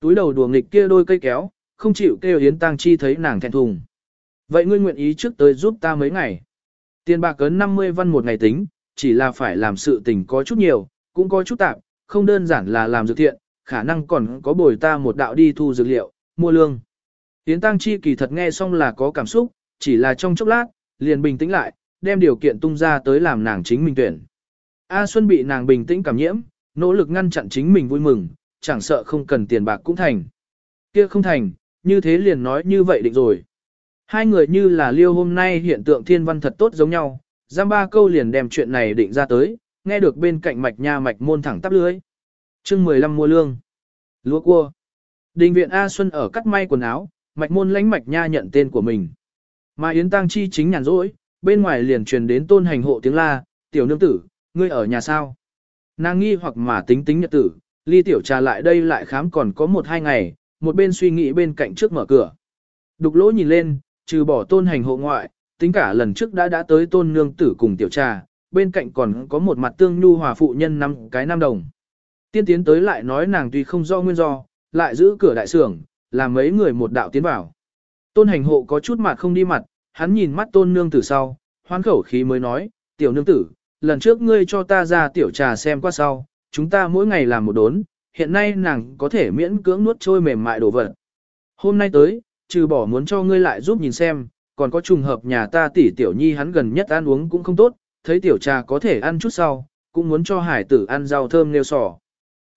Túi đầu đùa nghịch kia đôi cây kéo, không chịu kêu Yến Tăng Chi thấy nàng thẹn thùng. Vậy ngươi nguyện ý trước tới giúp ta mấy ngày. Tiền bạc cấn 50 văn một ngày tính, chỉ là phải làm sự tình có chút nhiều, cũng có chút tạp, không đơn giản là làm dược thiện, khả năng còn có bồi ta một đạo đi thu dược liệu, mua lương. Yến Tăng Chi kỳ thật nghe xong là có cảm xúc, chỉ là trong chốc lát, liền bình tĩnh lại, đem điều kiện tung ra tới làm nàng chính mình tuyển. A Xuân bị nàng bình tĩnh cảm nhiễm, nỗ lực ngăn chặn chính mình vui mừng, chẳng sợ không cần tiền bạc cũng thành. Kia không thành, như thế liền nói như vậy định rồi. Hai người như là liêu hôm nay hiện tượng thiên văn thật tốt giống nhau, giam ba câu liền đem chuyện này định ra tới, nghe được bên cạnh mạch nha mạch môn thẳng tắp lưới. chương 15 mua lương. Lúa cua. Đình viện A Xuân ở cắt may quần áo, mạch môn lãnh mạch nha nhận tên của mình. Mà Yến Tăng Chi chính nhàn rỗi, bên ngoài liền truyền đến tôn hành hộ tiếng la, tiểu nương tử, ngươi ở nhà sao? Nàng nghi hoặc mà tính tính nhật tử, ly tiểu trà lại đây lại khám còn có một hai ngày, một bên suy nghĩ bên cạnh trước mở cửa. Đục lỗ nhìn lên, trừ bỏ tôn hành hộ ngoại, tính cả lần trước đã đã tới tôn nương tử cùng tiểu trà, bên cạnh còn có một mặt tương nhu hòa phụ nhân năm cái năm đồng. Tiên tiến tới lại nói nàng tuy không do nguyên do, lại giữ cửa đại sưởng, làm mấy người một đạo tiến vào. Tôn hành hộ có chút mặt không đi mặt, hắn nhìn mắt tôn nương tử sau, hoán khẩu khí mới nói, tiểu nương tử, lần trước ngươi cho ta ra tiểu trà xem qua sau, chúng ta mỗi ngày làm một đốn, hiện nay nàng có thể miễn cưỡng nuốt trôi mềm mại đồ vật. Hôm nay tới, trừ bỏ muốn cho ngươi lại giúp nhìn xem, còn có trùng hợp nhà ta tỷ tiểu nhi hắn gần nhất ăn uống cũng không tốt, thấy tiểu trà có thể ăn chút sau, cũng muốn cho hải tử ăn rau thơm nêu sò.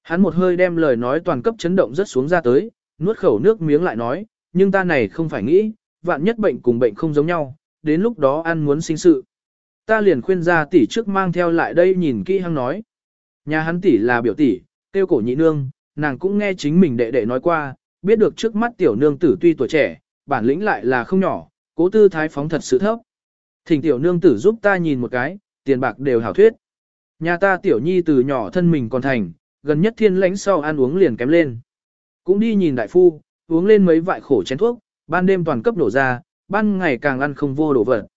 Hắn một hơi đem lời nói toàn cấp chấn động rất xuống ra tới, nuốt khẩu nước miếng lại nói, nhưng ta này không phải nghĩ, vạn nhất bệnh cùng bệnh không giống nhau, đến lúc đó ăn muốn sinh sự. Ta liền khuyên ra tỷ trước mang theo lại đây nhìn kỹ hăng nói. Nhà hắn tỷ là biểu tỷ, tiêu cổ nhị nương, nàng cũng nghe chính mình đệ đệ nói qua, biết được trước mắt tiểu nương tử tuy tuổi trẻ, bản lĩnh lại là không nhỏ, cố tư thái phóng thật sự thấp. Thỉnh tiểu nương tử giúp ta nhìn một cái, tiền bạc đều hảo thuyết. Nhà ta tiểu nhi từ nhỏ thân mình còn thành, gần nhất thiên lãnh sau ăn uống liền kém lên. Cũng đi nhìn đại phu, uống lên mấy vại khổ chén thuốc, ban đêm toàn cấp nổ ra, ban ngày càng ăn không vô đồ vật.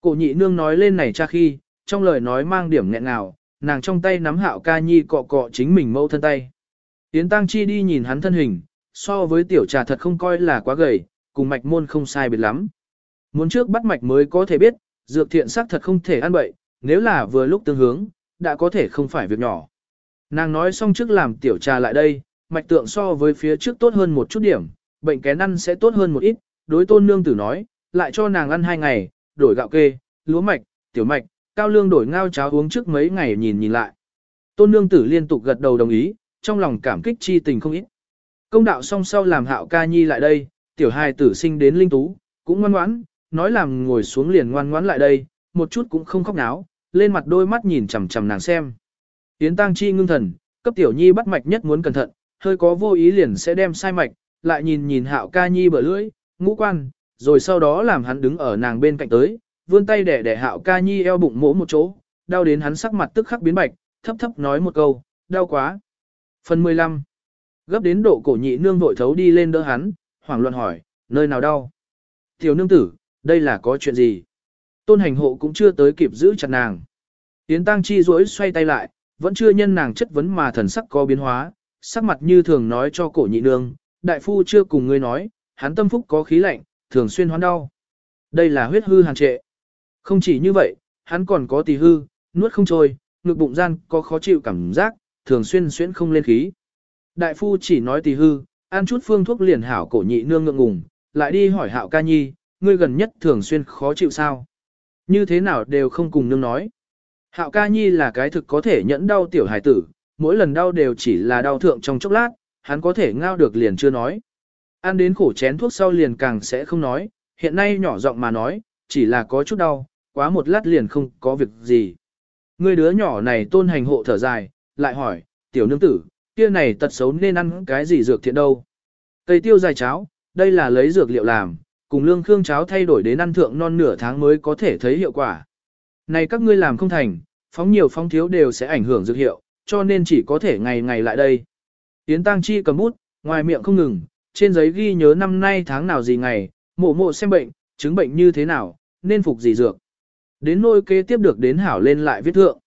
Cổ nhị nương nói lên này cha khi, trong lời nói mang điểm nghẹn nào, nàng trong tay nắm hạo ca nhi cọ cọ chính mình mâu thân tay. Yến Tăng Chi đi nhìn hắn thân hình, so với tiểu trà thật không coi là quá gầy, cùng mạch môn không sai biệt lắm. Muốn trước bắt mạch mới có thể biết, dược thiện sắc thật không thể ăn bậy, nếu là vừa lúc tương hướng, đã có thể không phải việc nhỏ. Nàng nói xong trước làm tiểu trà lại đây, mạch tượng so với phía trước tốt hơn một chút điểm, bệnh kén ăn sẽ tốt hơn một ít, đối tôn nương tử nói, lại cho nàng ăn hai ngày, đổi gạo kê, lúa mạch, tiểu mạch, cao lương đổi ngao cháo uống trước mấy ngày nhìn nhìn lại. Tôn nương tử liên tục gật đầu đồng ý, trong lòng cảm kích chi tình không ít. Công đạo song sau làm hạo ca nhi lại đây, tiểu hài tử sinh đến linh tú, cũng ngoan ngoãn, nói làm ngồi xuống liền ngoan ngoãn lại đây, một chút cũng không khóc náo, lên mặt đôi mắt nhìn chằm chằm nàng xem. Yến tăng chi ngưng thần, cấp tiểu nhi bắt mạch nhất muốn cẩn thận, hơi có vô ý liền sẽ đem sai mạch, lại nhìn nhìn hạo ca nhi bờ lưỡi, ngũ quan, rồi sau đó làm hắn đứng ở nàng bên cạnh tới, vươn tay để để hạo ca nhi eo bụng mỗ một chỗ, đau đến hắn sắc mặt tức khắc biến bạch, thấp thấp nói một câu, đau quá. Phần 15 Gấp đến độ cổ nhị nương vội thấu đi lên đỡ hắn, hoảng loạn hỏi, nơi nào đau? Tiểu nương tử, đây là có chuyện gì? Tôn hành hộ cũng chưa tới kịp giữ chặt nàng. Tiến tăng chi rỗi xoay tay lại, vẫn chưa nhân nàng chất vấn mà thần sắc có biến hóa, sắc mặt như thường nói cho cổ nhị nương, đại phu chưa cùng ngươi nói, hắn tâm phúc có khí lạnh, thường xuyên hoán đau. Đây là huyết hư hàn trệ. Không chỉ như vậy, hắn còn có tỳ hư, nuốt không trôi, ngực bụng gian có khó chịu cảm giác, thường xuyên xuyên không lên khí. Đại phu chỉ nói tỳ hư, ăn chút phương thuốc liền hảo cổ nhị nương ngượng ngùng, lại đi hỏi hạo ca nhi, ngươi gần nhất thường xuyên khó chịu sao? Như thế nào đều không cùng nương nói. Hạo ca nhi là cái thực có thể nhẫn đau tiểu hải tử, mỗi lần đau đều chỉ là đau thượng trong chốc lát, hắn có thể ngao được liền chưa nói. Ăn đến khổ chén thuốc sau liền càng sẽ không nói, hiện nay nhỏ giọng mà nói, chỉ là có chút đau, quá một lát liền không có việc gì. Người đứa nhỏ này tôn hành hộ thở dài, lại hỏi, tiểu nương tử, kia này tật xấu nên ăn cái gì dược thiện đâu. Cây tiêu dài cháo, đây là lấy dược liệu làm, cùng lương khương cháo thay đổi đến ăn thượng non nửa tháng mới có thể thấy hiệu quả. Này các ngươi làm không thành, phóng nhiều phóng thiếu đều sẽ ảnh hưởng dược hiệu, cho nên chỉ có thể ngày ngày lại đây. Yến Tăng Chi cầm bút, ngoài miệng không ngừng, trên giấy ghi nhớ năm nay tháng nào gì ngày, mộ mộ xem bệnh, chứng bệnh như thế nào, nên phục gì dược. Đến nôi kế tiếp được đến hảo lên lại viết thượng.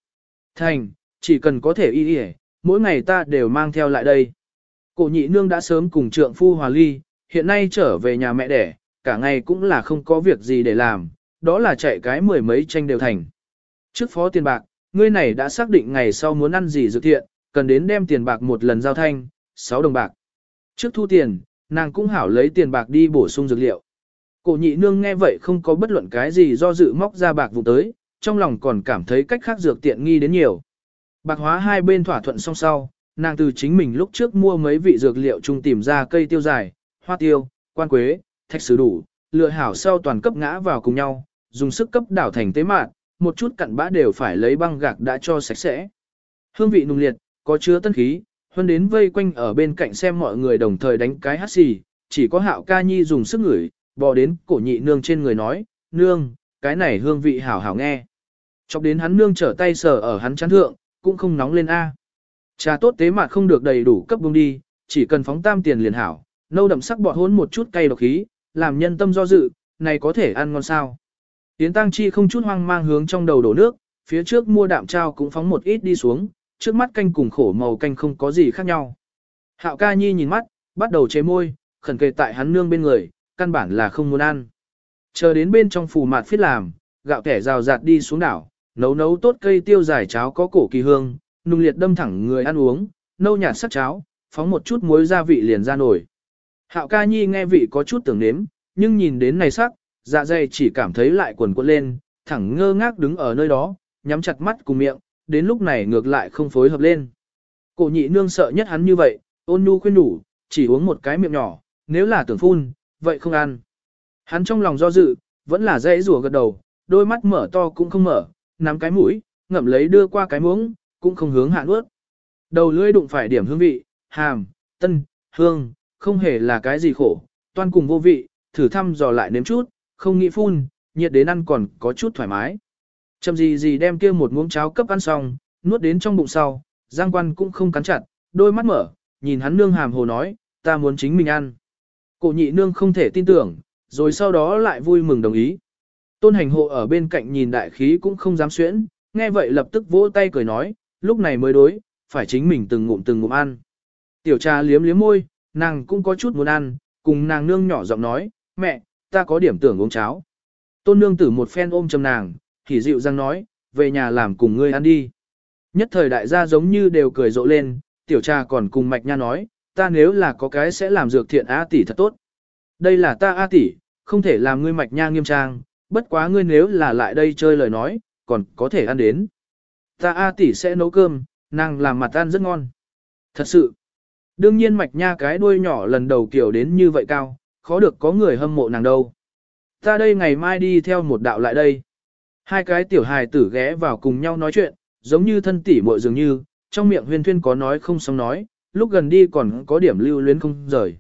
Thành, chỉ cần có thể y y mỗi ngày ta đều mang theo lại đây. Cổ nhị nương đã sớm cùng trượng phu hòa ly, hiện nay trở về nhà mẹ đẻ, cả ngày cũng là không có việc gì để làm, đó là chạy cái mười mấy tranh đều thành. Trước phó tiền bạc, ngươi này đã xác định ngày sau muốn ăn gì dự thiện, cần đến đem tiền bạc một lần giao thanh, 6 đồng bạc. Trước thu tiền, nàng cũng hảo lấy tiền bạc đi bổ sung dược liệu. Cổ nhị nương nghe vậy không có bất luận cái gì do dự móc ra bạc vụ tới, trong lòng còn cảm thấy cách khác dược tiện nghi đến nhiều. Bạc hóa hai bên thỏa thuận song sau, nàng từ chính mình lúc trước mua mấy vị dược liệu chung tìm ra cây tiêu dài, hoa tiêu, quan quế, thạch sứ đủ, lựa hảo sau toàn cấp ngã vào cùng nhau, dùng sức cấp đảo thành tế mạn, một chút cặn bã đều phải lấy băng gạc đã cho sạch sẽ. Hương vị nùng liệt, có chứa tân khí, hơn đến vây quanh ở bên cạnh xem mọi người đồng thời đánh cái hát xì, chỉ có hạo ca nhi dùng sức ngửi, bò đến cổ nhị nương trên người nói, nương, cái này hương vị hảo hảo nghe. Chọc đến hắn nương trở tay sờ ở hắn chán thượng, cũng không nóng lên A. Trà tốt tế mà không được đầy đủ cấp bông đi, chỉ cần phóng tam tiền liền hảo, nâu đậm sắc bọt hốn một chút cay độc khí, làm nhân tâm do dự, này có thể ăn ngon sao. Tiến tăng chi không chút hoang mang hướng trong đầu đổ nước, phía trước mua đạm trao cũng phóng một ít đi xuống, trước mắt canh cùng khổ màu canh không có gì khác nhau. Hạo ca nhi nhìn mắt, bắt đầu chế môi, khẩn kề tại hắn nương bên người, căn bản là không muốn ăn. Chờ đến bên trong phù mạt phiết làm, gạo kẻ rào rạt đi xuống đảo, nấu nấu tốt cây tiêu giải cháo có cổ kỳ hương, nung liệt đâm thẳng người ăn uống, nâu nhạt sắc cháo, phóng một chút muối gia vị liền ra nổi. Hạo ca nhi nghe vị có chút tưởng nếm, nhưng nhìn đến này sắc, dạ dày chỉ cảm thấy lại quần quật lên, thẳng ngơ ngác đứng ở nơi đó, nhắm chặt mắt cùng miệng, đến lúc này ngược lại không phối hợp lên. Cổ nhị nương sợ nhất hắn như vậy, ôn nhu khuyên đủ, chỉ uống một cái miệng nhỏ, nếu là tưởng phun, vậy không ăn. Hắn trong lòng do dự, vẫn là dễ rùa gật đầu, đôi mắt mở to cũng không mở, nắm cái mũi, ngậm lấy đưa qua cái muỗng, cũng không hướng hạ nuốt. Đầu lưỡi đụng phải điểm hương vị, hàm, tân, hương, không hề là cái gì khổ, toan cùng vô vị, thử thăm dò lại nếm chút, không nghĩ phun, nhiệt đến ăn còn có chút thoải mái. Chậm gì gì đem kia một muỗng cháo cấp ăn xong, nuốt đến trong bụng sau, Giang Quan cũng không cắn chặt, đôi mắt mở, nhìn hắn nương hàm hồ nói, ta muốn chính mình ăn. Cổ nhị nương không thể tin tưởng, rồi sau đó lại vui mừng đồng ý. Tôn hành hộ ở bên cạnh nhìn đại khí cũng không dám xuyễn, nghe vậy lập tức vỗ tay cười nói, lúc này mới đối, phải chính mình từng ngụm từng ngụm ăn. Tiểu trà liếm liếm môi, nàng cũng có chút muốn ăn, cùng nàng nương nhỏ giọng nói, mẹ, ta có điểm tưởng uống cháo. Tôn nương tử một phen ôm chầm nàng, thì dịu răng nói, về nhà làm cùng ngươi ăn đi. Nhất thời đại gia giống như đều cười rộ lên, tiểu trà còn cùng mạch nha nói, ta nếu là có cái sẽ làm dược thiện A tỷ thật tốt. Đây là ta A tỷ, không thể làm ngươi mạch nha nghiêm trang, bất quá ngươi nếu là lại đây chơi lời nói, còn có thể ăn đến. Ta A tỷ sẽ nấu cơm, nàng làm mặt ăn rất ngon. Thật sự, đương nhiên mạch nha cái đuôi nhỏ lần đầu kiểu đến như vậy cao, khó được có người hâm mộ nàng đâu. Ta đây ngày mai đi theo một đạo lại đây. Hai cái tiểu hài tử ghé vào cùng nhau nói chuyện, giống như thân tỷ muội dường như, trong miệng huyên thuyên có nói không xong nói, lúc gần đi còn có điểm lưu luyến không rời.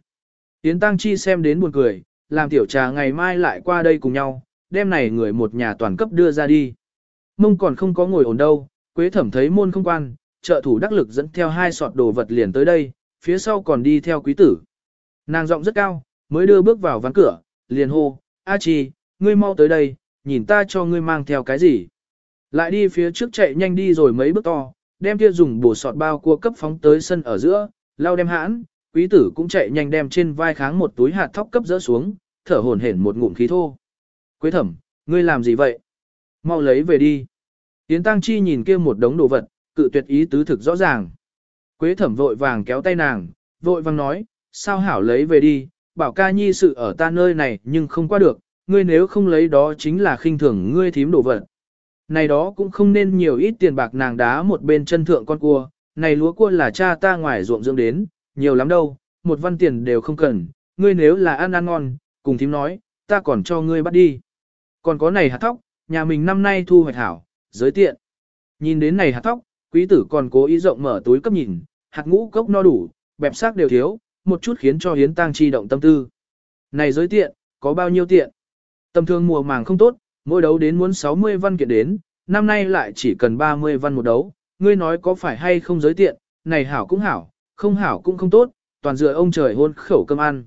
Yến Tăng Chi xem đến buồn cười, làm tiểu trà ngày mai lại qua đây cùng nhau, đêm này người một nhà toàn cấp đưa ra đi. Mông còn không có ngồi ổn đâu, Quế Thẩm thấy môn không quan, trợ thủ đắc lực dẫn theo hai sọt đồ vật liền tới đây, phía sau còn đi theo quý tử. Nàng giọng rất cao, mới đưa bước vào ván cửa, liền hô, A Chi, ngươi mau tới đây, nhìn ta cho ngươi mang theo cái gì. Lại đi phía trước chạy nhanh đi rồi mấy bước to, đem kia dùng bổ sọt bao cua cấp phóng tới sân ở giữa, lao đem hãn, quý tử cũng chạy nhanh đem trên vai kháng một túi hạt thóc cấp dỡ xuống, thở hổn hển một ngụm khí thô. Quế thẩm, ngươi làm gì vậy? Mau lấy về đi. Tiến tăng chi nhìn kia một đống đồ vật, cự tuyệt ý tứ thực rõ ràng. Quế thẩm vội vàng kéo tay nàng, vội vàng nói, sao hảo lấy về đi, bảo ca nhi sự ở ta nơi này nhưng không qua được, ngươi nếu không lấy đó chính là khinh thường ngươi thím đồ vật. Này đó cũng không nên nhiều ít tiền bạc nàng đá một bên chân thượng con cua, này lúa cua là cha ta ngoài ruộng dưỡng đến, nhiều lắm đâu, một văn tiền đều không cần, ngươi nếu là ăn ăn ngon, cùng thím nói, ta còn cho ngươi bắt đi. Còn có này hạt thóc, nhà mình năm nay thu hoạch hảo, giới tiện. Nhìn đến này hạt thóc, quý tử còn cố ý rộng mở túi cấp nhìn, hạt ngũ cốc no đủ, bẹp xác đều thiếu, một chút khiến cho hiến tang chi động tâm tư. Này giới tiện, có bao nhiêu tiện? Tầm thường mùa màng không tốt, mỗi đấu đến muốn 60 văn kiện đến, năm nay lại chỉ cần 30 văn một đấu, ngươi nói có phải hay không giới tiện, này hảo cũng hảo, không hảo cũng không tốt, toàn dựa ông trời hôn khẩu cơm ăn.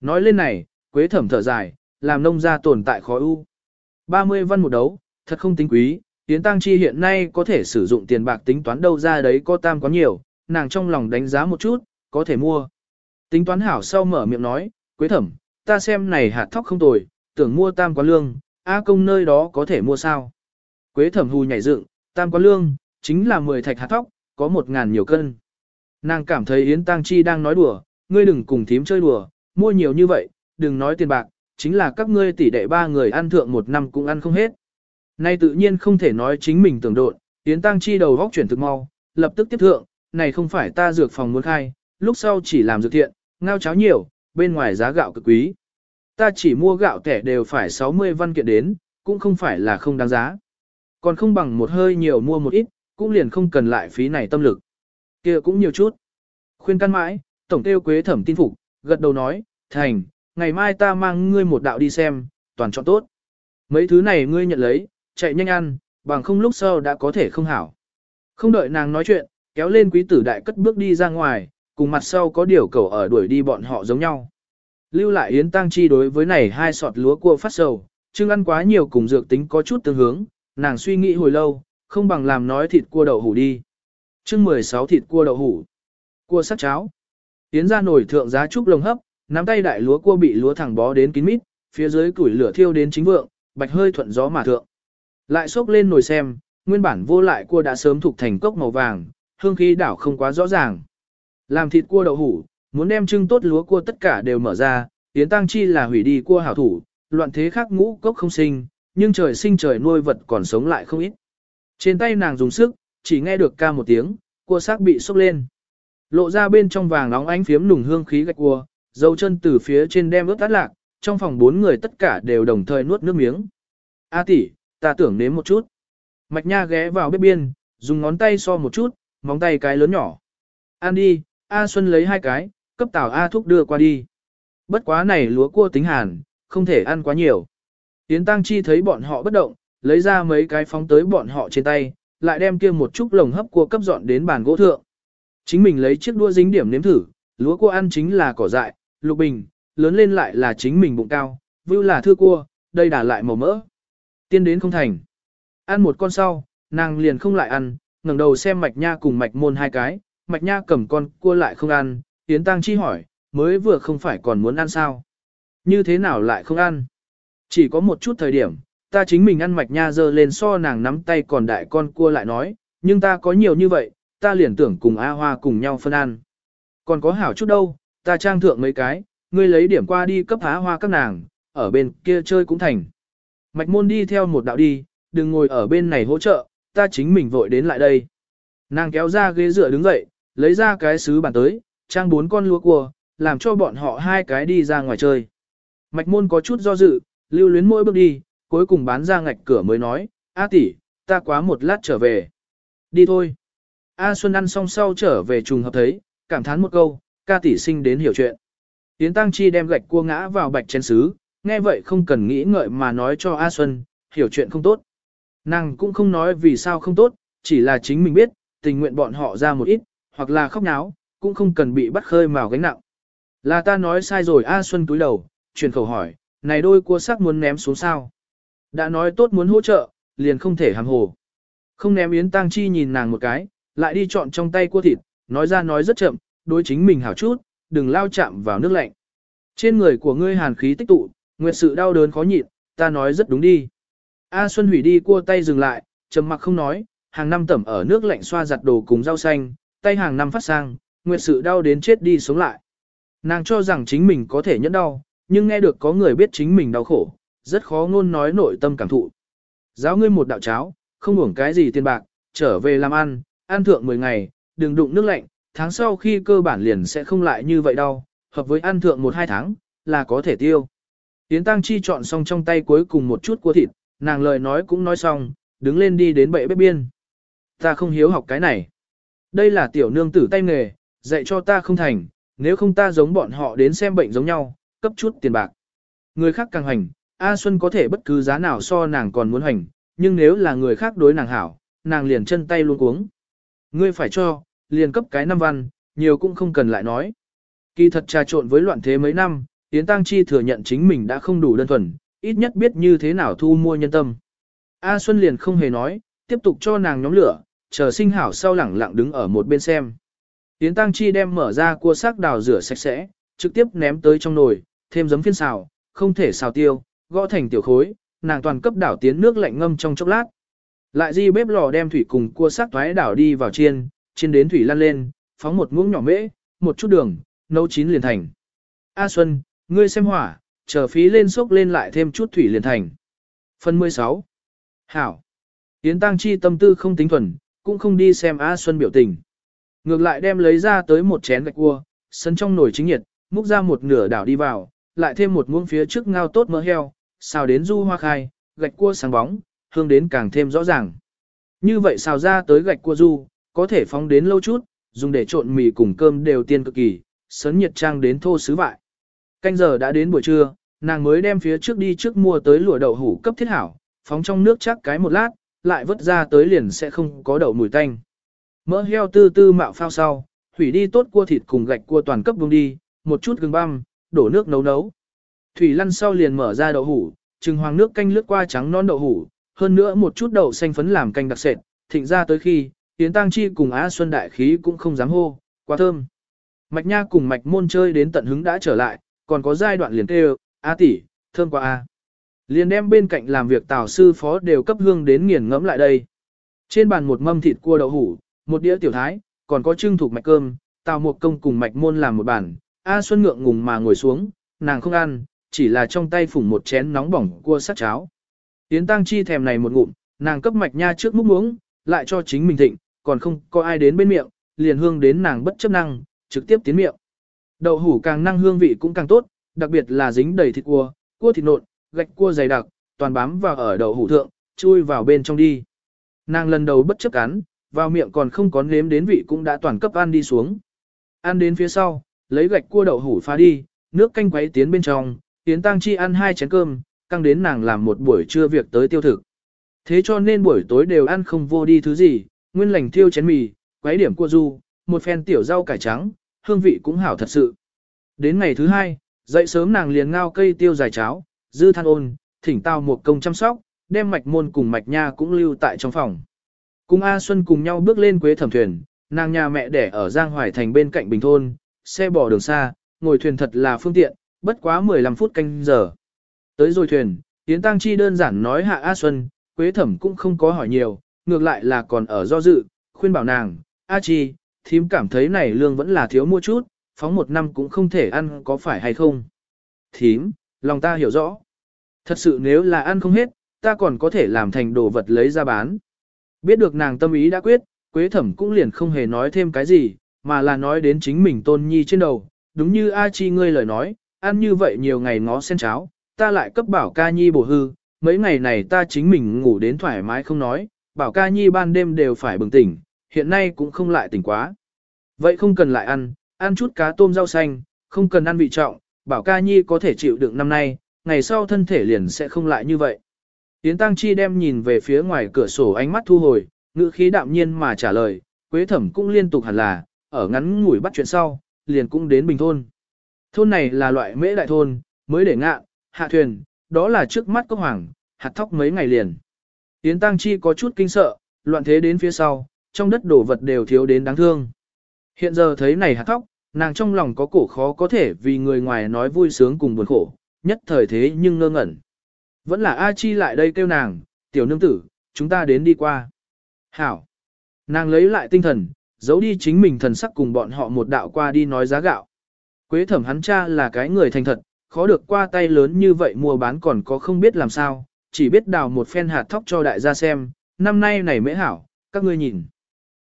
Nói lên này, quế thẩm thở dài, làm nông gia tồn tại khó ưu. 30 văn một đấu, thật không tính quý, Yến Tăng Chi hiện nay có thể sử dụng tiền bạc tính toán đâu ra đấy có tam có nhiều, nàng trong lòng đánh giá một chút, có thể mua. Tính toán hảo sau mở miệng nói, Quế thẩm, ta xem này hạt thóc không tồi, tưởng mua tam quán lương, A công nơi đó có thể mua sao. Quế thẩm hù nhảy dựng, tam quán lương, chính là 10 thạch hạt thóc, có một ngàn nhiều cân. Nàng cảm thấy Yến Tăng Chi đang nói đùa, ngươi đừng cùng thím chơi đùa, mua nhiều như vậy, đừng nói tiền bạc, chính là các ngươi tỷ đệ ba người ăn thượng một năm cũng ăn không hết. Nay tự nhiên không thể nói chính mình tưởng độn, Yến Tăng Chi đầu góc chuyển thực mau, lập tức tiếp thượng, này không phải ta dược phòng muốn khai, lúc sau chỉ làm dược thiện, ngao cháo nhiều, bên ngoài giá gạo cực quý. Ta chỉ mua gạo tẻ đều phải 60 văn kiện đến, cũng không phải là không đáng giá. Còn không bằng một hơi nhiều mua một ít, cũng liền không cần lại phí này tâm lực. kia cũng nhiều chút. Khuyên căn mãi, tổng tiêu quế thẩm tin phục, gật đầu nói, thành, ngày mai ta mang ngươi một đạo đi xem, toàn chọn tốt. Mấy thứ này ngươi nhận lấy, chạy nhanh ăn, bằng không lúc sau đã có thể không hảo. Không đợi nàng nói chuyện, kéo lên quý tử đại cất bước đi ra ngoài, cùng mặt sau có điều cầu ở đuổi đi bọn họ giống nhau. Lưu lại Yến Tăng Chi đối với này hai sọt lúa cua phát sầu, chưng ăn quá nhiều cùng dược tính có chút tương hướng, nàng suy nghĩ hồi lâu, không bằng làm nói thịt cua đậu hủ đi. chương 16 thịt cua đậu hủ, cua sắc cháo. Yến ra nổi thượng giá trúc lồng hấp, nắm tay đại lúa cua bị lúa thẳng bó đến kín mít, phía dưới củi lửa thiêu đến chính vượng, bạch hơi thuận gió mà thượng. Lại xốc lên nồi xem, nguyên bản vô lại cua đã sớm thuộc thành cốc màu vàng, hương khí đảo không quá rõ ràng. Làm thịt cua đậu hủ, muốn đem trưng tốt lúa cua tất cả đều mở ra, Yến Tăng Chi là hủy đi cua hảo thủ, loạn thế khác ngũ cốc không sinh, nhưng trời sinh trời nuôi vật còn sống lại không ít. Trên tay nàng dùng sức, chỉ nghe được ca một tiếng, cua xác bị sốc lên. Lộ ra bên trong vàng nóng ánh phiếm nùng hương khí gạch cua, dấu chân từ phía trên đem ướt tắt lạc, trong phòng bốn người tất cả đều đồng thời nuốt nước miếng. A tỷ, ta tưởng nếm một chút. Mạch Nha ghé vào bếp biên, dùng ngón tay so một chút, móng tay cái lớn nhỏ. Ăn đi, A Xuân lấy hai cái, cấp tàu A Thúc đưa qua đi. Bất quá này lúa cua tính hàn, không thể ăn quá nhiều. Yến Tăng Chi thấy bọn họ bất động, lấy ra mấy cái phóng tới bọn họ trên tay, lại đem kia một chút lồng hấp cua cấp dọn đến bàn gỗ thượng. Chính mình lấy chiếc đua dính điểm nếm thử, lúa cua ăn chính là cỏ dại, lục bình, lớn lên lại là chính mình bụng cao, vưu là thưa cua, đây đả lại màu mỡ. Tiên đến không thành. Ăn một con sau, nàng liền không lại ăn, ngẩng đầu xem mạch nha cùng mạch môn hai cái, mạch nha cầm con cua lại không ăn, Yến Tăng Chi hỏi, mới vừa không phải còn muốn ăn sao? Như thế nào lại không ăn? Chỉ có một chút thời điểm, ta chính mình ăn mạch nha dơ lên so nàng nắm tay còn đại con cua lại nói, nhưng ta có nhiều như vậy, ta liền tưởng cùng A Hoa cùng nhau phân ăn. Còn có hảo chút đâu, ta trang thượng mấy cái, ngươi lấy điểm qua đi cấp A Hoa các nàng, ở bên kia chơi cũng thành. Mạch môn đi theo một đạo đi, đừng ngồi ở bên này hỗ trợ, ta chính mình vội đến lại đây. Nàng kéo ra ghế dựa đứng dậy, lấy ra cái sứ bàn tới, trang bốn con lúa cua, làm cho bọn họ hai cái đi ra ngoài chơi. Mạch môn có chút do dự, lưu luyến mỗi bước đi, cuối cùng bán ra ngạch cửa mới nói, A tỷ, ta quá một lát trở về. Đi thôi. A Xuân ăn xong sau trở về trùng hợp thấy, cảm thán một câu, ca tỷ sinh đến hiểu chuyện. Tiến Tăng Chi đem gạch cua ngã vào bạch chén xứ, nghe vậy không cần nghĩ ngợi mà nói cho A Xuân, hiểu chuyện không tốt. Nàng cũng không nói vì sao không tốt, chỉ là chính mình biết, tình nguyện bọn họ ra một ít, hoặc là khóc náo, cũng không cần bị bắt khơi mào gánh nặng. Là ta nói sai rồi A Xuân túi đầu, truyền khẩu hỏi, này đôi cua sắc muốn ném xuống sao? Đã nói tốt muốn hỗ trợ, liền không thể hàm hồ. Không ném Yến Tăng Chi nhìn nàng một cái, lại đi chọn trong tay cua thịt, nói ra nói rất chậm, đối chính mình hảo chút, đừng lao chạm vào nước lạnh. Trên người của ngươi hàn khí tích tụ, nguyệt sự đau đớn khó nhịn, ta nói rất đúng đi. A Xuân hủy đi cua tay dừng lại, trầm mặc không nói, hàng năm tẩm ở nước lạnh xoa giặt đồ cùng rau xanh, tay hàng năm phát sang, nguyệt sự đau đến chết đi sống lại. Nàng cho rằng chính mình có thể nhẫn đau, nhưng nghe được có người biết chính mình đau khổ, rất khó ngôn nói nội tâm cảm thụ. Giáo ngươi một đạo cháo, không uổng cái gì tiền bạc, trở về làm ăn, ăn thượng 10 ngày, đừng đụng nước lạnh, tháng sau khi cơ bản liền sẽ không lại như vậy đâu, hợp với ăn thượng 1-2 tháng, là có thể tiêu. Tiến Tăng Chi chọn xong trong tay cuối cùng một chút cua thịt, nàng lời nói cũng nói xong, đứng lên đi đến bệ bếp biên. Ta không hiếu học cái này. Đây là tiểu nương tử tay nghề, dạy cho ta không thành, nếu không ta giống bọn họ đến xem bệnh giống nhau, cấp chút tiền bạc. Người khác càng hành, A Xuân có thể bất cứ giá nào so nàng còn muốn hành, nhưng nếu là người khác đối nàng hảo, nàng liền chân tay luôn cuống. Ngươi phải cho, liền cấp cái năm văn, nhiều cũng không cần lại nói. Kỳ thật trà trộn với loạn thế mấy năm, Yến Tăng Chi thừa nhận chính mình đã không đủ đơn thuần, ít nhất biết như thế nào thu mua nhân tâm. A Xuân liền không hề nói, tiếp tục cho nàng nhóm lửa, chờ sinh hảo sau lẳng lặng đứng ở một bên xem. Yến Tăng Chi đem mở ra cua xác đào rửa sạch sẽ, trực tiếp ném tới trong nồi, thêm giấm phiên xào, không thể xào tiêu, gõ thành tiểu khối, nàng toàn cấp đảo tiến nước lạnh ngâm trong chốc lát. Lại di bếp lò đem thủy cùng cua xác thoái đảo đi vào chiên, chiên đến thủy lăn lên, phóng một muỗng nhỏ mễ, một chút đường, nấu chín liền thành. A Xuân, ngươi xem hỏa, chờ phí lên sốc lên lại thêm chút thủy liền thành. Phần 16. Hảo. Yến Tăng Chi tâm tư không tính thuần, cũng không đi xem A Xuân biểu tình. Ngược lại đem lấy ra tới một chén gạch cua, sân trong nồi chính nhiệt, múc ra một nửa đảo đi vào, lại thêm một muỗng phía trước ngao tốt mỡ heo, xào đến du hoa khai, gạch cua sáng bóng, hương đến càng thêm rõ ràng. Như vậy xào ra tới gạch cua du, có thể phóng đến lâu chút, dùng để trộn mì cùng cơm đều tiên cực kỳ, sấn nhiệt trang đến thô sứ vại. Canh giờ đã đến buổi trưa, nàng mới đem phía trước đi trước mua tới lụa đậu hủ cấp thiết hảo, phóng trong nước chắc cái một lát, lại vớt ra tới liền sẽ không có đậu mùi tanh. Mỡ heo tư tư mạo phao sau, thủy đi tốt cua thịt cùng gạch cua toàn cấp vùng đi, một chút gừng băm, đổ nước nấu nấu. Thủy lăn sau liền mở ra đậu hủ, trừng hoàng nước canh lướt qua trắng non đậu hủ, hơn nữa một chút đậu xanh phấn làm canh đặc sệt, thịnh ra tới khi, Yến Tăng Chi cùng Á Xuân Đại Khí cũng không dám hô, quá thơm. Mạch Nha cùng Mạch Môn chơi đến tận hứng đã trở lại, còn có giai đoạn liền kêu, A tỷ, thơm quá A. Liền đem bên cạnh làm việc tào sư phó đều cấp hương đến nghiền ngẫm lại đây. Trên bàn một mâm thịt cua đậu hủ, một đĩa tiểu thái, còn có trưng thuộc mạch cơm, tào một công cùng mạch môn làm một bàn. A Xuân ngượng ngùng mà ngồi xuống, nàng không ăn, chỉ là trong tay phủng một chén nóng bỏng cua sắt cháo. Yến Tăng Chi thèm này một ngụm, nàng cấp mạch nha trước múc muống, lại cho chính mình thịnh, còn không có ai đến bên miệng, liền hương đến nàng bất chấp năng, trực tiếp tiến miệng. Đậu hủ càng năng hương vị cũng càng tốt, đặc biệt là dính đầy thịt cua, cua thịt nộn, gạch cua dày đặc, toàn bám vào ở đậu hủ thượng, chui vào bên trong đi. Nàng lần đầu bất chấp cắn, vào miệng còn không có nếm đến vị cũng đã toàn cấp ăn đi xuống. Ăn đến phía sau, lấy gạch cua đậu hủ pha đi, nước canh quấy tiến bên trong, Yến Tăng Chi ăn hai chén cơm, căng đến nàng làm một buổi trưa việc tới tiêu thực. Thế cho nên buổi tối đều ăn không vô đi thứ gì, nguyên lành thiêu chén mì, quấy điểm cua du, một phen tiểu rau cải trắng, hương vị cũng hảo thật sự. Đến ngày thứ hai, dậy sớm nàng liền ngao cây tiêu dài cháo, dư than ôn, thỉnh tao một công chăm sóc, đem mạch môn cùng mạch nha cũng lưu tại trong phòng. Cùng A Xuân cùng nhau bước lên quế thẩm thuyền, nàng nhà mẹ đẻ ở Giang Hoài Thành bên cạnh Bình Thôn, xe bò đường xa, ngồi thuyền thật là phương tiện, bất quá 15 phút canh giờ. Tới rồi thuyền, Yến Tăng Chi đơn giản nói hạ A Xuân, Quế Thẩm cũng không có hỏi nhiều, ngược lại là còn ở do dự, khuyên bảo nàng, A Chi, thím cảm thấy này lương vẫn là thiếu mua chút, phóng một năm cũng không thể ăn có phải hay không. Thím, lòng ta hiểu rõ. Thật sự nếu là ăn không hết, ta còn có thể làm thành đồ vật lấy ra bán. Biết được nàng tâm ý đã quyết, Quế Thẩm cũng liền không hề nói thêm cái gì, mà là nói đến chính mình tôn nhi trên đầu, đúng như A Chi ngươi lời nói, ăn như vậy nhiều ngày ngó sen cháo, ta lại cấp bảo ca nhi bổ hư, mấy ngày này ta chính mình ngủ đến thoải mái không nói, bảo ca nhi ban đêm đều phải bừng tỉnh, hiện nay cũng không lại tỉnh quá. Vậy không cần lại ăn, ăn chút cá tôm rau xanh, không cần ăn vị trọng, bảo ca nhi có thể chịu đựng năm nay, ngày sau thân thể liền sẽ không lại như vậy. Yến Tăng Chi đem nhìn về phía ngoài cửa sổ ánh mắt thu hồi, ngữ khí đạm nhiên mà trả lời, Quế Thẩm cũng liên tục hẳn là, ở ngắn ngủi bắt chuyện sau, liền cũng đến Bình Thôn. Thôn này là loại mễ đại thôn, mới để ngạ, hạ thuyền, đó là trước mắt có hoàng, hạt thóc mấy ngày liền. Yến Tăng Chi có chút kinh sợ, loạn thế đến phía sau, trong đất đổ vật đều thiếu đến đáng thương. Hiện giờ thấy này hạt thóc, nàng trong lòng có cổ khó có thể vì người ngoài nói vui sướng cùng buồn khổ, nhất thời thế nhưng ngơ ngẩn. Vẫn là A Chi lại đây kêu nàng, tiểu nương tử, chúng ta đến đi qua. Hảo. Nàng lấy lại tinh thần, giấu đi chính mình thần sắc cùng bọn họ một đạo qua đi nói giá gạo. Quế thẩm hắn cha là cái người thành thật, khó được qua tay lớn như vậy mua bán còn có không biết làm sao, chỉ biết đào một phen hạt thóc cho đại gia xem, năm nay này mễ hảo, các ngươi nhìn.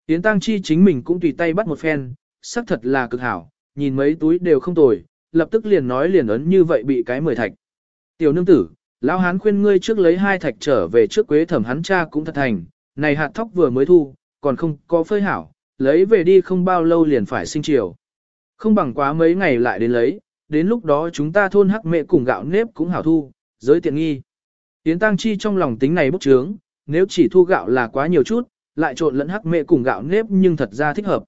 Yến Tăng Chi chính mình cũng tùy tay bắt một phen, sắc thật là cực hảo, nhìn mấy túi đều không tồi, lập tức liền nói liền ấn như vậy bị cái mười thạch. Tiểu nương tử, Lão hán khuyên ngươi trước lấy hai thạch trở về trước quế thẩm hắn cha cũng thật thành, này hạt thóc vừa mới thu, còn không có phơi hảo, lấy về đi không bao lâu liền phải sinh chiều. Không bằng quá mấy ngày lại đến lấy, đến lúc đó chúng ta thôn hắc mẹ cùng gạo nếp cũng hảo thu, giới tiện nghi. tiến Tăng Chi trong lòng tính này bốc trướng, nếu chỉ thu gạo là quá nhiều chút, lại trộn lẫn hắc mẹ cùng gạo nếp nhưng thật ra thích hợp.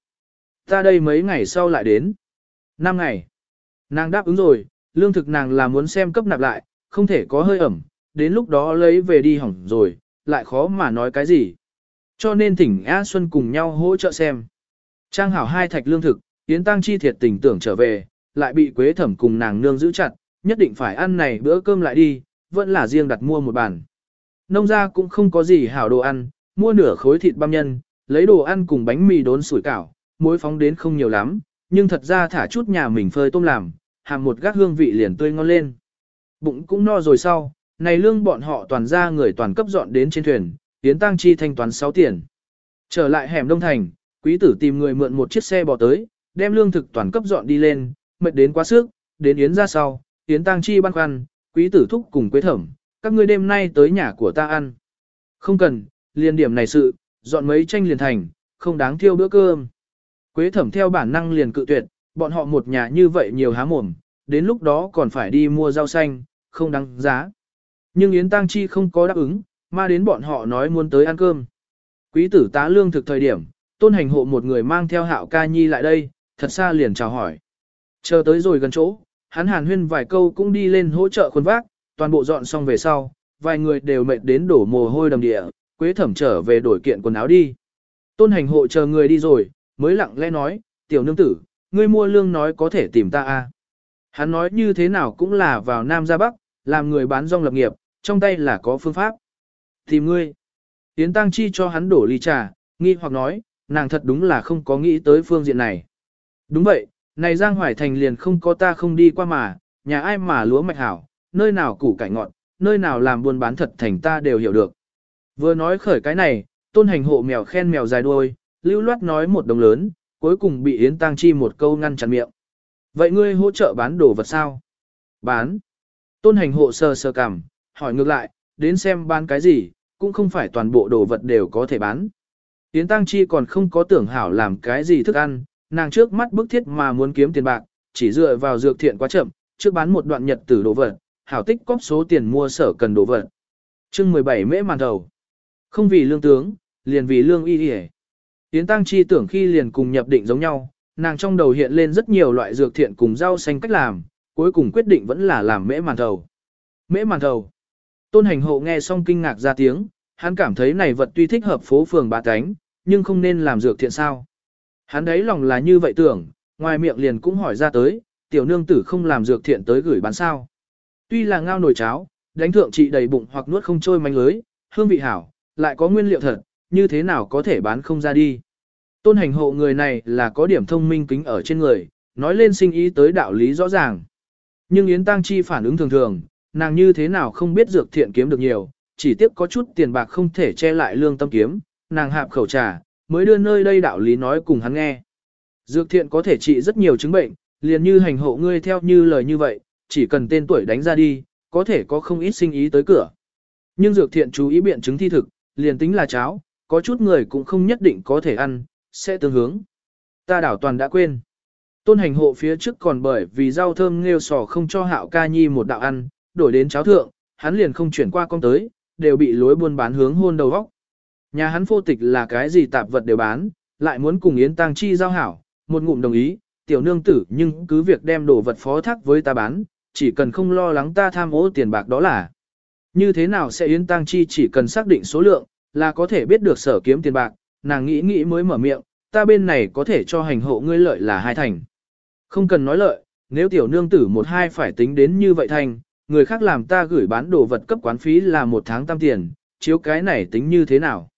Ta đây mấy ngày sau lại đến. năm ngày. Nàng đáp ứng rồi, lương thực nàng là muốn xem cấp nạp lại, không thể có hơi ẩm, đến lúc đó lấy về đi hỏng rồi, lại khó mà nói cái gì. Cho nên thỉnh A Xuân cùng nhau hỗ trợ xem. Trang hảo hai thạch lương thực, Yến Tăng Chi thiệt tình tưởng trở về, lại bị Quế Thẩm cùng nàng nương giữ chặt, nhất định phải ăn này bữa cơm lại đi, vẫn là riêng đặt mua một bàn. Nông gia cũng không có gì hảo đồ ăn, mua nửa khối thịt băm nhân, lấy đồ ăn cùng bánh mì đốn sủi cảo, muối phóng đến không nhiều lắm, nhưng thật ra thả chút nhà mình phơi tôm làm, hàm một gác hương vị liền tươi ngon lên. Bụng cũng no rồi sau, này lương bọn họ toàn ra người toàn cấp dọn đến trên thuyền, tiến Tăng Chi thanh toán 6 tiền. Trở lại hẻm Đông Thành, quý tử tìm người mượn một chiếc xe bò tới, đem lương thực toàn cấp dọn đi lên, mệt đến quá sức, đến Yến ra sau, Yến Tăng Chi băn khoăn, quý tử thúc cùng quế thẩm, các ngươi đêm nay tới nhà của ta ăn. Không cần, liền điểm này sự, dọn mấy tranh liền thành, không đáng thiêu bữa cơm. Quế thẩm theo bản năng liền cự tuyệt, bọn họ một nhà như vậy nhiều há mồm, đến lúc đó còn phải đi mua rau xanh, không đáng giá. Nhưng Yến Tăng Chi không có đáp ứng, mà đến bọn họ nói muốn tới ăn cơm. Quý tử tá lương thực thời điểm, tôn hành hộ một người mang theo hạo ca nhi lại đây, thật xa liền chào hỏi. Chờ tới rồi gần chỗ, hắn hàn huyên vài câu cũng đi lên hỗ trợ khuôn vác, toàn bộ dọn xong về sau, vài người đều mệt đến đổ mồ hôi đầm địa, quế thẩm trở về đổi kiện quần áo đi. Tôn hành hộ chờ người đi rồi, mới lặng lẽ nói, tiểu nương tử, ngươi mua lương nói có thể tìm ta a. À? Hắn nói như thế nào cũng là vào Nam ra Bắc, làm người bán rong lập nghiệp, trong tay là có phương pháp. Tìm ngươi. Tiến Tăng Chi cho hắn đổ ly trà, nghi hoặc nói, nàng thật đúng là không có nghĩ tới phương diện này. Đúng vậy, này Giang Hoài Thành liền không có ta không đi qua mà, nhà ai mà lúa mạch hảo, nơi nào củ cải ngọn, nơi nào làm buôn bán thật thành ta đều hiểu được. Vừa nói khởi cái này, tôn hành hộ mèo khen mèo dài đuôi, lưu loát nói một đồng lớn, cuối cùng bị Yến Tăng Chi một câu ngăn chặn miệng. Vậy ngươi hỗ trợ bán đồ vật sao? Bán. Tôn hành hộ sơ sơ cằm, hỏi ngược lại, đến xem bán cái gì, cũng không phải toàn bộ đồ vật đều có thể bán. Yến Tăng Chi còn không có tưởng hảo làm cái gì thức ăn, nàng trước mắt bức thiết mà muốn kiếm tiền bạc, chỉ dựa vào dược thiện quá chậm, trước bán một đoạn nhật tử đồ vật, hảo tích cóp số tiền mua sở cần đồ vật. Chương 17 mễ màn đầu. Không vì lương tướng, liền vì lương y y Yến Tăng Chi tưởng khi liền cùng nhập định giống nhau, nàng trong đầu hiện lên rất nhiều loại dược thiện cùng rau xanh cách làm, cuối cùng quyết định vẫn là làm mễ màn thầu. Mễ màn thầu. Tôn hành hộ nghe xong kinh ngạc ra tiếng, hắn cảm thấy này vật tuy thích hợp phố phường bà cánh, nhưng không nên làm dược thiện sao. Hắn đấy lòng là như vậy tưởng, ngoài miệng liền cũng hỏi ra tới, tiểu nương tử không làm dược thiện tới gửi bán sao. Tuy là ngao nồi cháo, đánh thượng trị đầy bụng hoặc nuốt không trôi manh lưới, hương vị hảo, lại có nguyên liệu thật, như thế nào có thể bán không ra đi. Tôn hành hộ người này là có điểm thông minh kính ở trên người, nói lên sinh ý tới đạo lý rõ ràng. Nhưng Yến Tăng Chi phản ứng thường thường, nàng như thế nào không biết dược thiện kiếm được nhiều, chỉ tiếc có chút tiền bạc không thể che lại lương tâm kiếm, nàng hạp khẩu trà, mới đưa nơi đây đạo lý nói cùng hắn nghe. Dược thiện có thể trị rất nhiều chứng bệnh, liền như hành hộ ngươi theo như lời như vậy, chỉ cần tên tuổi đánh ra đi, có thể có không ít sinh ý tới cửa. Nhưng dược thiện chú ý biện chứng thi thực, liền tính là cháo, có chút người cũng không nhất định có thể ăn, sẽ tương hướng. Ta đảo toàn đã quên. Tôn hành hộ phía trước còn bởi vì rau thơm nghêu sò không cho hạo ca nhi một đạo ăn, đổi đến cháo thượng, hắn liền không chuyển qua con tới, đều bị lối buôn bán hướng hôn đầu vóc. Nhà hắn phô tịch là cái gì tạp vật đều bán, lại muốn cùng Yến Tăng Chi giao hảo, một ngụm đồng ý, tiểu nương tử nhưng cứ việc đem đồ vật phó thác với ta bán, chỉ cần không lo lắng ta tham ô tiền bạc đó là. Như thế nào sẽ Yến Tăng Chi chỉ cần xác định số lượng, là có thể biết được sở kiếm tiền bạc, nàng nghĩ nghĩ mới mở miệng, ta bên này có thể cho hành hộ ngươi lợi là hai thành. Không cần nói lợi, nếu tiểu nương tử một hai phải tính đến như vậy thành, người khác làm ta gửi bán đồ vật cấp quán phí là một tháng tam tiền, chiếu cái này tính như thế nào.